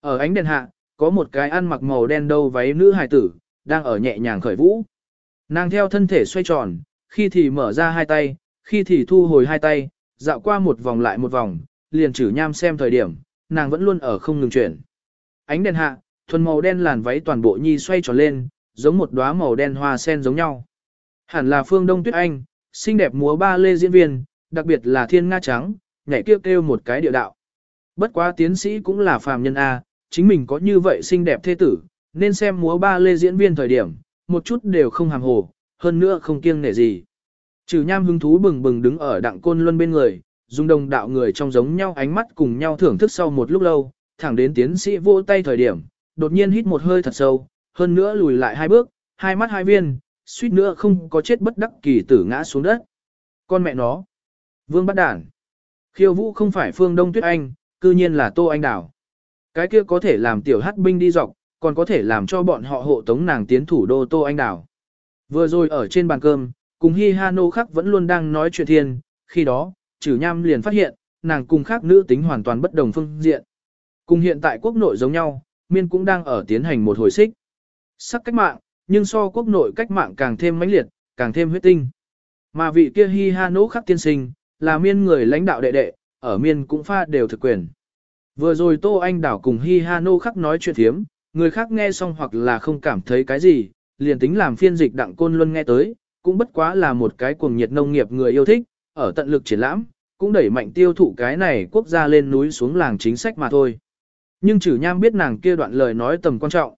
Ở ánh đèn hạ, có một cái ăn mặc màu đen đâu váy nữ hài tử, đang ở nhẹ nhàng khởi vũ. Nàng theo thân thể xoay tròn, khi thì mở ra hai tay, khi thì thu hồi hai tay, dạo qua một vòng lại một vòng, liền chử nham xem thời điểm, nàng vẫn luôn ở không ngừng chuyển. Ánh đèn hạ, thuần màu đen làn váy toàn bộ nhi xoay tròn lên, giống một đóa màu đen hoa sen giống nhau. Hẳn là phương Đông Tuyết Anh, xinh đẹp múa ba lê diễn viên, đặc biệt là thiên nga trắng, nhảy kêu kêu một cái địa đạo. Bất quá tiến sĩ cũng là phàm nhân A, chính mình có như vậy xinh đẹp thế tử, nên xem múa ba lê diễn viên thời điểm, một chút đều không hàm hồ, hơn nữa không kiêng nể gì. Trừ nham hứng thú bừng bừng đứng ở đặng côn luân bên người, dùng đồng đạo người trong giống nhau ánh mắt cùng nhau thưởng thức sau một lúc lâu, thẳng đến tiến sĩ vỗ tay thời điểm, đột nhiên hít một hơi thật sâu, hơn nữa lùi lại hai bước, hai mắt hai viên, suýt nữa không có chết bất đắc kỳ tử ngã xuống đất. Con mẹ nó. Vương bắt đản. Khiêu vũ không phải phương Đông Tuyết Anh, cư nhiên là Tô Anh Đảo. Cái kia có thể làm tiểu hát binh đi dọc, còn có thể làm cho bọn họ hộ tống nàng tiến thủ đô Tô Anh Đảo. Vừa rồi ở trên bàn cơm, cùng Hi Hano khắc vẫn luôn đang nói chuyện thiên, khi đó, trừ nham liền phát hiện, nàng cùng khác nữ tính hoàn toàn bất đồng phương diện. Cùng hiện tại quốc nội giống nhau, miên cũng đang ở tiến hành một hồi xích. Sắc cách mạng, nhưng so quốc nội cách mạng càng thêm mãnh liệt, càng thêm huyết tinh. Mà vị kia Hi Hano khắc tiên sinh, là miên người lãnh đạo đệ đệ, ở miên cũng pha đều thực quyền. Vừa rồi Tô Anh Đảo cùng Hi Hano khắc nói chuyện thiếm, người khác nghe xong hoặc là không cảm thấy cái gì, liền tính làm phiên dịch đặng côn luân nghe tới, cũng bất quá là một cái cuồng nhiệt nông nghiệp người yêu thích, ở tận lực triển lãm, cũng đẩy mạnh tiêu thụ cái này quốc gia lên núi xuống làng chính sách mà thôi. Nhưng chử nham biết nàng kia đoạn lời nói tầm quan trọng.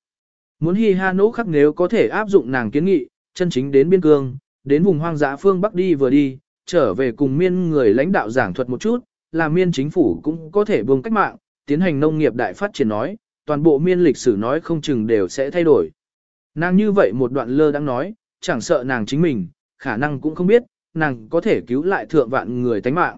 Muốn hi ha khắc nếu có thể áp dụng nàng kiến nghị, chân chính đến biên cương, đến vùng hoang dã phương Bắc đi vừa đi, trở về cùng miên người lãnh đạo giảng thuật một chút, là miên chính phủ cũng có thể buông cách mạng, tiến hành nông nghiệp đại phát triển nói, toàn bộ miên lịch sử nói không chừng đều sẽ thay đổi. Nàng như vậy một đoạn lơ đang nói, chẳng sợ nàng chính mình, khả năng cũng không biết, nàng có thể cứu lại thượng vạn người tánh mạng.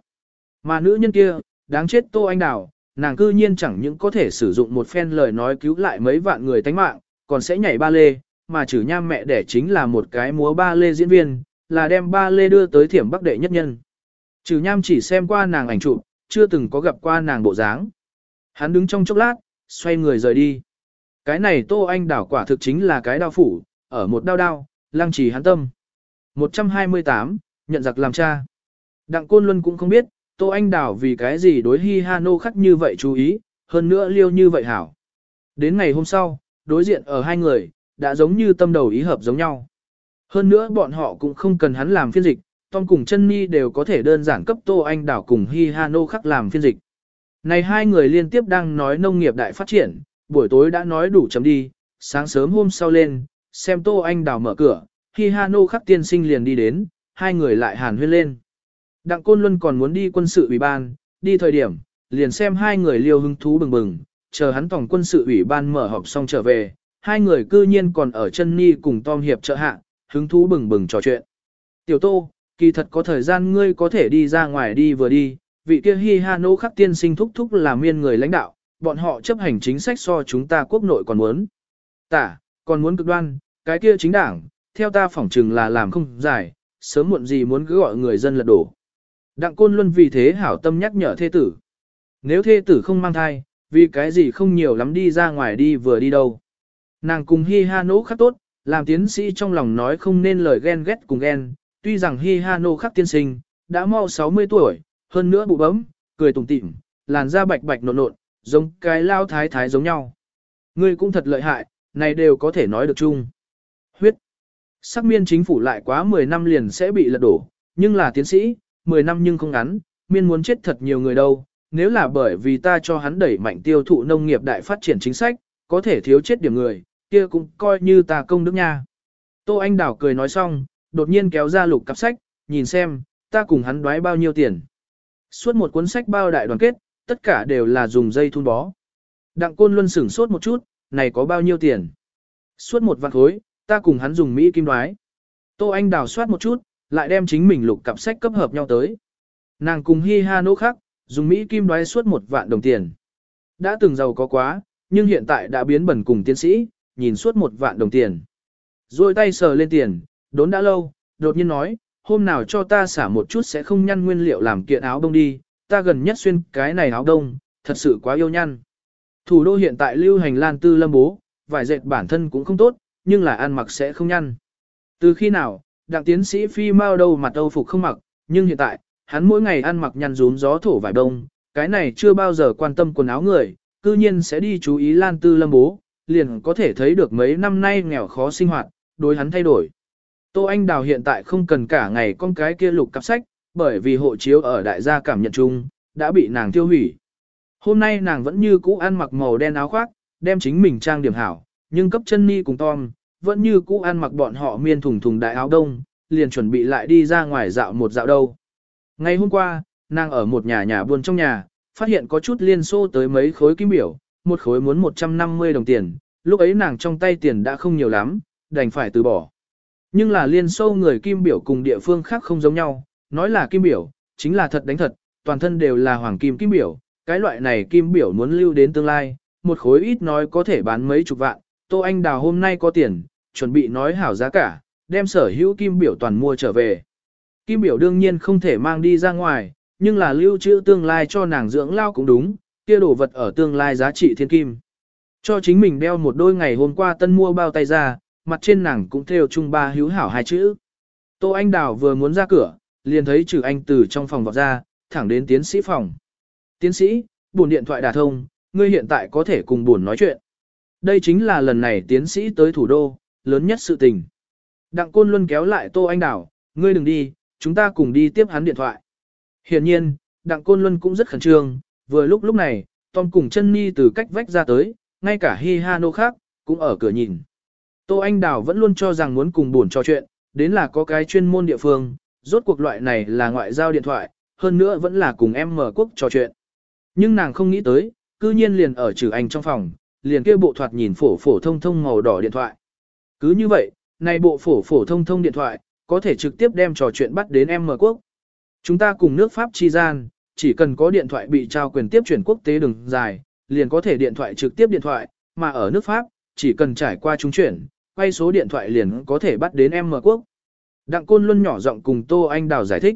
Mà nữ nhân kia, đáng chết Tô Anh Đào, nàng cư nhiên chẳng những có thể sử dụng một phen lời nói cứu lại mấy vạn người tánh mạng, còn sẽ nhảy ba lê, mà trừ nham mẹ đẻ chính là một cái múa ba lê diễn viên, là đem ba lê đưa tới thiểm bắc đệ nhất nhân. Trừ nham chỉ xem qua nàng ảnh chụp, chưa từng có gặp qua nàng bộ dáng. Hắn đứng trong chốc lát, xoay người rời đi. Cái này Tô Anh đảo quả thực chính là cái đao phủ, ở một đao đao, lăng trì hắn tâm. 128, nhận giặc làm cha. Đặng Côn Luân cũng không biết, Tô Anh đảo vì cái gì đối Hi Hano khắc như vậy chú ý, hơn nữa liêu như vậy hảo. Đến ngày hôm sau, đối diện ở hai người, đã giống như tâm đầu ý hợp giống nhau. Hơn nữa bọn họ cũng không cần hắn làm phiên dịch, Tom cùng chân Ni đều có thể đơn giản cấp Tô Anh đảo cùng Hi Hano khắc làm phiên dịch. Này hai người liên tiếp đang nói nông nghiệp đại phát triển, buổi tối đã nói đủ chấm đi, sáng sớm hôm sau lên, xem Tô Anh đào mở cửa, khi Hano khắc tiên sinh liền đi đến, hai người lại hàn huyên lên. Đặng Côn Luân còn muốn đi quân sự ủy ban, đi thời điểm, liền xem hai người liêu hứng thú bừng bừng, chờ hắn tổng quân sự ủy ban mở họp xong trở về, hai người cư nhiên còn ở chân ni cùng Tom Hiệp trợ hạ, hứng thú bừng bừng trò chuyện. Tiểu Tô, kỳ thật có thời gian ngươi có thể đi ra ngoài đi vừa đi, vị kia Hi Hano khắc tiên sinh thúc thúc là miên người lãnh đạo, bọn họ chấp hành chính sách so chúng ta quốc nội còn muốn. Tả, còn muốn cực đoan, cái kia chính đảng, theo ta phỏng chừng là làm không giải, sớm muộn gì muốn cứ gọi người dân lật đổ. Đặng Côn Luân vì thế hảo tâm nhắc nhở thê tử. Nếu thê tử không mang thai, vì cái gì không nhiều lắm đi ra ngoài đi vừa đi đâu. Nàng cùng Hi Ha khắc tốt, làm tiến sĩ trong lòng nói không nên lời ghen ghét cùng ghen, tuy rằng Hi Ha khắc tiên sinh, đã mau 60 tuổi, hơn nữa bụ bấm, cười tủm tỉm, làn da bạch bạch nộn nộn, giống cái lao thái thái giống nhau. Ngươi cũng thật lợi hại, này đều có thể nói được chung. Huyết. Sắc miên chính phủ lại quá 10 năm liền sẽ bị lật đổ, nhưng là tiến sĩ, 10 năm nhưng không ngắn, miên muốn chết thật nhiều người đâu. Nếu là bởi vì ta cho hắn đẩy mạnh tiêu thụ nông nghiệp đại phát triển chính sách, có thể thiếu chết điểm người, kia cũng coi như ta công đức nha. Tô Anh Đảo cười nói xong, đột nhiên kéo ra lục cặp sách, nhìn xem, ta cùng hắn đoái bao nhiêu tiền. Suốt một cuốn sách bao đại đoàn kết, tất cả đều là dùng dây thun bó. Đặng Côn Luân sửng sốt một chút, này có bao nhiêu tiền? Suốt một vạn khối, ta cùng hắn dùng Mỹ kim đoái. Tô Anh đào soát một chút, lại đem chính mình lục cặp sách cấp hợp nhau tới. Nàng cùng Hi Ha nỗ khắc dùng Mỹ kim đoái suốt một vạn đồng tiền. đã từng giàu có quá, nhưng hiện tại đã biến bẩn cùng tiến sĩ, nhìn suốt một vạn đồng tiền. Rồi tay sờ lên tiền, đốn đã lâu, đột nhiên nói, hôm nào cho ta xả một chút sẽ không nhăn nguyên liệu làm kiện áo đông đi, ta gần nhất xuyên cái này áo đông, thật sự quá yêu nhăn. Thủ đô hiện tại lưu hành lan tư lâm bố, vải dệt bản thân cũng không tốt, nhưng là ăn mặc sẽ không nhăn. Từ khi nào, đặng tiến sĩ phi mau đâu mặt âu phục không mặc, nhưng hiện tại, hắn mỗi ngày ăn mặc nhăn rúm gió thổ vải đông, cái này chưa bao giờ quan tâm quần áo người, cư nhiên sẽ đi chú ý lan tư lâm bố, liền có thể thấy được mấy năm nay nghèo khó sinh hoạt, đối hắn thay đổi. Tô Anh Đào hiện tại không cần cả ngày con cái kia lục cặp sách, bởi vì hộ chiếu ở đại gia cảm nhận chung, đã bị nàng tiêu hủy. Hôm nay nàng vẫn như cũ ăn mặc màu đen áo khoác, đem chính mình trang điểm hảo, nhưng cấp chân ni cùng Tom, vẫn như cũ ăn mặc bọn họ miên thùng thùng đại áo đông, liền chuẩn bị lại đi ra ngoài dạo một dạo đâu. Ngày hôm qua, nàng ở một nhà nhà buôn trong nhà, phát hiện có chút liên xô tới mấy khối kim biểu, một khối muốn 150 đồng tiền, lúc ấy nàng trong tay tiền đã không nhiều lắm, đành phải từ bỏ. Nhưng là liên sâu người kim biểu cùng địa phương khác không giống nhau, nói là kim biểu, chính là thật đánh thật, toàn thân đều là hoàng kim kim biểu, cái loại này kim biểu muốn lưu đến tương lai, một khối ít nói có thể bán mấy chục vạn, Tô Anh Đào hôm nay có tiền, chuẩn bị nói hảo giá cả, đem sở hữu kim biểu toàn mua trở về. Kim biểu đương nhiên không thể mang đi ra ngoài, nhưng là lưu trữ tương lai cho nàng dưỡng lao cũng đúng, kia đồ vật ở tương lai giá trị thiên kim. Cho chính mình đeo một đôi ngày hôm qua tân mua bao tay ra, mặt trên nàng cũng theo chung ba hữu hảo hai chữ. Tô Anh Đào vừa muốn ra cửa, liền thấy trừ anh từ trong phòng vọt ra, thẳng đến tiến sĩ phòng. Tiến sĩ, buồn điện thoại đà thông, ngươi hiện tại có thể cùng buồn nói chuyện. Đây chính là lần này tiến sĩ tới thủ đô, lớn nhất sự tình. Đặng Côn Luân kéo lại Tô Anh Đào, ngươi đừng đi, chúng ta cùng đi tiếp hắn điện thoại. Hiện nhiên, Đặng Côn Luân cũng rất khẩn trương, vừa lúc lúc này, Tom cùng chân Ni từ cách vách ra tới, ngay cả Hi Ha Nô khác, cũng ở cửa nhìn. Tô Anh Đào vẫn luôn cho rằng muốn cùng buồn trò chuyện, đến là có cái chuyên môn địa phương, rốt cuộc loại này là ngoại giao điện thoại, hơn nữa vẫn là cùng em mở quốc trò chuyện. Nhưng nàng không nghĩ tới, cư nhiên liền ở trừ anh trong phòng, liền kia bộ thoạt nhìn phổ phổ thông thông màu đỏ điện thoại. Cứ như vậy, này bộ phổ phổ thông thông điện thoại, có thể trực tiếp đem trò chuyện bắt đến em mở quốc. Chúng ta cùng nước Pháp chi gian, chỉ cần có điện thoại bị trao quyền tiếp chuyển quốc tế đường dài, liền có thể điện thoại trực tiếp điện thoại, mà ở nước Pháp, chỉ cần trải qua trung chuyển, quay số điện thoại liền có thể bắt đến em mở quốc. Đặng Côn Luân nhỏ giọng cùng Tô Anh Đào giải thích.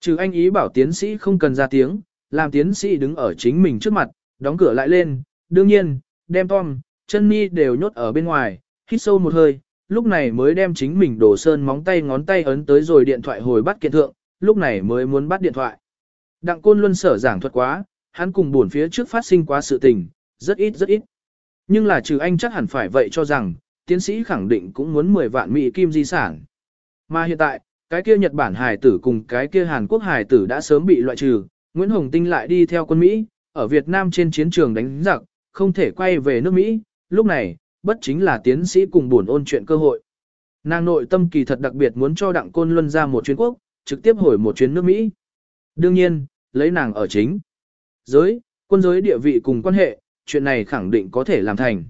Trừ anh ý bảo tiến sĩ không cần ra tiếng, làm tiến sĩ đứng ở chính mình trước mặt, đóng cửa lại lên, đương nhiên, đem Tom, chân mi đều nhốt ở bên ngoài, hít sâu một hơi, lúc này mới đem chính mình đổ sơn móng tay ngón tay ấn tới rồi điện thoại hồi bắt kiện thượng, lúc này mới muốn bắt điện thoại. Đặng Côn Luân sở giảng thuật quá, hắn cùng buồn phía trước phát sinh quá sự tình, rất ít rất ít. Nhưng là trừ anh chắc hẳn phải vậy cho rằng, tiến sĩ khẳng định cũng muốn 10 vạn Mỹ kim di sản. Mà hiện tại, cái kia Nhật Bản hài tử cùng cái kia Hàn Quốc hài tử đã sớm bị loại trừ, Nguyễn Hồng Tinh lại đi theo quân Mỹ, ở Việt Nam trên chiến trường đánh giặc, không thể quay về nước Mỹ, lúc này, bất chính là tiến sĩ cùng buồn ôn chuyện cơ hội. Nàng nội tâm kỳ thật đặc biệt muốn cho Đặng Côn Luân ra một chuyến quốc, trực tiếp hồi một chuyến nước Mỹ. Đương nhiên, lấy nàng ở chính. Giới, quân giới địa vị cùng quan hệ, chuyện này khẳng định có thể làm thành.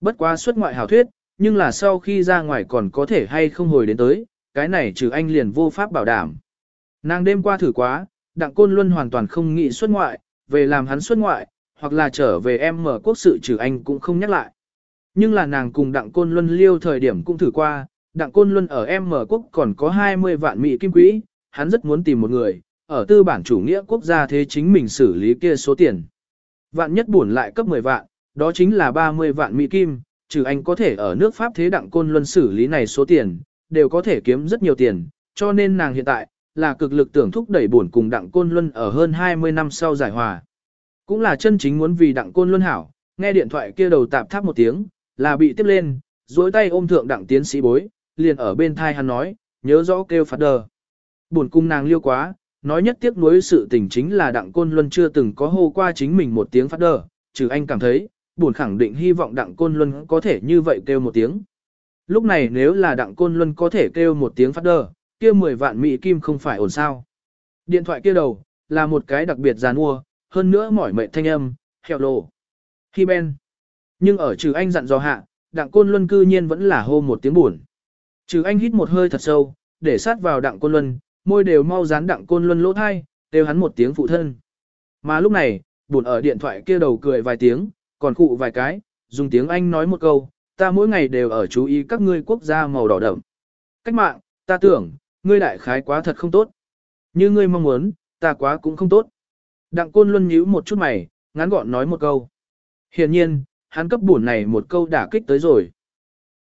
Bất quá xuất ngoại hảo thuyết, nhưng là sau khi ra ngoài còn có thể hay không hồi đến tới, cái này trừ anh liền vô pháp bảo đảm. Nàng đêm qua thử quá, Đặng Côn Luân hoàn toàn không nghĩ xuất ngoại, về làm hắn xuất ngoại, hoặc là trở về em mở quốc sự trừ anh cũng không nhắc lại. Nhưng là nàng cùng Đặng Côn Luân liêu thời điểm cũng thử qua, Đặng Côn Luân ở em mở quốc còn có 20 vạn Mỹ kim quỹ, hắn rất muốn tìm một người, ở tư bản chủ nghĩa quốc gia thế chính mình xử lý kia số tiền. Vạn nhất buồn lại cấp 10 vạn, đó chính là 30 vạn Mỹ kim, trừ anh có thể ở nước Pháp thế Đặng Côn Luân xử lý này số tiền, đều có thể kiếm rất nhiều tiền, cho nên nàng hiện tại, là cực lực tưởng thúc đẩy buồn cùng Đặng Côn Luân ở hơn 20 năm sau giải hòa. Cũng là chân chính muốn vì Đặng Côn Luân hảo, nghe điện thoại kia đầu tạp tháp một tiếng, là bị tiếp lên, duỗi tay ôm thượng Đặng tiến sĩ bối, liền ở bên thai hắn nói, nhớ rõ kêu phát đờ. Buồn cung nàng liêu quá, nói nhất tiếc nuối sự tình chính là Đặng Côn Luân chưa từng có hô qua chính mình một tiếng phát đờ, trừ anh cảm thấy, buồn khẳng định hy vọng Đặng Côn Luân có thể như vậy kêu một tiếng. Lúc này nếu là Đặng Côn Luân có thể kêu một tiếng phát đơ, kia 10 vạn Mỹ Kim không phải ổn sao. Điện thoại kia đầu, là một cái đặc biệt giàn mua, hơn nữa mỏi mệt thanh âm, heo lộ. Khi ben. Nhưng ở trừ anh dặn dò hạ, Đặng Côn Luân cư nhiên vẫn là hô một tiếng buồn. Trừ anh hít một hơi thật sâu, để sát vào Đặng Côn Luân, môi đều mau dán Đặng Côn Luân lỗ thai, đều hắn một tiếng phụ thân. Mà lúc này, buồn ở điện thoại kia đầu cười vài tiếng, còn cụ vài cái, dùng tiếng Anh nói một câu, ta mỗi ngày đều ở chú ý các ngươi quốc gia màu đỏ đậm. Cách mạng, ta tưởng, ngươi đại khái quá thật không tốt. Như ngươi mong muốn, ta quá cũng không tốt. Đặng côn luân nhíu một chút mày, ngắn gọn nói một câu. Hiển nhiên, hắn cấp buồn này một câu đả kích tới rồi.